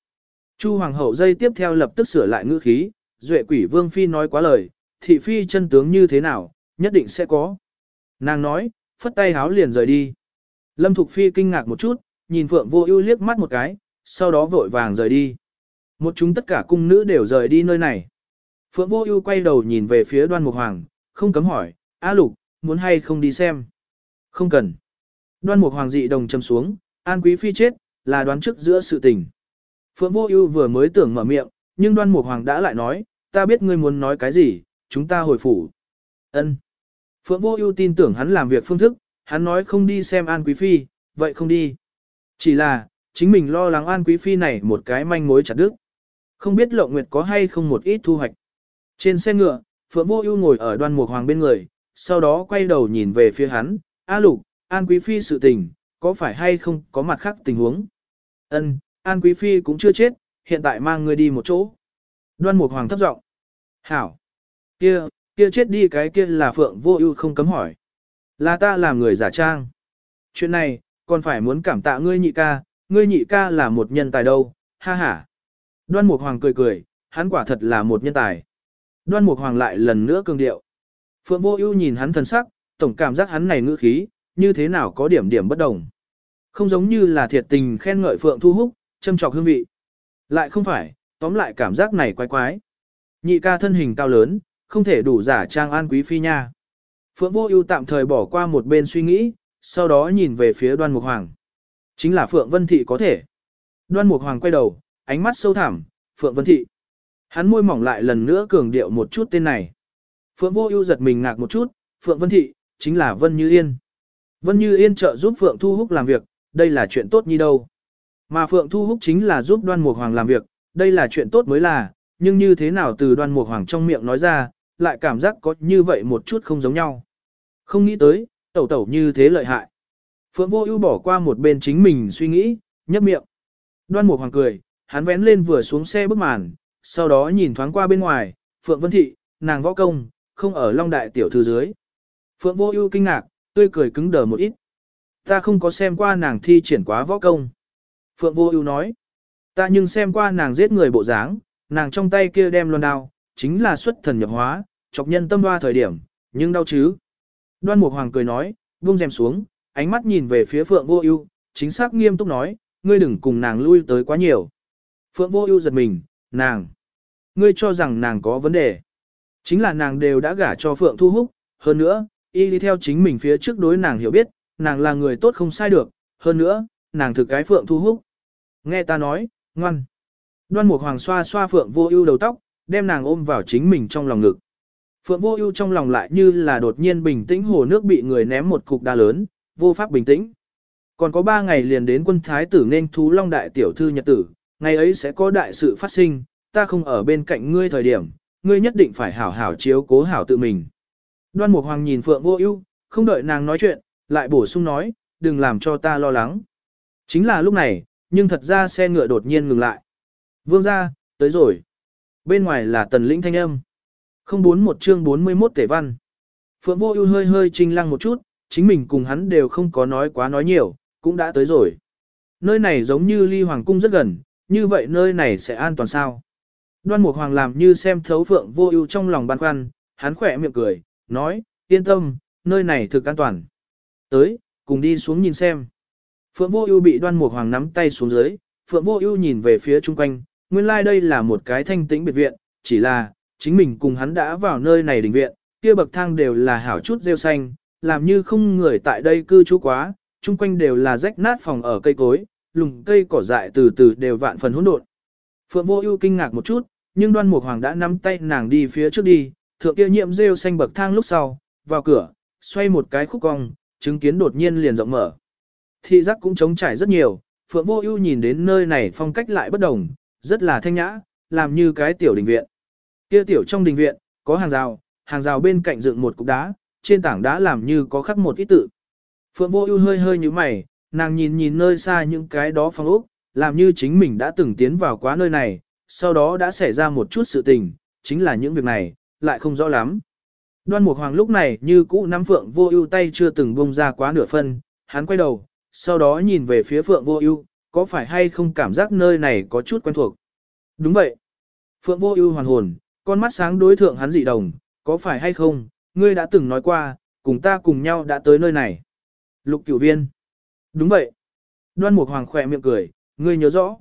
chu hoàng hậu dây tiếp theo lập tức sửa lại ngữ khí, duệ quỷ vương phi nói quá lời, thị phi chân tướng như thế nào, nhất định sẽ có. Nàng nói, phất tay háo liền rời đi. Lâm Thục Phi kinh ngạc một chút, nhìn Phượng Vô Ưu liếc mắt một cái, sau đó vội vàng rời đi. Một chúng tất cả cung nữ đều rời đi nơi này. Phượng Vô Ưu quay đầu nhìn về phía Đoan Mục Hoàng, không cấm hỏi, "A Lục, muốn hay không đi xem?" "Không cần." Đoan Mục Hoàng dị đồng trầm xuống, An Quý phi chết, là đoán trước giữa sự tình. Phượng Vô Ưu vừa mới tưởng mở miệng, nhưng Đoan Mục Hoàng đã lại nói, "Ta biết ngươi muốn nói cái gì, chúng ta hồi phủ." Ân. Phượng Vô Ưu tin tưởng hắn làm việc phương thức, hắn nói không đi xem An Quý phi, vậy không đi. Chỉ là, chính mình lo lắng An Quý phi này một cái manh mối chặt đứt. Không biết Lộng Nguyệt có hay không một ít thu hoạch. Trên xe ngựa, Phượng Vô Ưu ngồi ở Đoan Mục Hoàng bên người, sau đó quay đầu nhìn về phía hắn, "A Lục, An Quý phi sự tình, có phải hay không có mặt khác tình huống?" "Ân, An Quý phi cũng chưa chết, hiện tại mang ngươi đi một chỗ." Đoan Mục Hoàng thấp giọng. "Hảo." "Kia, kia chết đi cái kia là Phượng Vô Ưu không cấm hỏi. "Là ta làm người giả trang." "Chuyện này, còn phải muốn cảm tạ ngươi nhị ca, ngươi nhị ca là một nhân tài đâu." Ha ha. Đoan Mục Hoàng cười cười, hắn quả thật là một nhân tài. Đoan Mục Hoàng lại lần nữa cường điệu. Phượng Vô Ưu nhìn hắn thần sắc, tổng cảm giác hắn này ngữ khí, như thế nào có điểm điểm bất đồng. Không giống như là thiệt tình khen ngợi Phượng Thu Húc, châm chọc hương vị. Lại không phải, tóm lại cảm giác này quái quái. Nhị ca thân hình cao lớn, không thể đủ giả trang an quý phi nha. Phượng Vô Ưu tạm thời bỏ qua một bên suy nghĩ, sau đó nhìn về phía Đoan Mục Hoàng. Chính là Phượng Vân Thị có thể. Đoan Mục Hoàng quay đầu, ánh mắt sâu thẳm, Phượng Vân Thị. Hắn môi mỏng lại lần nữa cường điệu một chút tên này. Phượng Vô Ưu giật mình ngạc một chút, Phượng Vân Thị, chính là Vân Như Yên. Vân Như Yên trợ giúp Phượng Thu Húc làm việc, đây là chuyện tốt như đâu. Mà Phượng Thu Húc chính là giúp Đoan Mục Hoàng làm việc, đây là chuyện tốt mới là, nhưng như thế nào từ Đoan Mục Hoàng trong miệng nói ra, lại cảm giác có như vậy một chút không giống nhau. Không nghĩ tới, tẩu tẩu như thế lợi hại. Phượng Vô Ưu bỏ qua một bên chính mình suy nghĩ, nhấp miệng. Đoan Mục Hoàng cười, hắn vén lên vừa xuống xe bước màn, sau đó nhìn thoáng qua bên ngoài, Phượng Vân Thị, nàng võ công, không ở Long Đại tiểu thư dưới. Phượng Vô Ưu kinh ngạc, tươi cười cứng đờ một ít. Ta không có xem qua nàng thi triển quá võ công. Phượng Vô Ưu nói, ta nhưng xem qua nàng giết người bộ dáng, nàng trong tay kia đem loan đao, chính là xuất thần nhập hóa, chọc nhân tâm hoa thời điểm, nhưng đau chứ. Đoan Mục Hoàng cười nói, buông rèm xuống, ánh mắt nhìn về phía Phượng Vô Ưu, chính xác nghiêm túc nói, ngươi đừng cùng nàng lui tới quá nhiều. Phượng Vô Ưu giật mình, nàng, ngươi cho rằng nàng có vấn đề? Chính là nàng đều đã gả cho Phượng Thu Húc, hơn nữa, y đi theo chính mình phía trước đối nàng hiểu biết, nàng là người tốt không sai được, hơn nữa, nàng thực cái Phượng Thu Húc. Nghe ta nói, ngoan. Đoan Mục Hoàng xoa xoa Phượng Vô Ưu đầu tóc, đem nàng ôm vào chính mình trong lòng ngực. Phượng Vô Ưu trong lòng lại như là đột nhiên bình tĩnh hồ nước bị người ném một cục đá lớn, vô pháp bình tĩnh. Còn có 3 ngày liền đến quân thái tử nên thú Long đại tiểu thư nhật tử, ngày ấy sẽ có đại sự phát sinh, ta không ở bên cạnh ngươi thời điểm, ngươi nhất định phải hảo hảo chiếu cố hảo tự mình. Đoan Mục Hoàng nhìn Phượng Vô Ưu, không đợi nàng nói chuyện, lại bổ sung nói, đừng làm cho ta lo lắng. Chính là lúc này, nhưng thật ra xe ngựa đột nhiên ngừng lại. Vương gia, tới rồi. Bên ngoài là tần lĩnh thanh âm. Không bốn một chương 41 tể văn. Phượng Vô Ưu hơi hơi trinh lăng một chút, chính mình cùng hắn đều không có nói quá nói nhiều, cũng đã tới rồi. Nơi này giống như ly hoàng cung rất gần, như vậy nơi này sẽ an toàn sao? Đoan Mục Hoàng làm như xem thấu Phượng Vô Ưu trong lòng băn khoăn, hắn khẽ miệng cười, nói, yên tâm, nơi này thực an toàn. Tới, cùng đi xuống nhìn xem. Phượng Vô Ưu bị Đoan Mục Hoàng nắm tay xuống dưới, Phượng Vô Ưu nhìn về phía chung quanh, nguyên lai like đây là một cái thanh tĩnh biệt viện, chỉ là, chính mình cùng hắn đã vào nơi này đình viện, kia bậc thang đều là hảo chút rêu xanh, làm như không người tại đây cư trú quá, chung quanh đều là rách nát phòng ở cây cối, lùng cây cỏ dại từ từ đều vạn phần hỗn độn. Phượng Vô Ưu kinh ngạc một chút, nhưng Đoan Mục Hoàng đã nắm tay nàng đi phía trước đi, thượng kia nhiệm rêu xanh bậc thang lúc sau, vào cửa, xoay một cái khúc cong, chứng kiến đột nhiên liền rộng mở. Thị giác cũng trống trải rất nhiều, Phượng Vô Ưu nhìn đến nơi này phong cách lại bất đồng, rất là thanh nhã, làm như cái tiểu đình viện. Kia tiểu trong đình viện, có hàng rào, hàng rào bên cạnh dựng một cục đá, trên tảng đá làm như có khắc một ít tự. Phượng Vô Ưu hơi hơi nhíu mày, nàng nhìn nhìn nơi xa những cái đó phong ốc, làm như chính mình đã từng tiến vào quá nơi này, sau đó đã xảy ra một chút sự tình, chính là những việc này, lại không rõ lắm. Đoan Mục Hoàng lúc này như cũ nắm Phượng Vô Ưu tay chưa từng buông ra quá nửa phân, hắn quay đầu, sau đó nhìn về phía Phượng Vô Ưu, có phải hay không cảm giác nơi này có chút quen thuộc? Đúng vậy. Phượng Vô Ưu hoàn hồn, con mắt sáng đối thượng hắn dị đồng, có phải hay không, ngươi đã từng nói qua, cùng ta cùng nhau đã tới nơi này. Lục Cửu Viên. Đúng vậy. Đoan Mục Hoàng khẽ miệng cười, ngươi nhớ rõ.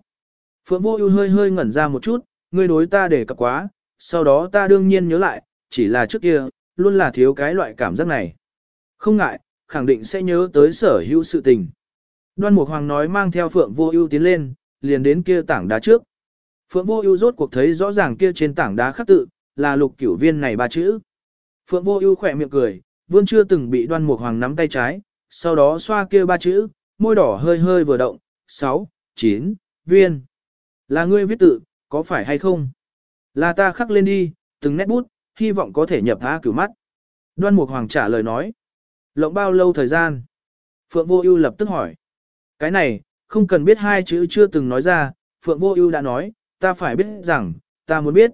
Phượng Vô Ưu hơi hơi ngẩn ra một chút, ngươi đối ta để cập quá, sau đó ta đương nhiên nhớ lại, chỉ là trước kia, luôn là thiếu cái loại cảm giác này. Không ngại, khẳng định sẽ nhớ tới sở hữu sự tình. Đoan Mục Hoàng nói mang theo Phượng Vô Ưu tiến lên, liền đến kia tảng đá trước. Phượng Vô Ưu rốt cuộc thấy rõ ràng kia trên tảng đá khắc tự, là lục cửu viên này ba chữ. Phượng Vô Ưu khẽ miệng cười, vươn chưa từng bị Đoan Mục Hoàng nắm tay trái, sau đó xoa kia ba chữ, môi đỏ hơi hơi vừa động, 6, 9, viên. Là ngươi viết tự, có phải hay không? Là ta khắc lên đi, từng nét bút, hy vọng có thể nhập tha cửu mắt. Đoan Mục Hoàng trả lời nói. Lộng bao lâu thời gian? Phượng Vô Ưu lập tức hỏi. Cái này, không cần biết hai chữ chưa từng nói ra, Phượng Vô Ưu đã nói, ta phải biết rằng, ta muốn biết.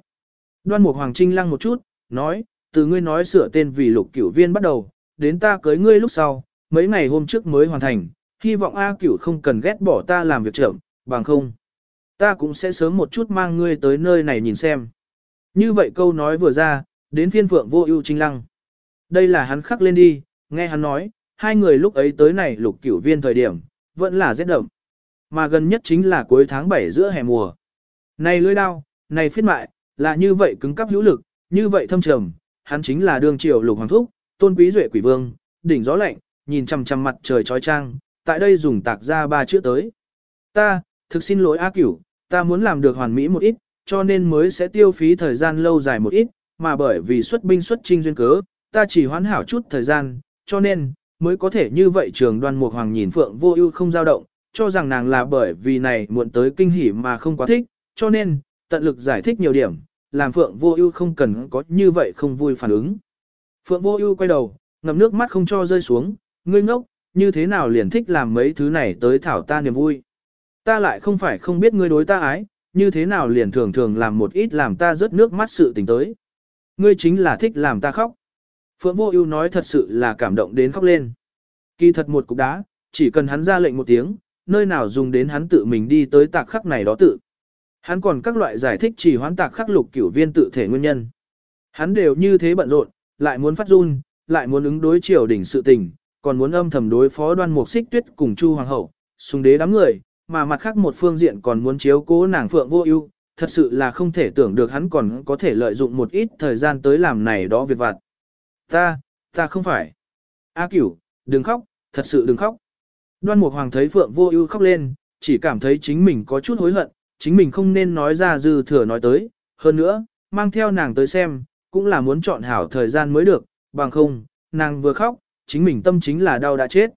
Đoan Mục Hoàng Trinh lăng một chút, nói, từ ngươi nói sửa tên vì Lục Cửu Viên bắt đầu, đến ta cưới ngươi lúc sau, mấy ngày hôm trước mới hoàn thành, hy vọng A Cửu không cần ghét bỏ ta làm việc chậm, bằng không. Ta cũng sẽ sớm một chút mang ngươi tới nơi này nhìn xem. Như vậy câu nói vừa ra, đến phiên Phượng Vô Ưu Trinh lăng. Đây là hắn khắc lên đi, nghe hắn nói, hai người lúc ấy tới này Lục Cửu Viên thời điểm, vẫn là rét đậm. Mà gần nhất chính là cuối tháng 7 giữa hè mùa. Này lưỡi đao, này phiết mại, là như vậy cứng cắp hữu lực, như vậy thâm trầm, hắn chính là đương triều lục hoàng thúc, tôn quý duệ quỷ vương, đỉnh gió lạnh, nhìn chằm chằm mặt trời trói trang, tại đây dùng tạc ra ba chữ tới. Ta, thực xin lỗi A Cửu, ta muốn làm được hoàn mỹ một ít, cho nên mới sẽ tiêu phí thời gian lâu dài một ít, mà bởi vì xuất binh xuất trinh duyên cớ, ta chỉ hoán hảo chút thời gian, cho nên, mới có thể như vậy trường đoan mục hoàng nhìn Phượng vô ưu không dao động, cho rằng nàng là bởi vì này muộn tới kinh hỉ mà không quá thích, cho nên, tận lực giải thích nhiều điểm, làm Phượng Vô Ưu không cần có như vậy không vui phản ứng. Phượng Vô Ưu quay đầu, ngậm nước mắt không cho rơi xuống, ngươi ngốc, như thế nào liền thích làm mấy thứ này tới thảo ta niềm vui. Ta lại không phải không biết ngươi đối ta ái, như thế nào liền thường thường làm một ít làm ta rớt nước mắt sự tình tới. Ngươi chính là thích làm ta khóc. Phượng Vô Ưu nói thật sự là cảm động đến khóc lên. Kỳ thật một cục đá, chỉ cần hắn ra lệnh một tiếng, nơi nào dùng đến hắn tự mình đi tới tạc khắc này đó tự. Hắn còn các loại giải thích chỉ hoán tạc khắc lục cửu viên tự thể nguyên nhân. Hắn đều như thế bận rộn, lại muốn phát run, lại muốn ứng đối triều đỉnh sự tình, còn muốn âm thầm đối phó đoan mục xích tuyết cùng chu hoàng hậu, xung đế đám người, mà mặt khác một phương diện còn muốn chiếu cố nàng phượng vô ưu, thật sự là không thể tưởng được hắn còn có thể lợi dụng một ít thời gian tới làm này đó việc vặt. Ta, ta không phải. A cửu, đừng khóc, thật sự đừng khóc. Đoan mục hoàng thấy phượng vô ưu khóc lên, chỉ cảm thấy chính mình có chút hối hận, chính mình không nên nói ra dư thừa nói tới, hơn nữa, mang theo nàng tới xem, cũng là muốn chọn hảo thời gian mới được, bằng không, nàng vừa khóc, chính mình tâm chính là đau đã chết.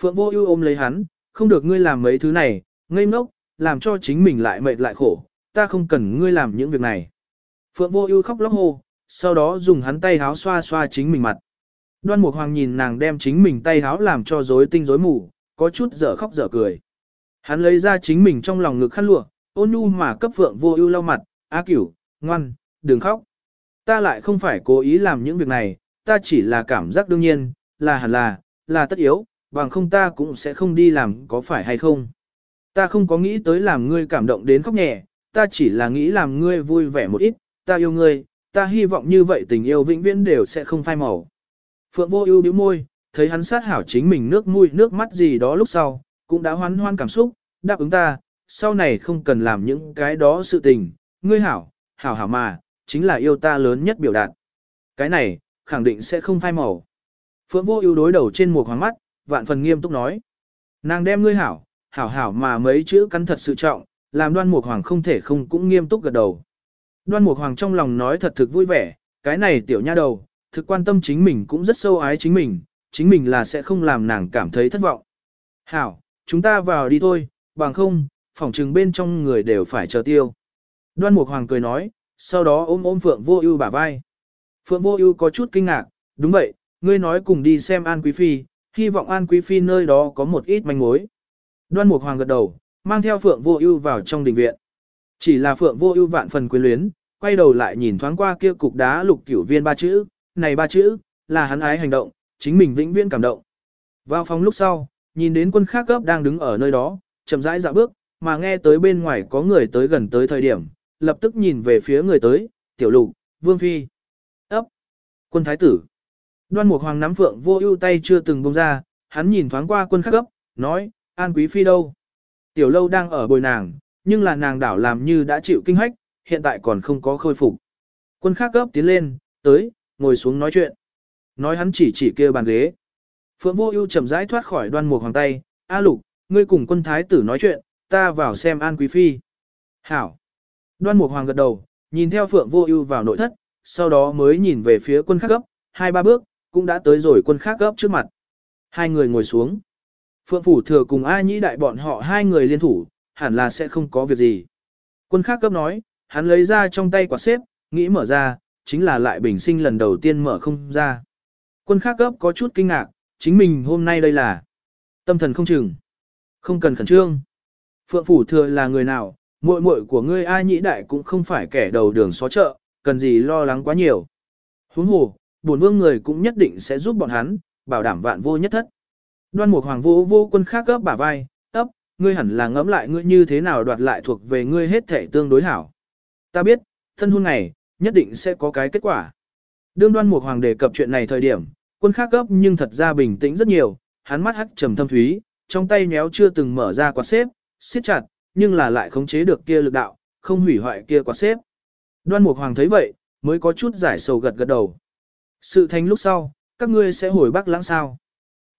Phượng vô ưu ôm lấy hắn, không được ngươi làm mấy thứ này, ngây ngốc, làm cho chính mình lại mệt lại khổ, ta không cần ngươi làm những việc này. Phượng vô ưu khóc lóc hô, sau đó dùng hắn tay háo xoa xoa chính mình mặt. Đoan Mục Hoàng nhìn nàng đem chính mình tay háo làm cho rối tinh rối mù, có chút dở khóc dở cười. Hắn lấy ra chính mình trong lòng ngực khăn lụa, ôn nhu mà cấp vượng vô ưu lau mặt, "A Cửu, ngoan, đừng khóc. Ta lại không phải cố ý làm những việc này, ta chỉ là cảm giác đương nhiên, là hẳn là, là tất yếu, bằng không ta cũng sẽ không đi làm có phải hay không. Ta không có nghĩ tới làm ngươi cảm động đến khóc nhẹ, ta chỉ là nghĩ làm ngươi vui vẻ một ít, ta yêu ngươi, ta hy vọng như vậy tình yêu vĩnh viễn đều sẽ không phai màu. Phượng vô ưu bĩu môi, thấy hắn sát hảo chính mình nước mũi nước mắt gì đó lúc sau, cũng đã hoan hoan cảm xúc, đáp ứng ta, sau này không cần làm những cái đó sự tình, ngươi hảo, hảo hảo mà, chính là yêu ta lớn nhất biểu đạt. Cái này, khẳng định sẽ không phai màu. Phượng vô ưu đối đầu trên một hoàng mắt, vạn phần nghiêm túc nói. Nàng đem ngươi hảo, hảo hảo mà mấy chữ cắn thật sự trọng, làm đoan mục hoàng không thể không cũng nghiêm túc gật đầu. Đoan mục hoàng trong lòng nói thật thực vui vẻ, cái này tiểu nha đầu, thực quan tâm chính mình cũng rất sâu ái chính mình, chính mình là sẽ không làm nàng cảm thấy thất vọng. Hảo, chúng ta vào đi thôi, bằng không, phòng trừng bên trong người đều phải chờ tiêu. Đoan mục hoàng cười nói, sau đó ôm ôm Phượng vô ưu bả vai. Phượng vô ưu có chút kinh ngạc, đúng vậy, ngươi nói cùng đi xem An Quý Phi, hy vọng An Quý Phi nơi đó có một ít manh mối. Đoan Mục Hoàng gật đầu, mang theo Phượng Vô Ưu vào trong đình viện. Chỉ là Phượng Vô Ưu vạn phần quyến luyến, quay đầu lại nhìn thoáng qua kia cục đá lục cửu viên ba chữ, này ba chữ, là hắn ái hành động, chính mình vĩnh viễn cảm động. Vào phòng lúc sau, nhìn đến quân khác gấp đang đứng ở nơi đó, chậm rãi dạo bước, mà nghe tới bên ngoài có người tới gần tới thời điểm, lập tức nhìn về phía người tới, tiểu lục, vương phi. Ấp, quân thái tử. Đoan Mục Hoàng nắm Phượng Vô Ưu tay chưa từng buông ra, hắn nhìn thoáng qua quân khắc gấp, nói, An Quý Phi đâu? Tiểu lâu đang ở bồi nàng, nhưng là nàng đảo làm như đã chịu kinh hách, hiện tại còn không có khôi phục. Quân khác gấp tiến lên, tới, ngồi xuống nói chuyện. Nói hắn chỉ chỉ kia bàn ghế. Phượng Vô Ưu chậm rãi thoát khỏi Đoan Mục Hoàng tay, "A Lục, ngươi cùng quân thái tử nói chuyện, ta vào xem An Quý phi." "Hảo." Đoan Mục Hoàng gật đầu, nhìn theo Phượng Vô Ưu vào nội thất, sau đó mới nhìn về phía quân khác gấp, hai ba bước, cũng đã tới rồi quân khác gấp trước mặt. Hai người ngồi xuống. Phượng Phủ Thừa cùng A Nhĩ Đại bọn họ hai người liên thủ, hẳn là sẽ không có việc gì. Quân khác cấp nói, hắn lấy ra trong tay quả xếp, nghĩ mở ra, chính là lại bình sinh lần đầu tiên mở không ra. Quân khác cấp có chút kinh ngạc, chính mình hôm nay đây là tâm thần không chừng. Không cần khẩn trương. Phượng Phủ Thừa là người nào, muội muội của ngươi ai Nhĩ Đại cũng không phải kẻ đầu đường xó chợ, cần gì lo lắng quá nhiều. Huống hồ, bổn vương người cũng nhất định sẽ giúp bọn hắn, bảo đảm vạn vô nhất thất. Đoan Mục Hoàng vô vô quân khác gấp bả vai, ngươi hẳn là ngẫm lại ngươi như thế nào đoạt lại thuộc về ngươi hết thể tương đối hảo. Ta biết, thân hôn này, nhất định sẽ có cái kết quả. Đương Đoan Mục Hoàng đề cập chuyện này thời điểm, quân khác gấp nhưng thật ra bình tĩnh rất nhiều, hắn mắt hắt trầm thâm thúy, trong tay nhéo chưa từng mở ra quạt xếp, siết chặt, nhưng là lại khống chế được kia lực đạo, không hủy hoại kia quạt xếp. Đoan Mục Hoàng thấy vậy, mới có chút giải sầu gật gật đầu. Sự thành lúc sau, các ngươi sẽ hồi Bắc Lãng sao?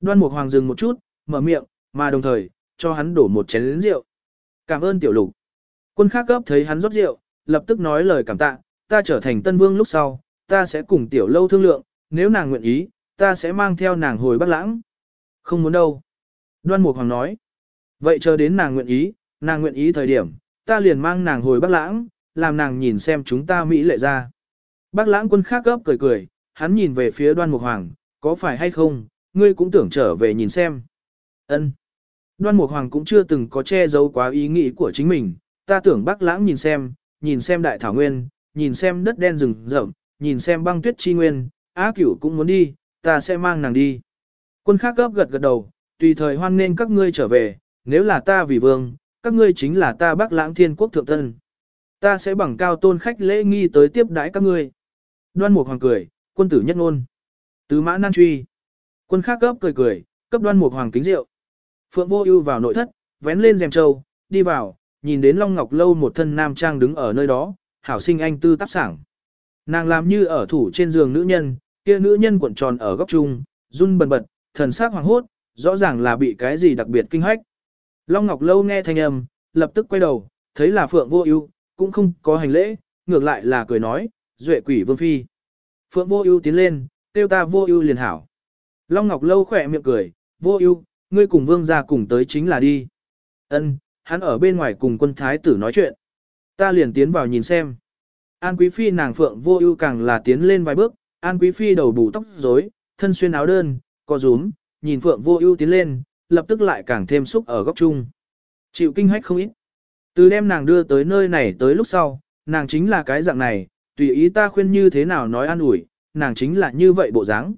Đoan Mục Hoàng dừng một chút, mở miệng, mà đồng thời, cho hắn đổ một chén lớn rượu. Cảm ơn tiểu lục. Quân khác cấp thấy hắn rót rượu, lập tức nói lời cảm tạ, ta trở thành tân vương lúc sau, ta sẽ cùng tiểu lâu thương lượng, nếu nàng nguyện ý, ta sẽ mang theo nàng hồi Bắc Lãng. Không muốn đâu. Đoan Mục Hoàng nói. Vậy chờ đến nàng nguyện ý, nàng nguyện ý thời điểm, ta liền mang nàng hồi Bắc Lãng, làm nàng nhìn xem chúng ta Mỹ lệ ra. Bắc Lãng quân khác gấp cười cười, hắn nhìn về phía Đoan Mục Hoàng, có phải hay không, ngươi cũng tưởng trở về nhìn xem. Ân. Đoan Mục Hoàng cũng chưa từng có che giấu quá ý nghĩ của chính mình, ta tưởng Bắc Lãng nhìn xem, nhìn xem đại thảo nguyên, nhìn xem đất đen rừng rậm, nhìn xem băng tuyết chi nguyên, Á Cửu cũng muốn đi, ta sẽ mang nàng đi. Quân khác gấp gật gật đầu, tùy thời hoan nên các ngươi trở về, nếu là ta vì vương, các ngươi chính là ta Bắc Lãng Thiên Quốc thượng tân. Ta sẽ bằng cao tôn khách lễ nghi tới tiếp đãi các ngươi. Đoan Mục Hoàng cười, quân tử nhất ngôn. Tứ mã nan truy. Quân khác cấp cười cười, cấp đoan mục hoàng kính rượu. Phượng vô ưu vào nội thất, vén lên rèm trâu, đi vào, nhìn đến Long Ngọc Lâu một thân nam trang đứng ở nơi đó, hảo sinh anh tư tác sảng. Nàng làm như ở thủ trên giường nữ nhân, kia nữ nhân cuộn tròn ở góc trung, run bần bật, thần sắc hoàng hốt, rõ ràng là bị cái gì đặc biệt kinh hách. Long Ngọc Lâu nghe thanh âm, lập tức quay đầu, thấy là Phượng Vô Ưu, cũng không có hành lễ, ngược lại là cười nói, "Duệ Quỷ Vương phi." Phượng Vô Ưu tiến lên, kêu ta Vô Ưu liền hảo. Long Ngọc Lâu khẽ miệng cười, vô ưu, ngươi cùng vương gia cùng tới chính là đi. Ân, hắn ở bên ngoài cùng quân thái tử nói chuyện. Ta liền tiến vào nhìn xem. An Quý Phi nàng phượng vô ưu càng là tiến lên vài bước, An Quý Phi đầu bù tóc rối, thân xuyên áo đơn, co rúm, nhìn phượng vô ưu tiến lên, lập tức lại càng thêm xúc ở góc chung. Chịu kinh hách không ít. Từ đem nàng đưa tới nơi này tới lúc sau, nàng chính là cái dạng này, tùy ý ta khuyên như thế nào nói an ủi, nàng chính là như vậy bộ dáng.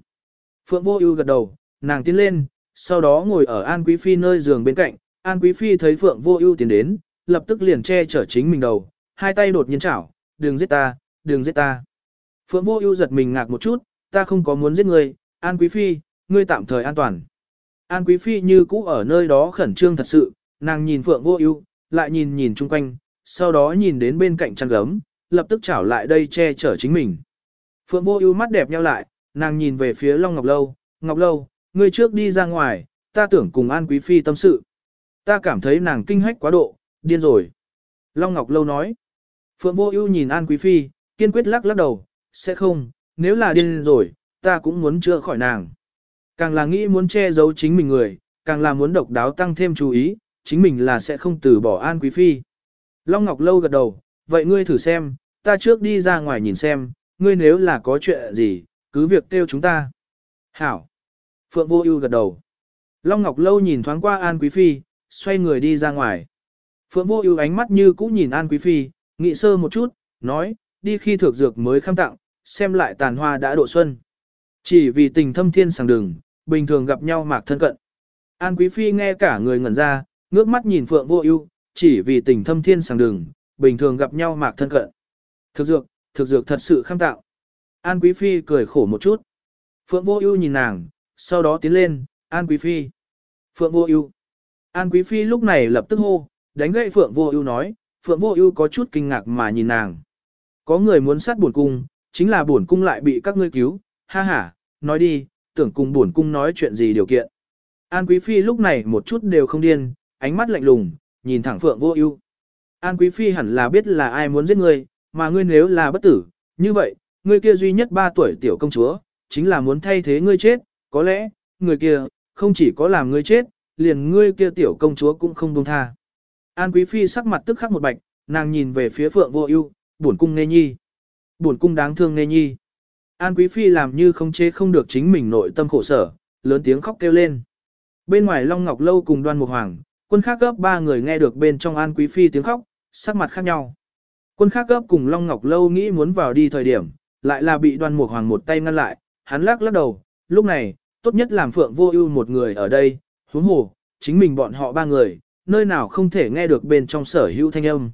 Phượng Vô Ưu gật đầu, nàng tiến lên, sau đó ngồi ở An Quý Phi nơi giường bên cạnh, An Quý Phi thấy Phượng Vô Ưu tiến đến, lập tức liền che chở chính mình đầu, hai tay đột nhiên chảo, "Đừng giết ta, đừng giết ta." Phượng Vô Ưu giật mình ngạc một chút, "Ta không có muốn giết ngươi, An Quý Phi, ngươi tạm thời an toàn." An Quý Phi như cũ ở nơi đó khẩn trương thật sự, nàng nhìn Phượng Vô Ưu, lại nhìn nhìn xung quanh, sau đó nhìn đến bên cạnh chăn gấm, lập tức chảo lại đây che chở chính mình. Phượng Vô Ưu mắt đẹp nheo lại, nàng nhìn về phía Long Ngọc Lâu, Ngọc Lâu, ngươi trước đi ra ngoài, ta tưởng cùng An Quý Phi tâm sự. Ta cảm thấy nàng kinh hách quá độ, điên rồi. Long Ngọc Lâu nói. Phượng Vô Ưu nhìn An Quý Phi, kiên quyết lắc lắc đầu, sẽ không, nếu là điên rồi, ta cũng muốn chữa khỏi nàng. Càng là nghĩ muốn che giấu chính mình người, càng là muốn độc đáo tăng thêm chú ý, chính mình là sẽ không từ bỏ An Quý Phi. Long Ngọc Lâu gật đầu, vậy ngươi thử xem, ta trước đi ra ngoài nhìn xem, ngươi nếu là có chuyện gì, cứ việc kêu chúng ta. Hảo. Phượng Vô Ưu gật đầu. Long Ngọc Lâu nhìn thoáng qua An Quý Phi, xoay người đi ra ngoài. Phượng Vô Ưu ánh mắt như cũ nhìn An Quý Phi, nghĩ sơ một chút, nói, đi khi thược dược mới khâm tặng, xem lại tàn hoa đã độ xuân. Chỉ vì tình thâm thiên sàng đường, bình thường gặp nhau mạc thân cận. An Quý Phi nghe cả người ngẩn ra, ngước mắt nhìn Phượng Vô Ưu, chỉ vì tình thâm thiên sàng đường, bình thường gặp nhau mạc thân cận. Thực dược, thực dược thật sự khâm tạo. An Quý Phi cười khổ một chút. Phượng Vô Ưu nhìn nàng, sau đó tiến lên, An Quý Phi. Phượng Vô Ưu. An Quý Phi lúc này lập tức hô, đánh gậy Phượng Vô Ưu nói, Phượng Vô Ưu có chút kinh ngạc mà nhìn nàng. Có người muốn sát bổn cung, chính là bổn cung lại bị các ngươi cứu, ha ha, nói đi, tưởng cùng bổn cung nói chuyện gì điều kiện. An Quý Phi lúc này một chút đều không điên, ánh mắt lạnh lùng, nhìn thẳng Phượng Vô Ưu. An Quý Phi hẳn là biết là ai muốn giết ngươi, mà ngươi nếu là bất tử, như vậy, ngươi kia duy nhất 3 tuổi tiểu công chúa, chính là muốn thay thế ngươi chết, có lẽ, người kia, không chỉ có làm ngươi chết, liền ngươi kia tiểu công chúa cũng không buông tha. An Quý Phi sắc mặt tức khắc một bạch, nàng nhìn về phía Phượng Vô Ưu, buồn cung nghe nhi. Buồn cung đáng thương nghe nhi. An Quý Phi làm như không chế không được chính mình nội tâm khổ sở, lớn tiếng khóc kêu lên. Bên ngoài Long Ngọc Lâu cùng Đoan Mục Hoàng, quân khác gấp ba người nghe được bên trong An Quý Phi tiếng khóc, sắc mặt khác nhau. Quân khác gấp cùng Long Ngọc Lâu nghĩ muốn vào đi thời điểm, lại là bị Đoan Mục Hoàng một tay ngăn lại, hắn lắc lắc đầu, lúc này, tốt nhất làm Phượng Vô Ưu một người ở đây, huống hồ, chính mình bọn họ ba người, nơi nào không thể nghe được bên trong sở hữu thanh âm.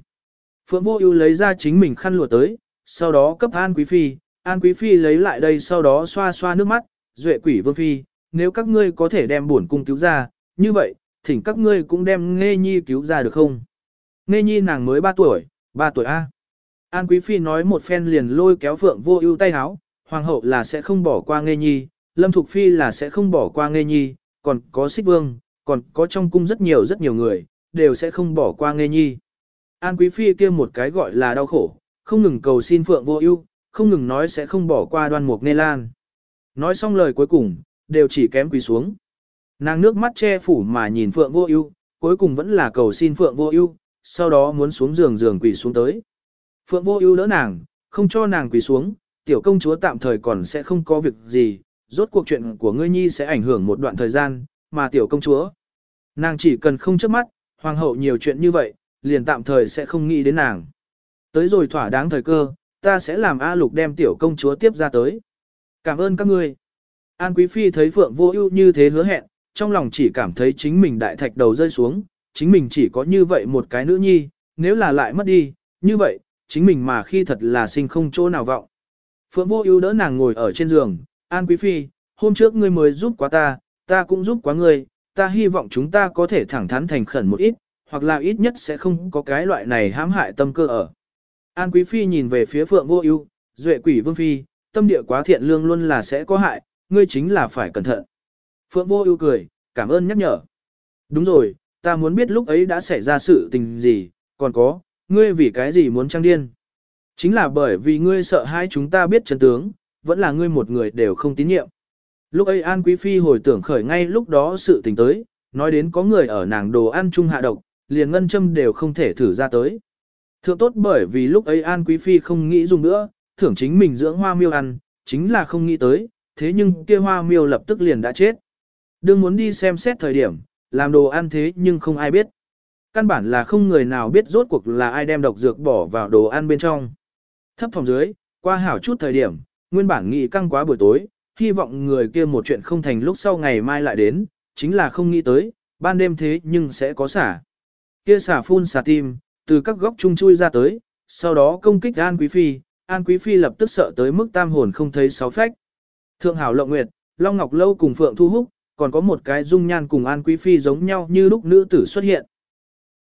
Phượng Vô Ưu lấy ra chính mình khăn lụa tới, sau đó cấp An Quý phi, An Quý phi lấy lại đây sau đó xoa xoa nước mắt, "Duệ Quỷ Vương phi, nếu các ngươi có thể đem bổn cung cứu ra, như vậy, thỉnh các ngươi cũng đem Nghê Nhi cứu ra được không?" Nghê Nhi nàng mới 3 tuổi, 3 tuổi a. An Quý phi nói một phen liền lôi kéo Phượng Vô Ưu tay áo, hoàng hậu là sẽ không bỏ qua Nghê Nhi, Lâm Thục phi là sẽ không bỏ qua Nghê Nhi, còn có Xích Vương, còn có trong cung rất nhiều rất nhiều người, đều sẽ không bỏ qua Nghê Nhi. An Quý Phi kia một cái gọi là đau khổ, không ngừng cầu xin Phượng Vô Ưu, không ngừng nói sẽ không bỏ qua Đoan Mục Nê Lan. Nói xong lời cuối cùng, đều chỉ kém quỳ xuống. Nàng nước mắt che phủ mà nhìn Phượng Vô Ưu, cuối cùng vẫn là cầu xin Phượng Vô Ưu, sau đó muốn xuống giường giường quỳ xuống tới. Phượng Vô Ưu đỡ nàng, không cho nàng quỳ xuống, tiểu công chúa tạm thời còn sẽ không có việc gì, rốt cuộc chuyện của ngươi nhi sẽ ảnh hưởng một đoạn thời gian, mà tiểu công chúa, nàng chỉ cần không chớp mắt, hoàng hậu nhiều chuyện như vậy, liền tạm thời sẽ không nghĩ đến nàng. Tới rồi thỏa đáng thời cơ, ta sẽ làm A Lục đem tiểu công chúa tiếp ra tới. Cảm ơn các ngươi. An Quý Phi thấy Phượng Vô Ưu như thế hứa hẹn, trong lòng chỉ cảm thấy chính mình đại thạch đầu rơi xuống, chính mình chỉ có như vậy một cái nữ nhi, nếu là lại mất đi, như vậy, chính mình mà khi thật là sinh không chỗ nào vọng. Phượng Vô Ưu đỡ nàng ngồi ở trên giường, "An Quý Phi, hôm trước ngươi mới giúp quá ta, ta cũng giúp quá ngươi, ta hy vọng chúng ta có thể thẳng thắn thành khẩn một ít, hoặc là ít nhất sẽ không có cái loại này hãm hại tâm cơ ở. An Quý Phi nhìn về phía Phượng Vô Ưu, Duệ Quỷ Vương Phi, tâm địa quá thiện lương luôn là sẽ có hại, ngươi chính là phải cẩn thận. Phượng Vô Ưu cười, cảm ơn nhắc nhở. Đúng rồi, ta muốn biết lúc ấy đã xảy ra sự tình gì, còn có, ngươi vì cái gì muốn trang điên? Chính là bởi vì ngươi sợ hai chúng ta biết chân tướng, vẫn là ngươi một người đều không tín nhiệm. Lúc ấy An Quý Phi hồi tưởng khởi ngay lúc đó sự tình tới, nói đến có người ở nàng đồ ăn chung hạ độc, liền ngân châm đều không thể thử ra tới. Thượng tốt bởi vì lúc ấy An Quý Phi không nghĩ dùng nữa, thưởng chính mình dưỡng hoa miêu ăn, chính là không nghĩ tới, thế nhưng kia hoa miêu lập tức liền đã chết. đương muốn đi xem xét thời điểm, làm đồ ăn thế nhưng không ai biết. Căn bản là không người nào biết rốt cuộc là ai đem độc dược bỏ vào đồ ăn bên trong. Thấp phòng dưới, qua hảo chút thời điểm, nguyên bản nghĩ căng quá buổi tối, hy vọng người kia một chuyện không thành lúc sau ngày mai lại đến, chính là không nghĩ tới, ban đêm thế nhưng sẽ có xả. Kia xả phun xả tim, từ các góc chung chui ra tới, sau đó công kích An Quý Phi, An Quý Phi lập tức sợ tới mức tam hồn không thấy sáu phách. Thượng Hảo Lộng Nguyệt, Long Ngọc Lâu cùng Phượng Thu Húc, còn có một cái dung nhan cùng An Quý Phi giống nhau như lúc nữ tử xuất hiện.